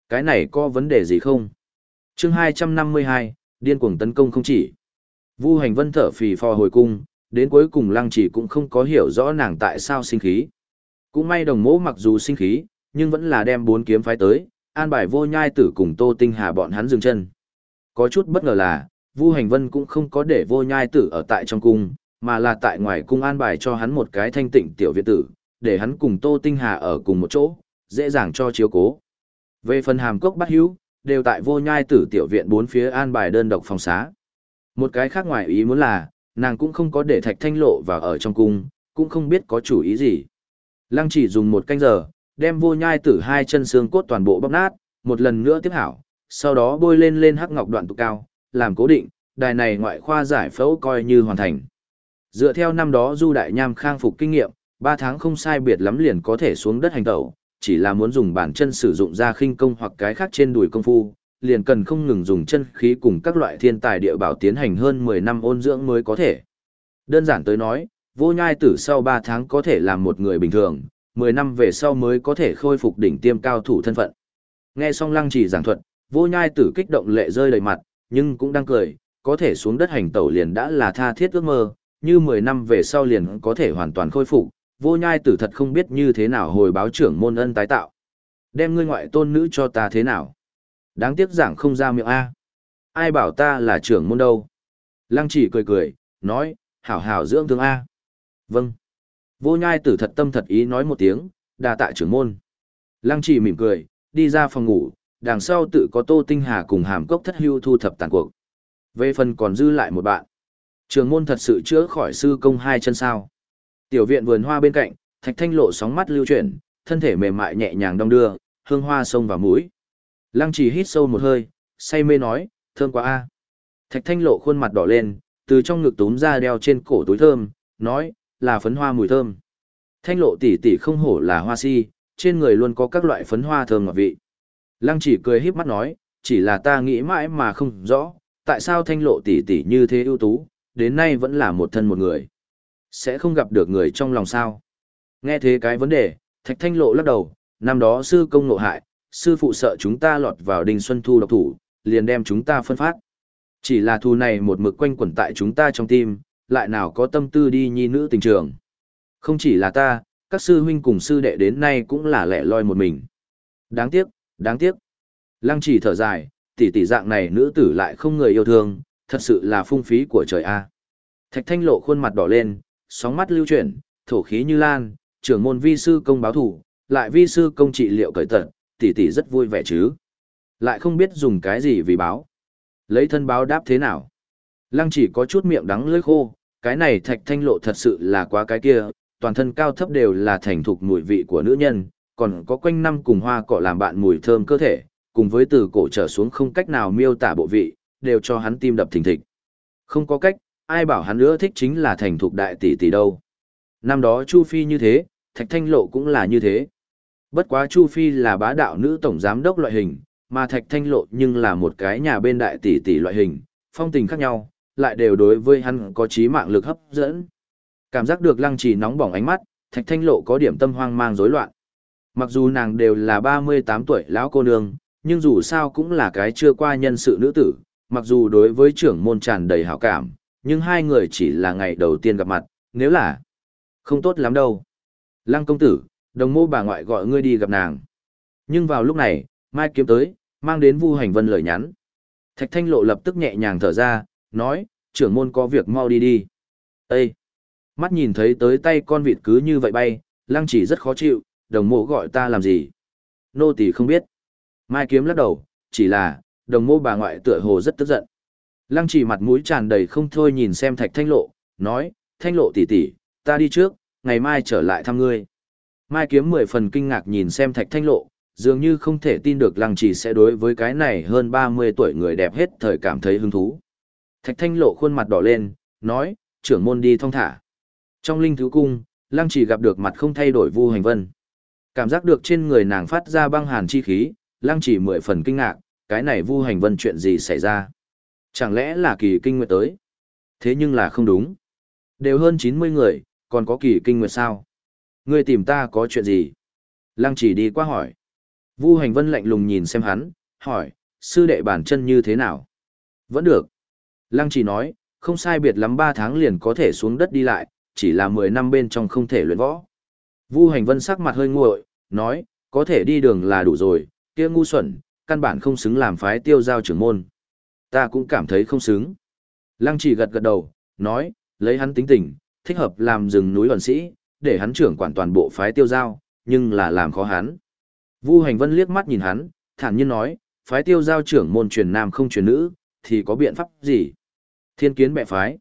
Cái này có vấn đề gì không? chương 252, điên cuồng tấn công không chỉ. Vu Hành Vân thở phì phò hồi cung, đến cuối cùng lăng chỉ cũng không có hiểu rõ nàng tại sao sinh khí. Cũng may đồng mỗ mặc dù sinh khí, nhưng vẫn là đem bốn kiếm phái tới, an bài vô nhai tử cùng Tô Tinh Hà bọn hắn dừng chân. Có chút bất ngờ là, Vu Hành Vân cũng không có để vô nhai tử ở tại trong cung, mà là tại ngoài cung an bài cho hắn một cái thanh tịnh tiểu viện tử, để hắn cùng Tô Tinh Hà ở cùng một chỗ, dễ dàng cho chiếu cố. Về phần hàm cốc bắt hữu, đều tại vô nhai tử tiểu viện bốn phía an bài đơn độc phòng xá. Một cái khác ngoài ý muốn là, nàng cũng không có để thạch thanh lộ vào ở trong cung, cũng không biết có chủ ý gì. Lăng chỉ dùng một canh giờ, đem vô nhai tử hai chân xương cốt toàn bộ bóc nát, một lần nữa tiếp hảo, sau đó bôi lên lên hắc ngọc đoạn tụ cao, làm cố định, đài này ngoại khoa giải phẫu coi như hoàn thành. Dựa theo năm đó Du Đại Nham khang phục kinh nghiệm, 3 tháng không sai biệt lắm liền có thể xuống đất hành tẩu, chỉ là muốn dùng bản chân sử dụng ra khinh công hoặc cái khác trên đùi công phu, liền cần không ngừng dùng chân khí cùng các loại thiên tài địa bảo tiến hành hơn 10 năm ôn dưỡng mới có thể. Đơn giản tới nói, vô nhai tử sau 3 tháng có thể làm một người bình thường, 10 năm về sau mới có thể khôi phục đỉnh tiêm cao thủ thân phận. Nghe xong lăng chỉ giảng thuật, vô nhai tử kích động lệ rơi đầy mặt, nhưng cũng đang cười, có thể xuống đất hành tẩu liền đã là tha thiết ước mơ, như 10 năm về sau liền có thể hoàn toàn khôi phục, vô nhai tử thật không biết như thế nào hồi báo trưởng môn ân tái tạo. Đem ngươi ngoại tôn nữ cho ta thế nào? Đáng tiếc giảng không ra miệng A. Ai bảo ta là trưởng môn đâu? Lăng chỉ cười cười, nói, hảo hảo dưỡng thương A. Vâng. Vô nhai tử thật tâm thật ý nói một tiếng, đa tạ trưởng môn. Lăng chỉ mỉm cười, đi ra phòng ngủ, đằng sau tự có Tô Tinh Hà cùng hàm cốc thất hưu thu thập tàn cuộc. Về phần còn dư lại một bạn. Trường môn thật sự chữa khỏi sư công hai chân sao. Tiểu viện vườn hoa bên cạnh, thạch thanh lộ sóng mắt lưu chuyển, thân thể mềm mại nhẹ nhàng đong đưa, hương hoa sông vào mũi. Lăng trì hít sâu một hơi, say mê nói, thơm quá a. Thạch thanh lộ khuôn mặt đỏ lên, từ trong ngực túm ra đeo trên cổ túi thơm, nói, là phấn hoa mùi thơm. Thanh lộ tỷ tỷ không hổ là hoa si, trên người luôn có các loại phấn hoa thơm ngọt vị. Lăng chỉ cười híp mắt nói, chỉ là ta nghĩ mãi mà không rõ, tại sao thanh lộ tỷ tỷ như thế ưu tú, đến nay vẫn là một thân một người. Sẽ không gặp được người trong lòng sao. Nghe thế cái vấn đề, thạch thanh lộ lắc đầu, năm đó sư công nộ hại, sư phụ sợ chúng ta lọt vào đình xuân thu độc thủ, liền đem chúng ta phân phát. Chỉ là thù này một mực quanh quẩn tại chúng ta trong tim, lại nào có tâm tư đi nhi nữ tình trường. Không chỉ là ta, các sư huynh cùng sư đệ đến nay cũng là lẻ loi một mình. Đáng tiếc, đáng tiếc. Lăng chỉ thở dài, tỷ tỷ dạng này nữ tử lại không người yêu thương, thật sự là phung phí của trời a. Thạch thanh lộ khuôn mặt đỏ lên, sóng mắt lưu chuyển, thổ khí như lan, trưởng môn vi sư công báo thủ, lại vi sư công trị liệu cởi tận, tỷ tỷ rất vui vẻ chứ. Lại không biết dùng cái gì vì báo. Lấy thân báo đáp thế nào. Lăng chỉ có chút miệng đắng lưỡi khô, cái này thạch thanh lộ thật sự là quá cái kia, toàn thân cao thấp đều là thành thục mùi vị của nữ nhân, còn có quanh năm cùng hoa cỏ làm bạn mùi thơm cơ thể, cùng với từ cổ trở xuống không cách nào miêu tả bộ vị, đều cho hắn tim đập thình thịch. Không có cách, ai bảo hắn nữa thích chính là thành thục đại tỷ tỷ đâu. Năm đó Chu Phi như thế, Thạch Thanh Lộ cũng là như thế. Bất quá Chu Phi là bá đạo nữ tổng giám đốc loại hình, mà Thạch Thanh Lộ nhưng là một cái nhà bên đại tỷ tỷ loại hình, phong tình khác nhau, lại đều đối với hắn có trí mạng lực hấp dẫn. Cảm giác được lăng trì nóng bỏng ánh mắt, Thạch Thanh Lộ có điểm tâm hoang mang rối loạn. Mặc dù nàng đều là 38 tuổi lão cô nương, nhưng dù sao cũng là cái chưa qua nhân sự nữ tử, mặc dù đối với trưởng môn tràn đầy hảo cảm, nhưng hai người chỉ là ngày đầu tiên gặp mặt, nếu là không tốt lắm đâu. Lăng công tử, đồng mô bà ngoại gọi ngươi đi gặp nàng. Nhưng vào lúc này, Mai kiếm tới, mang đến Vu Hành Vân lời nhắn. Thạch Thanh Lộ lập tức nhẹ nhàng thở ra, nói, trưởng môn có việc mau đi đi. Ê! Mắt nhìn thấy tới tay con vịt cứ như vậy bay, lăng chỉ rất khó chịu, đồng mộ gọi ta làm gì? Nô tỳ không biết. Mai kiếm lắc đầu, chỉ là, đồng mộ bà ngoại tựa hồ rất tức giận. Lăng chỉ mặt mũi tràn đầy không thôi nhìn xem thạch thanh lộ, nói, thanh lộ tỷ tỷ, ta đi trước, ngày mai trở lại thăm ngươi. Mai kiếm mười phần kinh ngạc nhìn xem thạch thanh lộ, dường như không thể tin được lăng chỉ sẽ đối với cái này hơn 30 tuổi người đẹp hết thời cảm thấy hứng thú. Thạch thanh lộ khuôn mặt đỏ lên, nói, trưởng môn đi thong thả. Trong linh thứ cung, lăng chỉ gặp được mặt không thay đổi vu hành vân. Cảm giác được trên người nàng phát ra băng hàn chi khí, lăng chỉ mười phần kinh ngạc, cái này vu hành vân chuyện gì xảy ra. Chẳng lẽ là kỳ kinh nguyệt tới? Thế nhưng là không đúng. Đều hơn 90 người, còn có kỳ kinh nguyệt sao? Ngươi tìm ta có chuyện gì? Lăng chỉ đi qua hỏi. Vu hành vân lạnh lùng nhìn xem hắn, hỏi, sư đệ bản chân như thế nào? Vẫn được. Lăng chỉ nói, không sai biệt lắm 3 tháng liền có thể xuống đất đi lại, chỉ là 10 năm bên trong không thể luyện võ. Vu hành vân sắc mặt hơi nguội, nói, có thể đi đường là đủ rồi, kia ngu xuẩn, căn bản không xứng làm phái tiêu giao trưởng môn. Ta cũng cảm thấy không xứng. Lăng chỉ gật gật đầu, nói, lấy hắn tính tình, thích hợp làm rừng núi luận sĩ, để hắn trưởng quản toàn bộ phái tiêu giao, nhưng là làm khó hắn. Vu hành vân liếc mắt nhìn hắn, thản nhiên nói, phái tiêu giao trưởng môn truyền nam không truyền nữ, thì có biện pháp gì? Thiên kiến bệ phái.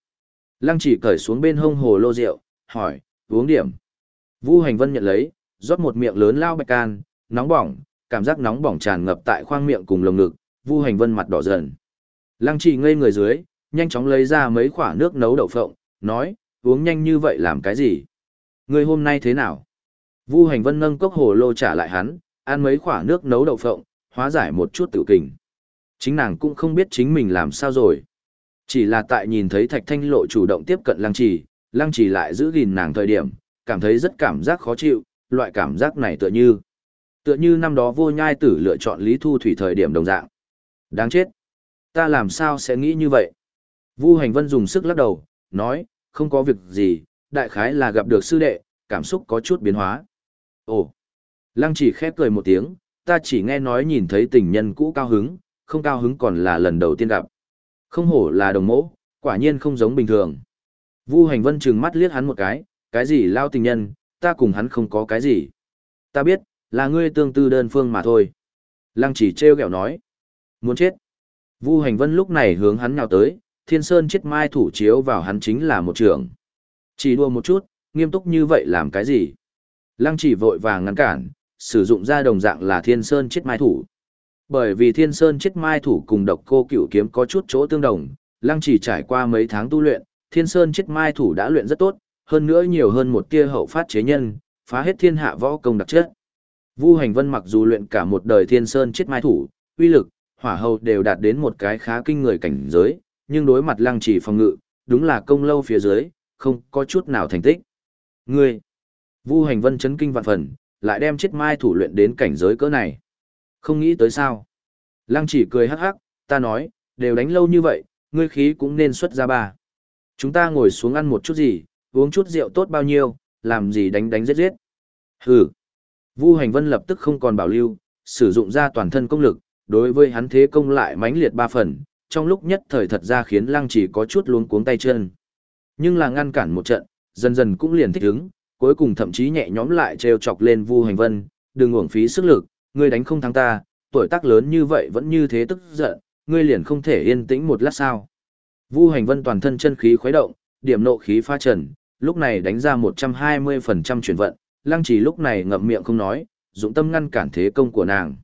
Lăng chỉ cởi xuống bên hông hồ lô rượu, hỏi, uống điểm. Vu hành vân nhận lấy, rót một miệng lớn lao bạch can, nóng bỏng, cảm giác nóng bỏng tràn ngập tại khoang miệng cùng lồng ngực, Vu Hành Vân mặt đỏ dần. Lăng Trì ngây người dưới, nhanh chóng lấy ra mấy quả nước nấu đậu phộng, nói, uống nhanh như vậy làm cái gì? Người hôm nay thế nào? Vu Hành Vân nâng cốc hồ lô trả lại hắn, ăn mấy quả nước nấu đậu phộng, hóa giải một chút tự kình. Chính nàng cũng không biết chính mình làm sao rồi. Chỉ là tại nhìn thấy Thạch Thanh Lộ chủ động tiếp cận Lăng Trì, Lăng Trì lại giữ gìn nàng thời điểm, cảm thấy rất cảm giác khó chịu, loại cảm giác này tựa như Tựa như năm đó vô nhai tử lựa chọn Lý Thu Thủy thời điểm đồng dạng. Đáng chết. Ta làm sao sẽ nghĩ như vậy? Vu Hành Vân dùng sức lắc đầu, nói, không có việc gì, đại khái là gặp được sư đệ, cảm xúc có chút biến hóa. Ồ. Lăng chỉ khép cười một tiếng, ta chỉ nghe nói nhìn thấy tình nhân cũ cao hứng, không cao hứng còn là lần đầu tiên gặp. Không hổ là đồng mẫu, quả nhiên không giống bình thường. Vu Hành Vân trừng mắt liếc hắn một cái, cái gì lao tình nhân, ta cùng hắn không có cái gì. Ta biết, là ngươi tương tư đơn phương mà thôi. Lăng chỉ treo kẹo nói. Muốn chết. Vu hành vân lúc này hướng hắn nhào tới, thiên sơn chết mai thủ chiếu vào hắn chính là một trường. Chỉ đua một chút, nghiêm túc như vậy làm cái gì? Lăng chỉ vội vàng ngăn cản, sử dụng ra đồng dạng là thiên sơn chết mai thủ. Bởi vì thiên sơn chết mai thủ cùng độc cô cửu kiếm có chút chỗ tương đồng, lăng chỉ trải qua mấy tháng tu luyện, thiên sơn chết mai thủ đã luyện rất tốt, hơn nữa nhiều hơn một tia hậu phát chế nhân, phá hết thiên hạ võ công đặc chất. Vu Hành Vân mặc dù luyện cả một đời thiên sơn chết mai thủ, uy lực, hỏa hầu đều đạt đến một cái khá kinh người cảnh giới, nhưng đối mặt lăng chỉ phòng ngự, đúng là công lâu phía dưới, không có chút nào thành tích. Ngươi, Vu Hành Vân chấn kinh vạn phần, lại đem chết mai thủ luyện đến cảnh giới cỡ này. Không nghĩ tới sao. Lăng chỉ cười hắc hắc, ta nói, đều đánh lâu như vậy, ngươi khí cũng nên xuất ra ba. Chúng ta ngồi xuống ăn một chút gì, uống chút rượu tốt bao nhiêu, làm gì đánh đánh giết giết. Hừ. Vu Hành Vân lập tức không còn bảo lưu, sử dụng ra toàn thân công lực, đối với hắn thế công lại mãnh liệt ba phần, trong lúc nhất thời thật ra khiến Lăng Chỉ có chút luống cuống tay chân. Nhưng là ngăn cản một trận, dần dần cũng liền thích ứng, cuối cùng thậm chí nhẹ nhõm lại trêu chọc lên Vu Hành Vân, đừng uổng phí sức lực, ngươi đánh không thắng ta, tuổi tác lớn như vậy vẫn như thế tức giận, ngươi liền không thể yên tĩnh một lát sao? Vu Hành Vân toàn thân chân khí khuấy động, điểm nộ khí pha trần, lúc này đánh ra 120% chuyển vận, Lăng Chỉ lúc này ngậm miệng không nói, dụng tâm ngăn cản thế công của nàng.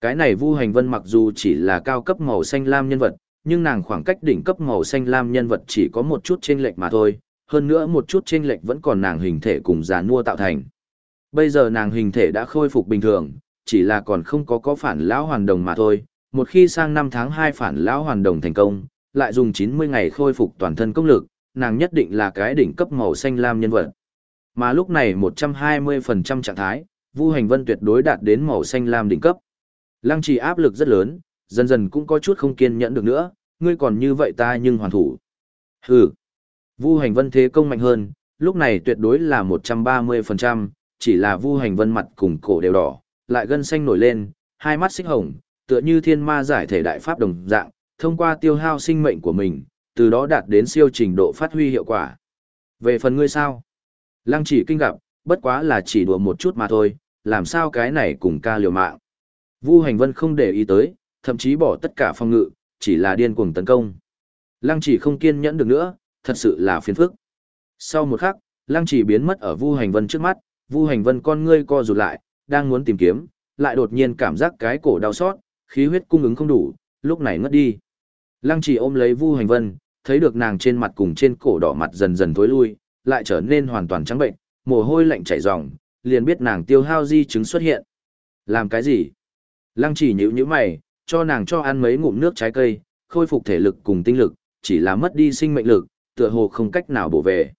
Cái này Vu Hành Vân mặc dù chỉ là cao cấp màu xanh lam nhân vật, nhưng nàng khoảng cách đỉnh cấp màu xanh lam nhân vật chỉ có một chút chênh lệch mà thôi, hơn nữa một chút chênh lệch vẫn còn nàng hình thể cùng già nua tạo thành. Bây giờ nàng hình thể đã khôi phục bình thường, chỉ là còn không có có phản lão hoàn đồng mà thôi. Một khi sang năm tháng hai phản lão hoàn đồng thành công, lại dùng 90 ngày khôi phục toàn thân công lực, nàng nhất định là cái đỉnh cấp màu xanh lam nhân vật. Mà lúc này 120% trạng thái, Vu Hành Vân tuyệt đối đạt đến màu xanh lam đỉnh cấp. Lăng trì áp lực rất lớn, dần dần cũng có chút không kiên nhẫn được nữa, ngươi còn như vậy ta nhưng hoàn thủ. Hừ. Vu Hành Vân thế công mạnh hơn, lúc này tuyệt đối là 130%, chỉ là Vu Hành Vân mặt cùng cổ đều đỏ, lại gân xanh nổi lên, hai mắt xích hồng, tựa như thiên ma giải thể đại pháp đồng dạng, thông qua tiêu hao sinh mệnh của mình, từ đó đạt đến siêu trình độ phát huy hiệu quả. Về phần ngươi sao? Lăng chỉ kinh gặp, bất quá là chỉ đùa một chút mà thôi, làm sao cái này cùng ca liều mạng. Vu Hành Vân không để ý tới, thậm chí bỏ tất cả phòng ngự, chỉ là điên cuồng tấn công. Lăng chỉ không kiên nhẫn được nữa, thật sự là phiền phức. Sau một khắc, Lăng chỉ biến mất ở Vu Hành Vân trước mắt, Vu Hành Vân con ngươi co rụt lại, đang muốn tìm kiếm, lại đột nhiên cảm giác cái cổ đau xót, khí huyết cung ứng không đủ, lúc này ngất đi. Lăng chỉ ôm lấy Vu Hành Vân, thấy được nàng trên mặt cùng trên cổ đỏ mặt dần dần tối lui, lại trở nên hoàn toàn trắng bệnh, mồ hôi lạnh chảy ròng, liền biết nàng tiêu hao di chứng xuất hiện. Làm cái gì? Lăng chỉ nhíu nhíu mày, cho nàng cho ăn mấy ngụm nước trái cây, khôi phục thể lực cùng tinh lực, chỉ là mất đi sinh mệnh lực, tựa hồ không cách nào bổ về.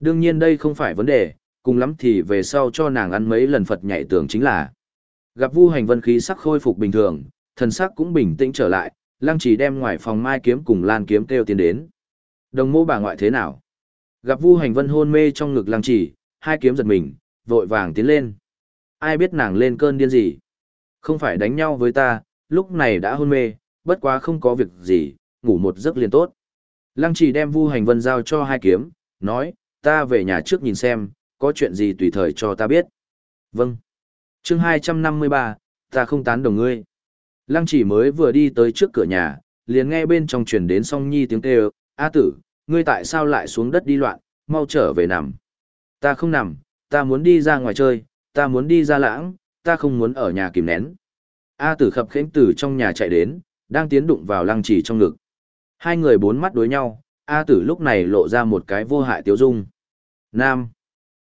Đương nhiên đây không phải vấn đề, cùng lắm thì về sau cho nàng ăn mấy lần Phật nhảy tưởng chính là. Gặp Vu Hành Vân khí sắc khôi phục bình thường, thần sắc cũng bình tĩnh trở lại, Lăng Chỉ đem ngoài phòng mai kiếm cùng Lan kiếm kêu tiến đến. Đồng mô bà ngoại thế nào? Gặp Vu Hành Vân hôn mê trong ngực Lăng Chỉ, hai kiếm giật mình, vội vàng tiến lên. Ai biết nàng lên cơn điên gì? Không phải đánh nhau với ta, lúc này đã hôn mê, bất quá không có việc gì, ngủ một giấc liền tốt. Lăng Chỉ đem Vu Hành Vân giao cho hai kiếm, nói, ta về nhà trước nhìn xem, có chuyện gì tùy thời cho ta biết. Vâng. chương 253, ta không tán đồng ngươi. Lăng chỉ mới vừa đi tới trước cửa nhà, liền nghe bên trong truyền đến song nhi tiếng kêu, A tử, ngươi tại sao lại xuống đất đi loạn, mau trở về nằm. Ta không nằm, ta muốn đi ra ngoài chơi, ta muốn đi ra lãng, ta không muốn ở nhà kìm nén. A tử khập khẽnh từ trong nhà chạy đến, đang tiến đụng vào lăng chỉ trong ngực. Hai người bốn mắt đối nhau, A tử lúc này lộ ra một cái vô hại tiếu dung. Nam.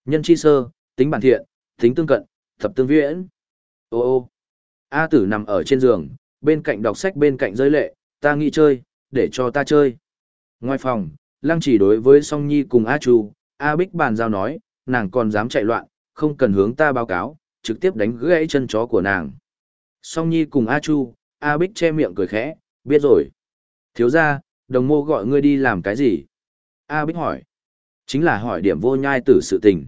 Nhân chi sơ, tính bản thiện, tính tương cận, thập tương viễn. Ô ô. A tử nằm ở trên giường, bên cạnh đọc sách bên cạnh rơi lệ, ta nghĩ chơi, để cho ta chơi. Ngoài phòng, lăng chỉ đối với song nhi cùng A chu, A bích bàn giao nói, nàng còn dám chạy loạn, không cần hướng ta báo cáo, trực tiếp đánh gãy chân chó của nàng. Song nhi cùng A chu, A bích che miệng cười khẽ, biết rồi. Thiếu ra, đồng mô gọi ngươi đi làm cái gì? A bích hỏi. Chính là hỏi điểm vô nhai tử sự tình.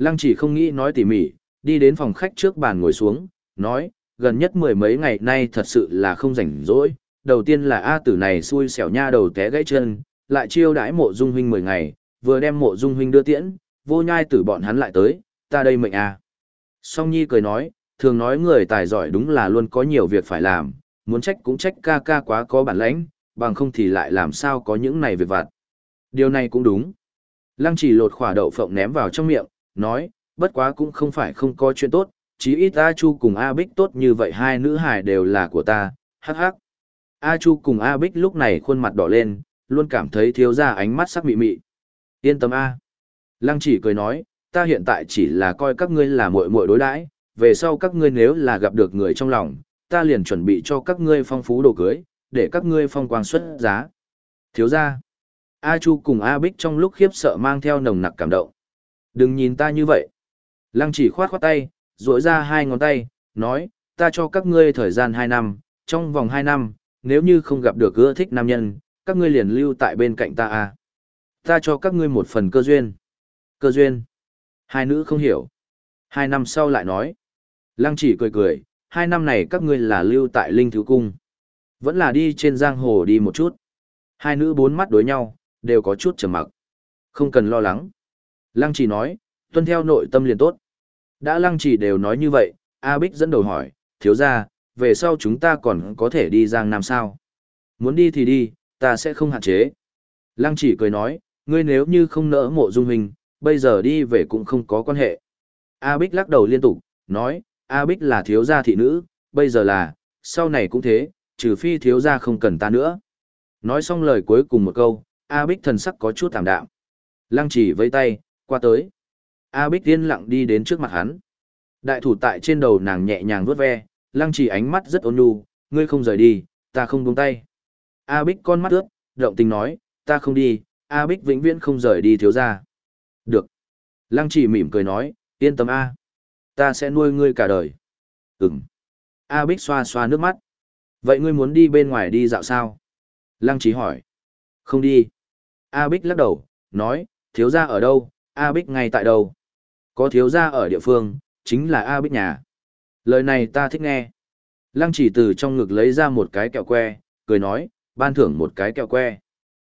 Lăng chỉ không nghĩ nói tỉ mỉ, đi đến phòng khách trước bàn ngồi xuống, nói, gần nhất mười mấy ngày nay thật sự là không rảnh rỗi. Đầu tiên là A tử này xui xẻo nha đầu té gãy chân, lại chiêu đãi mộ dung huynh mười ngày, vừa đem mộ dung huynh đưa tiễn, vô nhai tử bọn hắn lại tới, ta đây mệnh A. Song Nhi cười nói, thường nói người tài giỏi đúng là luôn có nhiều việc phải làm, muốn trách cũng trách ca ca quá có bản lãnh, bằng không thì lại làm sao có những này việc vặt. Điều này cũng đúng. Lăng chỉ lột khỏa đậu phộng ném vào trong miệng, nói, bất quá cũng không phải không có chuyện tốt, chí ít A Chu cùng A Bích tốt như vậy hai nữ hài đều là của ta, hắc hắc. A Chu cùng A Bích lúc này khuôn mặt đỏ lên, luôn cảm thấy thiếu ra ánh mắt sắc mị mị. Yên tâm A. Lăng chỉ cười nói, ta hiện tại chỉ là coi các ngươi là muội muội đối đãi, về sau các ngươi nếu là gặp được người trong lòng, ta liền chuẩn bị cho các ngươi phong phú đồ cưới, để các ngươi phong quang xuất giá. Thiếu gia, A Chu cùng A Bích trong lúc khiếp sợ mang theo nồng nặc cảm động. Đừng nhìn ta như vậy. Lăng chỉ khoát khoát tay, duỗi ra hai ngón tay, nói, ta cho các ngươi thời gian hai năm, trong vòng hai năm, nếu như không gặp được ưa thích nam nhân, các ngươi liền lưu tại bên cạnh ta à? Ta cho các ngươi một phần cơ duyên. Cơ duyên. Hai nữ không hiểu. Hai năm sau lại nói. Lăng chỉ cười cười, hai năm này các ngươi là lưu tại Linh Thứ Cung. Vẫn là đi trên giang hồ đi một chút. Hai nữ bốn mắt đối nhau, đều có chút trầm mặc. Không cần lo lắng. Lăng chỉ nói, tuân theo nội tâm liền tốt. Đã lăng chỉ đều nói như vậy, A Bích dẫn đầu hỏi, thiếu ra, về sau chúng ta còn có thể đi Giang Nam sao? Muốn đi thì đi, ta sẽ không hạn chế. Lăng chỉ cười nói, ngươi nếu như không nỡ mộ dung hình, bây giờ đi về cũng không có quan hệ. A Bích lắc đầu liên tục, nói, A Bích là thiếu gia thị nữ, bây giờ là, sau này cũng thế, trừ phi thiếu gia không cần ta nữa. Nói xong lời cuối cùng một câu, A Bích thần sắc có chút tạm đạm. Lăng chỉ vây tay, qua tới. A Bích yên lặng đi đến trước mặt hắn. Đại thủ tại trên đầu nàng nhẹ nhàng vuốt ve, lăng chỉ ánh mắt rất ôn nhu, ngươi không rời đi, ta không buông tay. A Bích con mắt ướt, động tình nói, ta không đi, A Bích vĩnh viễn không rời đi thiếu gia. Được. Lăng chỉ mỉm cười nói, yên tâm A. Ta sẽ nuôi ngươi cả đời. Ừm. A Bích xoa xoa nước mắt. Vậy ngươi muốn đi bên ngoài đi dạo sao? Lăng chỉ hỏi. Không đi. A Bích lắc đầu, nói, thiếu gia ở đâu, A Bích ngay tại đâu. Có thiếu gia ở địa phương, chính là A Bích nhà. Lời này ta thích nghe. Lăng chỉ từ trong ngực lấy ra một cái kẹo que, cười nói, ban thưởng một cái kẹo que.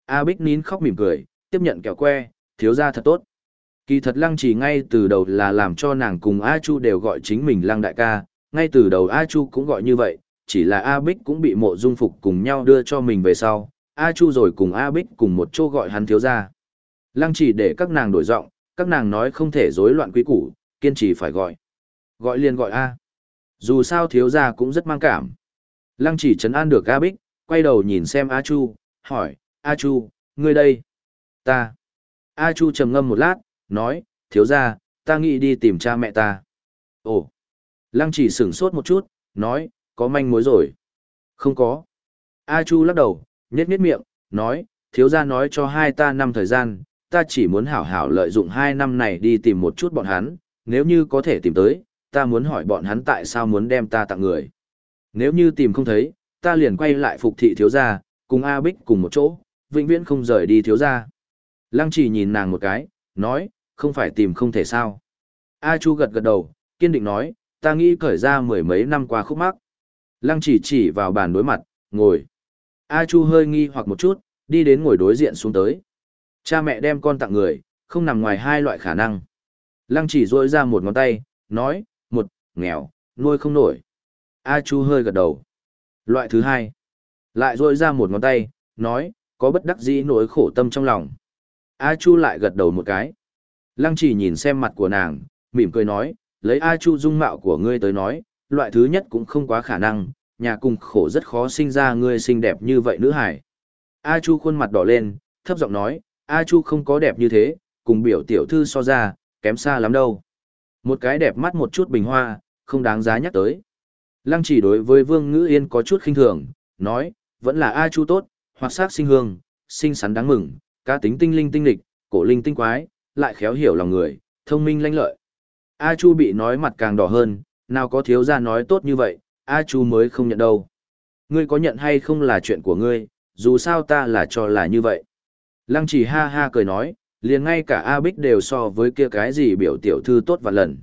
A Bích nín khóc mỉm cười, tiếp nhận kẹo que, thiếu gia thật tốt. Kỳ thật lăng chỉ ngay từ đầu là làm cho nàng cùng A Chu đều gọi chính mình lăng đại ca, ngay từ đầu A Chu cũng gọi như vậy, chỉ là A Bích cũng bị mộ dung phục cùng nhau đưa cho mình về sau, A Chu rồi cùng A Bích cùng một chỗ gọi hắn thiếu gia. Lăng chỉ để các nàng đổi giọng, các nàng nói không thể rối loạn quý củ, kiên trì phải gọi. Gọi liền gọi A. Dù sao thiếu gia cũng rất mang cảm. Lăng chỉ chấn an được A Bích, quay đầu nhìn xem A Chu, hỏi, A Chu, ngươi đây? Ta. A Chu trầm ngâm một lát, nói, thiếu gia, ta nghĩ đi tìm cha mẹ ta. Ồ. Lăng chỉ sửng sốt một chút, nói, có manh mối rồi. Không có. A Chu lắc đầu, nhếch nhếch miệng, nói, thiếu gia nói cho hai ta năm thời gian, ta chỉ muốn hảo hảo lợi dụng hai năm này đi tìm một chút bọn hắn, nếu như có thể tìm tới, ta muốn hỏi bọn hắn tại sao muốn đem ta tặng người. Nếu như tìm không thấy, ta liền quay lại phục thị thiếu gia, cùng A Bích cùng một chỗ, vĩnh viễn không rời đi thiếu gia. Lăng chỉ nhìn nàng một cái, nói, không phải tìm không thể sao. A Chu gật gật đầu, kiên định nói, ta nghĩ cởi ra mười mấy năm qua khúc mắc. Lăng chỉ chỉ vào bàn đối mặt, ngồi. A Chu hơi nghi hoặc một chút, đi đến ngồi đối diện xuống tới. Cha mẹ đem con tặng người, không nằm ngoài hai loại khả năng. Lăng chỉ duỗi ra một ngón tay, nói, một, nghèo, nuôi không nổi. A Chu hơi gật đầu. Loại thứ hai, lại duỗi ra một ngón tay, nói, có bất đắc dĩ nỗi khổ tâm trong lòng. A Chu lại gật đầu một cái. Lăng chỉ nhìn xem mặt của nàng, mỉm cười nói, lấy A Chu dung mạo của ngươi tới nói, loại thứ nhất cũng không quá khả năng, nhà cùng khổ rất khó sinh ra ngươi xinh đẹp như vậy nữ hải. A Chu khuôn mặt đỏ lên, thấp giọng nói, A Chu không có đẹp như thế, cùng biểu tiểu thư so ra, kém xa lắm đâu. Một cái đẹp mắt một chút bình hoa, không đáng giá nhắc tới. Lăng chỉ đối với Vương Ngữ Yên có chút khinh thường, nói, vẫn là A Chu tốt, hoặc sắc sinh hương, sinh sắn đáng mừng, cá tính tinh linh tinh lịch, cổ linh tinh quái, lại khéo hiểu lòng người, thông minh lanh lợi. A Chu bị nói mặt càng đỏ hơn, nào có thiếu gia nói tốt như vậy, A Chu mới không nhận đâu. Ngươi có nhận hay không là chuyện của ngươi, dù sao ta là cho là như vậy. Lăng chỉ ha ha cười nói, liền ngay cả A Bích đều so với kia cái gì biểu tiểu thư tốt và lần.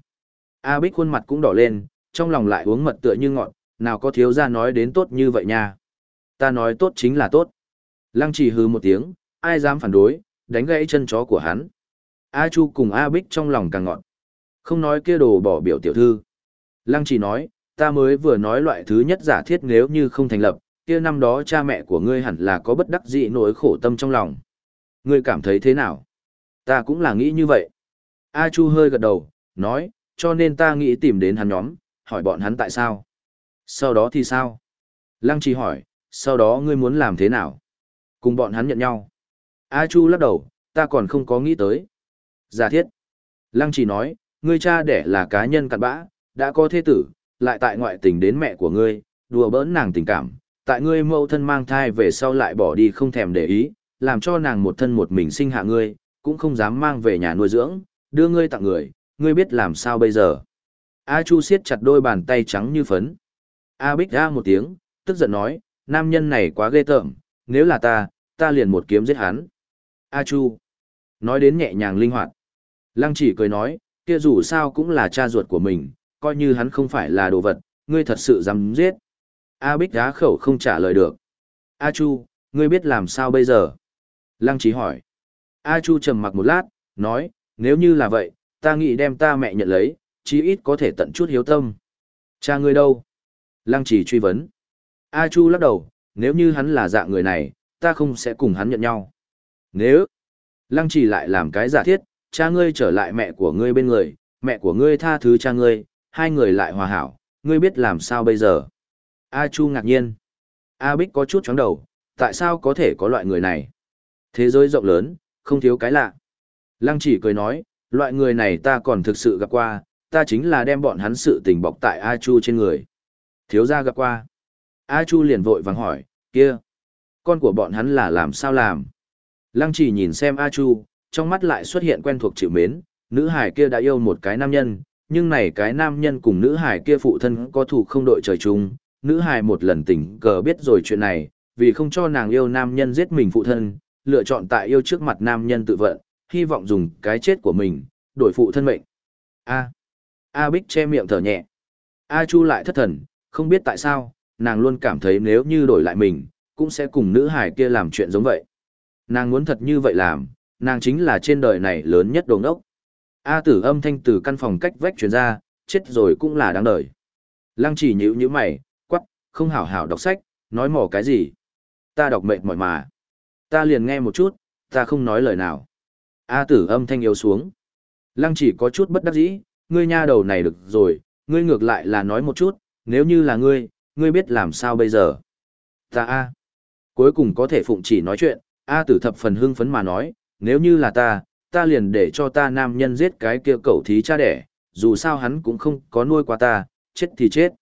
A Bích khuôn mặt cũng đỏ lên, trong lòng lại uống mật tựa như ngọn, nào có thiếu gia nói đến tốt như vậy nha. Ta nói tốt chính là tốt. Lăng chỉ hư một tiếng, ai dám phản đối, đánh gãy chân chó của hắn. A Chu cùng A Bích trong lòng càng ngọn. Không nói kia đồ bỏ biểu tiểu thư. Lăng chỉ nói, ta mới vừa nói loại thứ nhất giả thiết nếu như không thành lập, kia năm đó cha mẹ của ngươi hẳn là có bất đắc dĩ nỗi khổ tâm trong lòng. Ngươi cảm thấy thế nào? Ta cũng là nghĩ như vậy. A Chu hơi gật đầu, nói, cho nên ta nghĩ tìm đến hắn nhóm, hỏi bọn hắn tại sao. Sau đó thì sao? Lăng Trì hỏi, sau đó ngươi muốn làm thế nào? Cùng bọn hắn nhận nhau. A Chu lắc đầu, ta còn không có nghĩ tới. Giả thiết. Lăng Trì nói, ngươi cha đẻ là cá nhân cặn bã, đã có thế tử, lại tại ngoại tình đến mẹ của ngươi, đùa bỡn nàng tình cảm, tại ngươi mẫu thân mang thai về sau lại bỏ đi không thèm để ý, làm cho nàng một thân một mình sinh hạ ngươi, cũng không dám mang về nhà nuôi dưỡng, đưa ngươi tặng người, ngươi biết làm sao bây giờ. A Chu siết chặt đôi bàn tay trắng như phấn. A Bích ra một tiếng, tức giận nói, nam nhân này quá ghê tởm, nếu là ta, ta liền một kiếm giết hắn. A Chu. Nói đến nhẹ nhàng linh hoạt. Lăng chỉ cười nói, kia dù sao cũng là cha ruột của mình, coi như hắn không phải là đồ vật, ngươi thật sự dám giết. A Bích đá khẩu không trả lời được. A Chu, ngươi biết làm sao bây giờ? Lăng trí hỏi. A Chu trầm mặc một lát, nói, nếu như là vậy, ta nghĩ đem ta mẹ nhận lấy, chí ít có thể tận chút hiếu tâm. Cha ngươi đâu? Lăng Chí truy vấn. A Chu lắc đầu, nếu như hắn là dạng người này, ta không sẽ cùng hắn nhận nhau. Nếu, Lăng Chí lại làm cái giả thiết, cha ngươi trở lại mẹ của ngươi bên người, mẹ của ngươi tha thứ cha ngươi, hai người lại hòa hảo, ngươi biết làm sao bây giờ? A Chu ngạc nhiên. A Bích có chút chóng đầu, tại sao có thể có loại người này? Thế giới rộng lớn, không thiếu cái lạ. Lăng chỉ cười nói, loại người này ta còn thực sự gặp qua, ta chính là đem bọn hắn sự tình bọc tại A Chu trên người. Thiếu gia gặp qua. A Chu liền vội vàng hỏi, kia, con của bọn hắn là làm sao làm? Lăng chỉ nhìn xem A Chu, trong mắt lại xuất hiện quen thuộc chịu mến, nữ hải kia đã yêu một cái nam nhân, nhưng này cái nam nhân cùng nữ hải kia phụ thân có thủ không đội trời chung, nữ hải một lần tình cờ biết rồi chuyện này, vì không cho nàng yêu nam nhân giết mình phụ thân, lựa chọn tại yêu trước mặt nam nhân tự vận, hy vọng dùng cái chết của mình, đổi phụ thân mệnh. A. A Bích che miệng thở nhẹ. A Chu lại thất thần, không biết tại sao, nàng luôn cảm thấy nếu như đổi lại mình, cũng sẽ cùng nữ hải kia làm chuyện giống vậy. Nàng muốn thật như vậy làm, nàng chính là trên đời này lớn nhất đồ ngốc. A tử âm thanh từ căn phòng cách vách truyền ra, chết rồi cũng là đáng đời. Lăng chỉ nhíu nhíu mày, quắc, không hảo hảo đọc sách, nói mỏ cái gì. Ta đọc mệt mỏi mà. Ta liền nghe một chút, ta không nói lời nào. A tử âm thanh yếu xuống. Lăng chỉ có chút bất đắc dĩ, ngươi nha đầu này được rồi, ngươi ngược lại là nói một chút, nếu như là ngươi, ngươi biết làm sao bây giờ. Ta A. Cuối cùng có thể phụng chỉ nói chuyện, A tử thập phần hưng phấn mà nói, nếu như là ta, ta liền để cho ta nam nhân giết cái kia cậu thí cha đẻ, dù sao hắn cũng không có nuôi qua ta, chết thì chết.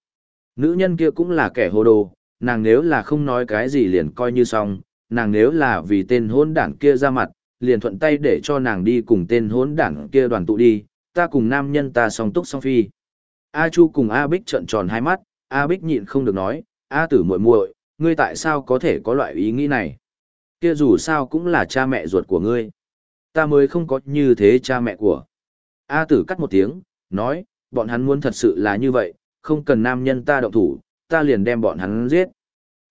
Nữ nhân kia cũng là kẻ hồ đồ, nàng nếu là không nói cái gì liền coi như xong, nàng nếu là vì tên hôn đảng kia ra mặt, liền thuận tay để cho nàng đi cùng tên hôn đảng kia đoàn tụ đi, ta cùng nam nhân ta song túc song phi. A Chu cùng A Bích trợn tròn hai mắt, A Bích nhịn không được nói, A tử muội muội, ngươi tại sao có thể có loại ý nghĩ này? Kia dù sao cũng là cha mẹ ruột của ngươi. Ta mới không có như thế cha mẹ của. A tử cắt một tiếng, nói, bọn hắn muốn thật sự là như vậy, không cần nam nhân ta động thủ, ta liền đem bọn hắn giết.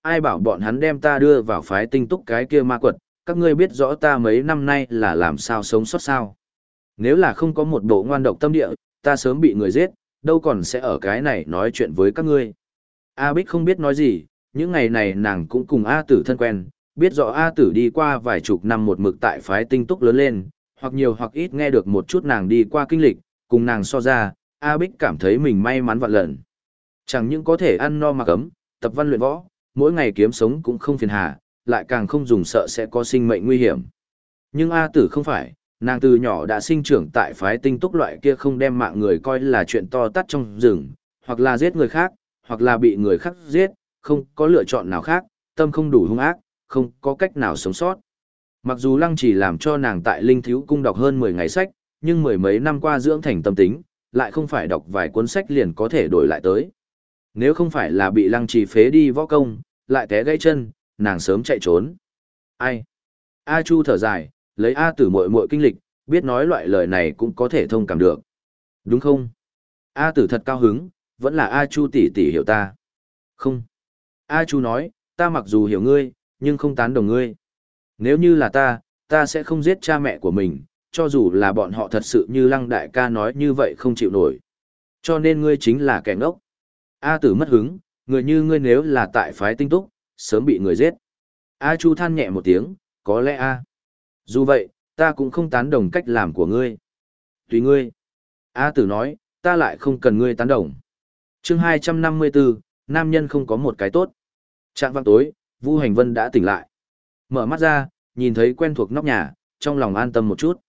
Ai bảo bọn hắn đem ta đưa vào phái tinh túc cái kia ma quật, các ngươi biết rõ ta mấy năm nay là làm sao sống sót sao. Nếu là không có một bộ ngoan độc tâm địa, ta sớm bị người giết, đâu còn sẽ ở cái này nói chuyện với các ngươi. A Bích không biết nói gì, những ngày này nàng cũng cùng A tử thân quen, biết rõ A tử đi qua vài chục năm một mực tại phái tinh túc lớn lên, hoặc nhiều hoặc ít nghe được một chút nàng đi qua kinh lịch, cùng nàng so ra, A Bích cảm thấy mình may mắn vạn lần. Chẳng những có thể ăn no mặc ấm, tập văn luyện võ, mỗi ngày kiếm sống cũng không phiền hà, lại càng không dùng sợ sẽ có sinh mệnh nguy hiểm. Nhưng A tử không phải, nàng từ nhỏ đã sinh trưởng tại phái tinh túc loại kia không đem mạng người coi là chuyện to tát trong rừng, hoặc là giết người khác, hoặc là bị người khác giết, không có lựa chọn nào khác, tâm không đủ hung ác, không có cách nào sống sót. Mặc dù lăng chỉ làm cho nàng tại linh thiếu cung đọc hơn 10 ngày sách, nhưng mười mấy năm qua dưỡng thành tâm tính, lại không phải đọc vài cuốn sách liền có thể đổi lại tới. Nếu không phải là bị lăng trì phế đi võ công, lại té gãy chân, nàng sớm chạy trốn. Ai? A Chu thở dài, lấy A tử muội muội kinh lịch, biết nói loại lời này cũng có thể thông cảm được. Đúng không? A tử thật cao hứng, vẫn là A Chu tỷ tỷ hiểu ta. Không. A Chu nói, ta mặc dù hiểu ngươi, nhưng không tán đồng ngươi. Nếu như là ta, ta sẽ không giết cha mẹ của mình, cho dù là bọn họ thật sự như lăng đại ca nói như vậy không chịu nổi. Cho nên ngươi chính là kẻ ngốc. A tử mất hứng, người như ngươi nếu là tại phái tinh túc, sớm bị người giết. A Chu than nhẹ một tiếng, có lẽ A. Dù vậy, ta cũng không tán đồng cách làm của ngươi. Tùy ngươi. A tử nói, ta lại không cần ngươi tán đồng. chương 254, nam nhân không có một cái tốt. Trạng vang tối, Vu Hành Vân đã tỉnh lại. Mở mắt ra, nhìn thấy quen thuộc nóc nhà, trong lòng an tâm một chút.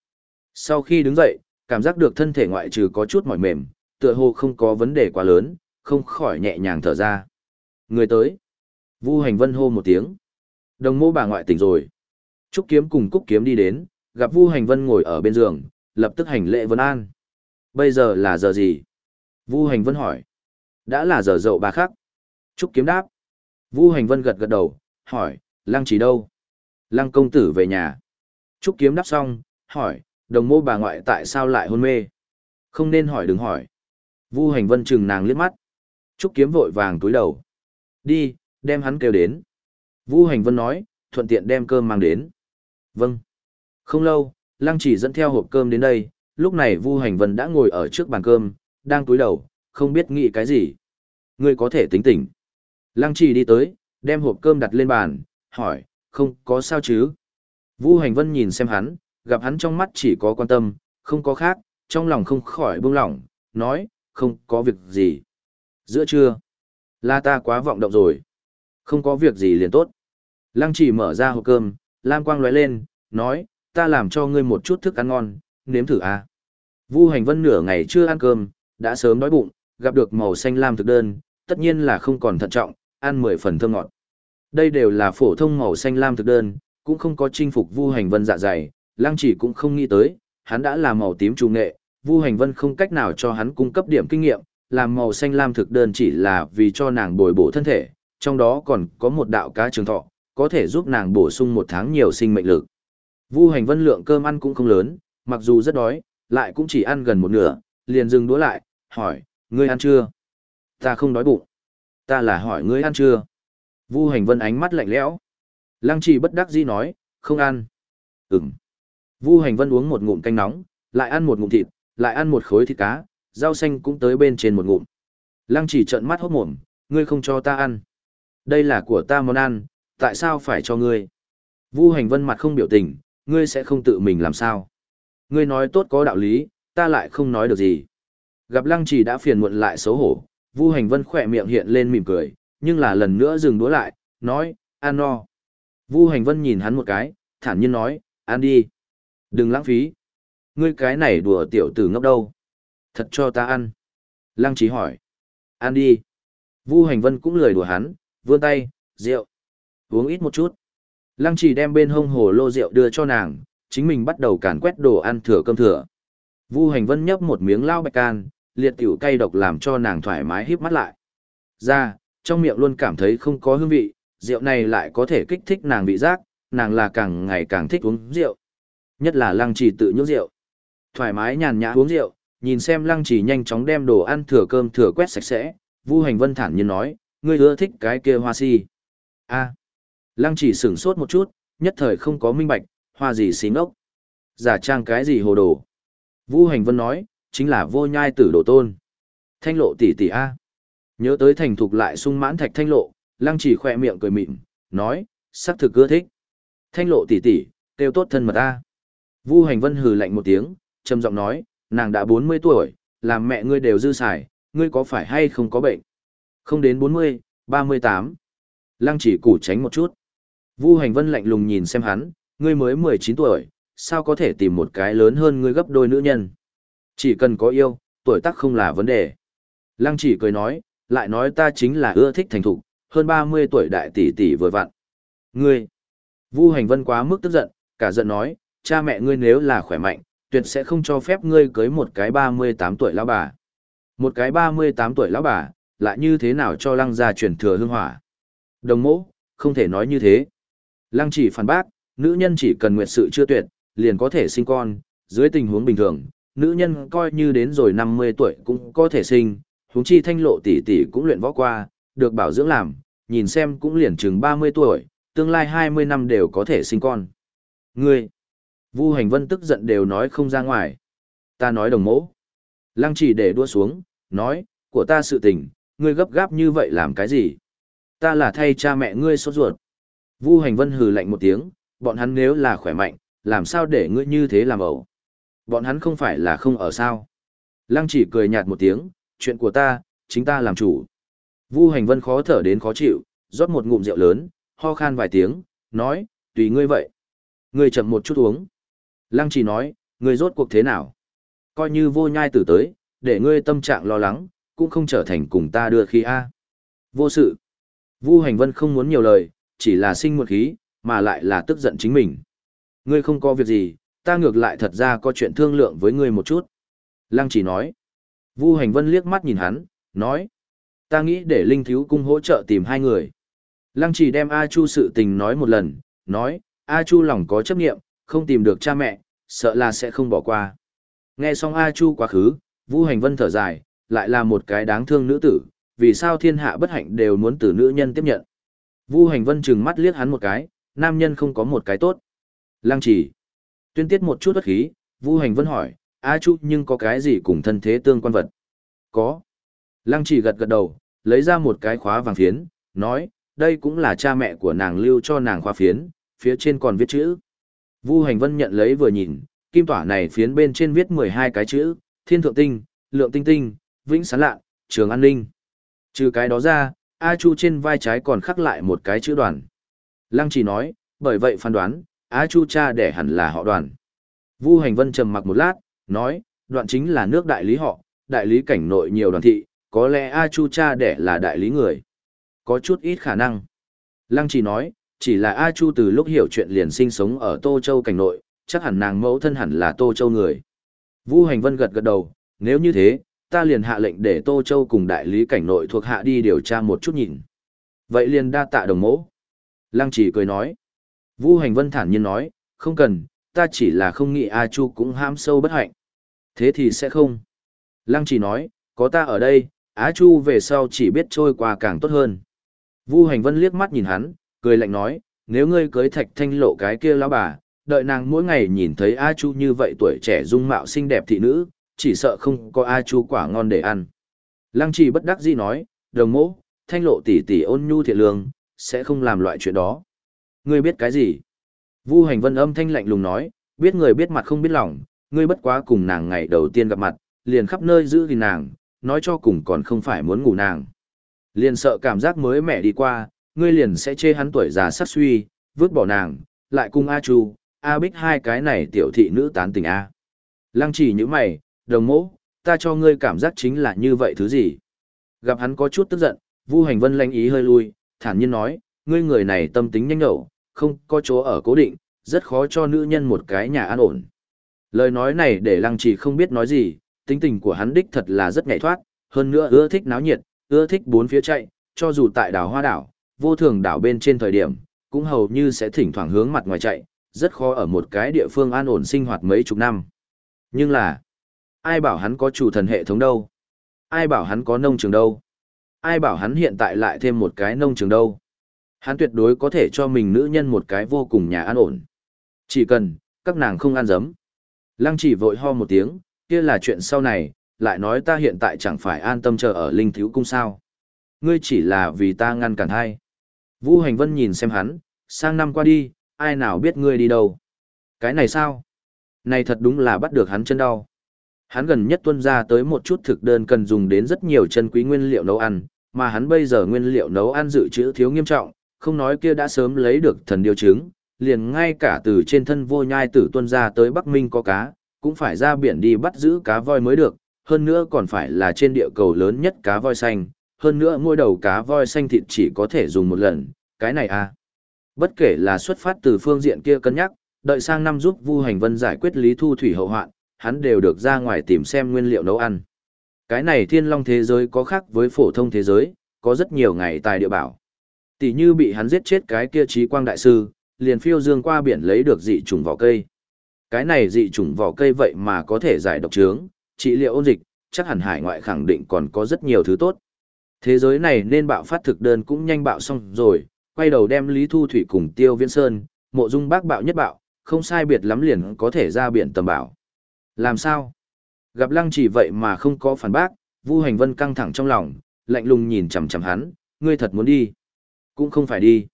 Sau khi đứng dậy, cảm giác được thân thể ngoại trừ có chút mỏi mềm, tựa hồ không có vấn đề quá lớn, không khỏi nhẹ nhàng thở ra. Người tới. Vu hành vân hô một tiếng. Đồng mô bà ngoại tỉnh rồi. Trúc kiếm cùng cúc kiếm đi đến, gặp Vu hành vân ngồi ở bên giường, lập tức hành lễ vấn an. Bây giờ là giờ gì? Vu hành vân hỏi. Đã là giờ dậu bà khắc. Trúc kiếm đáp. Vu hành vân gật gật đầu, hỏi, lăng chỉ đâu? Lăng công tử về nhà. Trúc kiếm đáp xong, hỏi, đồng mô bà ngoại tại sao lại hôn mê? Không nên hỏi đừng hỏi. Vu hành vân chừng nàng liếc mắt. Trúc kiếm vội vàng túi đầu. Đi, đem hắn kêu đến. Vu hành vân nói, thuận tiện đem cơm mang đến. Vâng. Không lâu, lăng chỉ dẫn theo hộp cơm đến đây, lúc này Vu hành vân đã ngồi ở trước bàn cơm, đang túi đầu, không biết nghĩ cái gì. Ngươi có thể tính tỉnh. Lăng chỉ đi tới, đem hộp cơm đặt lên bàn, hỏi, không có sao chứ. Vu hành vân nhìn xem hắn, gặp hắn trong mắt chỉ có quan tâm, không có khác, trong lòng không khỏi buông lỏng, nói, không có việc gì. Giữa trưa, là ta quá vọng động rồi. Không có việc gì liền tốt. Lăng chỉ mở ra hộp cơm, lam quang lóe lên, nói, ta làm cho ngươi một chút thức ăn ngon, nếm thử à. Vu hành vân nửa ngày chưa ăn cơm, đã sớm đói bụng, gặp được màu xanh lam thực đơn, tất nhiên là không còn thận trọng, ăn mười phần thơm ngọt. Đây đều là phổ thông màu xanh lam thực đơn, cũng không có chinh phục Vu Hành Vân dạ dày, Lăng Chỉ cũng không nghĩ tới, hắn đã là màu tím trung nghệ, Vu Hành Vân không cách nào cho hắn cung cấp điểm kinh nghiệm, làm màu xanh lam thực đơn chỉ là vì cho nàng bồi bổ thân thể, trong đó còn có một đạo cá trường thọ, có thể giúp nàng bổ sung một tháng nhiều sinh mệnh lực. Vu Hành Vân lượng cơm ăn cũng không lớn, mặc dù rất đói, lại cũng chỉ ăn gần một nửa, liền dừng đũa lại, hỏi, ngươi ăn chưa? Ta không đói bụng. Ta là hỏi ngươi ăn chưa? Vu Hành Vân ánh mắt lạnh lẽo. Lăng Trì bất đắc dĩ nói, không ăn. Ừm. Vu Hành Vân uống một ngụm canh nóng, lại ăn một ngụm thịt, lại ăn một khối thịt cá, rau xanh cũng tới bên trên một ngụm. Lăng chỉ trợn mắt hốt mồm, ngươi không cho ta ăn. Đây là của ta món ăn, tại sao phải cho ngươi? Vu Hành Vân mặt không biểu tình, ngươi sẽ không tự mình làm sao? Ngươi nói tốt có đạo lý, ta lại không nói được gì. Gặp Lăng Chỉ đã phiền muộn lại xấu hổ, Vu Hành Vân khỏe miệng hiện lên mỉm cười, nhưng là lần nữa dừng đũa lại, nói, ăn no. Vu Hành Vân nhìn hắn một cái, thản nhiên nói, ăn đi. Đừng lãng phí. Ngươi cái này đùa tiểu tử ngốc đâu. Thật cho ta ăn. Lăng trí hỏi. Ăn đi. Vu Hành Vân cũng lười đùa hắn, vươn tay, rượu. Uống ít một chút. Lăng chỉ đem bên hông hồ lô rượu đưa cho nàng, chính mình bắt đầu càn quét đồ ăn thừa cơm thừa. Vu Hành Vân nhấp một miếng lao bạch can, liệt tiểu cay độc làm cho nàng thoải mái híp mắt lại. Ra, trong miệng luôn cảm thấy không có hương vị, rượu này lại có thể kích thích nàng vị giác, nàng là càng ngày càng thích uống rượu. Nhất là lăng trì tự nhốt rượu. Thoải mái nhàn nhã uống rượu, nhìn xem lăng trì nhanh chóng đem đồ ăn thừa cơm thừa quét sạch sẽ, Vu Hành Vân thản nhiên nói, ngươi ưa thích cái kia hoa si. A. Lăng trì sửng sốt một chút, nhất thời không có minh bạch, hoa gì xí ngốc. Giả trang cái gì hồ đồ. Vu Hành Vân nói, chính là vô nhai tử đồ tôn. Thanh lộ tỷ tỷ A. Nhớ tới thành thục lại sung mãn thạch thanh lộ, lăng chỉ khỏe miệng cười mịn, nói, sắc thực ưa thích. Thanh lộ tỷ tỷ, kêu tốt thân mật ta. Vu hành vân hừ lạnh một tiếng, trầm giọng nói, nàng đã 40 tuổi, làm mẹ ngươi đều dư xài, ngươi có phải hay không có bệnh? Không đến 40, 38. Lăng chỉ củ tránh một chút. Vu hành vân lạnh lùng nhìn xem hắn, ngươi mới 19 tuổi, sao có thể tìm một cái lớn hơn ngươi gấp đôi nữ nhân? Chỉ cần có yêu, tuổi tác không là vấn đề. Lăng chỉ cười nói, lại nói ta chính là ưa thích thành thục, hơn 30 tuổi đại tỷ tỷ vừa vặn. Ngươi, Vu Hành Vân quá mức tức giận, cả giận nói, cha mẹ ngươi nếu là khỏe mạnh, tuyệt sẽ không cho phép ngươi cưới một cái 38 tuổi lão bà. Một cái 38 tuổi lão bà, lại như thế nào cho lăng gia truyền thừa hương hỏa. Đồng mẫu, không thể nói như thế. Lăng chỉ phản bác, nữ nhân chỉ cần nguyện sự chưa tuyệt, liền có thể sinh con, dưới tình huống bình thường, nữ nhân coi như đến rồi 50 tuổi cũng có thể sinh, huống chi thanh lộ tỷ tỷ cũng luyện võ qua, được bảo dưỡng làm, nhìn xem cũng liền chừng 30 tuổi, tương lai 20 năm đều có thể sinh con. Ngươi, Vu Hành Vân tức giận đều nói không ra ngoài. Ta nói đồng mẫu. Lăng chỉ để đua xuống, nói, của ta sự tình, ngươi gấp gáp như vậy làm cái gì? Ta là thay cha mẹ ngươi sốt ruột. Vu Hành Vân hừ lạnh một tiếng, bọn hắn nếu là khỏe mạnh, làm sao để ngươi như thế làm ẩu? Bọn hắn không phải là không ở sao? Lăng chỉ cười nhạt một tiếng, chuyện của ta, chính ta làm chủ. Vu Hành Vân khó thở đến khó chịu, rót một ngụm rượu lớn, ho khan vài tiếng, nói, tùy ngươi vậy. Ngươi chậm một chút uống. Lăng chỉ nói, ngươi rốt cuộc thế nào? Coi như vô nhai tử tới, để ngươi tâm trạng lo lắng, cũng không trở thành cùng ta đưa khí A. Vô sự. Vu Hành Vân không muốn nhiều lời, chỉ là sinh một khí, mà lại là tức giận chính mình. Ngươi không có việc gì, ta ngược lại thật ra có chuyện thương lượng với ngươi một chút. Lăng chỉ nói. Vu Hành Vân liếc mắt nhìn hắn, nói. Ta nghĩ để Linh Thiếu Cung hỗ trợ tìm hai người. Lăng chỉ đem A Chu sự tình nói một lần, nói, A Chu lòng có chấp nghiệm, không tìm được cha mẹ, sợ là sẽ không bỏ qua. Nghe xong A Chu quá khứ, Vu Hành Vân thở dài, lại là một cái đáng thương nữ tử, vì sao thiên hạ bất hạnh đều muốn từ nữ nhân tiếp nhận. Vu Hành Vân trừng mắt liếc hắn một cái, nam nhân không có một cái tốt. Lăng chỉ. Tuyên tiết một chút bất khí, Vu Hành Vân hỏi, A Chu nhưng có cái gì cùng thân thế tương quan vật? Có. Lăng chỉ gật gật đầu, lấy ra một cái khóa vàng phiến, nói, đây cũng là cha mẹ của nàng lưu cho nàng khóa phiến, phía trên còn viết chữ. Vu Hành Vân nhận lấy vừa nhìn, kim tỏa này phiến bên trên viết 12 cái chữ, thiên thượng tinh, lượng tinh tinh, vĩnh sán lạ, trường an ninh. Trừ cái đó ra, A Chu trên vai trái còn khắc lại một cái chữ đoàn. Lăng chỉ nói, bởi vậy phán đoán, A Chu cha đẻ hẳn là họ đoàn. Vu Hành Vân trầm mặc một lát, nói, đoạn chính là nước đại lý họ, đại lý cảnh nội nhiều đoàn thị, có lẽ A Chu cha đẻ là đại lý người. Có chút ít khả năng. Lăng chỉ nói, chỉ là A Chu từ lúc hiểu chuyện liền sinh sống ở Tô Châu cảnh nội, chắc hẳn nàng mẫu thân hẳn là Tô Châu người. Vu Hành Vân gật gật đầu, nếu như thế, ta liền hạ lệnh để Tô Châu cùng đại lý cảnh nội thuộc hạ đi điều tra một chút nhìn. Vậy liền đa tạ đồng mẫu. Lăng chỉ cười nói. Vu Hành Vân thản nhiên nói, không cần, ta chỉ là không nghĩ A Chu cũng ham sâu bất hạnh. Thế thì sẽ không. Lăng chỉ nói, có ta ở đây, Á Chu về sau chỉ biết trôi qua càng tốt hơn. Vu Hành Vân liếc mắt nhìn hắn, cười lạnh nói, nếu ngươi cưới thạch thanh lộ cái kia lão bà, đợi nàng mỗi ngày nhìn thấy A Chu như vậy tuổi trẻ dung mạo xinh đẹp thị nữ, chỉ sợ không có A Chu quả ngon để ăn. Lăng trì bất đắc dĩ nói, đồng mỗ, thanh lộ tỷ tỷ ôn nhu thiện lương, sẽ không làm loại chuyện đó. Ngươi biết cái gì? Vu hành vân âm thanh lạnh lùng nói, biết người biết mặt không biết lòng, ngươi bất quá cùng nàng ngày đầu tiên gặp mặt, liền khắp nơi giữ gìn nàng, nói cho cùng còn không phải muốn ngủ nàng. Liền sợ cảm giác mới mẻ đi qua, ngươi liền sẽ chê hắn tuổi già sắc suy, vứt bỏ nàng, lại cùng A Chu, A Bích hai cái này tiểu thị nữ tán tình A. Lăng chỉ như mày, đồng mỗ, ta cho ngươi cảm giác chính là như vậy thứ gì. Gặp hắn có chút tức giận, Vu Hành Vân lanh ý hơi lui, thản nhiên nói, ngươi người này tâm tính nhanh nhậu, không có chỗ ở cố định, rất khó cho nữ nhân một cái nhà an ổn. Lời nói này để lăng chỉ không biết nói gì, tính tình của hắn đích thật là rất nhạy thoát, hơn nữa ưa thích náo nhiệt, ưa thích bốn phía chạy, cho dù tại đảo hoa đảo, vô thường đảo bên trên thời điểm, cũng hầu như sẽ thỉnh thoảng hướng mặt ngoài chạy, rất khó ở một cái địa phương an ổn sinh hoạt mấy chục năm. Nhưng là, ai bảo hắn có chủ thần hệ thống đâu? Ai bảo hắn có nông trường đâu? Ai bảo hắn hiện tại lại thêm một cái nông trường đâu? Hắn tuyệt đối có thể cho mình nữ nhân một cái vô cùng nhà an ổn. Chỉ cần, các nàng không ăn dấm. Lăng chỉ vội ho một tiếng, kia là chuyện sau này, lại nói ta hiện tại chẳng phải an tâm chờ ở linh thiếu cung sao. Ngươi chỉ là vì ta ngăn cản hay? Vũ Hành Vân nhìn xem hắn, sang năm qua đi, ai nào biết ngươi đi đâu. Cái này sao? Này thật đúng là bắt được hắn chân đau. Hắn gần nhất tuân ra tới một chút thực đơn cần dùng đến rất nhiều chân quý nguyên liệu nấu ăn, mà hắn bây giờ nguyên liệu nấu ăn dự trữ thiếu nghiêm trọng, không nói kia đã sớm lấy được thần điều chứng, liền ngay cả từ trên thân vô nhai tử tuân ra tới Bắc Minh có cá, cũng phải ra biển đi bắt giữ cá voi mới được, hơn nữa còn phải là trên địa cầu lớn nhất cá voi xanh, hơn nữa mỗi đầu cá voi xanh thịt chỉ có thể dùng một lần, cái này à. Bất kể là xuất phát từ phương diện kia cân nhắc, đợi sang năm giúp Vu Hành Vân giải quyết lý thu thủy hậu hoạn, hắn đều được ra ngoài tìm xem nguyên liệu nấu ăn. Cái này thiên long thế giới có khác với phổ thông thế giới, có rất nhiều ngày tài địa bảo. Tỷ như bị hắn giết chết cái kia trí quang đại sư, liền phiêu dương qua biển lấy được dị trùng vỏ cây. Cái này dị trùng vỏ cây vậy mà có thể giải độc trướng, trị liệu ôn dịch, chắc hẳn hải ngoại khẳng định còn có rất nhiều thứ tốt. Thế giới này nên bạo phát thực đơn cũng nhanh bạo xong rồi, quay đầu đem Lý Thu Thủy cùng Tiêu Viễn Sơn, mộ dung bác bạo nhất bạo, không sai biệt lắm liền có thể ra biển tầm bảo. Làm sao? Gặp lăng chỉ vậy mà không có phản bác, Vu Hành Vân căng thẳng trong lòng, lạnh lùng nhìn chằm chằm hắn, ngươi thật muốn đi? Cũng không phải đi.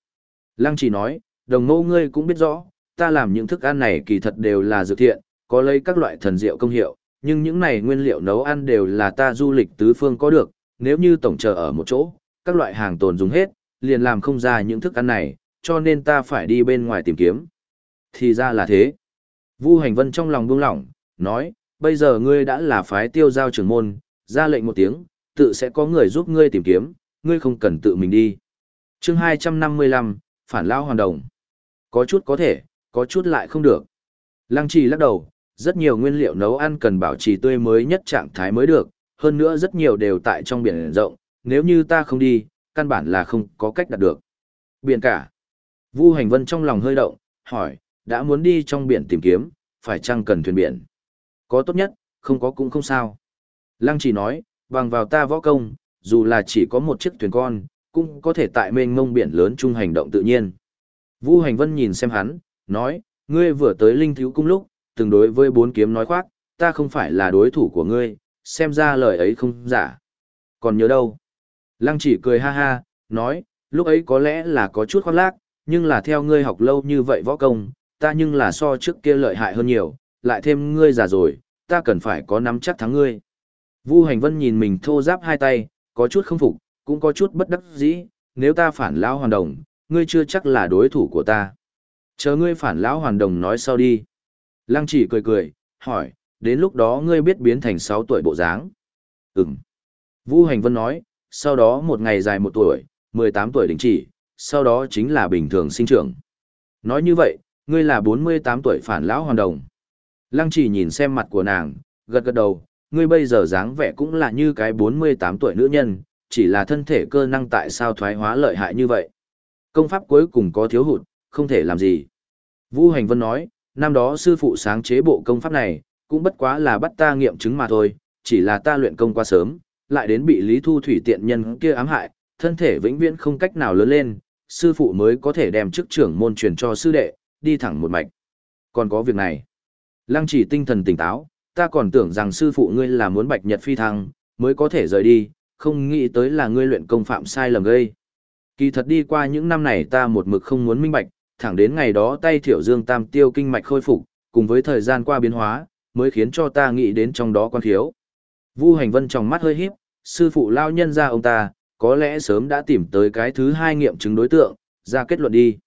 Lăng chỉ nói, đồng ngô ngươi cũng biết rõ, ta làm những thức ăn này kỳ thật đều là dược thiện, có lấy các loại thần diệu công hiệu, nhưng những này nguyên liệu nấu ăn đều là ta du lịch tứ phương có được, nếu như tổng chờ ở một chỗ, các loại hàng tồn dùng hết, liền làm không ra những thức ăn này, cho nên ta phải đi bên ngoài tìm kiếm. Thì ra là thế. Vu Hành Vân trong lòng buông lỏng, nói, bây giờ ngươi đã là phái tiêu giao trưởng môn, ra lệnh một tiếng, tự sẽ có người giúp ngươi tìm kiếm, ngươi không cần tự mình đi. chương 255, Phản Lao Hoàn Đồng. Có chút có thể, có chút lại không được. Lăng trì lắc đầu, rất nhiều nguyên liệu nấu ăn cần bảo trì tươi mới nhất trạng thái mới được, hơn nữa rất nhiều đều tại trong biển rộng, nếu như ta không đi, căn bản là không có cách đạt được. Biển cả. Vu Hành Vân trong lòng hơi động, hỏi, đã muốn đi trong biển tìm kiếm, phải chăng cần thuyền biển? Có tốt nhất, không có cũng không sao. Lăng chỉ nói, bằng vào ta võ công, dù là chỉ có một chiếc thuyền con, cũng có thể tại mênh mông biển lớn chung hành động tự nhiên. Vu Hành Vân nhìn xem hắn, nói, ngươi vừa tới linh thiếu cung lúc, từng đối với bốn kiếm nói khoác, ta không phải là đối thủ của ngươi, xem ra lời ấy không giả. Còn nhớ đâu? Lăng chỉ cười ha ha, nói, lúc ấy có lẽ là có chút khoác lác, nhưng là theo ngươi học lâu như vậy võ công, ta nhưng là so trước kia lợi hại hơn nhiều, lại thêm ngươi già rồi, ta cần phải có nắm chắc thắng ngươi. Vu Hành Vân nhìn mình thô giáp hai tay, có chút không phục, cũng có chút bất đắc dĩ, nếu ta phản lão hoàn đồng, ngươi chưa chắc là đối thủ của ta. Chờ ngươi phản lão hoàn đồng nói sau đi. Lăng chỉ cười cười, hỏi, đến lúc đó ngươi biết biến thành 6 tuổi bộ dáng. Ừm. Vu Hành Vân nói, sau đó một ngày dài một tuổi, 18 tuổi đình chỉ, sau đó chính là bình thường sinh trưởng. Nói như vậy, ngươi là 48 tuổi phản lão hoàn đồng. Lăng chỉ nhìn xem mặt của nàng, gật gật đầu, ngươi bây giờ dáng vẻ cũng là như cái 48 tuổi nữ nhân, chỉ là thân thể cơ năng tại sao thoái hóa lợi hại như vậy. Công pháp cuối cùng có thiếu hụt, không thể làm gì. Vu Hành Vân nói, năm đó sư phụ sáng chế bộ công pháp này, cũng bất quá là bắt ta nghiệm chứng mà thôi, chỉ là ta luyện công quá sớm, lại đến bị Lý Thu Thủy tiện nhân kia ám hại, thân thể vĩnh viễn không cách nào lớn lên, sư phụ mới có thể đem chức trưởng môn truyền cho sư đệ, đi thẳng một mạch. Còn có việc này. Lăng chỉ tinh thần tỉnh táo, ta còn tưởng rằng sư phụ ngươi là muốn bạch nhật phi thăng, mới có thể rời đi, không nghĩ tới là ngươi luyện công phạm sai lầm gây. Kỳ thật đi qua những năm này ta một mực không muốn minh bạch, thẳng đến ngày đó tay thiểu dương tam tiêu kinh mạch khôi phục, cùng với thời gian qua biến hóa, mới khiến cho ta nghĩ đến trong đó quan khiếu. Vu hành vân trong mắt hơi híp, sư phụ lao nhân ra ông ta, có lẽ sớm đã tìm tới cái thứ hai nghiệm chứng đối tượng, ra kết luận đi.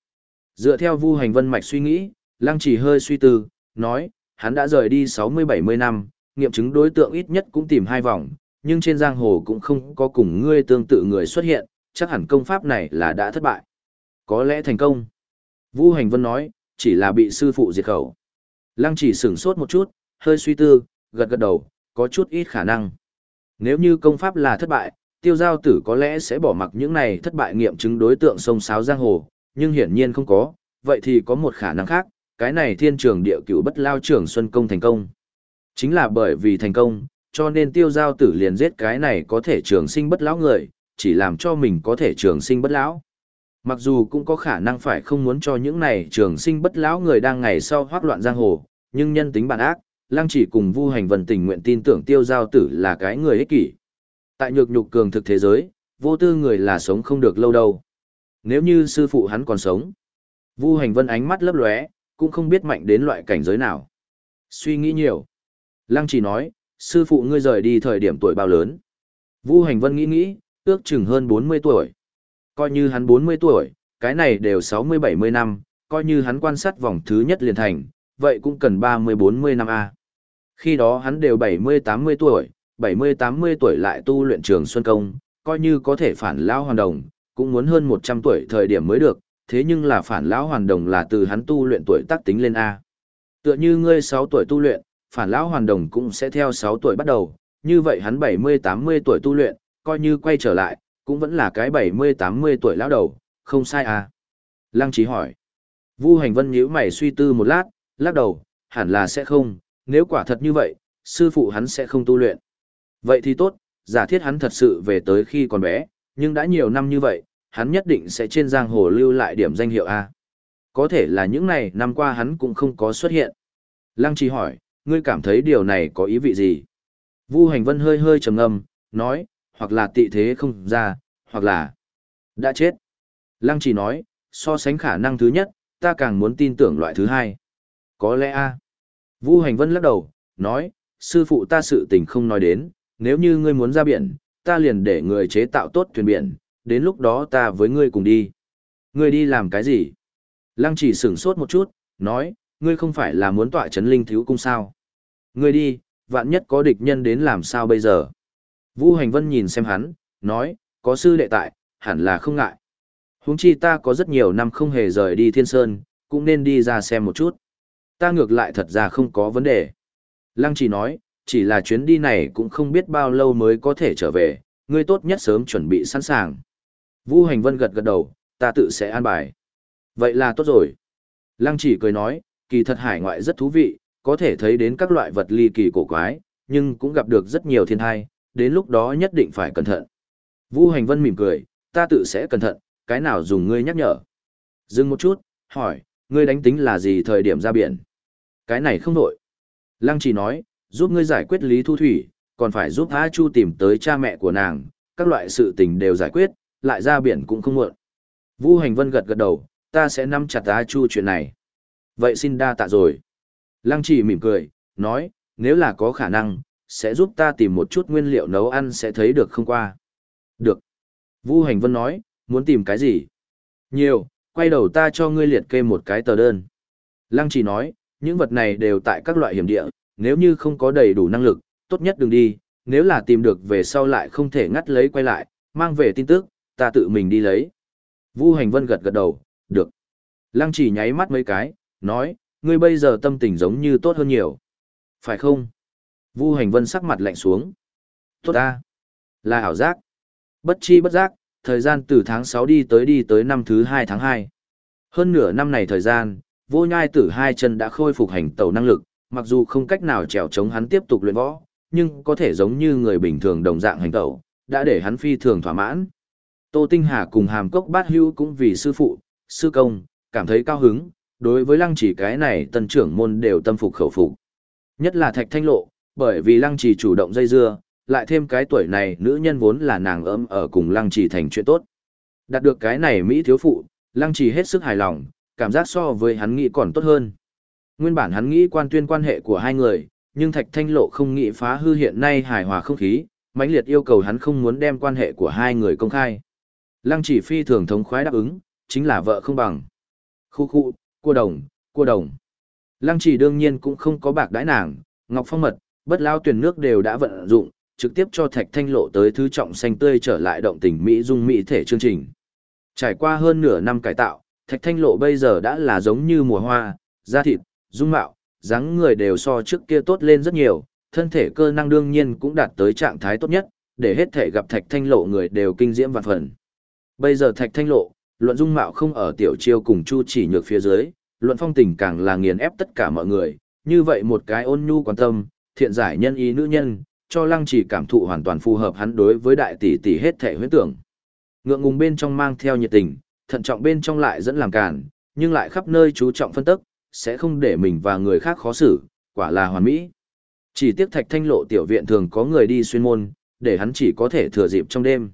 Dựa theo Vu Hành Vân mạch suy nghĩ, Lăng Chỉ hơi suy tư, nói, hắn đã rời đi 60-70 năm, nghiệm chứng đối tượng ít nhất cũng tìm hai vòng, nhưng trên giang hồ cũng không có cùng ngươi tương tự người xuất hiện, chắc hẳn công pháp này là đã thất bại. Có lẽ thành công. Vu Hành Vân nói, chỉ là bị sư phụ diệt khẩu. Lăng Chỉ sửng sốt một chút, hơi suy tư, gật gật đầu, có chút ít khả năng. Nếu như công pháp là thất bại, tiêu giao tử có lẽ sẽ bỏ mặc những này thất bại nghiệm chứng đối tượng sông sáo giang hồ, nhưng hiển nhiên không có, vậy thì có một khả năng khác, cái này thiên trường địa cửu bất lao trưởng Xuân Công thành công. Chính là bởi vì thành công, cho nên tiêu giao tử liền giết cái này có thể trường sinh bất lão người, chỉ làm cho mình có thể trường sinh bất lão. Mặc dù cũng có khả năng phải không muốn cho những này trường sinh bất lão người đang ngày sau hoác loạn giang hồ, nhưng nhân tính bản ác, lăng chỉ cùng vu hành vần tình nguyện tin tưởng tiêu giao tử là cái người ích kỷ. Tại nhược nhục cường thực thế giới, vô tư người là sống không được lâu đâu. Nếu như sư phụ hắn còn sống, Vu Hành Vân ánh mắt lấp lóe, cũng không biết mạnh đến loại cảnh giới nào. Suy nghĩ nhiều. Lăng chỉ nói, sư phụ ngươi rời đi thời điểm tuổi bao lớn. Vu Hành Vân nghĩ nghĩ, ước chừng hơn 40 tuổi. Coi như hắn 40 tuổi, cái này đều 60-70 năm, coi như hắn quan sát vòng thứ nhất liền thành, vậy cũng cần 30-40 năm A. Khi đó hắn đều 70-80 tuổi, 70-80 tuổi lại tu luyện trường Xuân Công, coi như có thể phản lão hoàn đồng, cũng muốn hơn 100 tuổi thời điểm mới được, thế nhưng là phản lão hoàn đồng là từ hắn tu luyện tuổi tác tính lên A. Tựa như ngươi 6 tuổi tu luyện, phản lão hoàn đồng cũng sẽ theo 6 tuổi bắt đầu, như vậy hắn 70-80 tuổi tu luyện, coi như quay trở lại, cũng vẫn là cái 70-80 tuổi lão đầu, không sai à. Lăng Chí hỏi. Vu hành vân nhíu mày suy tư một lát, lắc đầu, hẳn là sẽ không, nếu quả thật như vậy, sư phụ hắn sẽ không tu luyện. Vậy thì tốt, giả thiết hắn thật sự về tới khi còn bé, nhưng đã nhiều năm như vậy, hắn nhất định sẽ trên giang hồ lưu lại điểm danh hiệu A. Có thể là những này năm qua hắn cũng không có xuất hiện. Lăng Trì hỏi, ngươi cảm thấy điều này có ý vị gì? Vu Hành Vân hơi hơi trầm ngâm, nói, hoặc là tị thế không ra, hoặc là đã chết. Lăng Trì nói, so sánh khả năng thứ nhất, ta càng muốn tin tưởng loại thứ hai. Có lẽ a. Vu Hành Vân lắc đầu, nói, sư phụ ta sự tình không nói đến, nếu như ngươi muốn ra biển, ta liền để người chế tạo tốt thuyền biển, đến lúc đó ta với ngươi cùng đi. Ngươi đi làm cái gì? Lăng chỉ sửng sốt một chút, nói, ngươi không phải là muốn tọa chấn linh thiếu cung sao? Ngươi đi, vạn nhất có địch nhân đến làm sao bây giờ. Vu Hành Vân nhìn xem hắn, nói, có sư đệ tại, hẳn là không ngại. Huống chi ta có rất nhiều năm không hề rời đi Thiên Sơn, cũng nên đi ra xem một chút. Ta ngược lại thật ra không có vấn đề. Lăng chỉ nói, chỉ là chuyến đi này cũng không biết bao lâu mới có thể trở về, ngươi tốt nhất sớm chuẩn bị sẵn sàng. Vu Hành Vân gật gật đầu, ta tự sẽ an bài. Vậy là tốt rồi. Lăng chỉ cười nói, kỳ thật hải ngoại rất thú vị, có thể thấy đến các loại vật ly kỳ cổ quái, nhưng cũng gặp được rất nhiều thiên thai, đến lúc đó nhất định phải cẩn thận. Vu Hành Vân mỉm cười, ta tự sẽ cẩn thận, cái nào dùng ngươi nhắc nhở. Dừng một chút, hỏi, ngươi đánh tính là gì thời điểm ra biển? Cái này không đổi. Lăng chỉ nói, giúp ngươi giải quyết Lý Thu Thủy, còn phải giúp A Chu tìm tới cha mẹ của nàng, các loại sự tình đều giải quyết, lại ra biển cũng không muộn. Vu Hành Vân gật gật đầu, ta sẽ nắm chặt A Chu chuyện này. Vậy xin đa tạ rồi. Lăng chỉ mỉm cười, nói, nếu là có khả năng, sẽ giúp ta tìm một chút nguyên liệu nấu ăn sẽ thấy được không qua. Được. Vu Hành Vân nói, muốn tìm cái gì? Nhiều, quay đầu ta cho ngươi liệt kê một cái tờ đơn. Lăng chỉ nói, những vật này đều tại các loại hiểm địa, nếu như không có đầy đủ năng lực, tốt nhất đừng đi, nếu là tìm được về sau lại không thể ngắt lấy quay lại, mang về tin tức, ta tự mình đi lấy. Vu Hành Vân gật gật đầu, được. Lăng chỉ nháy mắt mấy cái, nói, ngươi bây giờ tâm tình giống như tốt hơn nhiều. Phải không? Vu Hành Vân sắc mặt lạnh xuống. Tốt ta. Là ảo giác. Bất chi bất giác, thời gian từ tháng 6 đi tới đi tới năm thứ 2 tháng 2. Hơn nửa năm này thời gian, vô nhai tử hai chân đã khôi phục hành tẩu năng lực, mặc dù không cách nào trèo chống hắn tiếp tục luyện võ, nhưng có thể giống như người bình thường đồng dạng hành tẩu, đã để hắn phi thường thỏa mãn. Tô Tinh Hà cùng hàm cốc bát hưu cũng vì sư phụ, sư công, cảm thấy cao hứng, đối với lăng chỉ cái này tân trưởng môn đều tâm phục khẩu phục. Nhất là thạch thanh lộ, bởi vì lăng chỉ chủ động dây dưa, lại thêm cái tuổi này nữ nhân vốn là nàng ấm ở cùng lăng chỉ thành chuyện tốt. Đạt được cái này Mỹ thiếu phụ, lăng chỉ hết sức hài lòng, cảm giác so với hắn nghĩ còn tốt hơn. Nguyên bản hắn nghĩ quan tuyên quan hệ của hai người, nhưng Thạch Thanh Lộ không nghĩ phá hư hiện nay hài hòa không khí, mãnh liệt yêu cầu hắn không muốn đem quan hệ của hai người công khai. Lăng chỉ phi thường thống khoái đáp ứng, chính là vợ không bằng. Khu khu, cua đồng, cua đồng. Lăng chỉ đương nhiên cũng không có bạc đãi nàng, ngọc phong mật, bất lao tuyển nước đều đã vận dụng, trực tiếp cho Thạch Thanh Lộ tới thứ trọng xanh tươi trở lại động tình Mỹ dung Mỹ thể chương trình. Trải qua hơn nửa năm cải tạo, Thạch Thanh Lộ bây giờ đã là giống như mùa hoa, da thịt, dung mạo, dáng người đều so trước kia tốt lên rất nhiều, thân thể cơ năng đương nhiên cũng đạt tới trạng thái tốt nhất, để hết thể gặp Thạch Thanh Lộ người đều kinh diễm vạn phần. Bây giờ Thạch Thanh Lộ, luận dung mạo không ở tiểu chiêu cùng Chu Chỉ Nhược phía dưới, luận phong tình càng là nghiền ép tất cả mọi người, như vậy một cái ôn nhu quan tâm, thiện giải nhân ý nữ nhân, cho Lăng Chỉ cảm thụ hoàn toàn phù hợp hắn đối với đại tỷ tỷ hết thể huyễn tưởng. Ngượng ngùng bên trong mang theo nhiệt tình, thận trọng bên trong lại dẫn làm cản, nhưng lại khắp nơi chú trọng phân tức, sẽ không để mình và người khác khó xử, quả là hoàn mỹ. Chỉ tiếc thạch thanh lộ tiểu viện thường có người đi xuyên môn, để hắn chỉ có thể thừa dịp trong đêm.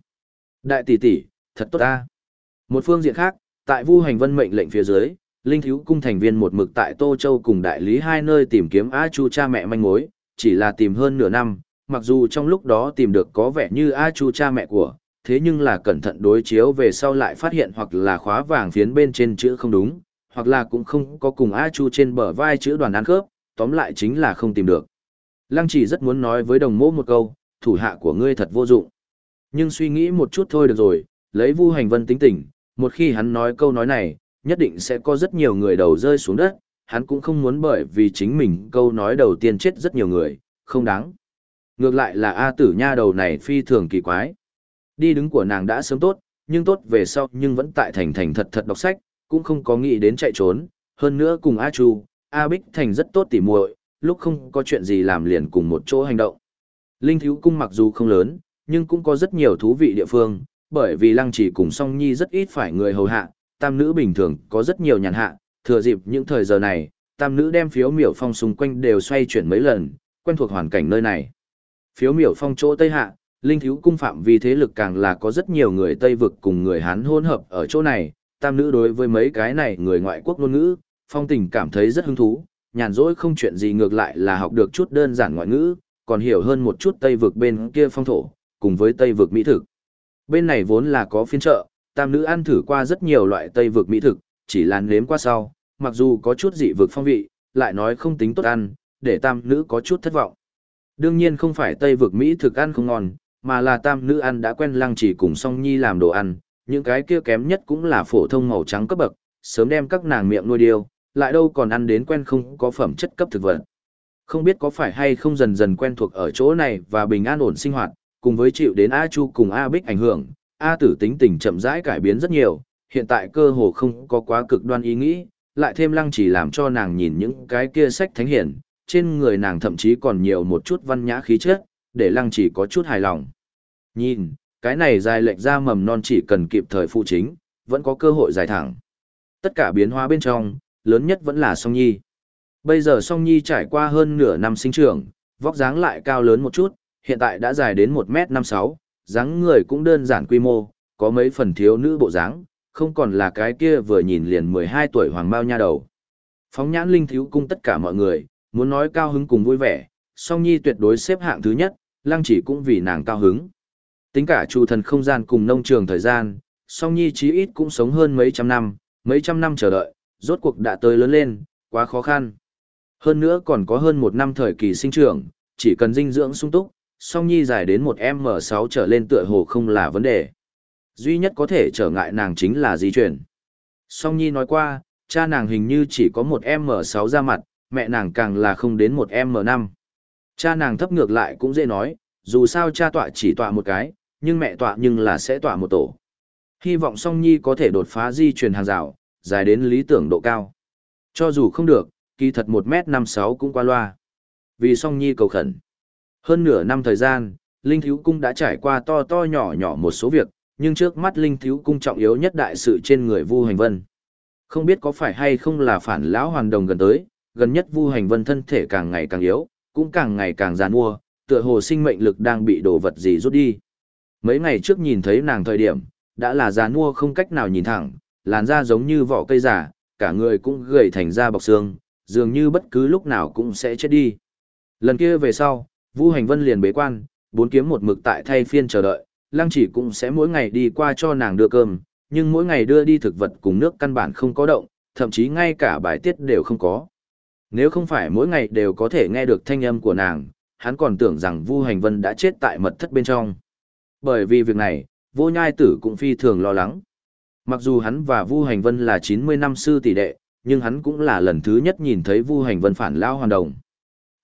Đại tỷ tỷ, thật tốt ta. Một phương diện khác, tại Vu Hành Vân mệnh lệnh phía dưới, Linh Thiếu cung thành viên một mực tại Tô Châu cùng đại lý hai nơi tìm kiếm A Chu cha mẹ manh mối, chỉ là tìm hơn nửa năm, mặc dù trong lúc đó tìm được có vẻ như A Chu cha mẹ của, thế nhưng là cẩn thận đối chiếu về sau lại phát hiện hoặc là khóa vàng phiến bên trên chữ không đúng, hoặc là cũng không có cùng A Chu trên bờ vai chữ đoàn ăn khớp, tóm lại chính là không tìm được. Lăng chỉ rất muốn nói với đồng mô một câu, thủ hạ của ngươi thật vô dụng. Nhưng suy nghĩ một chút thôi được rồi, lấy vu hành vân tính tình, một khi hắn nói câu nói này, nhất định sẽ có rất nhiều người đầu rơi xuống đất, hắn cũng không muốn bởi vì chính mình câu nói đầu tiên chết rất nhiều người, không đáng. Ngược lại là A tử nha đầu này phi thường kỳ quái. Đi đứng của nàng đã sớm tốt, nhưng tốt về sau nhưng vẫn tại thành thành thật thật đọc sách, cũng không có nghĩ đến chạy trốn, hơn nữa cùng A Chu, A Bích Thành rất tốt tỉ muội, lúc không có chuyện gì làm liền cùng một chỗ hành động. Linh thiếu cung mặc dù không lớn, nhưng cũng có rất nhiều thú vị địa phương, bởi vì lăng chỉ cùng song nhi rất ít phải người hầu hạ, tam nữ bình thường có rất nhiều nhàn hạ, thừa dịp những thời giờ này, tam nữ đem phiếu miểu phong xung quanh đều xoay chuyển mấy lần, quen thuộc hoàn cảnh nơi này. Phiếu miểu phong chỗ Tây Hạ, linh thiếu cung phạm vì thế lực càng là có rất nhiều người Tây vực cùng người Hán hôn hợp ở chỗ này, tam nữ đối với mấy cái này người ngoại quốc ngôn ngữ, phong tình cảm thấy rất hứng thú, nhàn rỗi không chuyện gì ngược lại là học được chút đơn giản ngoại ngữ, còn hiểu hơn một chút Tây vực bên kia phong thổ, cùng với Tây vực mỹ thực. Bên này vốn là có phiên chợ, tam nữ ăn thử qua rất nhiều loại Tây vực mỹ thực, chỉ là nếm qua sau, mặc dù có chút dị vực phong vị, lại nói không tính tốt ăn, để tam nữ có chút thất vọng. Đương nhiên không phải Tây vực Mỹ thực ăn không ngon, mà là tam nữ ăn đã quen lăng chỉ cùng song nhi làm đồ ăn, những cái kia kém nhất cũng là phổ thông màu trắng cấp bậc, sớm đem các nàng miệng nuôi điêu, lại đâu còn ăn đến quen không có phẩm chất cấp thực vật. Không biết có phải hay không dần dần quen thuộc ở chỗ này và bình an ổn sinh hoạt, cùng với chịu đến A Chu cùng A Bích ảnh hưởng, A Tử tính tình chậm rãi cải biến rất nhiều, hiện tại cơ hồ không có quá cực đoan ý nghĩ, lại thêm lăng chỉ làm cho nàng nhìn những cái kia sách thánh hiển, trên người nàng thậm chí còn nhiều một chút văn nhã khí chất, để lăng chỉ có chút hài lòng. Nhìn, cái này dài lệch ra mầm non chỉ cần kịp thời phụ chính, vẫn có cơ hội dài thẳng. Tất cả biến hóa bên trong, lớn nhất vẫn là song nhi. Bây giờ song nhi trải qua hơn nửa năm sinh trưởng, vóc dáng lại cao lớn một chút, hiện tại đã dài đến 1m56, dáng người cũng đơn giản quy mô, có mấy phần thiếu nữ bộ dáng, không còn là cái kia vừa nhìn liền 12 tuổi hoàng bao nha đầu. Phóng nhãn linh thiếu cung tất cả mọi người, muốn nói cao hứng cùng vui vẻ, song nhi tuyệt đối xếp hạng thứ nhất, lăng chỉ cũng vì nàng cao hứng. Tính cả chu thần không gian cùng nông trường thời gian, song nhi chí ít cũng sống hơn mấy trăm năm, mấy trăm năm chờ đợi, rốt cuộc đã tới lớn lên, quá khó khăn. Hơn nữa còn có hơn một năm thời kỳ sinh trưởng, chỉ cần dinh dưỡng sung túc, song nhi dài đến một M6 trở lên tựa hồ không là vấn đề. Duy nhất có thể trở ngại nàng chính là di chuyển. Song nhi nói qua, cha nàng hình như chỉ có một M6 ra mặt, mẹ nàng càng là không đến một M5. Cha nàng thấp ngược lại cũng dễ nói, dù sao cha tọa chỉ tọa một cái, nhưng mẹ tọa nhưng là sẽ tọa một tổ. Hy vọng song nhi có thể đột phá di truyền hàng rào, dài đến lý tưởng độ cao. Cho dù không được, kỳ thật 1m56 cũng qua loa. Vì song nhi cầu khẩn. Hơn nửa năm thời gian, Linh Thiếu Cung đã trải qua to to nhỏ nhỏ một số việc, nhưng trước mắt Linh Thiếu Cung trọng yếu nhất đại sự trên người Vu Hành Vân. Không biết có phải hay không là phản lão hoàn đồng gần tới, gần nhất Vu Hành Vân thân thể càng ngày càng yếu, cũng càng ngày càng giàn mua, tựa hồ sinh mệnh lực đang bị đồ vật gì rút đi. Mấy ngày trước nhìn thấy nàng thời điểm, đã là già nua không cách nào nhìn thẳng, làn da giống như vỏ cây giả, cả người cũng gầy thành da bọc xương, dường như bất cứ lúc nào cũng sẽ chết đi. Lần kia về sau, Vu Hành Vân liền bế quan, bốn kiếm một mực tại thay phiên chờ đợi, Lăng Chỉ cũng sẽ mỗi ngày đi qua cho nàng đưa cơm, nhưng mỗi ngày đưa đi thực vật cùng nước căn bản không có động, thậm chí ngay cả bài tiết đều không có. Nếu không phải mỗi ngày đều có thể nghe được thanh âm của nàng, hắn còn tưởng rằng Vu Hành Vân đã chết tại mật thất bên trong. Bởi vì việc này, Vô Nhai Tử cũng phi thường lo lắng. Mặc dù hắn và Vu Hành Vân là 90 năm sư tỷ đệ, nhưng hắn cũng là lần thứ nhất nhìn thấy Vu Hành Vân phản lao hoàn đồng.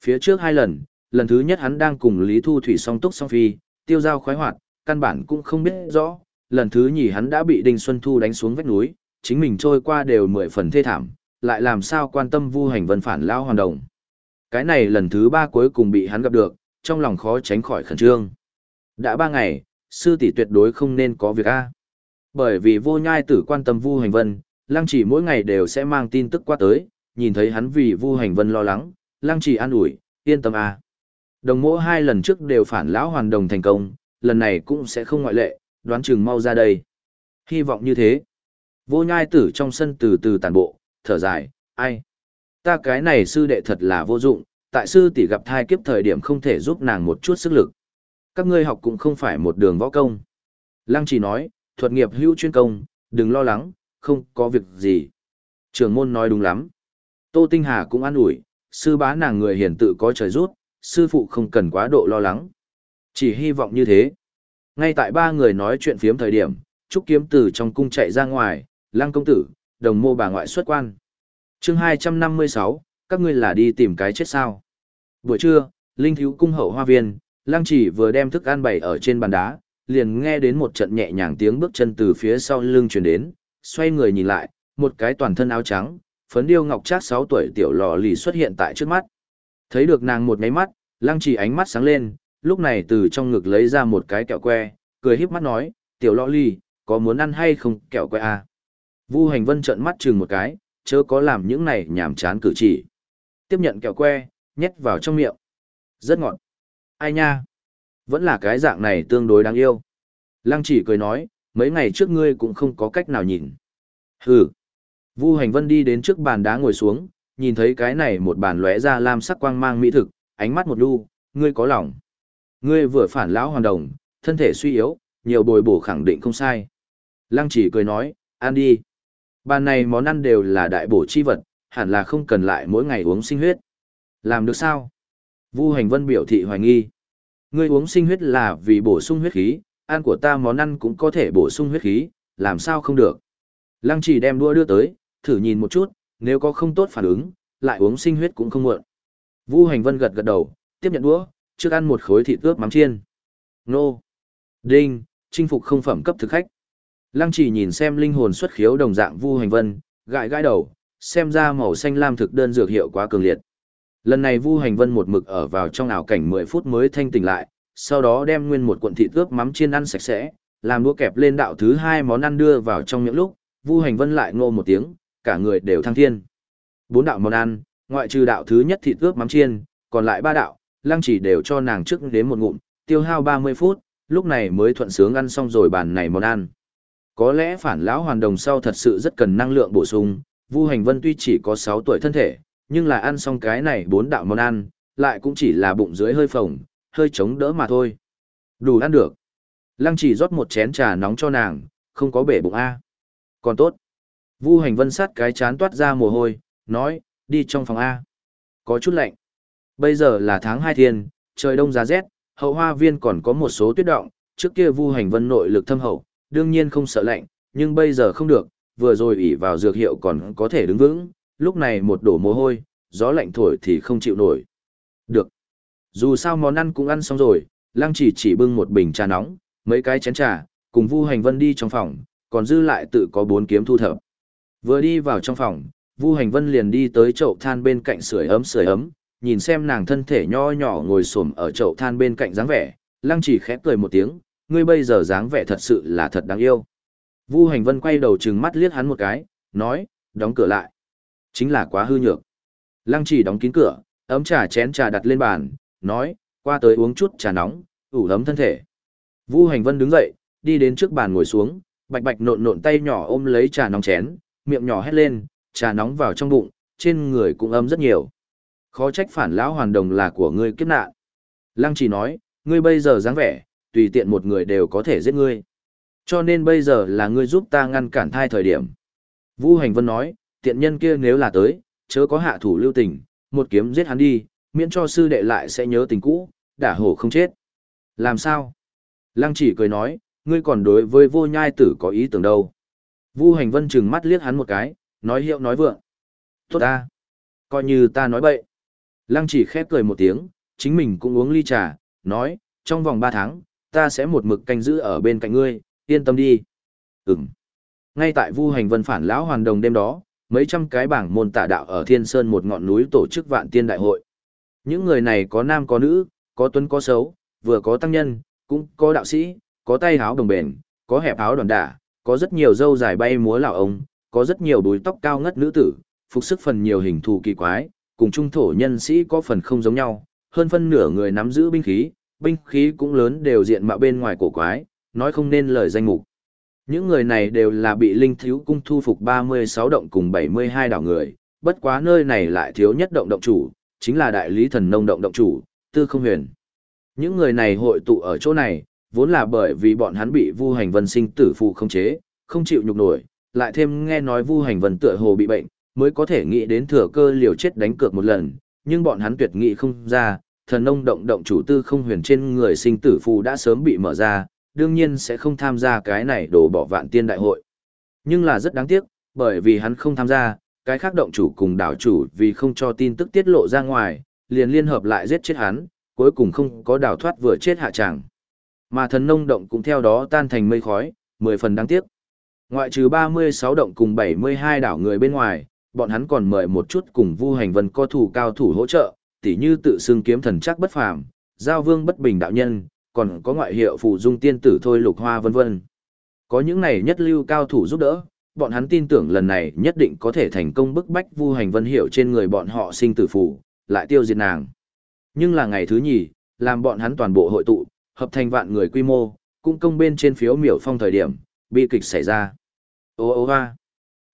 Phía trước hai lần, lần thứ nhất hắn đang cùng Lý Thu Thủy song túc song phi, tiêu giao khoái hoạt, căn bản cũng không biết rõ, lần thứ nhì hắn đã bị Đinh Xuân Thu đánh xuống vách núi, chính mình trôi qua đều mười phần thê thảm, lại làm sao quan tâm Vu Hành Vân phản lao hoàn đồng. Cái này lần thứ ba cuối cùng bị hắn gặp được, trong lòng khó tránh khỏi khẩn trương. Đã ba ngày, sư tỷ tuyệt đối không nên có việc a. Bởi vì vô nhai tử quan tâm Vu Hành Vân, Lăng Chỉ mỗi ngày đều sẽ mang tin tức qua tới, nhìn thấy hắn vì Vu Hành Vân lo lắng, Lăng Chỉ an ủi, yên tâm a. Đồng mỗ hai lần trước đều phản lão hoàn đồng thành công, lần này cũng sẽ không ngoại lệ, đoán chừng mau ra đây. Hy vọng như thế. Vô nhai tử trong sân từ từ tàn bộ, thở dài, ai? Ta cái này sư đệ thật là vô dụng, tại sư tỷ gặp thai kiếp thời điểm không thể giúp nàng một chút sức lực. Các ngươi học cũng không phải một đường võ công. Lăng chỉ nói, thuật nghiệp hữu chuyên công, đừng lo lắng, không có việc gì. Trường môn nói đúng lắm. Tô Tinh Hà cũng an ủi, sư bá nàng người hiển tự có trời rút, sư phụ không cần quá độ lo lắng. Chỉ hy vọng như thế. Ngay tại ba người nói chuyện phiếm thời điểm, Trúc Kiếm Tử trong cung chạy ra ngoài, Lăng công tử, đồng mô bà ngoại xuất quan. Chương 256, các ngươi là đi tìm cái chết sao? Buổi trưa, Linh thiếu cung hậu hoa viên, Lăng Chỉ vừa đem thức ăn bày ở trên bàn đá, liền nghe đến một trận nhẹ nhàng tiếng bước chân từ phía sau lưng truyền đến, xoay người nhìn lại, một cái toàn thân áo trắng, phấn điêu ngọc trác 6 tuổi tiểu lò lì xuất hiện tại trước mắt. Thấy được nàng một ngáy mắt, lăng chỉ ánh mắt sáng lên, lúc này từ trong ngực lấy ra một cái kẹo que, cười híp mắt nói, tiểu lò lì, có muốn ăn hay không kẹo que à? Vu hành vân trợn mắt chừng một cái, chớ có làm những này nhảm chán cử chỉ. Tiếp nhận kẹo que, nhét vào trong miệng. Rất ngọt. Ai nha? Vẫn là cái dạng này tương đối đáng yêu. Lăng chỉ cười nói, mấy ngày trước ngươi cũng không có cách nào nhìn. Hừ. Vu hành vân đi đến trước bàn đá ngồi xuống, nhìn thấy cái này một bàn lóe ra lam sắc quang mang mỹ thực, ánh mắt một đu, ngươi có lòng. Ngươi vừa phản lão hoàn đồng, thân thể suy yếu, nhiều bồi bổ khẳng định không sai. Lăng chỉ cười nói, ăn đi. Bàn này món ăn đều là đại bổ chi vật, hẳn là không cần lại mỗi ngày uống sinh huyết. Làm được sao? Vu Hành Vân biểu thị hoài nghi. Ngươi uống sinh huyết là vì bổ sung huyết khí, ăn của ta món ăn cũng có thể bổ sung huyết khí, làm sao không được. Lăng chỉ đem đua đưa tới, thử nhìn một chút, nếu có không tốt phản ứng, lại uống sinh huyết cũng không muộn. Vu Hành Vân gật gật đầu, tiếp nhận đũa, trước ăn một khối thịt ướp mắm chiên. Nô. Đinh, chinh phục không phẩm cấp thực khách. Lăng chỉ nhìn xem linh hồn xuất khiếu đồng dạng Vu Hành Vân, gãi gãi đầu, xem ra màu xanh lam thực đơn dược hiệu quá cường liệt. Lần này Vu Hành Vân một mực ở vào trong ảo cảnh 10 phút mới thanh tỉnh lại, sau đó đem nguyên một cuộn thịt ướp mắm chiên ăn sạch sẽ, làm đũa kẹp lên đạo thứ hai món ăn đưa vào trong miệng lúc, Vu Hành Vân lại ngô một tiếng, cả người đều thăng thiên. Bốn đạo món ăn, ngoại trừ đạo thứ nhất thịt ướp mắm chiên, còn lại ba đạo, lăng chỉ đều cho nàng trước đến một ngụm, tiêu hao 30 phút, lúc này mới thuận sướng ăn xong rồi bàn này món ăn. Có lẽ phản lão hoàn đồng sau thật sự rất cần năng lượng bổ sung, Vu Hành Vân tuy chỉ có 6 tuổi thân thể, nhưng là ăn xong cái này bốn đạo món ăn, lại cũng chỉ là bụng dưới hơi phồng, hơi chống đỡ mà thôi. Đủ ăn được. Lăng chỉ rót một chén trà nóng cho nàng, không có bể bụng A. Còn tốt. Vu hành vân sát cái chán toát ra mồ hôi, nói, đi trong phòng A. Có chút lạnh. Bây giờ là tháng 2 thiên, trời đông giá rét, hậu hoa viên còn có một số tuyết động, trước kia vu hành vân nội lực thâm hậu, đương nhiên không sợ lạnh, nhưng bây giờ không được, vừa rồi ỉ vào dược hiệu còn có thể đứng vững, lúc này một đổ mồ hôi, gió lạnh thổi thì không chịu nổi. Được. Dù sao món ăn cũng ăn xong rồi, lăng chỉ chỉ bưng một bình trà nóng, mấy cái chén trà, cùng Vu Hành Vân đi trong phòng, còn dư lại tự có bốn kiếm thu thập. Vừa đi vào trong phòng, Vu Hành Vân liền đi tới chậu than bên cạnh sưởi ấm sưởi ấm, nhìn xem nàng thân thể nho nhỏ ngồi xổm ở chậu than bên cạnh dáng vẻ, lăng chỉ khẽ cười một tiếng, ngươi bây giờ dáng vẻ thật sự là thật đáng yêu. Vu Hành Vân quay đầu trừng mắt liếc hắn một cái, nói, đóng cửa lại. Chính là quá hư nhược. Lăng chỉ đóng kín cửa, ấm trà chén trà đặt lên bàn, nói, qua tới uống chút trà nóng, ủ ấm thân thể. Vu Hành Vân đứng dậy, đi đến trước bàn ngồi xuống, bạch bạch nộn nộn tay nhỏ ôm lấy trà nóng chén, miệng nhỏ hét lên, trà nóng vào trong bụng, trên người cũng ấm rất nhiều. Khó trách phản lão hoàn đồng là của ngươi kiếp nạn. Lăng chỉ nói, ngươi bây giờ dáng vẻ, tùy tiện một người đều có thể giết ngươi. Cho nên bây giờ là ngươi giúp ta ngăn cản thai thời điểm. Vu Hành Vân nói, tiện nhân kia nếu là tới, chớ có hạ thủ lưu tình, một kiếm giết hắn đi, miễn cho sư đệ lại sẽ nhớ tình cũ, đả hổ không chết. Làm sao? Lăng chỉ cười nói, ngươi còn đối với vô nhai tử có ý tưởng đâu. Vu hành vân trừng mắt liếc hắn một cái, nói hiệu nói vượng. Tốt ta. Coi như ta nói bậy. Lăng chỉ khép cười một tiếng, chính mình cũng uống ly trà, nói, trong vòng ba tháng, ta sẽ một mực canh giữ ở bên cạnh ngươi, yên tâm đi. Ừm. Ngay tại Vu hành vân phản lão hoàn đồng đêm đó, mấy trăm cái bảng môn tả đạo ở Thiên Sơn một ngọn núi tổ chức vạn tiên đại hội. Những người này có nam có nữ, có tuấn có xấu, vừa có tăng nhân, cũng có đạo sĩ, có tay háo đồng bền, có hẹp háo đoàn đả, có rất nhiều râu dài bay múa lão ông, có rất nhiều đuôi tóc cao ngất nữ tử, phục sức phần nhiều hình thù kỳ quái, cùng trung thổ nhân sĩ có phần không giống nhau, hơn phân nửa người nắm giữ binh khí, binh khí cũng lớn đều diện mạo bên ngoài cổ quái, nói không nên lời danh mục. Những người này đều là bị linh thiếu cung thu phục 36 động cùng 72 đảo người, bất quá nơi này lại thiếu nhất động động chủ, chính là đại lý thần nông động động chủ, tư không huyền. Những người này hội tụ ở chỗ này, vốn là bởi vì bọn hắn bị vu hành vân sinh tử phụ không chế, không chịu nhục nổi, lại thêm nghe nói vu hành vân tựa hồ bị bệnh, mới có thể nghĩ đến thừa cơ liều chết đánh cược một lần, nhưng bọn hắn tuyệt nghị không ra, thần nông động động chủ tư không huyền trên người sinh tử phù đã sớm bị mở ra, đương nhiên sẽ không tham gia cái này đổ bỏ vạn tiên đại hội. Nhưng là rất đáng tiếc, bởi vì hắn không tham gia, cái khác động chủ cùng đảo chủ vì không cho tin tức tiết lộ ra ngoài, liền liên hợp lại giết chết hắn, cuối cùng không có đảo thoát vừa chết hạ chẳng. Mà thần nông động cũng theo đó tan thành mây khói, 10 phần đáng tiếc. Ngoại trừ 36 động cùng 72 đảo người bên ngoài, bọn hắn còn mời một chút cùng Vu Hành Vân co thủ cao thủ hỗ trợ, tỉ như tự xưng kiếm thần chắc bất phàm, giao vương bất bình đạo nhân, còn có ngoại hiệu phụ dung tiên tử thôi lục hoa vân vân. Có những này nhất lưu cao thủ giúp đỡ, bọn hắn tin tưởng lần này nhất định có thể thành công bức bách Vu Hành Vân hiệu trên người bọn họ sinh tử phù, lại tiêu diệt nàng. Nhưng là ngày thứ nhì, làm bọn hắn toàn bộ hội tụ, hợp thành vạn người quy mô, cũng công bên trên phiếu miểu phong thời điểm, bi kịch xảy ra. Ô ô hoa.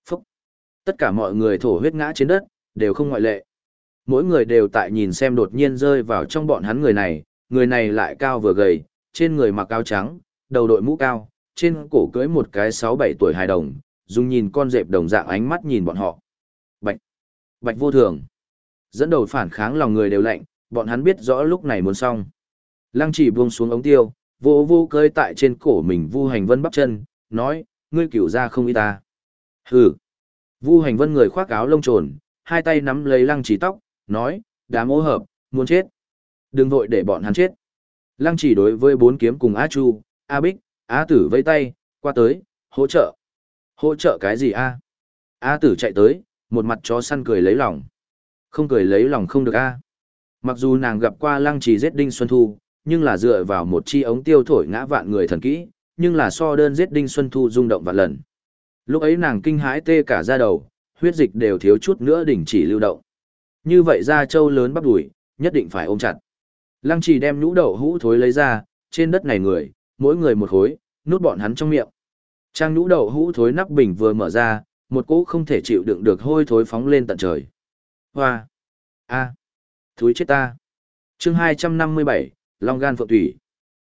Phúc. Tất cả mọi người thổ huyết ngã trên đất, đều không ngoại lệ. Mỗi người đều tại nhìn xem đột nhiên rơi vào trong bọn hắn người này, người này lại cao vừa gầy, trên người mặc áo trắng, đầu đội mũ cao, trên cổ cưới một cái 6-7 tuổi hài đồng, dùng nhìn con dẹp đồng dạng ánh mắt nhìn bọn họ. Bạch! Bạch vô thường! Dẫn đầu phản kháng lòng người đều lạnh, bọn hắn biết rõ lúc này muốn xong. Lăng chỉ buông xuống ống tiêu, vô vô cơi tại trên cổ mình Vu Hành Vân bắp chân, nói, ngươi cửu ra không ý ta. Hừ. Vu Hành Vân người khoác áo lông trồn, hai tay nắm lấy lăng chỉ tóc, nói, đám ô hợp, muốn chết. Đừng vội để bọn hắn chết. Lăng chỉ đối với bốn kiếm cùng A Chu, A Bích, A Tử vây tay, qua tới, hỗ trợ. Hỗ trợ cái gì A? A Tử chạy tới, một mặt chó săn cười lấy lòng. Không cười lấy lòng không được A. Mặc dù nàng gặp qua lăng chỉ giết Đinh Xuân Thu, nhưng là dựa vào một chi ống tiêu thổi ngã vạn người thần kỹ, nhưng là so đơn giết Đinh Xuân Thu rung động vạn lần. Lúc ấy nàng kinh hãi tê cả da đầu, huyết dịch đều thiếu chút nữa đình chỉ lưu động. Như vậy ra châu lớn bắp đùi nhất định phải ôm chặt. Lăng chỉ đem nhũ đậu hũ thối lấy ra, trên đất này người, mỗi người một khối, nút bọn hắn trong miệng. Trang nhũ đậu hũ thối nắp bình vừa mở ra, một cỗ không thể chịu đựng được hôi thối phóng lên tận trời. Hoa! a à. Thúi chết ta! chương 257, Long Gan Phượng Thủy.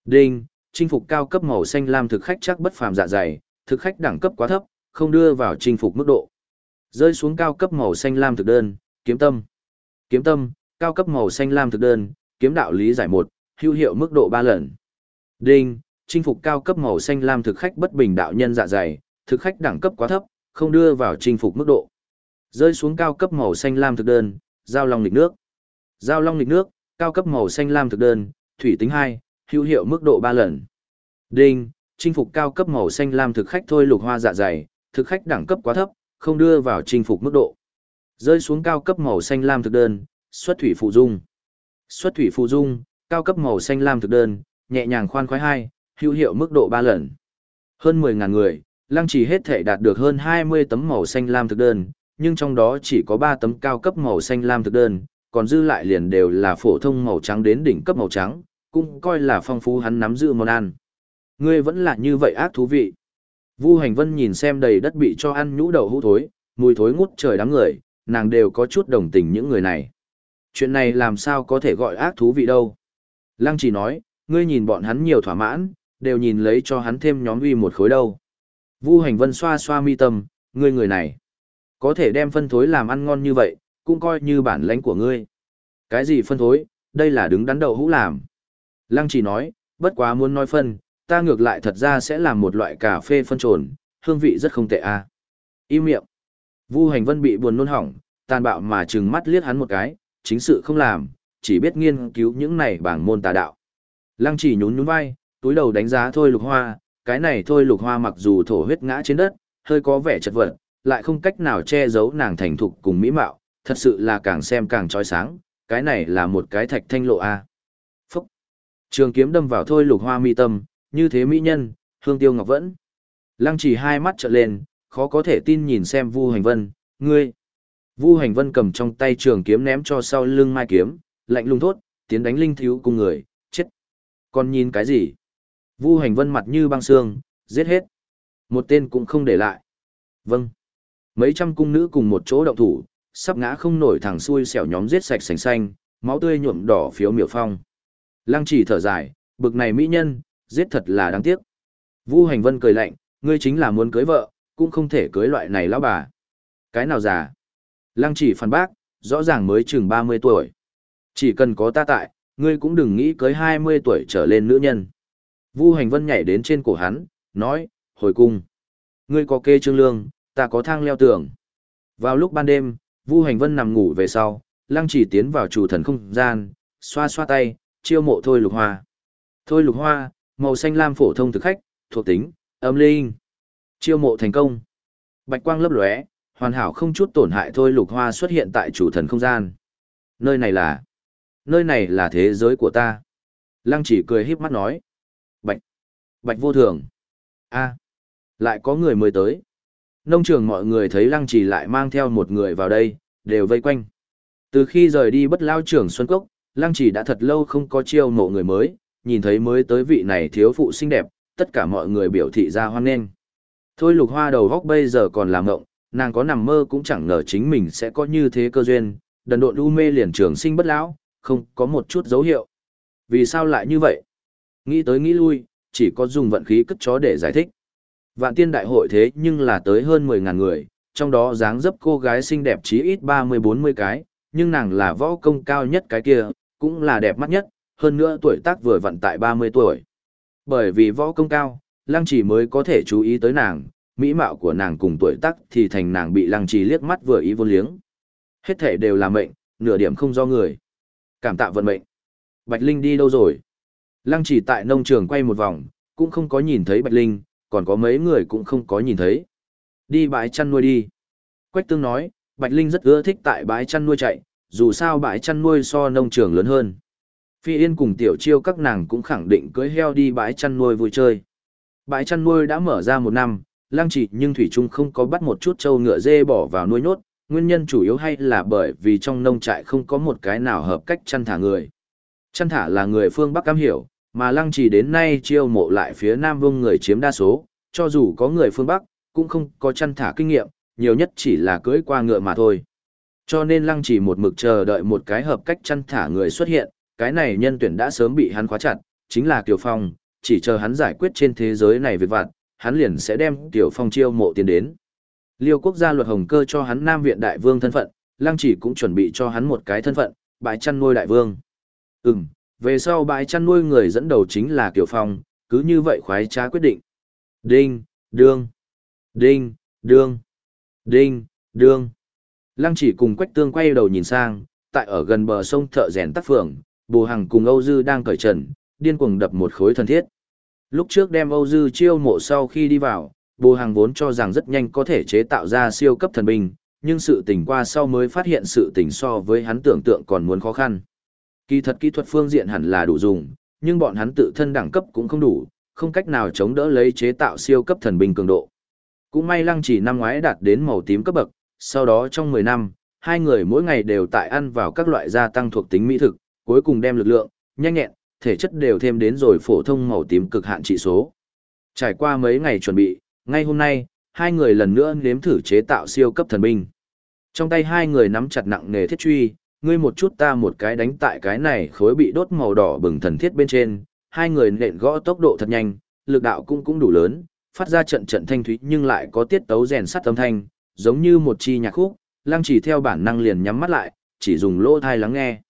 Đinh! Chinh phục cao cấp màu xanh lam thực khách chắc bất phàm dạ dày, thực khách đẳng cấp quá thấp, không đưa vào chinh phục mức độ. Rơi xuống cao cấp màu xanh lam thực đơn, kiếm tâm. Kiếm tâm, cao cấp màu xanh lam thực đơn, kiếm đạo lý giải một, hữu hiệu mức độ ba lần. Đinh, chinh phục cao cấp màu xanh lam thực khách bất bình đạo nhân dạ dày, thực khách đẳng cấp quá thấp, không đưa vào chinh phục mức độ. Rơi xuống cao cấp màu xanh lam thực đơn, giao long lịch nước. Giao long lịch nước, cao cấp màu xanh lam thực đơn, thủy tính hai, hữu hiệu mức độ ba lần. Đinh, chinh phục cao cấp màu xanh lam thực khách thôi lục hoa dạ dày, thực khách đẳng cấp quá thấp, không đưa vào chinh phục mức độ. Rơi xuống cao cấp màu xanh lam thực đơn, xuất thủy phụ dung. Xuất thủy phụ dung, cao cấp màu xanh lam thực đơn, nhẹ nhàng khoan khoái hai, hữu hiệu mức độ 3 lần. Hơn 10.000 người, lăng trì hết thể đạt được hơn 20 tấm màu xanh lam thực đơn, nhưng trong đó chỉ có 3 tấm cao cấp màu xanh lam thực đơn, còn dư lại liền đều là phổ thông màu trắng đến đỉnh cấp màu trắng, cũng coi là phong phú hắn nắm giữ món ăn. Ngươi vẫn là như vậy ác thú vị. Vu Hành Vân nhìn xem đầy đất bị cho ăn nhũ đậu hũ thối, mùi thối ngút trời đám người, nàng đều có chút đồng tình những người này. Chuyện này làm sao có thể gọi ác thú vị đâu. Lăng chỉ nói, ngươi nhìn bọn hắn nhiều thỏa mãn, đều nhìn lấy cho hắn thêm nhóm uy một khối đâu. Vu Hành Vân xoa xoa mi tâm, ngươi người này. Có thể đem phân thối làm ăn ngon như vậy, cũng coi như bản lãnh của ngươi. Cái gì phân thối, đây là đứng đắn đầu hũ làm. Lăng chỉ nói, bất quá muốn nói phân, ta ngược lại thật ra sẽ làm một loại cà phê phân trồn, hương vị rất không tệ a. À. Im miệng. Vu Hành Vân bị buồn nôn hỏng, tàn bạo mà trừng mắt liếc hắn một cái, chính sự không làm, chỉ biết nghiên cứu những này bảng môn tà đạo. Lăng chỉ nhún nhún vai, túi đầu đánh giá thôi lục hoa, cái này thôi lục hoa mặc dù thổ huyết ngã trên đất, hơi có vẻ chật vật, lại không cách nào che giấu nàng thành thục cùng mỹ mạo, thật sự là càng xem càng trói sáng, cái này là một cái thạch thanh lộ a. Phúc! Trường kiếm đâm vào thôi lục hoa mi tâm, như thế mỹ nhân, hương tiêu ngọc vẫn. Lăng chỉ hai mắt trợn lên, khó có thể tin nhìn xem Vu Hành Vân, ngươi. Vu Hành Vân cầm trong tay trường kiếm ném cho sau lưng mai kiếm, lạnh lùng thốt, tiến đánh linh thiếu cùng người, chết. Còn nhìn cái gì? Vu Hành Vân mặt như băng xương, giết hết. Một tên cũng không để lại. Vâng. Mấy trăm cung nữ cùng một chỗ động thủ, sắp ngã không nổi thẳng xuôi xẻo nhóm giết sạch sành xanh, máu tươi nhuộm đỏ phiếu miểu phong. Lăng chỉ thở dài, bực này mỹ nhân, giết thật là đáng tiếc. Vu Hành Vân cười lạnh, ngươi chính là muốn cưới vợ, cũng không thể cưới loại này lão bà. Cái nào già? Lăng chỉ phản bác, rõ ràng mới chừng 30 tuổi. Chỉ cần có ta tại, ngươi cũng đừng nghĩ cưới 20 tuổi trở lên nữ nhân. Vu Hành Vân nhảy đến trên cổ hắn, nói, hồi cung. Ngươi có kê trương lương, ta có thang leo tường. Vào lúc ban đêm, Vu Hành Vân nằm ngủ về sau, lăng chỉ tiến vào chủ thần không gian, xoa xoa tay, chiêu mộ thôi lục hoa. Thôi lục hoa, màu xanh lam phổ thông thực khách, thuộc tính, âm linh. Chiêu mộ thành công. Bạch quang lấp lóe, hoàn hảo không chút tổn hại thôi lục hoa xuất hiện tại chủ thần không gian. Nơi này là... Nơi này là thế giới của ta. Lăng chỉ cười híp mắt nói. Bạch... Bạch vô thường. a lại có người mới tới. Nông trường mọi người thấy lăng chỉ lại mang theo một người vào đây, đều vây quanh. Từ khi rời đi bất lao trưởng Xuân Cốc, lăng chỉ đã thật lâu không có chiêu mộ người mới, nhìn thấy mới tới vị này thiếu phụ xinh đẹp, tất cả mọi người biểu thị ra hoan nghênh. Thôi lục hoa đầu góc bây giờ còn làm ngộng, nàng có nằm mơ cũng chẳng ngờ chính mình sẽ có như thế cơ duyên, đần độn u mê liền trường sinh bất lão, không có một chút dấu hiệu. Vì sao lại như vậy? Nghĩ tới nghĩ lui, chỉ có dùng vận khí cất chó để giải thích. Vạn tiên đại hội thế nhưng là tới hơn 10.000 người, trong đó dáng dấp cô gái xinh đẹp chí ít 30-40 cái, nhưng nàng là võ công cao nhất cái kia, cũng là đẹp mắt nhất, hơn nữa tuổi tác vừa vặn tại 30 tuổi. Bởi vì võ công cao, Lăng chỉ mới có thể chú ý tới nàng, mỹ mạo của nàng cùng tuổi tác thì thành nàng bị Lăng Trì liếc mắt vừa ý vô liếng. Hết thể đều là mệnh, nửa điểm không do người. Cảm tạ vận mệnh. Bạch Linh đi đâu rồi? Lăng Trì tại nông trường quay một vòng, cũng không có nhìn thấy Bạch Linh, còn có mấy người cũng không có nhìn thấy. Đi bãi chăn nuôi đi. Quách Tương nói, Bạch Linh rất ưa thích tại bãi chăn nuôi chạy, dù sao bãi chăn nuôi so nông trường lớn hơn. Phi Yên cùng Tiểu Chiêu các nàng cũng khẳng định cưới heo đi bãi chăn nuôi vui chơi. Bãi chăn nuôi đã mở ra một năm, Lang chỉ nhưng Thủy Trung không có bắt một chút trâu ngựa dê bỏ vào nuôi nhốt, nguyên nhân chủ yếu hay là bởi vì trong nông trại không có một cái nào hợp cách chăn thả người. Chăn thả là người phương Bắc cam hiểu, mà lăng trì đến nay chiêu mộ lại phía Nam Vương người chiếm đa số, cho dù có người phương Bắc, cũng không có chăn thả kinh nghiệm, nhiều nhất chỉ là cưỡi qua ngựa mà thôi. Cho nên lăng trì một mực chờ đợi một cái hợp cách chăn thả người xuất hiện, cái này nhân tuyển đã sớm bị hắn khóa chặt, chính là Kiều Phong, chỉ chờ hắn giải quyết trên thế giới này việc vặt, hắn liền sẽ đem Tiểu Phong chiêu mộ tiền đến. Liêu quốc gia luật hồng cơ cho hắn Nam viện đại vương thân phận, Lăng Chỉ cũng chuẩn bị cho hắn một cái thân phận, bãi chăn nuôi đại vương. Ừm, về sau bãi chăn nuôi người dẫn đầu chính là Tiểu Phong, cứ như vậy khoái trá quyết định. Đinh, đương, đinh, đương, đinh, đương. Lăng Chỉ cùng Quách Tương quay đầu nhìn sang, tại ở gần bờ sông thợ rèn tác phường, Bồ Hằng cùng Âu Dư đang cởi trần, điên cuồng đập một khối thân thiết. Lúc trước đem Âu Dư chiêu mộ sau khi đi vào, Bồ Hằng vốn cho rằng rất nhanh có thể chế tạo ra siêu cấp thần binh, nhưng sự tình qua sau mới phát hiện sự tình so với hắn tưởng tượng còn muốn khó khăn. Kỳ thật kỹ thuật phương diện hẳn là đủ dùng, nhưng bọn hắn tự thân đẳng cấp cũng không đủ, không cách nào chống đỡ lấy chế tạo siêu cấp thần binh cường độ. Cũng may lăng chỉ năm ngoái đạt đến màu tím cấp bậc, sau đó trong 10 năm, hai người mỗi ngày đều tại ăn vào các loại gia tăng thuộc tính mỹ thực, cuối cùng đem lực lượng, nhanh nhẹn, thể chất đều thêm đến rồi phổ thông màu tím cực hạn trị số. Trải qua mấy ngày chuẩn bị, ngay hôm nay, hai người lần nữa nếm thử chế tạo siêu cấp thần binh. Trong tay hai người nắm chặt nặng nề thiết truy, ngươi một chút ta một cái đánh tại cái này khối bị đốt màu đỏ bừng thần thiết bên trên, hai người nện gõ tốc độ thật nhanh, lực đạo cũng cũng đủ lớn, phát ra trận trận thanh thúy nhưng lại có tiết tấu rèn sắt âm thanh, giống như một chi nhạc khúc, lăng chỉ theo bản năng liền nhắm mắt lại, chỉ dùng lỗ thai lắng nghe.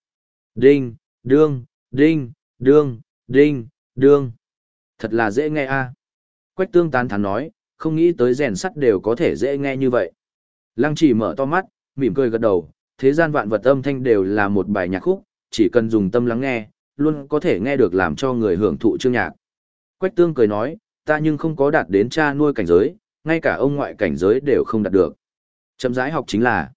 Đinh, đương, đinh, đương, đinh, đương. Thật là dễ nghe a. Quách tương tán thán nói, không nghĩ tới rèn sắt đều có thể dễ nghe như vậy. Lăng chỉ mở to mắt, mỉm cười gật đầu, thế gian vạn vật âm thanh đều là một bài nhạc khúc, chỉ cần dùng tâm lắng nghe, luôn có thể nghe được làm cho người hưởng thụ chương nhạc. Quách tương cười nói, ta nhưng không có đạt đến cha nuôi cảnh giới, ngay cả ông ngoại cảnh giới đều không đạt được. Chậm rãi học chính là.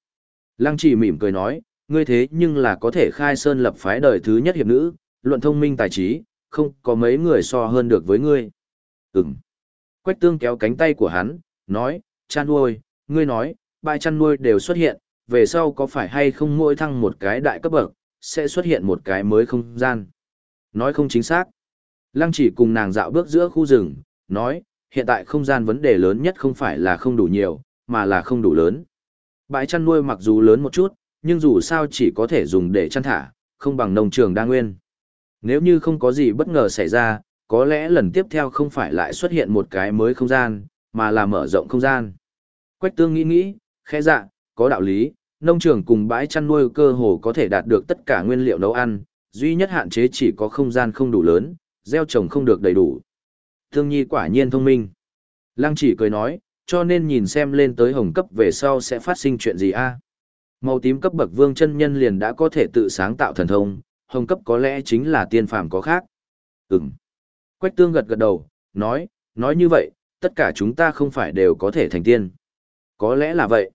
Lăng chỉ mỉm cười nói, ngươi thế nhưng là có thể khai sơn lập phái đời thứ nhất hiệp nữ, luận thông minh tài trí, không có mấy người so hơn được với ngươi. Ừm. Quách tương kéo cánh tay của hắn, nói, chăn nuôi, ngươi nói, bãi chăn nuôi đều xuất hiện, về sau có phải hay không mỗi thăng một cái đại cấp bậc, sẽ xuất hiện một cái mới không gian. Nói không chính xác. Lăng chỉ cùng nàng dạo bước giữa khu rừng, nói, hiện tại không gian vấn đề lớn nhất không phải là không đủ nhiều, mà là không đủ lớn. Bãi chăn nuôi mặc dù lớn một chút, nhưng dù sao chỉ có thể dùng để chăn thả, không bằng nông trường đa nguyên. Nếu như không có gì bất ngờ xảy ra, có lẽ lần tiếp theo không phải lại xuất hiện một cái mới không gian, mà là mở rộng không gian. Quách tương nghĩ nghĩ, khẽ dạ, có đạo lý, nông trường cùng bãi chăn nuôi cơ hồ có thể đạt được tất cả nguyên liệu nấu ăn, duy nhất hạn chế chỉ có không gian không đủ lớn, gieo trồng không được đầy đủ. Thương nhi quả nhiên thông minh. Lăng chỉ cười nói, cho nên nhìn xem lên tới hồng cấp về sau sẽ phát sinh chuyện gì a Màu tím cấp bậc vương chân nhân liền đã có thể tự sáng tạo thần thông, hồng cấp có lẽ chính là tiên phàm có khác. Ừm. Quách tương gật gật đầu, nói, nói như vậy, tất cả chúng ta không phải đều có thể thành tiên. Có lẽ là vậy.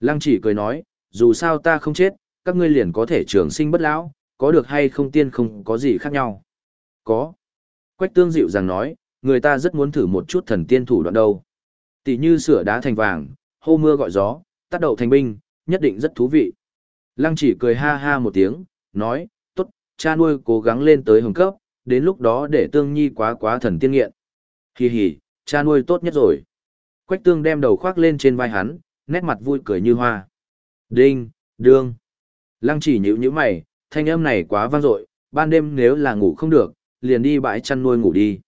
Lăng chỉ cười nói, dù sao ta không chết, các ngươi liền có thể trường sinh bất lão, có được hay không tiên không có gì khác nhau. Có. Quách tương dịu dàng nói, người ta rất muốn thử một chút thần tiên thủ đoạn đâu. Tỷ như sửa đá thành vàng, hô mưa gọi gió, tác đậu thành binh, nhất định rất thú vị. Lăng chỉ cười ha ha một tiếng, nói, cha nuôi cố gắng lên tới hồng cấp, đến lúc đó để tương nhi quá quá thần tiên nghiện. Hì hì, cha nuôi tốt nhất rồi. Quách tương đem đầu khoác lên trên vai hắn, nét mặt vui cười như hoa. Đinh, đương. Lăng chỉ nhíu nhíu mày, thanh âm này quá vang dội, ban đêm nếu là ngủ không được, liền đi bãi chăn nuôi ngủ đi.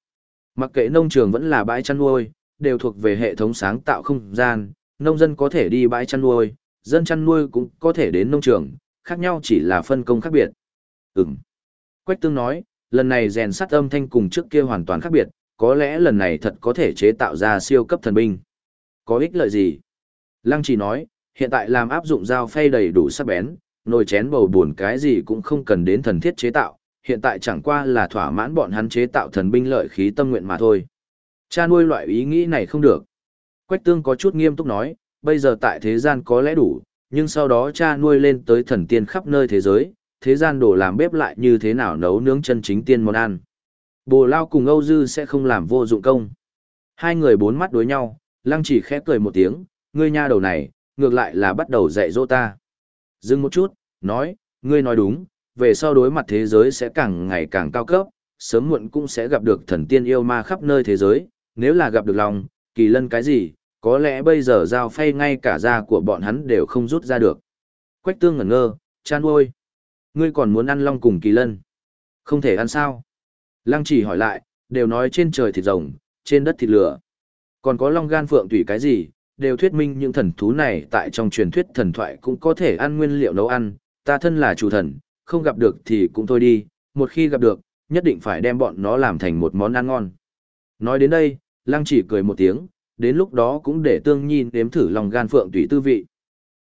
Mặc kệ nông trường vẫn là bãi chăn nuôi, đều thuộc về hệ thống sáng tạo không gian, nông dân có thể đi bãi chăn nuôi, dân chăn nuôi cũng có thể đến nông trường, khác nhau chỉ là phân công khác biệt. Ừm. Quách tương nói, lần này rèn sắt âm thanh cùng trước kia hoàn toàn khác biệt, có lẽ lần này thật có thể chế tạo ra siêu cấp thần binh. Có ích lợi gì? Lăng chỉ nói, hiện tại làm áp dụng dao phay đầy đủ sắc bén, nồi chén bầu buồn cái gì cũng không cần đến thần thiết chế tạo, hiện tại chẳng qua là thỏa mãn bọn hắn chế tạo thần binh lợi khí tâm nguyện mà thôi. Cha nuôi loại ý nghĩ này không được. Quách tương có chút nghiêm túc nói, bây giờ tại thế gian có lẽ đủ, nhưng sau đó cha nuôi lên tới thần tiên khắp nơi thế giới, thế gian đổ làm bếp lại như thế nào nấu nướng chân chính tiên món ăn. Bồ Lao cùng Âu Dư sẽ không làm vô dụng công. Hai người bốn mắt đối nhau, lăng chỉ khẽ cười một tiếng, ngươi nha đầu này, ngược lại là bắt đầu dạy dỗ ta. Dừng một chút, nói, ngươi nói đúng, về sau đối mặt thế giới sẽ càng ngày càng cao cấp, sớm muộn cũng sẽ gặp được thần tiên yêu ma khắp nơi thế giới, nếu là gặp được lòng, kỳ lân cái gì, có lẽ bây giờ giao phay ngay cả da của bọn hắn đều không rút ra được. Quách tương ngẩn ngơ, chan ôi. Ngươi còn muốn ăn long cùng kỳ lân? Không thể ăn sao? Lăng chỉ hỏi lại, đều nói trên trời thịt rồng, trên đất thịt lửa. Còn có long gan phượng tùy cái gì, đều thuyết minh những thần thú này tại trong truyền thuyết thần thoại cũng có thể ăn nguyên liệu nấu ăn. Ta thân là chủ thần, không gặp được thì cũng thôi đi, một khi gặp được, nhất định phải đem bọn nó làm thành một món ăn ngon. Nói đến đây, lăng chỉ cười một tiếng, đến lúc đó cũng để tương nhi nếm thử lòng gan phượng tùy tư vị.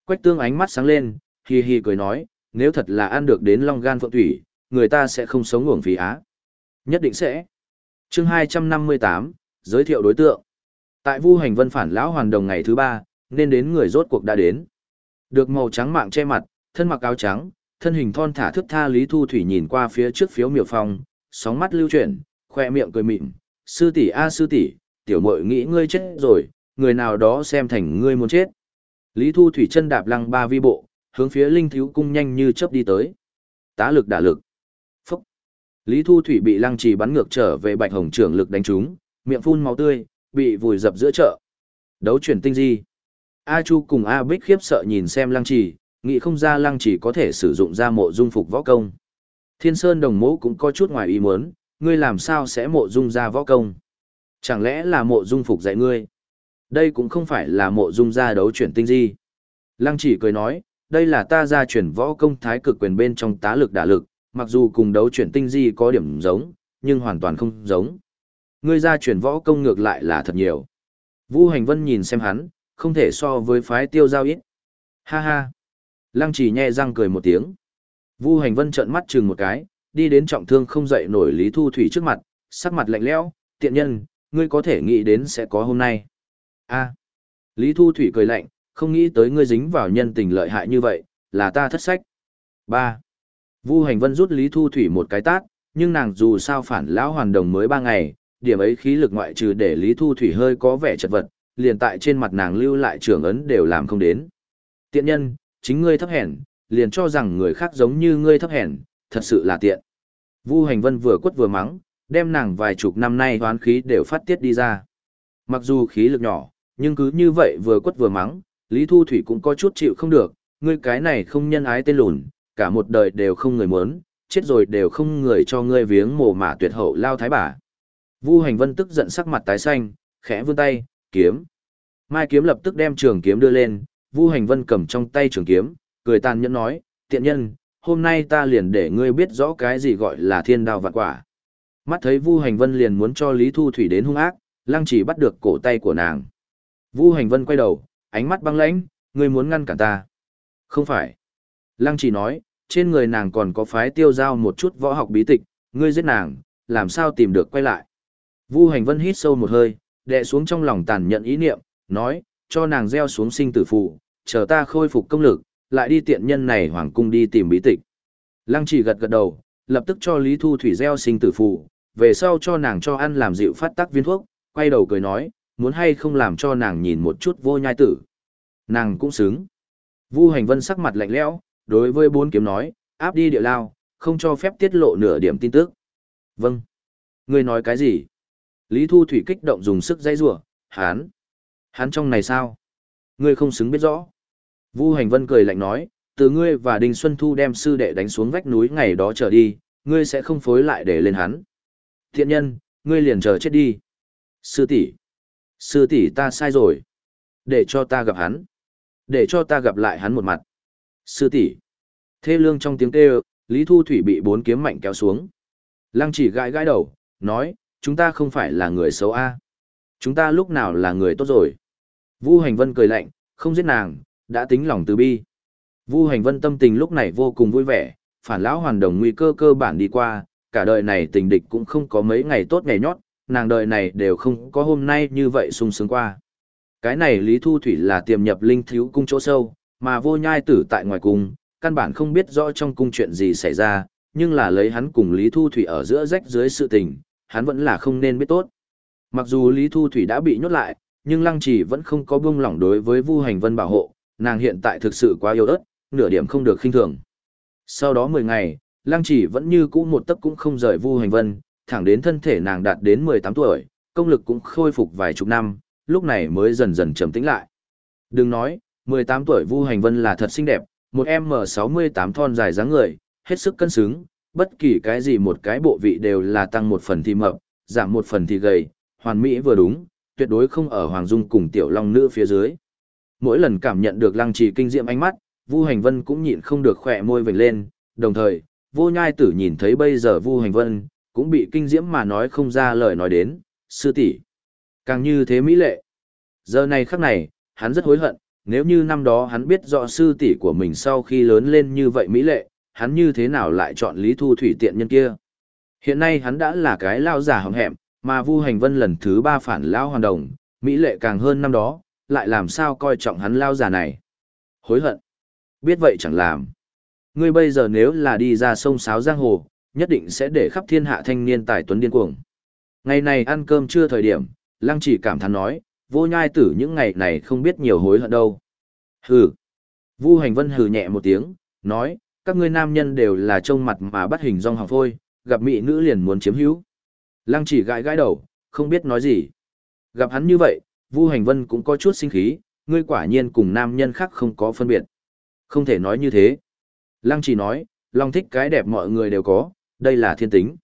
Quách tương ánh mắt sáng lên, hì hì cười nói, nếu thật là ăn được đến long gan phượng thủy, người ta sẽ không sống uổng phí á. Nhất định sẽ. Chương 258, giới thiệu đối tượng. Tại Vu Hành Vân phản lão hoàn đồng ngày thứ ba, nên đến người rốt cuộc đã đến. Được màu trắng mạng che mặt, thân mặc áo trắng, thân hình thon thả thước tha Lý Thu Thủy nhìn qua phía trước phiếu miểu phong, sóng mắt lưu chuyển, khoe miệng cười mịn, "Sư tỷ a sư tỷ, tiểu muội nghĩ ngươi chết rồi, người nào đó xem thành ngươi muốn chết." Lý Thu Thủy chân đạp lăng ba vi bộ, hướng phía linh thiếu cung nhanh như chớp đi tới. Tá lực đả lực. Phúc. Lý Thu Thủy bị lăng trì bắn ngược trở về bạch hồng trưởng lực đánh trúng, miệng phun máu tươi, bị vùi dập giữa chợ. Đấu chuyển tinh di. A Chu cùng A Bích khiếp sợ nhìn xem lăng trì, nghĩ không ra lăng trì có thể sử dụng ra mộ dung phục võ công. Thiên Sơn đồng mẫu cũng có chút ngoài ý muốn, ngươi làm sao sẽ mộ dung ra võ công? Chẳng lẽ là mộ dung phục dạy ngươi? Đây cũng không phải là mộ dung ra đấu chuyển tinh di. Lăng chỉ cười nói, đây là ta gia truyền võ công thái cực quyền bên trong tá lực đả lực, mặc dù cùng đấu chuyển tinh di có điểm giống, nhưng hoàn toàn không giống. Ngươi gia truyền võ công ngược lại là thật nhiều. Vu Hành Vân nhìn xem hắn, không thể so với phái tiêu giao ít. Ha ha. Lăng chỉ nhe răng cười một tiếng. Vu Hành Vân trợn mắt chừng một cái, đi đến trọng thương không dậy nổi Lý Thu Thủy trước mặt, sắc mặt lạnh lẽo, tiện nhân, ngươi có thể nghĩ đến sẽ có hôm nay. A. Lý Thu Thủy cười lạnh, không nghĩ tới ngươi dính vào nhân tình lợi hại như vậy, là ta thất sách. 3. Vu Hành Vân rút Lý Thu Thủy một cái tát, nhưng nàng dù sao phản lão hoàn đồng mới 3 ngày, điểm ấy khí lực ngoại trừ để Lý Thu Thủy hơi có vẻ chật vật, liền tại trên mặt nàng lưu lại trưởng ấn đều làm không đến. Tiện nhân, chính ngươi thấp hèn, liền cho rằng người khác giống như ngươi thấp hèn, thật sự là tiện. Vu Hành Vân vừa quất vừa mắng, đem nàng vài chục năm nay hoán khí đều phát tiết đi ra. Mặc dù khí lực nhỏ, nhưng cứ như vậy vừa quất vừa mắng, Lý Thu Thủy cũng có chút chịu không được, ngươi cái này không nhân ái tên lùn, cả một đời đều không người muốn, chết rồi đều không người cho ngươi viếng mồ mả tuyệt hậu lao thái bà. Vu Hành Vân tức giận sắc mặt tái xanh, khẽ vươn tay, kiếm. Mai kiếm lập tức đem trường kiếm đưa lên, Vu Hành Vân cầm trong tay trường kiếm, cười tàn nhẫn nói, tiện nhân, hôm nay ta liền để ngươi biết rõ cái gì gọi là thiên đao vạn quả. Mắt thấy Vu Hành Vân liền muốn cho Lý Thu Thủy đến hung ác, Lăng Chỉ bắt được cổ tay của nàng. Vu Hành Vân quay đầu, ánh mắt băng lãnh, ngươi muốn ngăn cản ta. Không phải. Lăng Chỉ nói, trên người nàng còn có phái tiêu giao một chút võ học bí tịch, ngươi giết nàng, làm sao tìm được quay lại. Vu Hành Vân hít sâu một hơi, đè xuống trong lòng tàn nhận ý niệm, nói, cho nàng gieo xuống sinh tử phụ, chờ ta khôi phục công lực, lại đi tiện nhân này hoàng cung đi tìm bí tịch. Lăng chỉ gật gật đầu, lập tức cho Lý Thu Thủy gieo sinh tử phụ, về sau cho nàng cho ăn làm dịu phát tác viên thuốc, quay đầu cười nói, muốn hay không làm cho nàng nhìn một chút vô nhai tử. Nàng cũng xứng. Vu Hành Vân sắc mặt lạnh lẽo, đối với bốn kiếm nói, áp đi địa lao, không cho phép tiết lộ nửa điểm tin tức. Vâng. Ngươi nói cái gì? Lý Thu Thủy kích động dùng sức dây rủa, hán. Hán trong này sao? Ngươi không xứng biết rõ. Vu Hành Vân cười lạnh nói, từ ngươi và Đinh Xuân Thu đem sư đệ đánh xuống vách núi ngày đó trở đi, ngươi sẽ không phối lại để lên hắn. Thiện nhân, ngươi liền chờ chết đi. Sư tỷ, sư tỷ ta sai rồi. Để cho ta gặp hắn. Để cho ta gặp lại hắn một mặt. Sư tỷ. Thê lương trong tiếng kêu, Lý Thu Thủy bị bốn kiếm mạnh kéo xuống. Lăng chỉ gãi gãi đầu, nói, chúng ta không phải là người xấu a Chúng ta lúc nào là người tốt rồi. Vu Hành Vân cười lạnh, không giết nàng, đã tính lòng từ bi. Vu Hành Vân tâm tình lúc này vô cùng vui vẻ, phản lão hoàn đồng nguy cơ cơ bản đi qua, cả đời này tình địch cũng không có mấy ngày tốt ngày nhót, nàng đời này đều không có hôm nay như vậy sung sướng qua. Cái này Lý Thu Thủy là tiềm nhập linh thiếu cung chỗ sâu, mà vô nhai tử tại ngoài cung, căn bản không biết rõ trong cung chuyện gì xảy ra, nhưng là lấy hắn cùng Lý Thu Thủy ở giữa rách dưới sự tình, hắn vẫn là không nên biết tốt. Mặc dù Lý Thu Thủy đã bị nhốt lại, nhưng Lăng Chỉ vẫn không có buông lỏng đối với Vu Hành Vân bảo hộ, nàng hiện tại thực sự quá yếu ớt, nửa điểm không được khinh thường. Sau đó 10 ngày, Lăng Chỉ vẫn như cũ một tấc cũng không rời Vu Hành Vân, thẳng đến thân thể nàng đạt đến 18 tuổi, công lực cũng khôi phục vài chục năm, lúc này mới dần dần trầm tĩnh lại. Đừng nói, 18 tuổi Vu Hành Vân là thật xinh đẹp, một M68 thon dài dáng người, hết sức cân xứng, bất kỳ cái gì một cái bộ vị đều là tăng một phần thì mập, giảm một phần thì gầy, hoàn mỹ vừa đúng, tuyệt đối không ở Hoàng Dung cùng Tiểu Long Nữ phía dưới. Mỗi lần cảm nhận được lăng trì kinh diệm ánh mắt, Vu Hành Vân cũng nhịn không được khỏe môi vểnh lên, đồng thời, vô nhai tử nhìn thấy bây giờ Vu Hành Vân, cũng bị kinh diễm mà nói không ra lời nói đến, sư tỷ Càng như thế mỹ lệ. Giờ này khắc này, hắn rất hối hận, nếu như năm đó hắn biết rõ sư tỷ của mình sau khi lớn lên như vậy mỹ lệ, hắn như thế nào lại chọn Lý Thu Thủy tiện nhân kia. Hiện nay hắn đã là cái lao giả hỏng hẹm, mà Vu Hành Vân lần thứ ba phản lao hoàn đồng, mỹ lệ càng hơn năm đó, lại làm sao coi trọng hắn lao giả này. Hối hận. Biết vậy chẳng làm. Ngươi bây giờ nếu là đi ra sông Sáo Giang Hồ, nhất định sẽ để khắp thiên hạ thanh niên tài tuấn điên cuồng. Ngày này ăn cơm chưa thời điểm, Lăng chỉ cảm thán nói, vô nhai tử những ngày này không biết nhiều hối hận đâu. Hừ. Vu hành vân hừ nhẹ một tiếng, nói, các ngươi nam nhân đều là trông mặt mà bắt hình dong hàng phôi, gặp mỹ nữ liền muốn chiếm hữu. Lăng chỉ gãi gãi đầu, không biết nói gì. Gặp hắn như vậy, Vu hành vân cũng có chút sinh khí, ngươi quả nhiên cùng nam nhân khác không có phân biệt. Không thể nói như thế. Lăng chỉ nói, Long thích cái đẹp mọi người đều có, đây là thiên tính.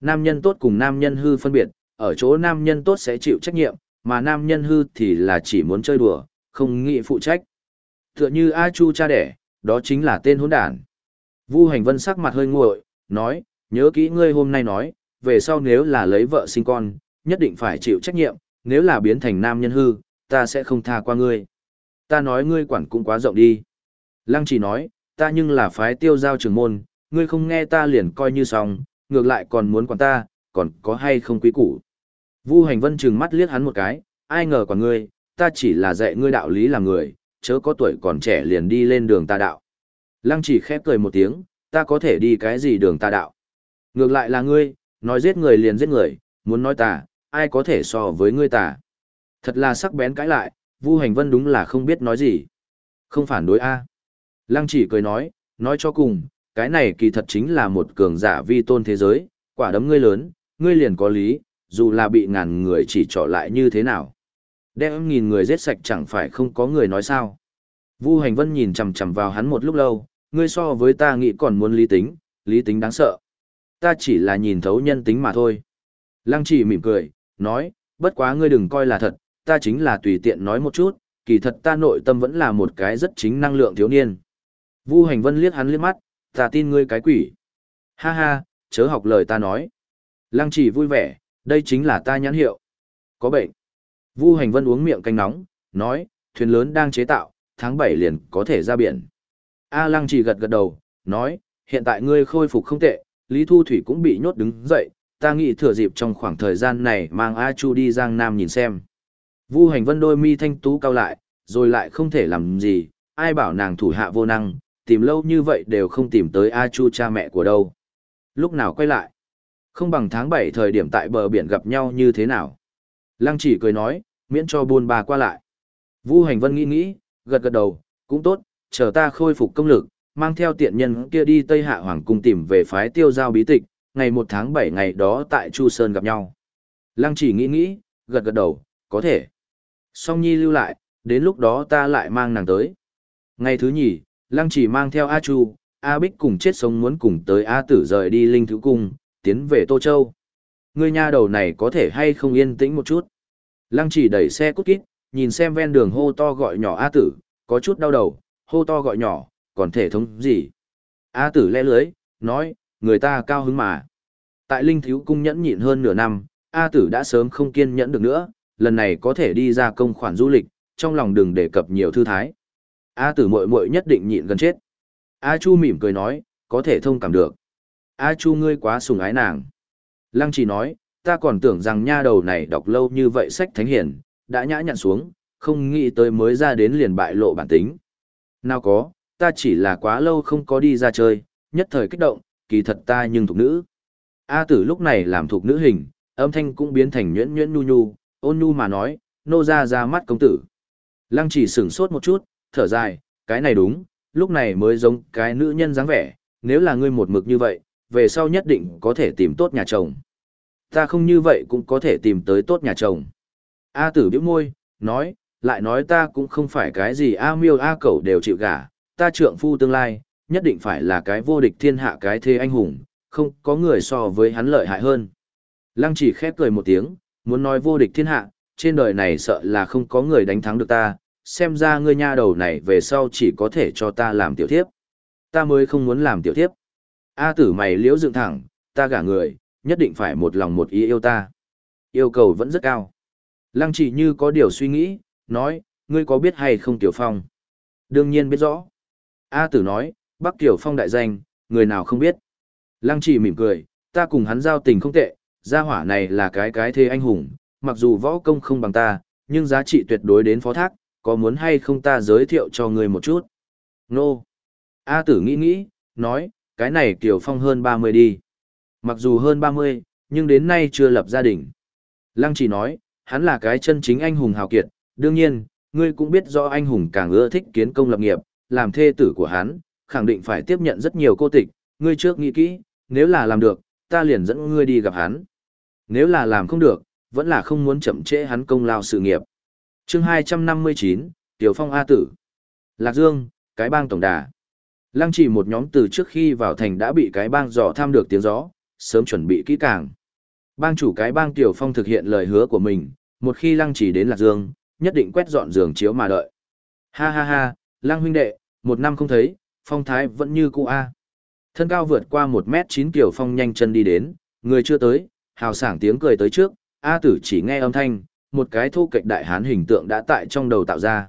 Nam nhân tốt cùng nam nhân hư phân biệt, ở chỗ nam nhân tốt sẽ chịu trách nhiệm, mà nam nhân hư thì là chỉ muốn chơi đùa, không nghĩ phụ trách. Tựa như A Chu cha đẻ, đó chính là tên hỗn đản. Vu Hành Vân sắc mặt hơi nguội, nói, nhớ kỹ ngươi hôm nay nói, về sau nếu là lấy vợ sinh con, nhất định phải chịu trách nhiệm, nếu là biến thành nam nhân hư, ta sẽ không tha qua ngươi. Ta nói ngươi quản cũng quá rộng đi. Lăng chỉ nói, ta nhưng là phái tiêu giao trường môn, ngươi không nghe ta liền coi như xong, ngược lại còn muốn quản ta, còn có hay không quý củ. Vu hành vân trừng mắt liếc hắn một cái, ai ngờ quản ngươi, ta chỉ là dạy ngươi đạo lý làm người, chớ có tuổi còn trẻ liền đi lên đường ta đạo. Lăng chỉ khép cười một tiếng, ta có thể đi cái gì đường ta đạo. Ngược lại là ngươi, nói giết người liền giết người, muốn nói ta, ai có thể so với ngươi ta. Thật là sắc bén cãi lại, Vu hành vân đúng là không biết nói gì. Không phản đối A. Lăng chỉ cười nói, nói cho cùng, cái này kỳ thật chính là một cường giả vi tôn thế giới, quả đấm ngươi lớn, ngươi liền có lý, dù là bị ngàn người chỉ trỏ lại như thế nào. Đem nghìn người giết sạch chẳng phải không có người nói sao. Vu Hành Vân nhìn chằm chằm vào hắn một lúc lâu, ngươi so với ta nghĩ còn muốn lý tính, lý tính đáng sợ. Ta chỉ là nhìn thấu nhân tính mà thôi. Lăng chỉ mỉm cười, nói, bất quá ngươi đừng coi là thật, ta chính là tùy tiện nói một chút, kỳ thật ta nội tâm vẫn là một cái rất chính năng lượng thiếu niên. Vu Hành Vân liếc hắn liếc mắt, ta tin ngươi cái quỷ. Ha ha, chớ học lời ta nói. Lăng chỉ vui vẻ, đây chính là ta nhãn hiệu. Có bệnh. Vu Hành Vân uống miệng canh nóng, nói, thuyền lớn đang chế tạo, tháng 7 liền có thể ra biển. A Lăng chỉ gật gật đầu, nói, hiện tại ngươi khôi phục không tệ, Lý Thu Thủy cũng bị nhốt đứng dậy, ta nghĩ thừa dịp trong khoảng thời gian này mang A Chu đi Giang Nam nhìn xem. Vu Hành Vân đôi mi thanh tú cao lại, rồi lại không thể làm gì, ai bảo nàng thủ hạ vô năng, tìm lâu như vậy đều không tìm tới A Chu cha mẹ của đâu. Lúc nào quay lại? Không bằng tháng 7 thời điểm tại bờ biển gặp nhau như thế nào? Lăng chỉ cười nói, miễn cho buôn bà qua lại. Vu Hành Vân nghĩ nghĩ, gật gật đầu, cũng tốt, chờ ta khôi phục công lực, mang theo tiện nhân kia đi Tây Hạ Hoàng cung tìm về phái tiêu giao bí tịch, ngày 1 tháng 7 ngày đó tại Chu Sơn gặp nhau. Lăng chỉ nghĩ nghĩ, gật gật đầu, có thể. Song Nhi lưu lại, đến lúc đó ta lại mang nàng tới. Ngày thứ nhì, Lăng chỉ mang theo A Chu, A Bích cùng chết sống muốn cùng tới A Tử rời đi Linh Thứ Cung, tiến về Tô Châu. Người nha đầu này có thể hay không yên tĩnh một chút. Lăng chỉ đẩy xe cút kít, nhìn xem ven đường hô to gọi nhỏ A Tử, có chút đau đầu, hô to gọi nhỏ, còn thể thống gì. A Tử lẽ lưới, nói, người ta cao hứng mà. Tại Linh Thiếu Cung nhẫn nhịn hơn nửa năm, A Tử đã sớm không kiên nhẫn được nữa, lần này có thể đi ra công khoản du lịch, trong lòng đừng đề cập nhiều thư thái. A Tử muội muội nhất định nhịn gần chết. A Chu mỉm cười nói, có thể thông cảm được. A Chu ngươi quá sùng ái nàng. Lăng chỉ nói, ta còn tưởng rằng nha đầu này đọc lâu như vậy sách thánh hiển, đã nhã nhặn xuống, không nghĩ tới mới ra đến liền bại lộ bản tính. Nào có, ta chỉ là quá lâu không có đi ra chơi, nhất thời kích động, kỳ thật ta nhưng thuộc nữ. A tử lúc này làm thuộc nữ hình, âm thanh cũng biến thành nhuyễn nhuyễn nhu nhu, ôn nhu mà nói, nô ra ra mắt công tử. Lăng chỉ sửng sốt một chút, thở dài, cái này đúng, lúc này mới giống cái nữ nhân dáng vẻ, nếu là ngươi một mực như vậy, về sau nhất định có thể tìm tốt nhà chồng. Ta không như vậy cũng có thể tìm tới tốt nhà chồng. A tử biểu môi, nói, lại nói ta cũng không phải cái gì A miêu A cẩu đều chịu gả, ta trượng phu tương lai, nhất định phải là cái vô địch thiên hạ cái thế anh hùng, không có người so với hắn lợi hại hơn. Lăng chỉ khép cười một tiếng, muốn nói vô địch thiên hạ, trên đời này sợ là không có người đánh thắng được ta, xem ra ngươi nha đầu này về sau chỉ có thể cho ta làm tiểu thiếp. Ta mới không muốn làm tiểu thiếp. A tử mày liễu dựng thẳng, ta gả người, nhất định phải một lòng một ý yêu ta. Yêu cầu vẫn rất cao. Lăng chỉ như có điều suy nghĩ, nói, ngươi có biết hay không Tiểu Phong? Đương nhiên biết rõ. A tử nói, Bắc Tiểu Phong đại danh, người nào không biết. Lăng chỉ mỉm cười, ta cùng hắn giao tình không tệ, gia hỏa này là cái cái thế anh hùng, mặc dù võ công không bằng ta, nhưng giá trị tuyệt đối đến phó thác, có muốn hay không ta giới thiệu cho ngươi một chút? Nô. A tử nghĩ nghĩ, nói, cái này Tiểu Phong hơn 30 đi. Mặc dù hơn 30, nhưng đến nay chưa lập gia đình. Lăng chỉ nói, hắn là cái chân chính anh hùng hào kiệt, đương nhiên, ngươi cũng biết do anh hùng càng ưa thích kiến công lập nghiệp, làm thê tử của hắn, khẳng định phải tiếp nhận rất nhiều cô tịch, ngươi trước nghĩ kỹ, nếu là làm được, ta liền dẫn ngươi đi gặp hắn. Nếu là làm không được, vẫn là không muốn chậm trễ hắn công lao sự nghiệp chương 259, Tiểu Phong A Tử. Lạc Dương, cái bang tổng đà. Lăng chỉ một nhóm từ trước khi vào thành đã bị cái bang dò tham được tiếng gió, sớm chuẩn bị kỹ càng. Bang chủ cái bang Tiểu Phong thực hiện lời hứa của mình, một khi lăng chỉ đến Lạc Dương, nhất định quét dọn giường chiếu mà đợi. Ha ha ha, lăng huynh đệ, một năm không thấy, phong thái vẫn như cũ A. Thân cao vượt qua một mét chín Tiểu Phong nhanh chân đi đến, người chưa tới, hào sảng tiếng cười tới trước, A tử chỉ nghe âm thanh, một cái thu kịch đại hán hình tượng đã tại trong đầu tạo ra.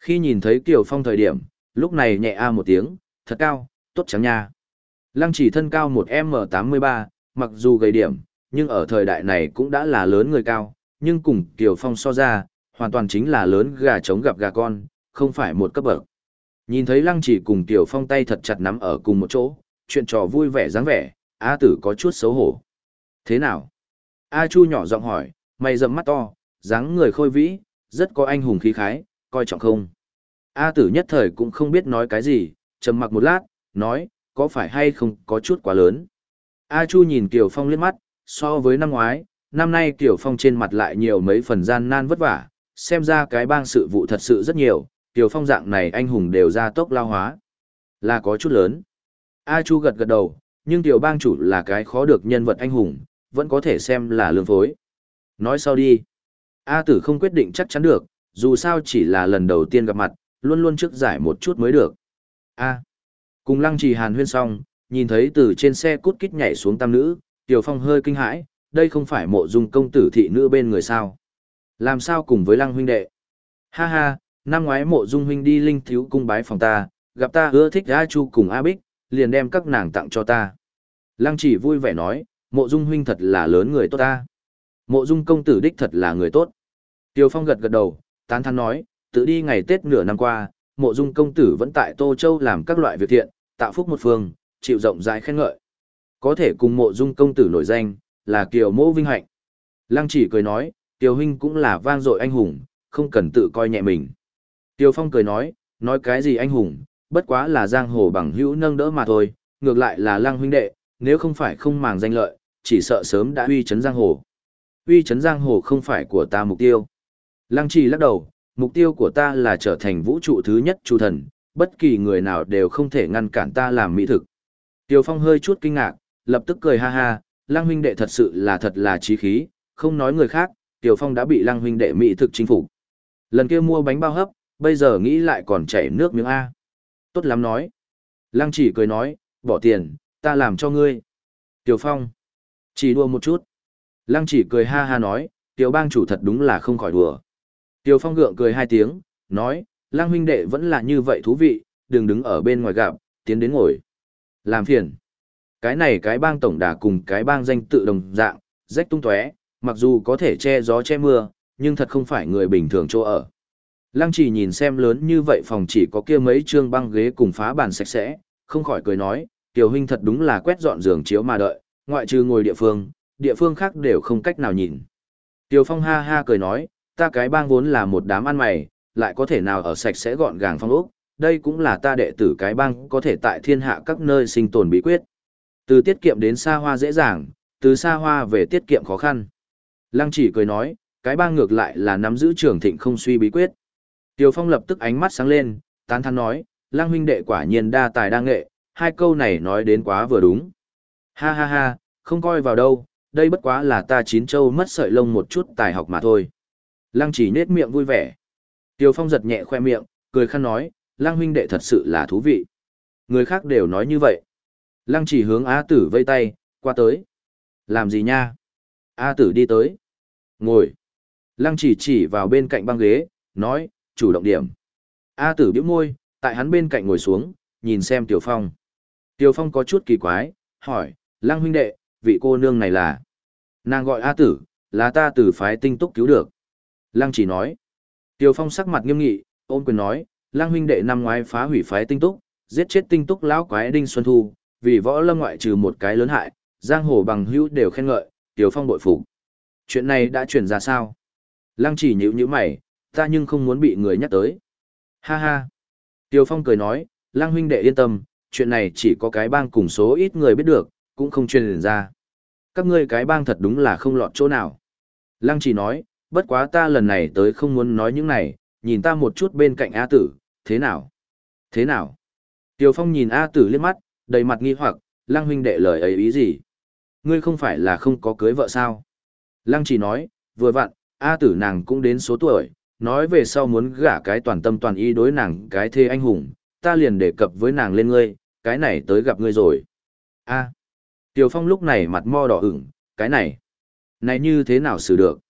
Khi nhìn thấy Tiểu Phong thời điểm, lúc này nhẹ A một tiếng, thật cao, tốt trắng nha. Lăng chỉ thân cao một M83, mặc dù gầy điểm, nhưng ở thời đại này cũng đã là lớn người cao, nhưng cùng Kiều Phong so ra, hoàn toàn chính là lớn gà trống gặp gà con, không phải một cấp bậc. Nhìn thấy Lăng chỉ cùng Kiều Phong tay thật chặt nắm ở cùng một chỗ, chuyện trò vui vẻ dáng vẻ, A tử có chút xấu hổ. Thế nào? A Chu nhỏ giọng hỏi, mày rậm mắt to, dáng người khôi vĩ, rất có anh hùng khí khái, coi trọng không? A tử nhất thời cũng không biết nói cái gì, trầm mặc một lát, nói, có phải hay không có chút quá lớn. A Chu nhìn Kiều Phong liếc mắt, so với năm ngoái, năm nay Kiều Phong trên mặt lại nhiều mấy phần gian nan vất vả, xem ra cái bang sự vụ thật sự rất nhiều, Kiều Phong dạng này anh hùng đều ra tốc lao hóa. Là có chút lớn. A Chu gật gật đầu, nhưng Kiều bang chủ là cái khó được nhân vật anh hùng, vẫn có thể xem là lương phối. Nói sau đi. A tử không quyết định chắc chắn được, dù sao chỉ là lần đầu tiên gặp mặt, luôn luôn trước giải một chút mới được. A. Cùng lăng trì hàn huyên xong, nhìn thấy từ trên xe cút kít nhảy xuống tam nữ, Tiểu Phong hơi kinh hãi, đây không phải mộ dung công tử thị nữ bên người sao. Làm sao cùng với lăng huynh đệ? Ha ha, năm ngoái mộ dung huynh đi linh thiếu cung bái phòng ta, gặp ta ưa thích A Chu cùng A Bích, liền đem các nàng tặng cho ta. Lăng chỉ vui vẻ nói, mộ dung huynh thật là lớn người tốt ta. Mộ dung công tử đích thật là người tốt. Tiêu Phong gật gật đầu, tán thán nói, tự đi ngày Tết nửa năm qua, mộ dung công tử vẫn tại Tô Châu làm các loại việc thiện, tạo phúc một phương, chịu rộng rãi khen ngợi. Có thể cùng mộ dung công tử nổi danh, là kiều mẫu vinh hạnh. Lăng chỉ cười nói, Tiêu huynh cũng là vang dội anh hùng, không cần tự coi nhẹ mình. Tiêu Phong cười nói, nói cái gì anh hùng, bất quá là giang hồ bằng hữu nâng đỡ mà thôi, ngược lại là lăng huynh đệ, nếu không phải không màng danh lợi, chỉ sợ sớm đã uy chấn giang hồ. Uy chấn giang hồ không phải của ta mục tiêu. Lăng chỉ lắc đầu, mục tiêu của ta là trở thành vũ trụ thứ nhất chủ thần, bất kỳ người nào đều không thể ngăn cản ta làm mỹ thực. Tiêu Phong hơi chút kinh ngạc, lập tức cười ha ha, Lăng huynh đệ thật sự là thật là trí khí, không nói người khác, Tiêu Phong đã bị Lăng huynh đệ mỹ thực chính phủ. Lần kia mua bánh bao hấp, bây giờ nghĩ lại còn chảy nước miếng A. Tốt lắm nói. Lăng chỉ cười nói, bỏ tiền, ta làm cho ngươi. Tiêu Phong, chỉ đua một chút. Lăng chỉ cười ha ha nói, Tiểu bang chủ thật đúng là không khỏi đùa. Tiểu Phong gượng cười hai tiếng, nói, Lăng huynh đệ vẫn là như vậy thú vị, đừng đứng ở bên ngoài gặp, tiến đến ngồi. Làm phiền. Cái này cái bang tổng đà cùng cái bang danh tự đồng dạng, rách tung tóe, mặc dù có thể che gió che mưa, nhưng thật không phải người bình thường chỗ ở. Lăng chỉ nhìn xem lớn như vậy phòng chỉ có kia mấy trương băng ghế cùng phá bàn sạch sẽ, không khỏi cười nói, tiểu huynh thật đúng là quét dọn giường chiếu mà đợi, ngoại trừ ngồi địa phương, địa phương khác đều không cách nào nhìn. Tiêu phong ha ha cười nói, ta cái bang vốn là một đám ăn mày, lại có thể nào ở sạch sẽ gọn gàng phong ốc, đây cũng là ta đệ tử cái bang có thể tại thiên hạ các nơi sinh tồn bí quyết. Từ tiết kiệm đến xa hoa dễ dàng, từ xa hoa về tiết kiệm khó khăn. Lăng chỉ cười nói, cái bang ngược lại là nắm giữ trường thịnh không suy bí quyết. Tiêu Phong lập tức ánh mắt sáng lên, tán thán nói, Lăng huynh đệ quả nhiên đa tài đa nghệ, hai câu này nói đến quá vừa đúng. Ha ha ha, không coi vào đâu, đây bất quá là ta chín châu mất sợi lông một chút tài học mà thôi. Lăng chỉ nết miệng vui vẻ. Tiêu Phong giật nhẹ khoe miệng, cười khăn nói, Lăng huynh đệ thật sự là thú vị. Người khác đều nói như vậy. Lăng chỉ hướng A tử vây tay, qua tới. Làm gì nha? A tử đi tới. Ngồi. Lăng chỉ chỉ vào bên cạnh băng ghế, nói, chủ động điểm. A tử biểu môi, tại hắn bên cạnh ngồi xuống, nhìn xem Tiểu Phong. Tiểu Phong có chút kỳ quái, hỏi, Lăng huynh đệ, vị cô nương này là... Nàng gọi A tử, là ta từ phái tinh túc cứu được. Lăng chỉ nói. Tiểu Phong sắc mặt nghiêm nghị, ôn quyền nói, Lăng huynh đệ năm ngoái phá hủy phái tinh túc, giết chết tinh túc lão quái Đinh Xuân Thu, vì võ lâm ngoại trừ một cái lớn hại, giang hồ bằng hữu đều khen ngợi, Tiểu Phong bội phục. Chuyện này đã truyền ra sao? Lăng chỉ nhữ nhữ mày, ta nhưng không muốn bị người nhắc tới. Ha ha. Tiểu Phong cười nói, Lăng huynh đệ yên tâm, chuyện này chỉ có cái bang cùng số ít người biết được, cũng không truyền ra. Các ngươi cái bang thật đúng là không lọt chỗ nào. Lăng chỉ nói, bất quá ta lần này tới không muốn nói những này, nhìn ta một chút bên cạnh A tử, thế nào? Thế nào? Tiểu Phong nhìn A tử liếc mắt, đầy mặt nghi hoặc, Lăng huynh đệ lời ấy ý gì? Ngươi không phải là không có cưới vợ sao? Lăng chỉ nói, vừa vặn, A tử nàng cũng đến số tuổi, nói về sau muốn gả cái toàn tâm toàn ý đối nàng cái thê anh hùng, ta liền đề cập với nàng lên ngươi, cái này tới gặp ngươi rồi. A. Tiểu Phong lúc này mặt mo đỏ ửng, cái này, này như thế nào xử được?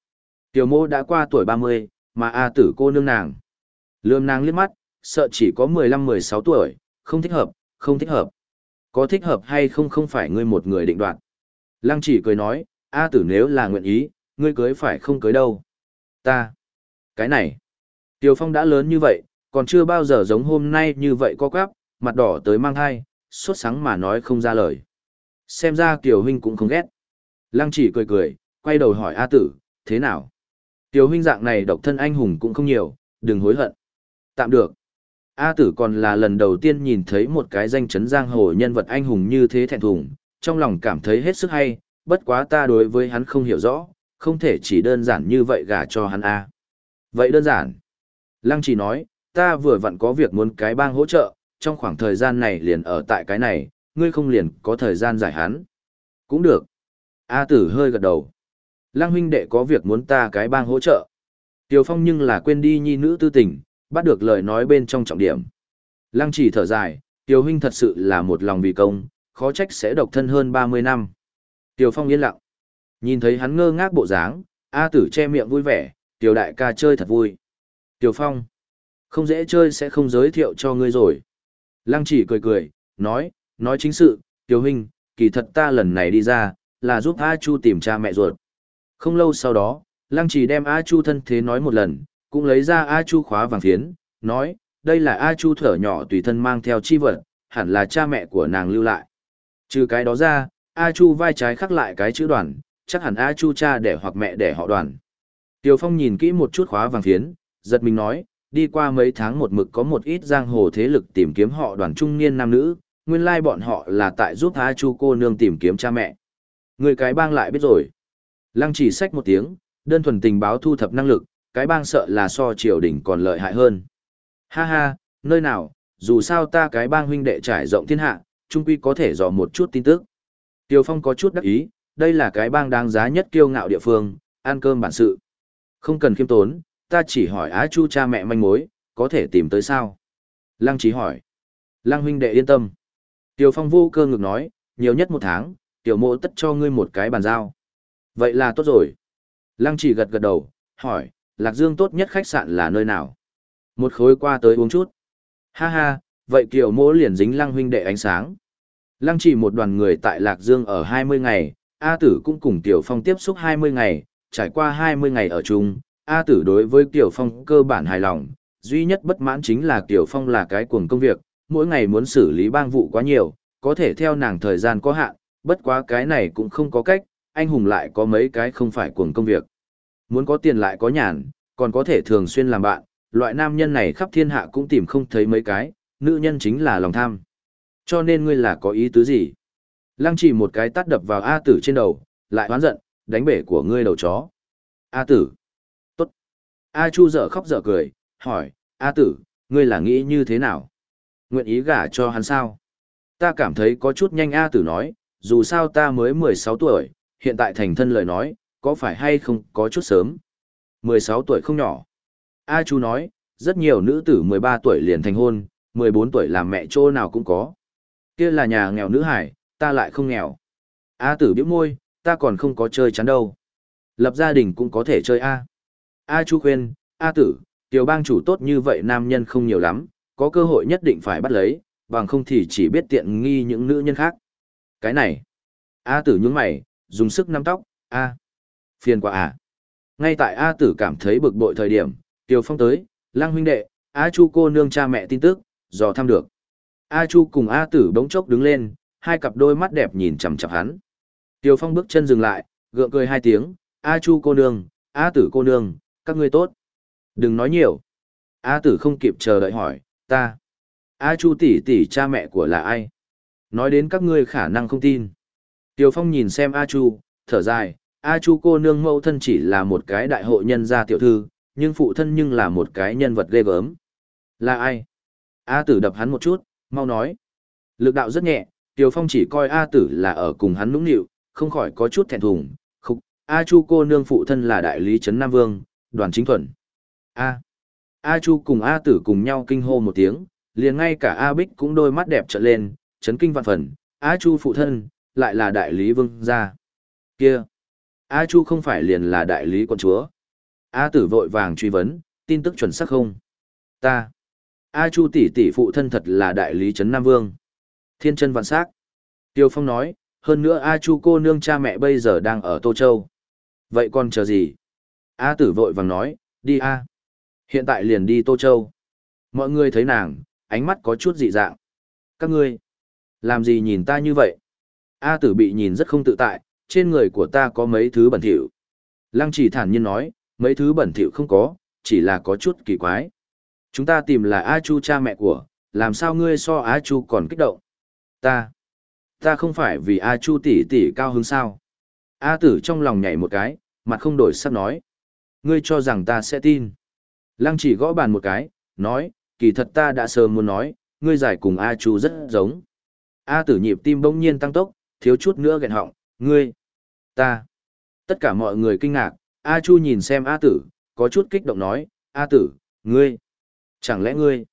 Tiểu mô đã qua tuổi 30, mà A tử cô nương nàng. Lương nàng liếc mắt, sợ chỉ có 15-16 tuổi, không thích hợp, không thích hợp. Có thích hợp hay không không phải ngươi một người định đoạt. Lăng chỉ cười nói, A tử nếu là nguyện ý, ngươi cưới phải không cưới đâu. Ta. Cái này. Tiêu Phong đã lớn như vậy, còn chưa bao giờ giống hôm nay như vậy co quắp, mặt đỏ tới mang thai, sốt sáng mà nói không ra lời. Xem ra Kiều Huynh cũng không ghét. Lăng chỉ cười cười, quay đầu hỏi A tử, thế nào? Kiều Huynh dạng này độc thân anh hùng cũng không nhiều, đừng hối hận. Tạm được. A tử còn là lần đầu tiên nhìn thấy một cái danh chấn giang hồ nhân vật anh hùng như thế thẹn thùng, trong lòng cảm thấy hết sức hay, bất quá ta đối với hắn không hiểu rõ, không thể chỉ đơn giản như vậy gả cho hắn A. Vậy đơn giản. Lăng chỉ nói, ta vừa vặn có việc muốn cái bang hỗ trợ, trong khoảng thời gian này liền ở tại cái này, ngươi không liền có thời gian giải hắn. Cũng được. A tử hơi gật đầu. Lăng huynh đệ có việc muốn ta cái bang hỗ trợ. Tiêu Phong nhưng là quên đi nhi nữ tư tình, bắt được lời nói bên trong trọng điểm. Lăng chỉ thở dài, Tiêu huynh thật sự là một lòng vì công, khó trách sẽ độc thân hơn 30 năm. Tiêu Phong yên lặng. Nhìn thấy hắn ngơ ngác bộ dáng, A tử che miệng vui vẻ, Tiêu đại ca chơi thật vui. Tiêu Phong, không dễ chơi sẽ không giới thiệu cho ngươi rồi. Lăng chỉ cười cười, nói, nói chính sự, Tiểu huynh, kỳ thật ta lần này đi ra, là giúp A Chu tìm cha mẹ ruột. Không lâu sau đó, Lăng chỉ đem A Chu thân thế nói một lần, cũng lấy ra A Chu khóa vàng phiến, nói, đây là A Chu thở nhỏ tùy thân mang theo chi vật, hẳn là cha mẹ của nàng lưu lại. Trừ cái đó ra, A Chu vai trái khắc lại cái chữ đoàn, chắc hẳn A Chu cha đẻ hoặc mẹ đẻ họ đoàn. Tiêu Phong nhìn kỹ một chút khóa vàng phiến, giật mình nói, đi qua mấy tháng một mực có một ít giang hồ thế lực tìm kiếm họ đoàn trung niên nam nữ, nguyên lai bọn họ là tại giúp A Chu cô nương tìm kiếm cha mẹ. Người cái bang lại biết rồi. Lăng chỉ sách một tiếng, đơn thuần tình báo thu thập năng lực, cái bang sợ là so triều đình còn lợi hại hơn. Ha ha, nơi nào, dù sao ta cái bang huynh đệ trải rộng thiên hạ, trung quy có thể dò một chút tin tức. Tiêu Phong có chút đắc ý, đây là cái bang đáng giá nhất kiêu ngạo địa phương, ăn cơm bản sự. Không cần khiêm tốn, ta chỉ hỏi Á Chu cha mẹ manh mối, có thể tìm tới sao? Lăng Chí hỏi. Lăng huynh đệ yên tâm. Tiểu Phong vô cơ ngực nói, nhiều nhất một tháng, tiểu mộ tất cho ngươi một cái bàn giao. Vậy là tốt rồi. Lăng chỉ gật gật đầu, hỏi, Lạc Dương tốt nhất khách sạn là nơi nào? Một khối qua tới uống chút. Ha ha, vậy kiểu mỗ liền dính lăng huynh đệ ánh sáng. Lăng chỉ một đoàn người tại Lạc Dương ở 20 ngày, A tử cũng cùng Tiểu Phong tiếp xúc 20 ngày, trải qua 20 ngày ở chung, A tử đối với Tiểu Phong cơ bản hài lòng, duy nhất bất mãn chính là Tiểu Phong là cái cuồng công việc, mỗi ngày muốn xử lý bang vụ quá nhiều, có thể theo nàng thời gian có hạn, bất quá cái này cũng không có cách, anh hùng lại có mấy cái không phải cuồng công việc. Muốn có tiền lại có nhàn, còn có thể thường xuyên làm bạn, loại nam nhân này khắp thiên hạ cũng tìm không thấy mấy cái, nữ nhân chính là lòng tham. Cho nên ngươi là có ý tứ gì? Lăng chỉ một cái tát đập vào A tử trên đầu, lại hoán giận, đánh bể của ngươi đầu chó. A tử. Tốt. A chu dở khóc dở cười, hỏi, A tử, ngươi là nghĩ như thế nào? Nguyện ý gả cho hắn sao? Ta cảm thấy có chút nhanh A tử nói, dù sao ta mới 16 tuổi, hiện tại thành thân lời nói, có phải hay không có chút sớm? 16 tuổi không nhỏ. A chú nói, rất nhiều nữ tử 13 tuổi liền thành hôn, 14 tuổi làm mẹ chỗ nào cũng có. Kia là nhà nghèo nữ hải, ta lại không nghèo. A tử biểu môi, ta còn không có chơi chắn đâu. Lập gia đình cũng có thể chơi A. A chú khuyên, A tử, tiểu bang chủ tốt như vậy nam nhân không nhiều lắm, có cơ hội nhất định phải bắt lấy, bằng không thì chỉ biết tiện nghi những nữ nhân khác. Cái này. A tử nhướng mày, dùng sức nắm tóc, A. Phiền quá à. Ngay tại A tử cảm thấy bực bội thời điểm, Tiểu Phong tới, Lăng huynh đệ, A Chu cô nương cha mẹ tin tức, dò thăm được. A Chu cùng A tử bỗng chốc đứng lên, hai cặp đôi mắt đẹp nhìn chằm chằm hắn. Tiểu Phong bước chân dừng lại, gượng cười hai tiếng, A Chu cô nương, A tử cô nương, các ngươi tốt. Đừng nói nhiều. A tử không kịp chờ đợi hỏi, ta. A Chu tỷ tỷ cha mẹ của là ai? Nói đến các ngươi khả năng không tin. Tiểu Phong nhìn xem A Chu, thở dài, A Chu cô nương mẫu thân chỉ là một cái đại hội nhân gia tiểu thư, nhưng phụ thân nhưng là một cái nhân vật ghê gớm. Là ai? A tử đập hắn một chút, mau nói. Lực đạo rất nhẹ, Tiểu Phong chỉ coi A tử là ở cùng hắn nũng nịu, không khỏi có chút thẹn thùng. Khúc, A Chu cô nương phụ thân là đại lý Trấn Nam Vương, đoàn chính thuần. A. A Chu cùng A tử cùng nhau kinh hô một tiếng, liền ngay cả A Bích cũng đôi mắt đẹp trợn lên, chấn kinh vạn phần. A Chu phụ thân, lại là đại lý vương gia. Kia. A Chu không phải liền là đại lý quân chúa. A tử vội vàng truy vấn, tin tức chuẩn xác không? Ta. A Chu tỷ tỷ phụ thân thật là đại lý Trấn Nam Vương. Thiên chân vạn sắc. Tiêu Phong nói, hơn nữa A Chu cô nương cha mẹ bây giờ đang ở Tô Châu. Vậy còn chờ gì? A tử vội vàng nói, đi A. Hiện tại liền đi Tô Châu. Mọi người thấy nàng, ánh mắt có chút dị dạng. Các ngươi, làm gì nhìn ta như vậy? A tử bị nhìn rất không tự tại, trên người của ta có mấy thứ bẩn thỉu. Lăng chỉ thản nhiên nói, mấy thứ bẩn thỉu không có, chỉ là có chút kỳ quái. Chúng ta tìm là A Chu cha mẹ của, làm sao ngươi so A Chu còn kích động? Ta, ta không phải vì A Chu tỷ tỷ cao hứng sao? A tử trong lòng nhảy một cái, mặt không đổi sắc nói. Ngươi cho rằng ta sẽ tin. Lăng chỉ gõ bàn một cái, nói, kỳ thật ta đã sớm muốn nói, ngươi giải cùng A Chu rất giống. A tử nhịp tim bỗng nhiên tăng tốc, thiếu chút nữa nghẹn họng, ngươi, ta. Tất cả mọi người kinh ngạc, A Chu nhìn xem A tử, có chút kích động nói, A tử, ngươi, chẳng lẽ ngươi,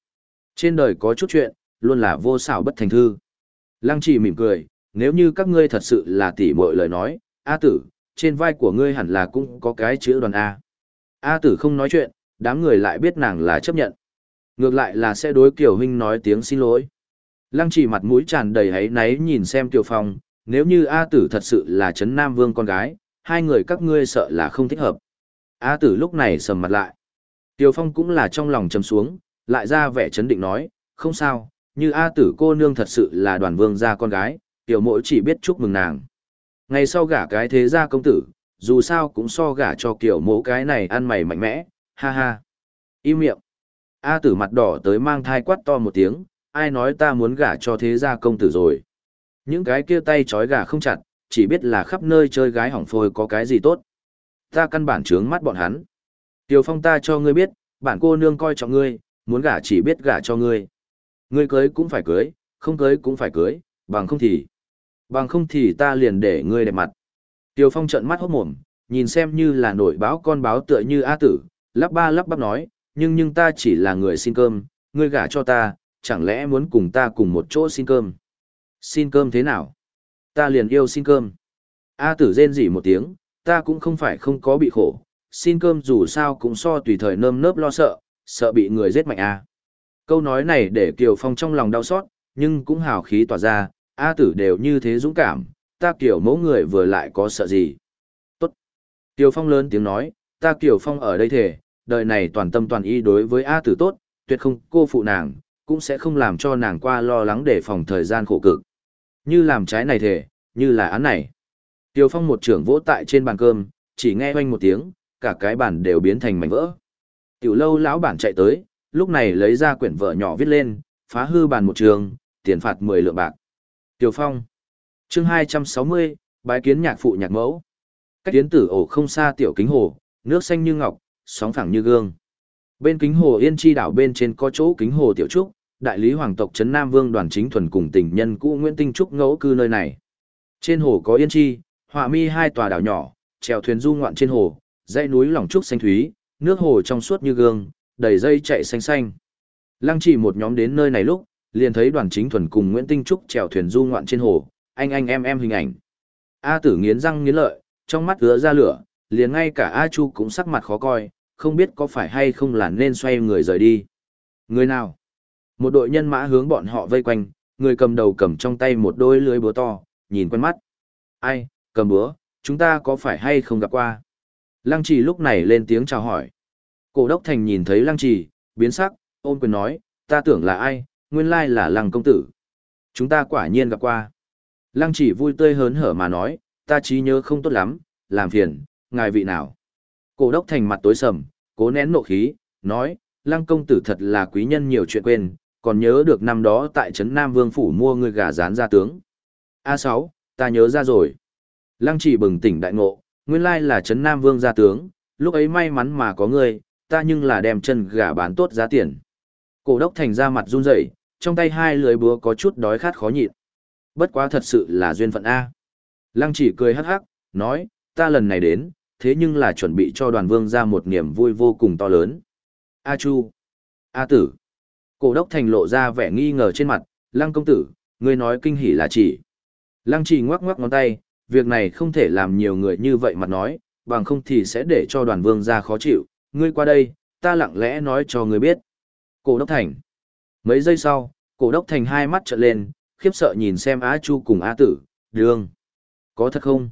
trên đời có chút chuyện, luôn là vô xảo bất thành thư. Lăng Chỉ mỉm cười, nếu như các ngươi thật sự là tỉ mội lời nói, A tử, trên vai của ngươi hẳn là cũng có cái chữ đoàn A. A tử không nói chuyện, đám người lại biết nàng là chấp nhận. Ngược lại là sẽ đối Kiều Huynh nói tiếng xin lỗi. Lăng chỉ mặt mũi tràn đầy hấy náy nhìn xem Kiều Phong, nếu như A tử thật sự là Trấn Nam Vương con gái, hai người các ngươi sợ là không thích hợp. A tử lúc này sầm mặt lại. Kiều Phong cũng là trong lòng trầm xuống, lại ra vẻ chấn định nói, không sao, như A tử cô nương thật sự là đoàn vương gia con gái, tiểu mỗi chỉ biết chúc mừng nàng. Ngày sau gả cái thế gia công tử, dù sao cũng so gả cho kiểu mẫu cái này ăn mày mạnh mẽ, ha ha. Im miệng. A tử mặt đỏ tới mang thai quát to một tiếng, ai nói ta muốn gả cho thế gia công tử rồi. Những cái kia tay trói gà không chặt, chỉ biết là khắp nơi chơi gái hỏng phôi có cái gì tốt. Ta căn bản trướng mắt bọn hắn. Tiêu Phong ta cho ngươi biết, bản cô nương coi trọng ngươi, muốn gả chỉ biết gả cho ngươi. Ngươi cưới cũng phải cưới, không cưới cũng phải cưới, bằng không thì... Bằng không thì ta liền để ngươi đẹp mặt. Tiêu Phong trợn mắt hốt mồm, nhìn xem như là nổi báo con báo tựa như A tử, lắp ba lắp bắp nói, nhưng nhưng ta chỉ là người xin cơm, ngươi gả cho ta, chẳng lẽ muốn cùng ta cùng một chỗ xin cơm. Xin cơm thế nào? Ta liền yêu xin cơm. A tử rên rỉ một tiếng, ta cũng không phải không có bị khổ, xin cơm dù sao cũng so tùy thời nơm nớp lo sợ, sợ bị người giết mạnh A. Câu nói này để Kiều Phong trong lòng đau xót, nhưng cũng hào khí tỏa ra, A tử đều như thế dũng cảm, ta Kiều mẫu người vừa lại có sợ gì. Tốt. Kiều Phong lớn tiếng nói, ta Kiều Phong ở đây thể, đời này toàn tâm toàn ý đối với A tử tốt, tuyệt không cô phụ nàng, cũng sẽ không làm cho nàng qua lo lắng để phòng thời gian khổ cực. Như làm trái này thể, như là án này. Tiêu Phong một trưởng vỗ tại trên bàn cơm, chỉ nghe oanh một tiếng, cả cái bàn đều biến thành mảnh vỡ. Tiểu lâu lão bản chạy tới, lúc này lấy ra quyển vợ nhỏ viết lên, phá hư bàn một trường, tiền phạt 10 lượng bạc. Tiêu Phong. Chương 260, bái kiến nhạc phụ nhạc mẫu. Cách tiến tử ổ không xa tiểu kính hồ, nước xanh như ngọc, sóng phẳng như gương. Bên kính hồ Yên Chi đảo bên trên có chỗ kính hồ tiểu trúc, đại lý hoàng tộc trấn Nam Vương đoàn chính thuần cùng tình nhân cũ Nguyễn Tinh Trúc ngẫu cư nơi này. Trên hồ có Yên Chi, họa mi hai tòa đảo nhỏ, chèo thuyền du ngoạn trên hồ, dãy núi lỏng trúc xanh thúy, nước hồ trong suốt như gương, đầy dây chạy xanh xanh. Lăng chỉ một nhóm đến nơi này lúc, liền thấy đoàn chính thuần cùng Nguyễn Tinh Trúc chèo thuyền du ngoạn trên hồ, anh anh em em hình ảnh. A tử nghiến răng nghiến lợi, trong mắt ứa ra lửa, liền ngay cả A Chu cũng sắc mặt khó coi, không biết có phải hay không là nên xoay người rời đi. Người nào? Một đội nhân mã hướng bọn họ vây quanh, người cầm đầu cầm trong tay một đôi lưới búa to, nhìn quen mắt. Ai, cầm búa, chúng ta có phải hay không gặp qua? Lăng trì lúc này lên tiếng chào hỏi. Cổ đốc thành nhìn thấy lăng trì, biến sắc, ôn quyền nói, ta tưởng là ai, nguyên lai là lăng công tử. Chúng ta quả nhiên gặp qua. Lăng chỉ vui tươi hớn hở mà nói, ta trí nhớ không tốt lắm, làm phiền, ngài vị nào. Cổ đốc thành mặt tối sầm, cố nén nộ khí, nói, lăng công tử thật là quý nhân nhiều chuyện quên, còn nhớ được năm đó tại Trấn Nam Vương Phủ mua người gà rán ra tướng. A6, ta nhớ ra rồi. Lăng chỉ bừng tỉnh đại ngộ, nguyên lai là Trấn Nam Vương gia tướng, lúc ấy may mắn mà có người, ta nhưng là đem chân gà bán tốt giá tiền. Cổ đốc thành ra mặt run rẩy, trong tay hai lưỡi búa có chút đói khát khó nhịn. Bất quá thật sự là duyên phận A. Lăng chỉ cười hắc hắc, nói, ta lần này đến, thế nhưng là chuẩn bị cho đoàn vương ra một niềm vui vô cùng to lớn. A Chu, A Tử. Cổ đốc thành lộ ra vẻ nghi ngờ trên mặt, lăng công tử, ngươi nói kinh hỉ là chỉ. Lăng chỉ ngoắc ngoắc ngón tay, việc này không thể làm nhiều người như vậy mà nói, bằng không thì sẽ để cho đoàn vương ra khó chịu, ngươi qua đây, ta lặng lẽ nói cho ngươi biết. Cổ đốc thành. Mấy giây sau, cổ đốc thành hai mắt trợn lên, khiếp sợ nhìn xem Á Chu cùng Á Tử, đường. Có thật không?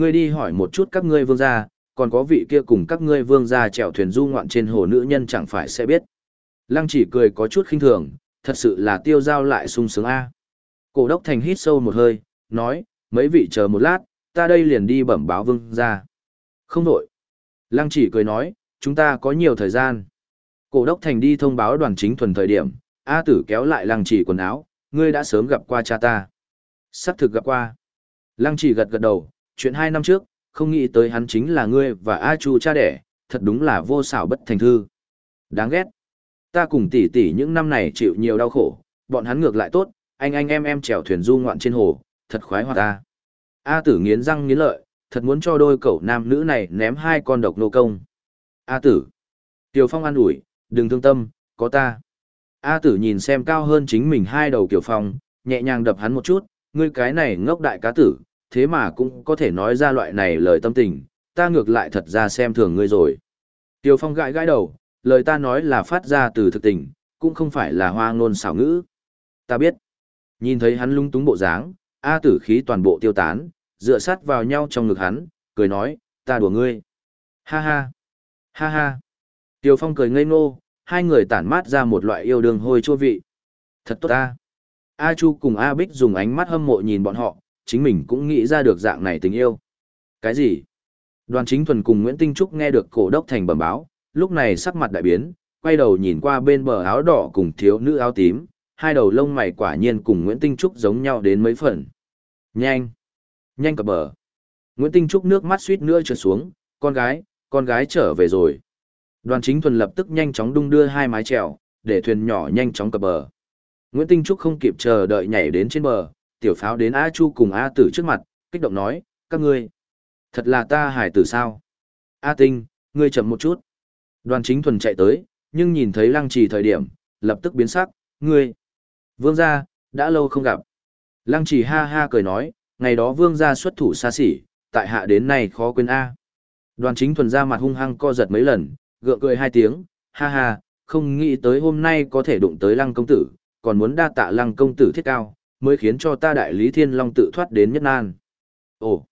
Ngươi đi hỏi một chút các ngươi vương gia, còn có vị kia cùng các ngươi vương gia chèo thuyền du ngoạn trên hồ nữ nhân chẳng phải sẽ biết. Lăng chỉ cười có chút khinh thường, thật sự là tiêu giao lại sung sướng a. Cổ đốc thành hít sâu một hơi, nói, mấy vị chờ một lát, ta đây liền đi bẩm báo vương gia. Không đổi. Lăng chỉ cười nói, chúng ta có nhiều thời gian. Cổ đốc thành đi thông báo đoàn chính thuần thời điểm, A tử kéo lại lăng chỉ quần áo, ngươi đã sớm gặp qua cha ta. Sắp thực gặp qua. Lăng chỉ gật gật đầu, chuyện hai năm trước, không nghĩ tới hắn chính là ngươi và A Chu cha đẻ, thật đúng là vô xảo bất thành thư. Đáng ghét. Ta cùng tỷ tỷ những năm này chịu nhiều đau khổ, bọn hắn ngược lại tốt, anh anh em em chèo thuyền du ngoạn trên hồ, thật khoái hoạt ta. A tử nghiến răng nghiến lợi, thật muốn cho đôi cậu nam nữ này ném hai con độc nô công. A tử. Tiểu Phong an ủi, đừng thương tâm, có ta. A tử nhìn xem cao hơn chính mình hai đầu Kiều Phong, nhẹ nhàng đập hắn một chút, ngươi cái này ngốc đại cá tử, thế mà cũng có thể nói ra loại này lời tâm tình, ta ngược lại thật ra xem thường ngươi rồi. Tiêu Phong gãi gãi đầu, lời ta nói là phát ra từ thực tình, cũng không phải là hoa ngôn xảo ngữ. Ta biết. Nhìn thấy hắn lung túng bộ dáng, A tử khí toàn bộ tiêu tán, dựa sát vào nhau trong ngực hắn, cười nói, ta đùa ngươi. Ha ha. Ha ha. Tiêu Phong cười ngây ngô, hai người tản mát ra một loại yêu đương hôi chua vị. Thật tốt ta. A Chu cùng A Bích dùng ánh mắt hâm mộ nhìn bọn họ, chính mình cũng nghĩ ra được dạng này tình yêu. Cái gì? Đoàn chính thuần cùng Nguyễn Tinh Trúc nghe được cổ đốc thành bẩm báo, lúc này sắc mặt đại biến, quay đầu nhìn qua bên bờ áo đỏ cùng thiếu nữ áo tím, hai đầu lông mày quả nhiên cùng Nguyễn Tinh Trúc giống nhau đến mấy phần. Nhanh! Nhanh cập bờ! Nguyễn Tinh Trúc nước mắt suýt nữa trượt xuống, con gái, con gái trở về rồi. Đoàn chính thuần lập tức nhanh chóng đung đưa hai mái chèo, để thuyền nhỏ nhanh chóng cập bờ. Nguyễn Tinh Trúc không kịp chờ đợi nhảy đến trên bờ, tiểu pháo đến A Chu cùng A Tử trước mặt, kích động nói, các ngươi, thật là ta hải tử sao? A Tinh, ngươi chậm một chút. Đoàn chính thuần chạy tới, nhưng nhìn thấy lăng trì thời điểm, lập tức biến sắc, ngươi. Vương gia, đã lâu không gặp. Lăng trì ha ha cười nói, ngày đó vương gia xuất thủ xa xỉ, tại hạ đến nay khó quên A. Đoàn chính thuần ra mặt hung hăng co giật mấy lần, gượng cười hai tiếng, ha ha, không nghĩ tới hôm nay có thể đụng tới lăng công tử, còn muốn đa tạ lăng công tử thiết cao, mới khiến cho ta đại lý thiên long tự thoát đến nhất nan. Ồ!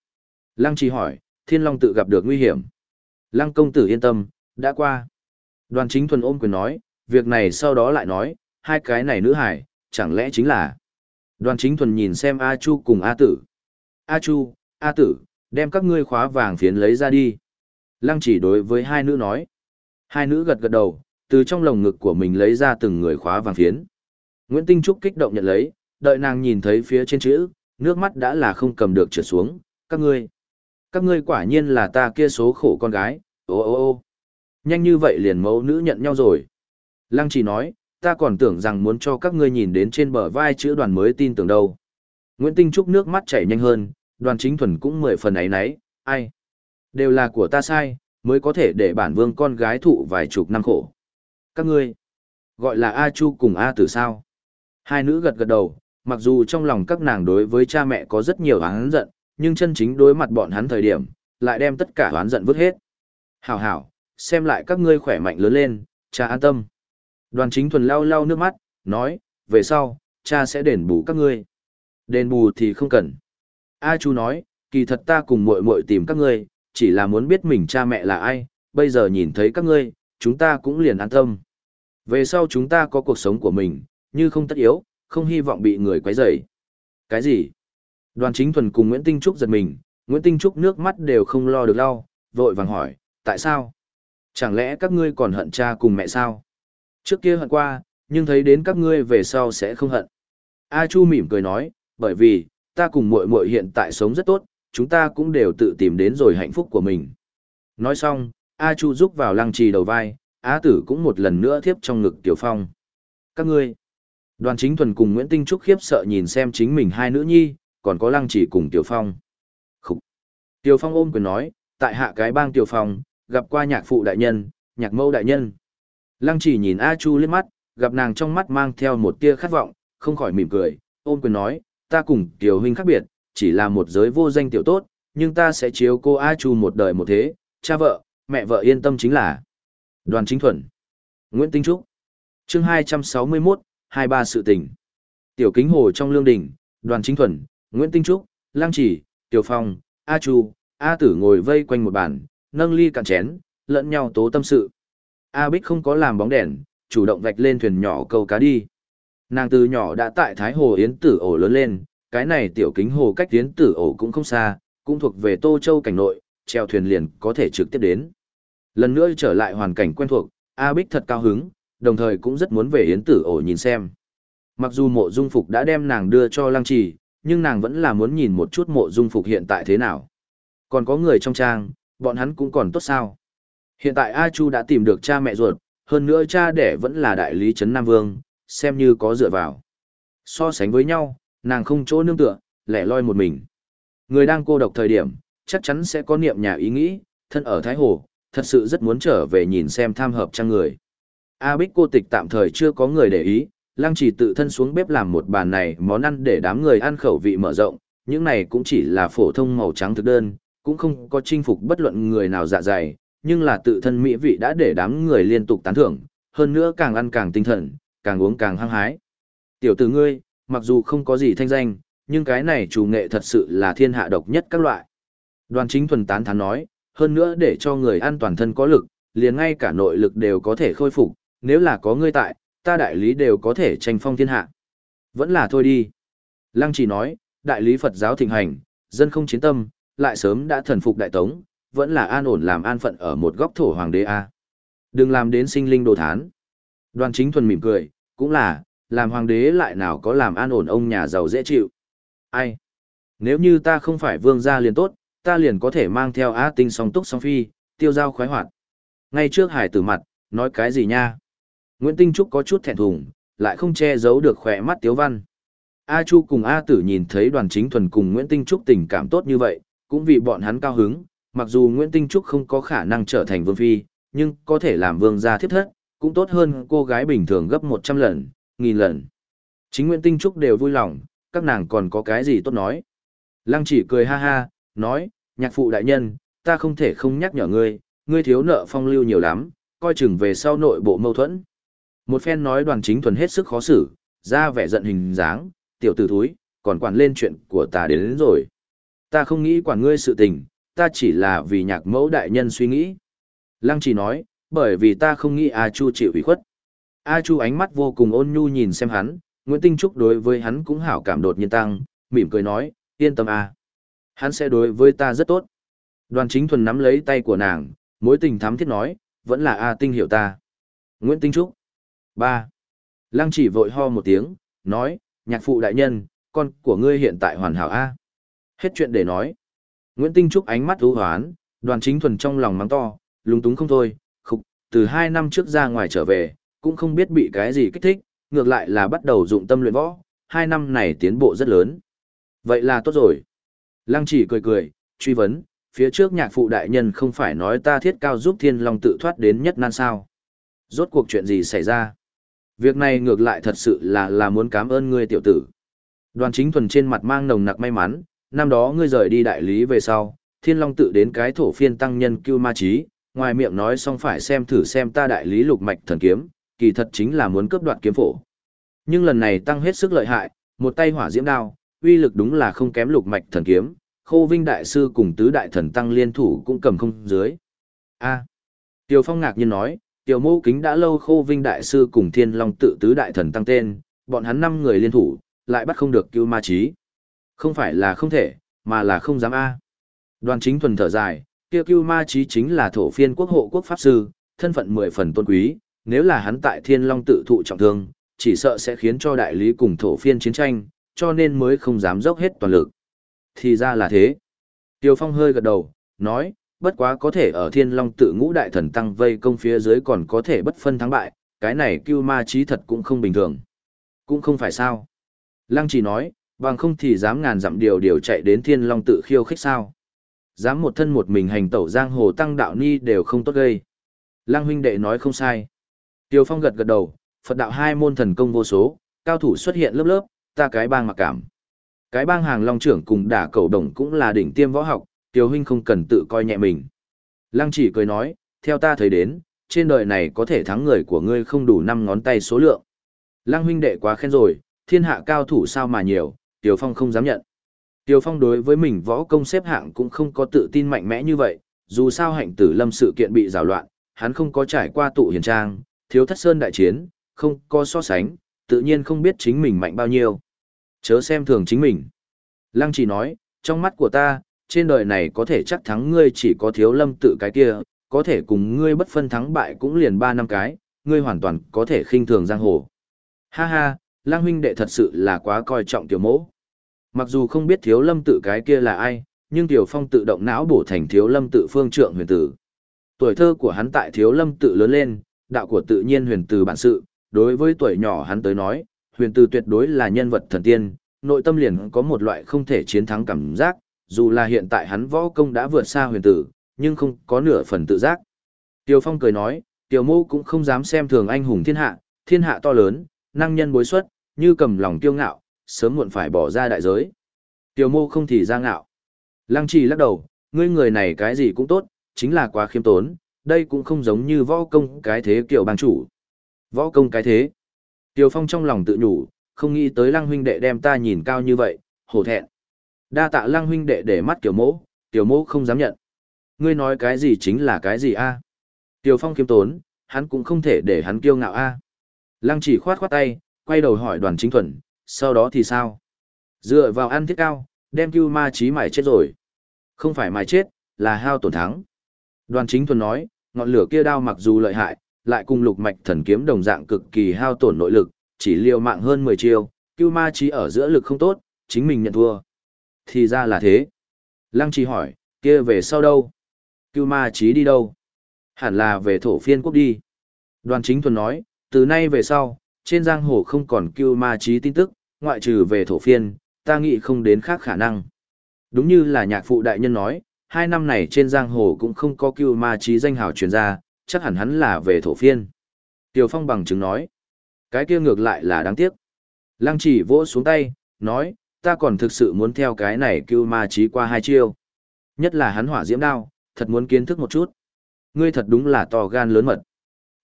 Lăng chỉ hỏi, thiên long tự gặp được nguy hiểm. Lăng công tử yên tâm, đã qua. Đoàn chính thuần ôm quyền nói, việc này sau đó lại nói, hai cái này nữ hải, chẳng lẽ chính là... Đoàn chính thuần nhìn xem A Chu cùng A tử. A Chu, A tử, đem các ngươi khóa vàng phiến lấy ra đi. Lăng chỉ đối với hai nữ nói. Hai nữ gật gật đầu, từ trong lồng ngực của mình lấy ra từng người khóa vàng phiến. Nguyễn Tinh Trúc kích động nhận lấy, đợi nàng nhìn thấy phía trên chữ, nước mắt đã là không cầm được trượt xuống, các ngươi. Các ngươi quả nhiên là ta kia số khổ con gái, ô ô ô. Nhanh như vậy liền mẫu nữ nhận nhau rồi. Lăng chỉ nói, ta còn tưởng rằng muốn cho các ngươi nhìn đến trên bờ vai chữ đoàn mới tin tưởng đâu. Nguyễn Tinh Trúc nước mắt chảy nhanh hơn, đoàn chính thuần cũng mười phần ấy nấy, ai. Đều là của ta sai, mới có thể để bản vương con gái thụ vài chục năm khổ. Các ngươi, gọi là A Chu cùng A Tử sao. Hai nữ gật gật đầu, mặc dù trong lòng các nàng đối với cha mẹ có rất nhiều oán giận, nhưng chân chính đối mặt bọn hắn thời điểm, lại đem tất cả oán giận vứt hết. Hảo hảo, xem lại các ngươi khỏe mạnh lớn lên, cha an tâm. Đoàn chính thuần lau lau nước mắt, nói, về sau, cha sẽ đền bù các ngươi. Đền bù thì không cần. A Chu nói, kỳ thật ta cùng muội muội tìm các ngươi, chỉ là muốn biết mình cha mẹ là ai, bây giờ nhìn thấy các ngươi, chúng ta cũng liền an tâm. Về sau chúng ta có cuộc sống của mình, như không tất yếu, không hy vọng bị người quấy rầy. Cái gì? Đoàn chính thuần cùng Nguyễn Tinh Trúc giật mình, Nguyễn Tinh Trúc nước mắt đều không lo được lau, vội vàng hỏi, tại sao? Chẳng lẽ các ngươi còn hận cha cùng mẹ sao? Trước kia hận qua, nhưng thấy đến các ngươi về sau sẽ không hận. A Chu mỉm cười nói, bởi vì, ta cùng muội muội hiện tại sống rất tốt, chúng ta cũng đều tự tìm đến rồi hạnh phúc của mình. Nói xong, A Chu rúc vào lăng trì đầu vai, Á tử cũng một lần nữa thiếp trong ngực Tiểu Phong. Các ngươi, đoàn chính thuần cùng Nguyễn Tinh Trúc khiếp sợ nhìn xem chính mình hai nữ nhi, còn có lăng Chỉ cùng Tiểu Phong. Khúc! Tiểu Phong ôm quyền nói, tại hạ cái bang Tiểu Phong, gặp qua nhạc phụ đại nhân, nhạc mâu đại nhân. Lăng Chỉ nhìn A Chu liếc mắt, gặp nàng trong mắt mang theo một tia khát vọng, không khỏi mỉm cười, ôm quyền nói, ta cùng Tiểu huynh khác biệt, chỉ là một giới vô danh tiểu tốt, nhưng ta sẽ chiếu cô A Chu một đời một thế, cha vợ, mẹ vợ yên tâm chính là. Đoàn Chính Thuần, Nguyễn Tinh Trúc, chương 261, 23 sự tình. Tiểu Kính Hồ trong lương đình, Đoàn Chính Thuần, Nguyễn Tinh Trúc, Lang Chỉ, Tiểu Phong, A Chu, A Tử ngồi vây quanh một bàn, nâng ly cạn chén, lẫn nhau tố tâm sự. A Bích không có làm bóng đèn, chủ động vạch lên thuyền nhỏ câu cá đi. Nàng từ nhỏ đã tại Thái Hồ Yến Tử ổ lớn lên, cái này tiểu kính hồ cách yến tử ổ cũng không xa, cũng thuộc về Tô Châu cảnh nội, treo thuyền liền có thể trực tiếp đến. Lần nữa trở lại hoàn cảnh quen thuộc, A Bích thật cao hứng, đồng thời cũng rất muốn về Yến Tử ổ nhìn xem. Mặc dù mộ dung phục đã đem nàng đưa cho lăng trì, nhưng nàng vẫn là muốn nhìn một chút mộ dung phục hiện tại thế nào. Còn có người trong trang, bọn hắn cũng còn tốt sao. Hiện tại A Chu đã tìm được cha mẹ ruột, hơn nữa cha đẻ vẫn là đại lý Trấn Nam Vương, xem như có dựa vào. So sánh với nhau, nàng không chỗ nương tựa, lẻ loi một mình. Người đang cô độc thời điểm, chắc chắn sẽ có niệm nhà ý nghĩ, thân ở Thái Hồ, thật sự rất muốn trở về nhìn xem tham hợp trang người. A Bích cô tịch tạm thời chưa có người để ý, Lăng chỉ tự thân xuống bếp làm một bàn này món ăn để đám người ăn khẩu vị mở rộng, những này cũng chỉ là phổ thông màu trắng thực đơn, cũng không có chinh phục bất luận người nào dạ dày, nhưng là tự thân mỹ vị đã để đám người liên tục tán thưởng, hơn nữa càng ăn càng tinh thần, càng uống càng hăng hái. Tiểu tử ngươi, mặc dù không có gì thanh danh, nhưng cái này chủ nghệ thật sự là thiên hạ độc nhất các loại. Đoàn chính thuần tán thán nói, hơn nữa để cho người ăn toàn thân có lực, liền ngay cả nội lực đều có thể khôi phục, nếu là có ngươi tại, ta đại lý đều có thể tranh phong thiên hạ. Vẫn là thôi đi. Lăng chỉ nói, đại lý Phật giáo thịnh hành, dân không chiến tâm, lại sớm đã thần phục đại tống, vẫn là an ổn làm an phận ở một góc thổ hoàng đế A. Đừng làm đến sinh linh đồ thán. Đoàn chính thuần mỉm cười, cũng là, làm hoàng đế lại nào có làm an ổn ông nhà giàu dễ chịu. Ai? Nếu như ta không phải vương gia liền tốt, ta liền có thể mang theo á tinh song túc song phi, tiêu giao khoái hoạt. Ngay trước hải tử mặt, nói cái gì nha? Nguyễn Tinh Trúc có chút thẹn thùng, lại không che giấu được khỏe mắt tiếu văn. A Chu cùng A Tử nhìn thấy đoàn chính thuần cùng Nguyễn Tinh Trúc tình cảm tốt như vậy, cũng vì bọn hắn cao hứng, mặc dù Nguyễn Tinh Trúc không có khả năng trở thành vương phi, nhưng có thể làm vương gia thiết thất, cũng tốt hơn cô gái bình thường gấp 100 lần, nghìn lần. Chính Nguyễn Tinh Trúc đều vui lòng, các nàng còn có cái gì tốt nói. Lăng chỉ cười ha ha, nói, nhạc phụ đại nhân, ta không thể không nhắc nhở ngươi, ngươi thiếu nợ phong lưu nhiều lắm, coi chừng về sau nội bộ mâu thuẫn. Một phen nói đoàn chính thuần hết sức khó xử, ra vẻ giận hình dáng, tiểu tử thúi, còn quản lên chuyện của ta đến, đến rồi. Ta không nghĩ quản ngươi sự tình, ta chỉ là vì nhạc mẫu đại nhân suy nghĩ. Lăng chỉ nói, bởi vì ta không nghĩ A Chu chịu ủy khuất. A Chu ánh mắt vô cùng ôn nhu nhìn xem hắn, Nguyễn Tinh Trúc đối với hắn cũng hảo cảm đột nhiên tăng, mỉm cười nói, yên tâm A. Hắn sẽ đối với ta rất tốt. Đoàn chính thuần nắm lấy tay của nàng, mối tình thắm thiết nói, vẫn là A Tinh hiểu ta. Nguyễn Tinh Trúc ba Lăng chỉ vội ho một tiếng, nói, nhạc phụ đại nhân, con của ngươi hiện tại hoàn hảo A. Hết chuyện để nói. Nguyễn Tinh Trúc ánh mắt ưu hoán, đoàn chính thuần trong lòng mắng to, lúng túng không thôi, khục, từ hai năm trước ra ngoài trở về, cũng không biết bị cái gì kích thích, ngược lại là bắt đầu dụng tâm luyện võ, hai năm này tiến bộ rất lớn. Vậy là tốt rồi. Lăng chỉ cười cười, truy vấn, phía trước nhạc phụ đại nhân không phải nói ta thiết cao giúp thiên long tự thoát đến nhất nan sao. Rốt cuộc chuyện gì xảy ra? Việc này ngược lại thật sự là là muốn cảm ơn ngươi tiểu tử. Đoàn chính thuần trên mặt mang nồng nặc may mắn, năm đó ngươi rời đi đại lý về sau, thiên long tự đến cái thổ phiên tăng nhân cưu ma trí, ngoài miệng nói xong phải xem thử xem ta đại lý lục mạch thần kiếm, kỳ thật chính là muốn cướp đoạt kiếm phổ. Nhưng lần này tăng hết sức lợi hại, một tay hỏa diễm đao, uy lực đúng là không kém lục mạch thần kiếm, Khô Vinh đại sư cùng tứ đại thần tăng liên thủ cũng cầm không dưới. A. À, Tiêu Phong ngạc nhiên nói, Tiểu Mô Kính đã lâu Khô Vinh đại sư cùng Thiên Long tự tứ đại thần tăng tên, bọn hắn năm người liên thủ, lại bắt không được Cưu Ma Chí. Không phải là không thể, mà là không dám a. Đoàn Chính thuần thở dài, kia Cưu Ma Chí chính là thổ phiên quốc hộ quốc pháp sư, thân phận mười phần tôn quý, nếu là hắn tại Thiên Long tự thụ trọng thương, chỉ sợ sẽ khiến cho đại lý cùng thổ phiên chiến tranh, cho nên mới không dám dốc hết toàn lực. Thì ra là thế. Tiêu Phong hơi gật đầu, nói, bất quá có thể ở Thiên Long tự ngũ đại thần tăng vây công phía dưới còn có thể bất phân thắng bại, cái này cưu ma trí thật cũng không bình thường. Cũng không phải sao. Lăng chỉ nói, bằng không thì dám ngàn dặm điều điều chạy đến Thiên Long tự khiêu khích sao. Dám một thân một mình hành tẩu giang hồ tăng đạo ni đều không tốt gây. Lăng huynh đệ nói không sai. Tiêu Phong gật gật đầu, Phật đạo hai môn thần công vô số, cao thủ xuất hiện lớp lớp, ta cái bang mặc cảm. Cái bang hàng long trưởng cùng đả cầu đồng cũng là đỉnh tiêm võ học, Tiêu huynh không cần tự coi nhẹ mình. Lăng chỉ cười nói, theo ta thấy đến, trên đời này có thể thắng người của ngươi không đủ năm ngón tay số lượng. Lăng huynh đệ quá khen rồi, thiên hạ cao thủ sao mà nhiều, Tiêu Phong không dám nhận. Tiêu Phong đối với mình võ công xếp hạng cũng không có tự tin mạnh mẽ như vậy, dù sao hạnh tử lâm sự kiện bị rào loạn, hắn không có trải qua tụ hiền trang, thiếu thất sơn đại chiến, không có so sánh, tự nhiên không biết chính mình mạnh bao nhiêu. Chớ xem thường chính mình. Lăng chỉ nói, trong mắt của ta, trên đời này có thể chắc thắng ngươi chỉ có thiếu lâm tự cái kia, có thể cùng ngươi bất phân thắng bại cũng liền ba năm cái, ngươi hoàn toàn có thể khinh thường giang hồ. Ha ha, lang huynh đệ thật sự là quá coi trọng tiểu mẫu. Mặc dù không biết thiếu lâm tự cái kia là ai, nhưng tiểu phong tự động não bổ thành thiếu lâm tự phương trượng huyền tử. Tuổi thơ của hắn tại thiếu lâm tự lớn lên, đạo của tự nhiên huyền tử bản sự, đối với tuổi nhỏ hắn tới nói, huyền tử tuyệt đối là nhân vật thần tiên, nội tâm liền có một loại không thể chiến thắng cảm giác, dù là hiện tại hắn võ công đã vượt xa huyền tử, nhưng không có nửa phần tự giác. Tiêu Phong cười nói, Tiêu Mô cũng không dám xem thường anh hùng thiên hạ, thiên hạ to lớn, năng nhân bối xuất, như cầm lòng tiêu ngạo, sớm muộn phải bỏ ra đại giới. Tiêu Mô không thì ra ngạo. Lăng trì lắc đầu, ngươi người này cái gì cũng tốt, chính là quá khiêm tốn, đây cũng không giống như võ công cái thế kiểu bang chủ. Võ công cái thế. Tiêu Phong trong lòng tự nhủ, không nghĩ tới Lăng huynh đệ đem ta nhìn cao như vậy, hổ thẹn. Đa tạ Lăng huynh đệ để mắt Tiểu Mỗ, Tiểu Mỗ không dám nhận. Ngươi nói cái gì chính là cái gì a? À? Phong kiêm tốn, hắn cũng không thể để hắn kiêu ngạo a. Lăng chỉ khoát khoát tay, quay đầu hỏi đoàn chính thuần, sau đó thì sao? Dựa vào ăn thiết cao, đem cưu ma trí mải chết rồi. Không phải mải chết, là hao tổn thắng. Đoàn chính thuần nói, ngọn lửa kia đao mặc dù lợi hại, lại cùng lục mạch thần kiếm đồng dạng cực kỳ hao tổn nội lực, chỉ liều mạng hơn 10 chiêu, Cưu Ma trí ở giữa lực không tốt, chính mình nhận thua. Thì ra là thế. Lăng trì hỏi, kia về sau đâu? Cưu Ma Chí đi đâu? Hẳn là về thổ phiên quốc đi. Đoàn chính thuần nói, từ nay về sau, trên giang hồ không còn Cưu Ma Chí tin tức, ngoại trừ về thổ phiên, ta nghĩ không đến khác khả năng. Đúng như là nhạc phụ đại nhân nói, hai năm này trên giang hồ cũng không có Cưu Ma Chí danh hào truyền ra, chắc hẳn hắn là về thổ phiên. Tiểu Phong bằng chứng nói, cái kia ngược lại là đáng tiếc. Lăng chỉ vỗ xuống tay, nói, ta còn thực sự muốn theo cái này cưu ma trí qua hai chiêu. Nhất là hắn hỏa diễm đao, thật muốn kiến thức một chút. Ngươi thật đúng là to gan lớn mật.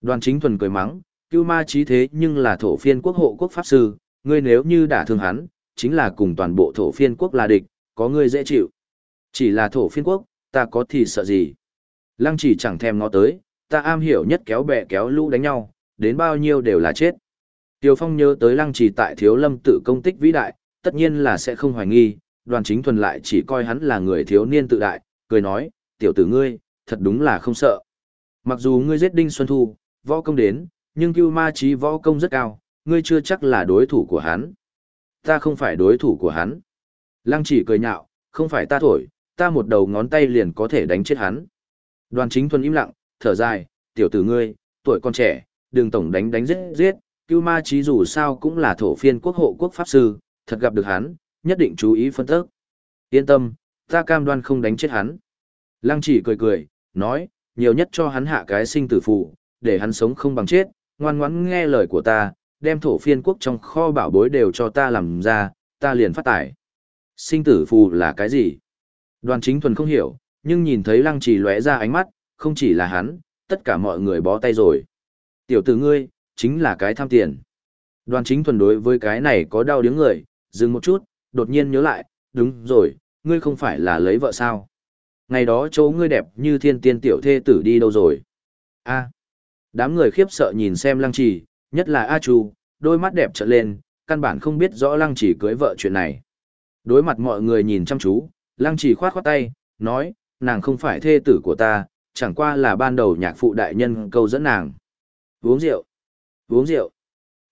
Đoàn chính thuần cười mắng, cưu ma trí thế nhưng là thổ phiên quốc hộ quốc pháp sư, ngươi nếu như đả thương hắn, chính là cùng toàn bộ thổ phiên quốc là địch, có ngươi dễ chịu. Chỉ là thổ phiên quốc, ta có thì sợ gì. Lăng chỉ chẳng thèm ngó tới, ta am hiểu nhất kéo bè kéo lũ đánh nhau, đến bao nhiêu đều là chết. Tiêu Phong nhớ tới lăng chỉ tại thiếu lâm tự công tích vĩ đại, tất nhiên là sẽ không hoài nghi, đoàn chính thuần lại chỉ coi hắn là người thiếu niên tự đại, cười nói, tiểu tử ngươi, thật đúng là không sợ. Mặc dù ngươi giết Đinh Xuân Thu, võ công đến, nhưng cưu ma trí võ công rất cao, ngươi chưa chắc là đối thủ của hắn. Ta không phải đối thủ của hắn. Lăng chỉ cười nhạo, không phải ta thổi, ta một đầu ngón tay liền có thể đánh chết hắn. Đoàn chính thuần im lặng, thở dài, tiểu tử ngươi, tuổi còn trẻ, đường tổng đánh đánh giết giết, cưu ma trí dù sao cũng là thổ phiên quốc hộ quốc pháp sư, thật gặp được hắn, nhất định chú ý phân tức. Yên tâm, ta cam đoan không đánh chết hắn. Lăng chỉ cười cười, nói, nhiều nhất cho hắn hạ cái sinh tử phụ, để hắn sống không bằng chết, ngoan ngoãn nghe lời của ta, đem thổ phiên quốc trong kho bảo bối đều cho ta làm ra, ta liền phát tải. Sinh tử phù là cái gì? Đoàn chính thuần không hiểu, nhưng nhìn thấy lăng trì lóe ra ánh mắt, không chỉ là hắn, tất cả mọi người bó tay rồi. Tiểu tử ngươi, chính là cái tham tiền. Đoàn chính thuần đối với cái này có đau điếng người, dừng một chút, đột nhiên nhớ lại, đúng rồi, ngươi không phải là lấy vợ sao? Ngày đó chỗ ngươi đẹp như thiên tiên tiểu thê tử đi đâu rồi? a đám người khiếp sợ nhìn xem lăng trì, nhất là A Chu, đôi mắt đẹp trợn lên, căn bản không biết rõ lăng trì cưới vợ chuyện này. Đối mặt mọi người nhìn chăm chú, lăng trì khoát khoát tay, nói, nàng không phải thê tử của ta, chẳng qua là ban đầu nhạc phụ đại nhân câu dẫn nàng. Uống rượu, uống rượu.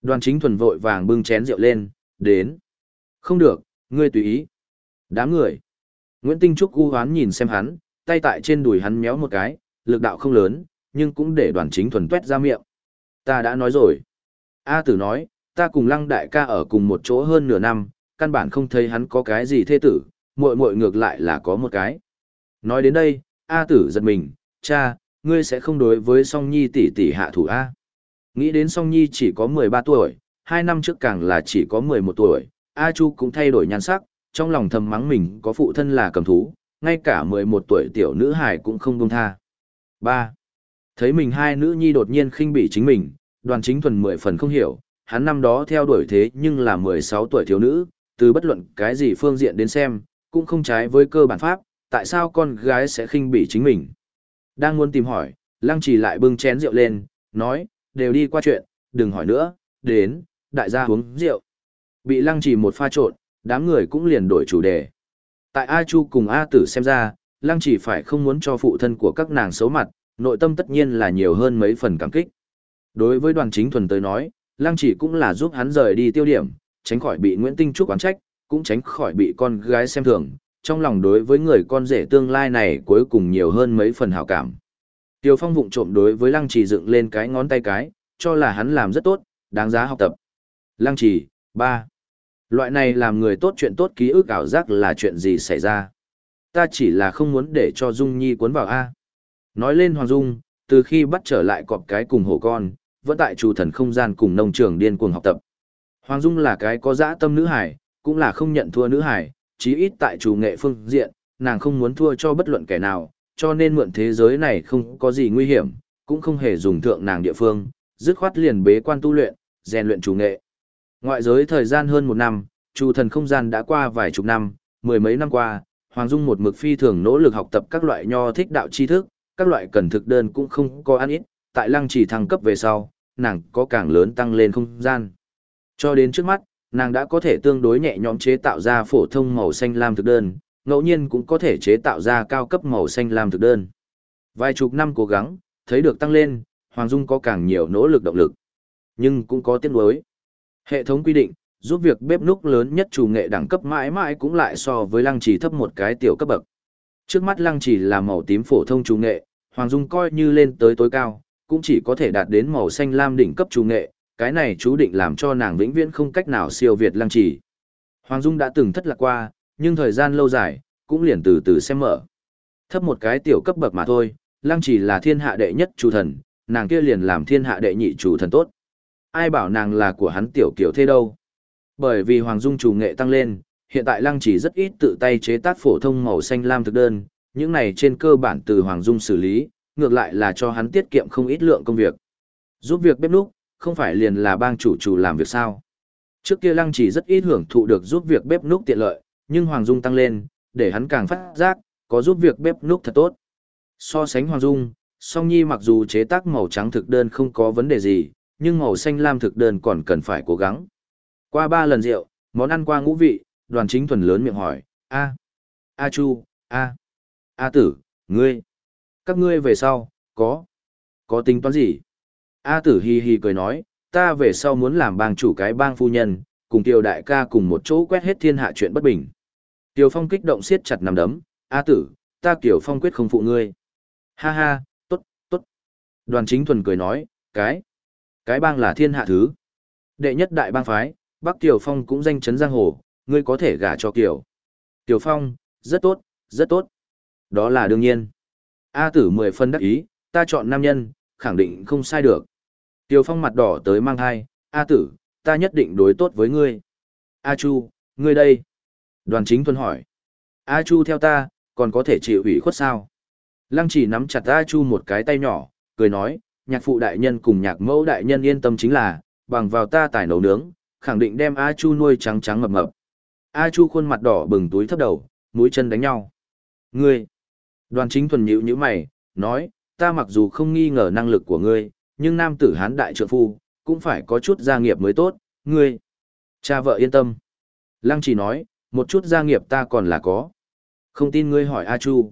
Đoàn chính thuần vội vàng bưng chén rượu lên, đến. Không được, ngươi tùy ý. Đám người. Nguyễn Tinh Trúc u hoán nhìn xem hắn, tay tại trên đùi hắn méo một cái, lực đạo không lớn, nhưng cũng để đoàn chính thuần tuét ra miệng. Ta đã nói rồi. A tử nói, ta cùng lăng đại ca ở cùng một chỗ hơn nửa năm, căn bản không thấy hắn có cái gì thê tử, muội muội ngược lại là có một cái. Nói đến đây, A tử giật mình, cha, ngươi sẽ không đối với song nhi tỷ tỷ hạ thủ A. Nghĩ đến song nhi chỉ có 13 tuổi, hai năm trước càng là chỉ có 11 tuổi, A Chu cũng thay đổi nhan sắc, trong lòng thầm mắng mình có phụ thân là cầm thú, ngay cả 11 tuổi tiểu nữ hài cũng không buông tha. 3. Thấy mình hai nữ nhi đột nhiên khinh bỉ chính mình, đoàn chính thuần mười phần không hiểu, hắn năm đó theo đuổi thế nhưng là 16 tuổi thiếu nữ, từ bất luận cái gì phương diện đến xem, cũng không trái với cơ bản pháp, tại sao con gái sẽ khinh bỉ chính mình. Đang muốn tìm hỏi, lăng trì lại bưng chén rượu lên, nói, đều đi qua chuyện, đừng hỏi nữa, đến, đại gia uống rượu. Bị lăng trì một pha trộn, đám người cũng liền đổi chủ đề. Tại A Chu cùng A Tử xem ra, lăng trì phải không muốn cho phụ thân của các nàng xấu mặt, nội tâm tất nhiên là nhiều hơn mấy phần cảm kích. Đối với đoàn chính thuần tới nói, lăng chỉ cũng là giúp hắn rời đi tiêu điểm, tránh khỏi bị Nguyễn Tinh Trúc quán trách, cũng tránh khỏi bị con gái xem thường, trong lòng đối với người con rể tương lai này cuối cùng nhiều hơn mấy phần hảo cảm. Tiêu Phong vụng trộm đối với Lăng Trì dựng lên cái ngón tay cái, cho là hắn làm rất tốt, đáng giá học tập. Lăng Trì, ba, Loại này làm người tốt chuyện tốt ký ức ảo giác là chuyện gì xảy ra? Ta chỉ là không muốn để cho Dung Nhi cuốn vào A. Nói lên Hoàng Dung, từ khi bắt trở lại cọp cái cùng hổ con, vẫn tại chủ thần không gian cùng nông trường điên cuồng học tập. Hoàng Dung là cái có dã tâm nữ hải, cũng là không nhận thua nữ hải, chí ít tại chủ nghệ phương diện, nàng không muốn thua cho bất luận kẻ nào, cho nên mượn thế giới này không có gì nguy hiểm, cũng không hề dùng thượng nàng địa phương, dứt khoát liền bế quan tu luyện, rèn luyện chủ nghệ. Ngoại giới thời gian hơn một năm, chủ thần không gian đã qua vài chục năm, mười mấy năm qua, Hoàng Dung một mực phi thường nỗ lực học tập các loại nho thích đạo tri thức, các loại cần thực đơn cũng không có ăn ít, tại lăng chỉ thăng cấp về sau, nàng có càng lớn tăng lên không gian. Cho đến trước mắt, nàng đã có thể tương đối nhẹ nhõm chế tạo ra phổ thông màu xanh lam thực đơn, ngẫu nhiên cũng có thể chế tạo ra cao cấp màu xanh lam thực đơn. Vài chục năm cố gắng, thấy được tăng lên, Hoàng Dung có càng nhiều nỗ lực động lực. Nhưng cũng có tiếc nuối. Hệ thống quy định, giúp việc bếp núc lớn nhất chủ nghệ đẳng cấp mãi mãi cũng lại so với lăng trì thấp một cái tiểu cấp bậc. Trước mắt lăng trì là màu tím phổ thông chủ nghệ, Hoàng Dung coi như lên tới tối cao, cũng chỉ có thể đạt đến màu xanh lam đỉnh cấp chủ nghệ, cái này chú định làm cho nàng vĩnh viễn không cách nào siêu việt lăng trì. Hoàng Dung đã từng thất lạc qua, nhưng thời gian lâu dài, cũng liền từ từ xem mở. Thấp một cái tiểu cấp bậc mà thôi, lăng trì là thiên hạ đệ nhất chủ thần, nàng kia liền làm thiên hạ đệ nhị chủ thần tốt. Ai bảo nàng là của hắn tiểu kiểu thế đâu. Bởi vì Hoàng Dung chủ nghệ tăng lên, hiện tại Lăng chỉ rất ít tự tay chế tác phổ thông màu xanh lam thực đơn, những này trên cơ bản từ Hoàng Dung xử lý, ngược lại là cho hắn tiết kiệm không ít lượng công việc. Giúp việc bếp núc, không phải liền là bang chủ chủ làm việc sao. Trước kia Lăng chỉ rất ít hưởng thụ được giúp việc bếp núc tiện lợi, nhưng Hoàng Dung tăng lên, để hắn càng phát giác, có giúp việc bếp núc thật tốt. So sánh Hoàng Dung, Song Nhi mặc dù chế tác màu trắng thực đơn không có vấn đề gì, nhưng màu xanh lam thực đơn còn cần phải cố gắng. Qua ba lần rượu, món ăn qua ngũ vị, đoàn chính thuần lớn miệng hỏi, a, a chu, a, a tử, ngươi, các ngươi về sau, có, có tính toán gì? A tử hi hi cười nói, ta về sau muốn làm bang chủ cái bang phu nhân, cùng tiêu đại ca cùng một chỗ quét hết thiên hạ chuyện bất bình. Tiêu phong kích động siết chặt nằm đấm, A tử, ta kiểu phong quyết không phụ ngươi. Ha ha, tốt, tốt. Đoàn chính thuần cười nói, cái, cái bang là thiên hạ thứ. Đệ nhất đại bang phái, Bắc Tiểu Phong cũng danh chấn giang hồ, ngươi có thể gả cho Kiều. Tiểu Phong, rất tốt, rất tốt. Đó là đương nhiên. A tử mười phân đắc ý, ta chọn nam nhân, khẳng định không sai được. Tiểu Phong mặt đỏ tới mang thai, A tử, ta nhất định đối tốt với ngươi. A Chu, ngươi đây. Đoàn chính tuân hỏi. A Chu theo ta, còn có thể chịu ủy khuất sao? Lăng chỉ nắm chặt A Chu một cái tay nhỏ, cười nói, nhạc phụ đại nhân cùng nhạc mẫu đại nhân yên tâm chính là, bằng vào ta tài nấu nướng, khẳng định đem A Chu nuôi trắng trắng mập mập. A Chu khuôn mặt đỏ bừng túi thấp đầu, mũi chân đánh nhau. Ngươi! Đoàn chính thuần nhữ như mày, nói, ta mặc dù không nghi ngờ năng lực của ngươi, nhưng nam tử hán đại trượng phu, cũng phải có chút gia nghiệp mới tốt, ngươi. Cha vợ yên tâm. Lăng chỉ nói, một chút gia nghiệp ta còn là có. Không tin ngươi hỏi A Chu.